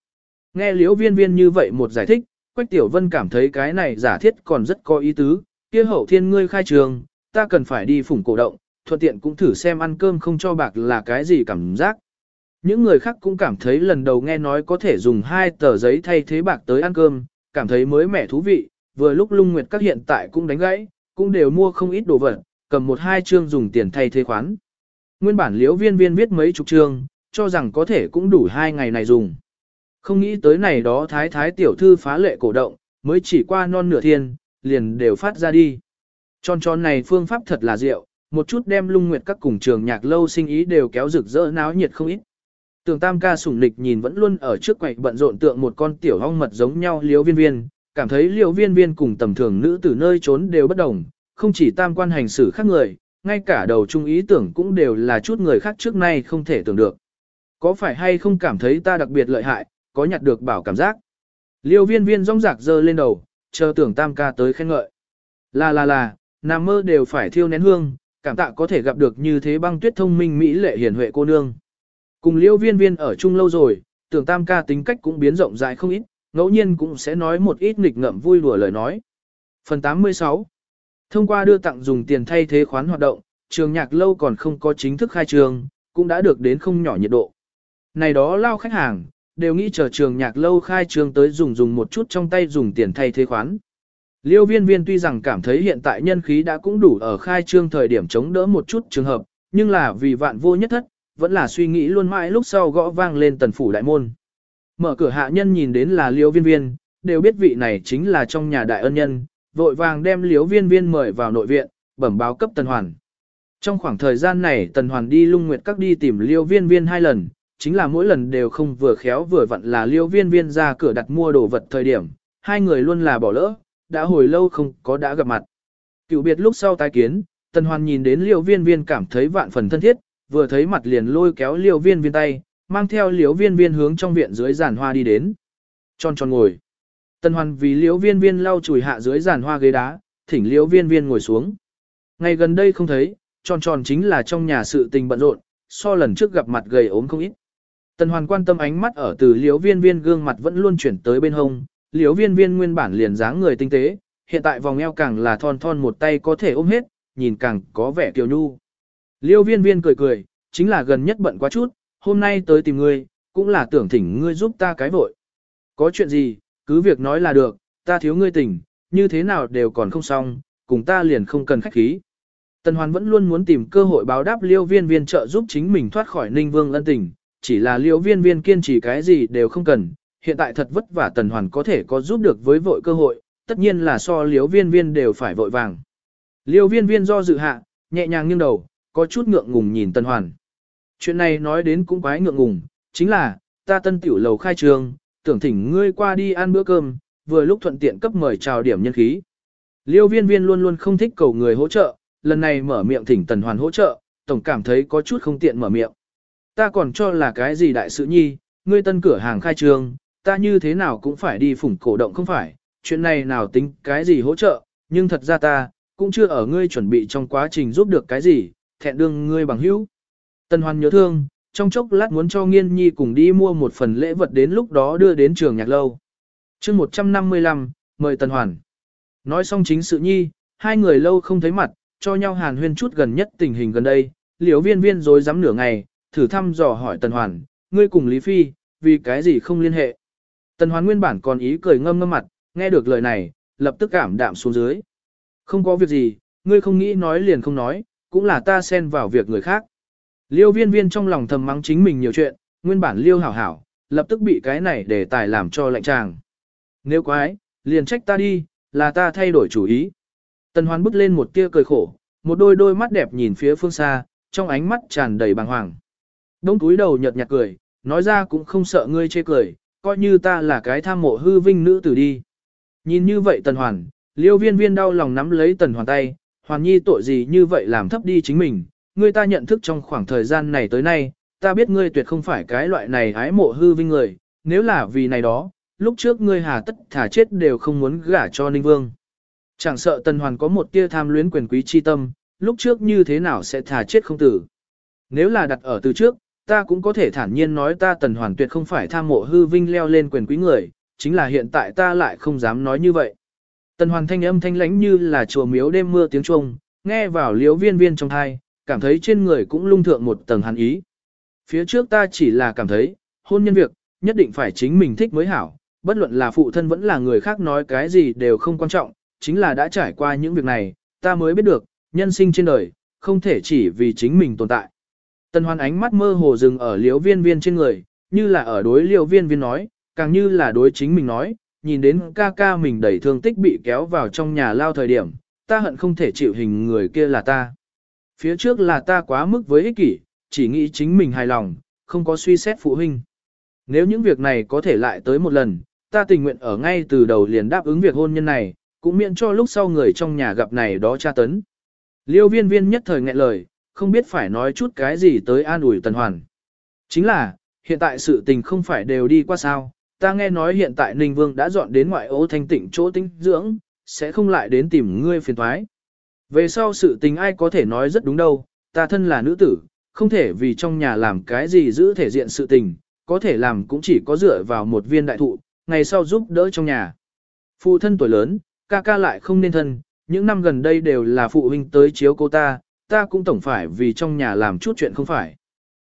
Nghe liễu viên viên như vậy một giải thích, Quách Tiểu Vân cảm thấy cái này giả thiết còn rất có ý tứ, kia hậu thiên ngươi khai trường, ta cần phải đi phủng cổ động, thuận tiện cũng thử xem ăn cơm không cho bạc là cái gì cảm giác. Những người khác cũng cảm thấy lần đầu nghe nói có thể dùng hai tờ giấy thay thế bạc tới ăn cơm, cảm thấy mới mẻ thú vị, vừa lúc lung nguyệt các hiện tại cũng đánh gãy, cũng đều mua không ít đồ vật, cầm một hai chương dùng tiền thay thế khoán. Nguyên bản liễu viên viên viết mấy chục chương, cho rằng có thể cũng đủ hai ngày này dùng. Không nghĩ tới này đó thái thái tiểu thư phá lệ cổ động, mới chỉ qua non nửa thiên, liền đều phát ra đi. Tròn tròn này phương pháp thật là diệu, một chút đem lung nguyệt các cùng trường nhạc lâu sinh ý đều kéo rực rỡ náo nhiệt không ít. Tường tam ca sủng lịch nhìn vẫn luôn ở trước quầy bận rộn tượng một con tiểu hong mật giống nhau liếu viên viên, cảm thấy liễu viên viên cùng tầm thường nữ từ nơi trốn đều bất đồng, không chỉ tam quan hành xử khác người, ngay cả đầu trung ý tưởng cũng đều là chút người khác trước nay không thể tưởng được. Có phải hay không cảm thấy ta đặc biệt lợi hại, có nhặt được bảo cảm giác. Liêu viên viên rong rạc dơ lên đầu, chờ tưởng tam ca tới khen ngợi. Là là là, nằm mơ đều phải thiêu nén hương, cảm tạ có thể gặp được như thế băng tuyết thông minh mỹ lệ hiền huệ cô nương. Cùng liêu viên viên ở chung lâu rồi, tưởng tam ca tính cách cũng biến rộng rãi không ít, ngẫu nhiên cũng sẽ nói một ít nghịch ngợm vui đùa lời nói. Phần 86 Thông qua đưa tặng dùng tiền thay thế khoán hoạt động, trường nhạc lâu còn không có chính thức khai trường, cũng đã được đến không nhỏ nhiệt độ. Này đó lao khách hàng, đều nghĩ chờ trường nhạc lâu khai trường tới dùng dùng một chút trong tay dùng tiền thay thế khoán. Liêu viên viên tuy rằng cảm thấy hiện tại nhân khí đã cũng đủ ở khai trương thời điểm chống đỡ một chút trường hợp, nhưng là vì vạn vô nhất thất, vẫn là suy nghĩ luôn mãi lúc sau gõ vang lên tần phủ đại môn. Mở cửa hạ nhân nhìn đến là liêu viên viên, đều biết vị này chính là trong nhà đại ân nhân, vội vàng đem liêu viên viên mời vào nội viện, bẩm báo cấp tần hoàn. Trong khoảng thời gian này tần hoàn đi lung nguyệt các đi tìm liêu viên viên hai lần, chính là mỗi lần đều không vừa khéo vừa vặn là liêu viên viên ra cửa đặt mua đồ vật thời điểm, hai người luôn là bỏ lỡ, đã hồi lâu không có đã gặp mặt. Cựu biệt lúc sau tái kiến, tần hoàn nhìn đến liêu viên viên cảm thấy vạn phần thân thiết, vừa thấy mặt liền lôi kéo liêu viên viên tay, mang theo Liễu viên viên hướng trong viện dưới giàn hoa đi đến. Tròn tròn ngồi. Tần hoàn vì Liễu viên viên lau chùi hạ dưới giàn hoa ghế đá, thỉnh Liễu viên viên ngồi xuống. Ngày gần đây không thấy, tròn tròn chính là trong nhà sự tình bận rộn, so lần trước gặp mặt gầy ốm không ít. Tần hoàn quan tâm ánh mắt ở từ Liễu viên viên gương mặt vẫn luôn chuyển tới bên hông, Liễu viên viên nguyên bản liền dáng người tinh tế, hiện tại vòng eo càng là thon thon một tay có thể ôm hết, nhìn càng có vẻ kiều nhu. Liễu viên viên cười cười, chính là gần nhất bận quá chút, hôm nay tới tìm ngươi, cũng là tưởng thỉnh ngươi giúp ta cái vội. Có chuyện gì, cứ việc nói là được, ta thiếu ngươi tình, như thế nào đều còn không xong, cùng ta liền không cần khách khí. Tần Hoàn vẫn luôn muốn tìm cơ hội báo đáp liêu viên viên trợ giúp chính mình thoát khỏi ninh vương ân tình, chỉ là liêu viên viên kiên trì cái gì đều không cần, hiện tại thật vất vả Tần Hoàn có thể có giúp được với vội cơ hội, tất nhiên là so liêu viên viên đều phải vội vàng. Liêu viên viên do dự hạ, nhẹ nhàng nghiêng đầu, có chút ngượng ngùng nhìn Tần Hoàn. Chuyện này nói đến cũng quái ngượng ngùng, chính là, ta tân tiểu lầu khai trường, tưởng thỉnh ngươi qua đi ăn bữa cơm, vừa lúc thuận tiện cấp mời chào điểm nhân khí. Liêu viên viên luôn luôn không thích cầu người hỗ trợ, lần này mở miệng thỉnh Tần Hoàn hỗ trợ, tổng cảm thấy có chút không tiện mở miệng. Ta còn cho là cái gì đại sự nhi, ngươi tân cửa hàng khai trương, ta như thế nào cũng phải đi phủng cổ động không phải, chuyện này nào tính cái gì hỗ trợ, nhưng thật ra ta, cũng chưa ở ngươi chuẩn bị trong quá trình giúp được cái gì, thẹn đương ngươi bằng hữu. Tần Hoan nhớ thương, trong chốc lát muốn cho Nghiên Nhi cùng đi mua một phần lễ vật đến lúc đó đưa đến trường nhạc lâu. chương 155, mời Tần Hoàn. Nói xong chính sự Nhi, hai người lâu không thấy mặt, cho nhau hàn huyên chút gần nhất tình hình gần đây, liễu viên viên dối dám nửa ngày, thử thăm dò hỏi Tần Hoàn, ngươi cùng Lý Phi, vì cái gì không liên hệ. Tần Hoàn nguyên bản còn ý cười ngâm ngâm mặt, nghe được lời này, lập tức cảm đạm xuống dưới. Không có việc gì, ngươi không nghĩ nói liền không nói, cũng là ta xen vào việc người khác. Liêu viên viên trong lòng thầm mắng chính mình nhiều chuyện, nguyên bản liêu hảo hảo, lập tức bị cái này để tài làm cho lạnh tràng. Nếu quái, liền trách ta đi, là ta thay đổi chủ ý. Tần hoán bước lên một tia cười khổ, một đôi đôi mắt đẹp nhìn phía phương xa, trong ánh mắt tràn đầy bàng hoàng. Đông túi đầu nhợt nhạt cười, nói ra cũng không sợ ngươi chê cười, coi như ta là cái tham mộ hư vinh nữ tử đi. Nhìn như vậy tần hoàn, liêu viên viên đau lòng nắm lấy tần hoàn tay, hoàn nhi tội gì như vậy làm thấp đi chính mình, ngươi ta nhận thức trong khoảng thời gian này tới nay, ta biết ngươi tuyệt không phải cái loại này ái mộ hư vinh người, nếu là vì này đó, lúc trước ngươi hà tất thả chết đều không muốn gả cho Ninh Vương. Chẳng sợ Tần Hoàn có một tia tham luyến quyền quý chi tâm, lúc trước như thế nào sẽ thả chết không tử. Nếu là đặt ở từ trước, ta cũng có thể thản nhiên nói ta Tần Hoàn tuyệt không phải tham mộ hư vinh leo lên quyền quý người, chính là hiện tại ta lại không dám nói như vậy. Tần Hoàn thanh âm thanh lãnh như là chùa miếu đêm mưa tiếng chuông, nghe vào liếu viên viên trong thai, cảm thấy trên người cũng lung thượng một tầng hàn ý. Phía trước ta chỉ là cảm thấy, hôn nhân việc, nhất định phải chính mình thích mới hảo, bất luận là phụ thân vẫn là người khác nói cái gì đều không quan trọng, chính là đã trải qua những việc này, ta mới biết được, nhân sinh trên đời, không thể chỉ vì chính mình tồn tại. Tần hoan ánh mắt mơ hồ dừng ở liễu viên viên trên người, như là ở đối liễu viên viên nói, càng như là đối chính mình nói, nhìn đến ca ca mình đẩy thương tích bị kéo vào trong nhà lao thời điểm, ta hận không thể chịu hình người kia là ta. Phía trước là ta quá mức với ích kỷ, chỉ nghĩ chính mình hài lòng, không có suy xét phụ huynh. Nếu những việc này có thể lại tới một lần, ta tình nguyện ở ngay từ đầu liền đáp ứng việc hôn nhân này, cũng miễn cho lúc sau người trong nhà gặp này đó tra tấn. Liêu viên viên nhất thời nghẹn lời, không biết phải nói chút cái gì tới an ủi tần hoàn. Chính là, hiện tại sự tình không phải đều đi qua sao, ta nghe nói hiện tại Ninh Vương đã dọn đến ngoại ô thanh tịnh chỗ tinh dưỡng, sẽ không lại đến tìm ngươi phiền thoái. Về sau sự tình ai có thể nói rất đúng đâu, ta thân là nữ tử, không thể vì trong nhà làm cái gì giữ thể diện sự tình, có thể làm cũng chỉ có dựa vào một viên đại thụ, ngày sau giúp đỡ trong nhà. Phụ thân tuổi lớn, ca ca lại không nên thân, những năm gần đây đều là phụ huynh tới chiếu cô ta, ta cũng tổng phải vì trong nhà làm chút chuyện không phải.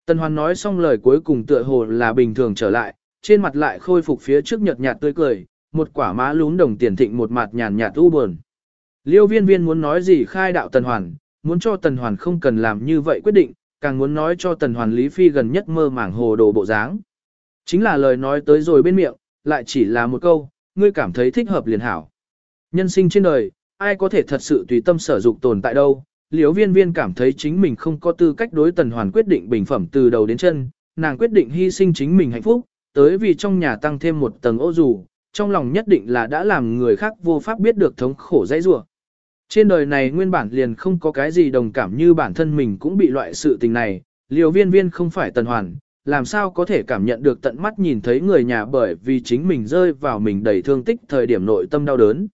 Tần Hoan nói xong lời cuối cùng tựa hồ là bình thường trở lại, trên mặt lại khôi phục phía trước nhợt nhạt tươi cười, một quả má lún đồng tiền thịnh một mặt nhàn nhạt u buồn. Liêu viên viên muốn nói gì khai đạo Tần Hoàn, muốn cho Tần Hoàn không cần làm như vậy quyết định, càng muốn nói cho Tần Hoàn Lý Phi gần nhất mơ màng hồ đồ bộ dáng. Chính là lời nói tới rồi bên miệng, lại chỉ là một câu, ngươi cảm thấy thích hợp liền hảo. Nhân sinh trên đời, ai có thể thật sự tùy tâm sở dục tồn tại đâu, Liêu viên viên cảm thấy chính mình không có tư cách đối Tần Hoàn quyết định bình phẩm từ đầu đến chân, nàng quyết định hy sinh chính mình hạnh phúc, tới vì trong nhà tăng thêm một tầng ô dù, trong lòng nhất định là đã làm người khác vô pháp biết được thống khổ dãy rủa. Trên đời này nguyên bản liền không có cái gì đồng cảm như bản thân mình cũng bị loại sự tình này, liều viên viên không phải tần hoàn, làm sao có thể cảm nhận được tận mắt nhìn thấy người nhà bởi vì chính mình rơi vào mình đầy thương tích thời điểm nội tâm đau đớn.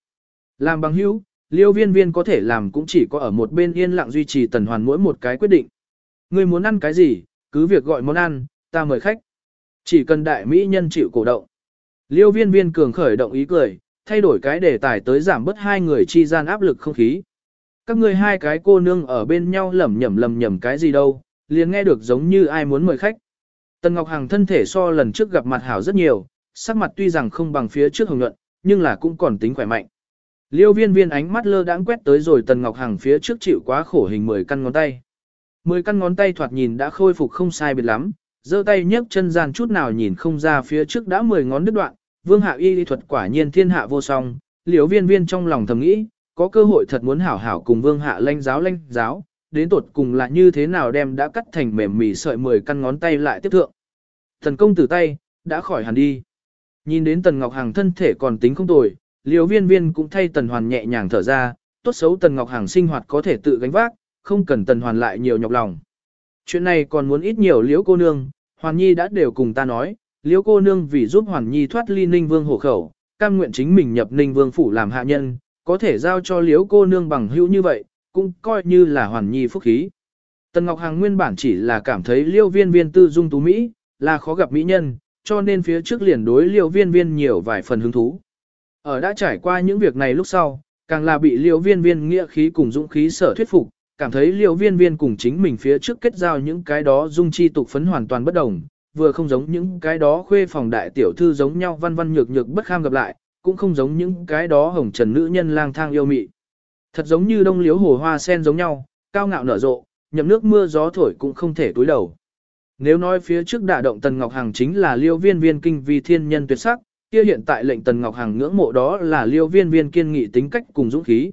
Làm bằng hữu, liêu viên viên có thể làm cũng chỉ có ở một bên yên lặng duy trì tần hoàn mỗi một cái quyết định. Người muốn ăn cái gì, cứ việc gọi món ăn, ta mời khách. Chỉ cần đại mỹ nhân chịu cổ động. Liêu viên viên cường khởi động ý cười, thay đổi cái đề tài tới giảm bớt hai người chi gian áp lực không khí. Các ngươi hai cái cô nương ở bên nhau lẩm nhẩm lẩm nhẩm cái gì đâu, liền nghe được giống như ai muốn mời khách. Tần Ngọc Hằng thân thể so lần trước gặp mặt hảo rất nhiều, sắc mặt tuy rằng không bằng phía trước hồng nhuận, nhưng là cũng còn tính khỏe mạnh. Liêu viên viên ánh mắt lơ đãng quét tới rồi Tần Ngọc Hằng phía trước chịu quá khổ hình 10 căn ngón tay. 10 căn ngón tay thoạt nhìn đã khôi phục không sai biệt lắm, giơ tay nhấc chân gian chút nào nhìn không ra phía trước đã 10 ngón đứt đoạn, vương hạ y lý thuật quả nhiên thiên hạ vô song, Liễu viên viên trong lòng thầm nghĩ, có cơ hội thật muốn hảo hảo cùng vương hạ lanh giáo lanh giáo, đến tột cùng là như thế nào đem đã cắt thành mềm mì sợi 10 căn ngón tay lại tiếp thượng. Thần công tử tay, đã khỏi hẳn đi. Nhìn đến Tần Ngọc Hằng thân thể còn tính không tồi, Liễu viên viên cũng thay Tần Hoàn nhẹ nhàng thở ra, tốt xấu Tần Ngọc Hằng sinh hoạt có thể tự gánh vác, không cần Tần Hoàn lại nhiều nhọc lòng. Chuyện này còn muốn ít nhiều liễu cô nương, Hoàn Nhi đã đều cùng ta nói, liễu cô nương vì giúp Hoàn Nhi thoát ly Ninh Vương hộ khẩu, cam nguyện chính mình nhập Ninh Vương phủ làm hạ nhân, có thể giao cho liễu cô nương bằng hữu như vậy, cũng coi như là Hoàn Nhi phúc khí. Tần Ngọc Hằng nguyên bản chỉ là cảm thấy liêu viên viên tư dung tú Mỹ, là khó gặp mỹ nhân, cho nên phía trước liền đối liêu viên viên nhiều vài phần hứng thú. Ở đã trải qua những việc này lúc sau, càng là bị liêu viên viên nghĩa khí cùng dũng khí sở thuyết phục, cảm thấy liêu viên viên cùng chính mình phía trước kết giao những cái đó dung chi tục phấn hoàn toàn bất đồng, vừa không giống những cái đó khuê phòng đại tiểu thư giống nhau văn văn nhược nhược bất kham gặp lại, cũng không giống những cái đó hồng trần nữ nhân lang thang yêu mị. Thật giống như đông liếu hồ hoa sen giống nhau, cao ngạo nở rộ, nhậm nước mưa gió thổi cũng không thể túi đầu. Nếu nói phía trước đả động Tần Ngọc Hằng chính là liêu viên viên kinh vi thiên nhân tuyệt sắc, kia hiện tại lệnh Tần Ngọc Hằng ngưỡng mộ đó là liêu viên viên kiên nghị tính cách cùng dũng khí.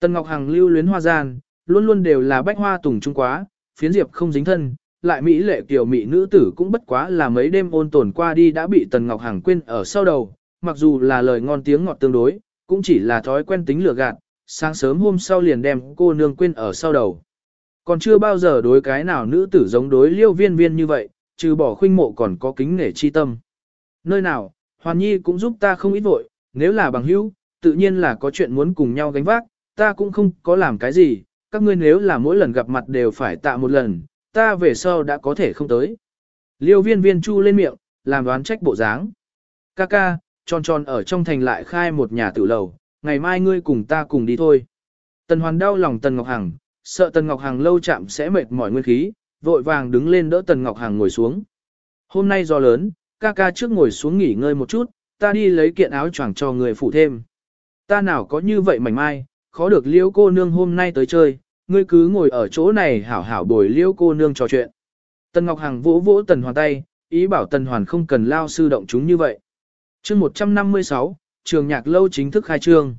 Tần Ngọc Hằng lưu luyến hoa gian, luôn luôn đều là bách hoa tùng trung quá, phiến diệp không dính thân, lại mỹ lệ tiểu mỹ nữ tử cũng bất quá là mấy đêm ôn tồn qua đi đã bị Tần Ngọc Hằng quên ở sau đầu, mặc dù là lời ngon tiếng ngọt tương đối, cũng chỉ là thói quen tính lừa gạt, sáng sớm hôm sau liền đem cô nương quên ở sau đầu. Còn chưa bao giờ đối cái nào nữ tử giống đối liêu viên viên như vậy, trừ bỏ khuynh mộ còn có kính nể chi tâm. Nơi nào, Hoàn Nhi cũng giúp ta không ít vội, nếu là bằng hữu, tự nhiên là có chuyện muốn cùng nhau gánh vác, ta cũng không có làm cái gì, các ngươi nếu là mỗi lần gặp mặt đều phải tạ một lần, ta về sau đã có thể không tới. Liêu viên viên chu lên miệng, làm đoán trách bộ dáng. Ca ca, tròn tròn ở trong thành lại khai một nhà tử lầu, ngày mai ngươi cùng ta cùng đi thôi. Tần hoàn đau lòng Tần Ngọc Hằng, sợ Tần Ngọc Hằng lâu chạm sẽ mệt mỏi nguyên khí, vội vàng đứng lên đỡ Tần Ngọc Hằng ngồi xuống. Hôm nay do lớn, ca ca trước ngồi xuống nghỉ ngơi một chút, ta đi lấy kiện áo choàng cho người phụ thêm. Ta nào có như vậy mảnh mai, khó được liêu cô nương hôm nay tới chơi, ngươi cứ ngồi ở chỗ này hảo hảo bồi liêu cô nương trò chuyện. Tần Ngọc Hằng vỗ vỗ Tần Hoàn tay, ý bảo Tần Hoàn không cần lao sư động chúng như vậy. chương 156, trường nhạc lâu chính thức khai trương.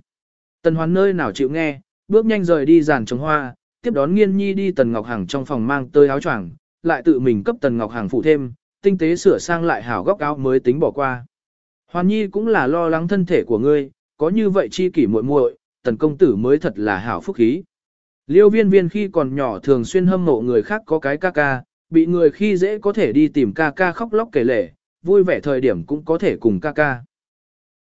Tần Hoàn nơi nào chịu nghe, bước nhanh rời đi giàn trồng hoa, tiếp đón nghiên nhi đi Tần Ngọc Hằng trong phòng mang tơi áo choàng, lại tự mình cấp Tần Ngọc Hằng phụ thêm, tinh tế sửa sang lại hảo góc áo mới tính bỏ qua. Hoàn nhi cũng là lo lắng thân thể của ngươi, có như vậy chi kỷ muội muội, Tần công tử mới thật là hảo phúc khí. Liêu viên viên khi còn nhỏ thường xuyên hâm mộ người khác có cái ca ca, bị người khi dễ có thể đi tìm ca ca khóc lóc kể lể, vui vẻ thời điểm cũng có thể cùng ca ca.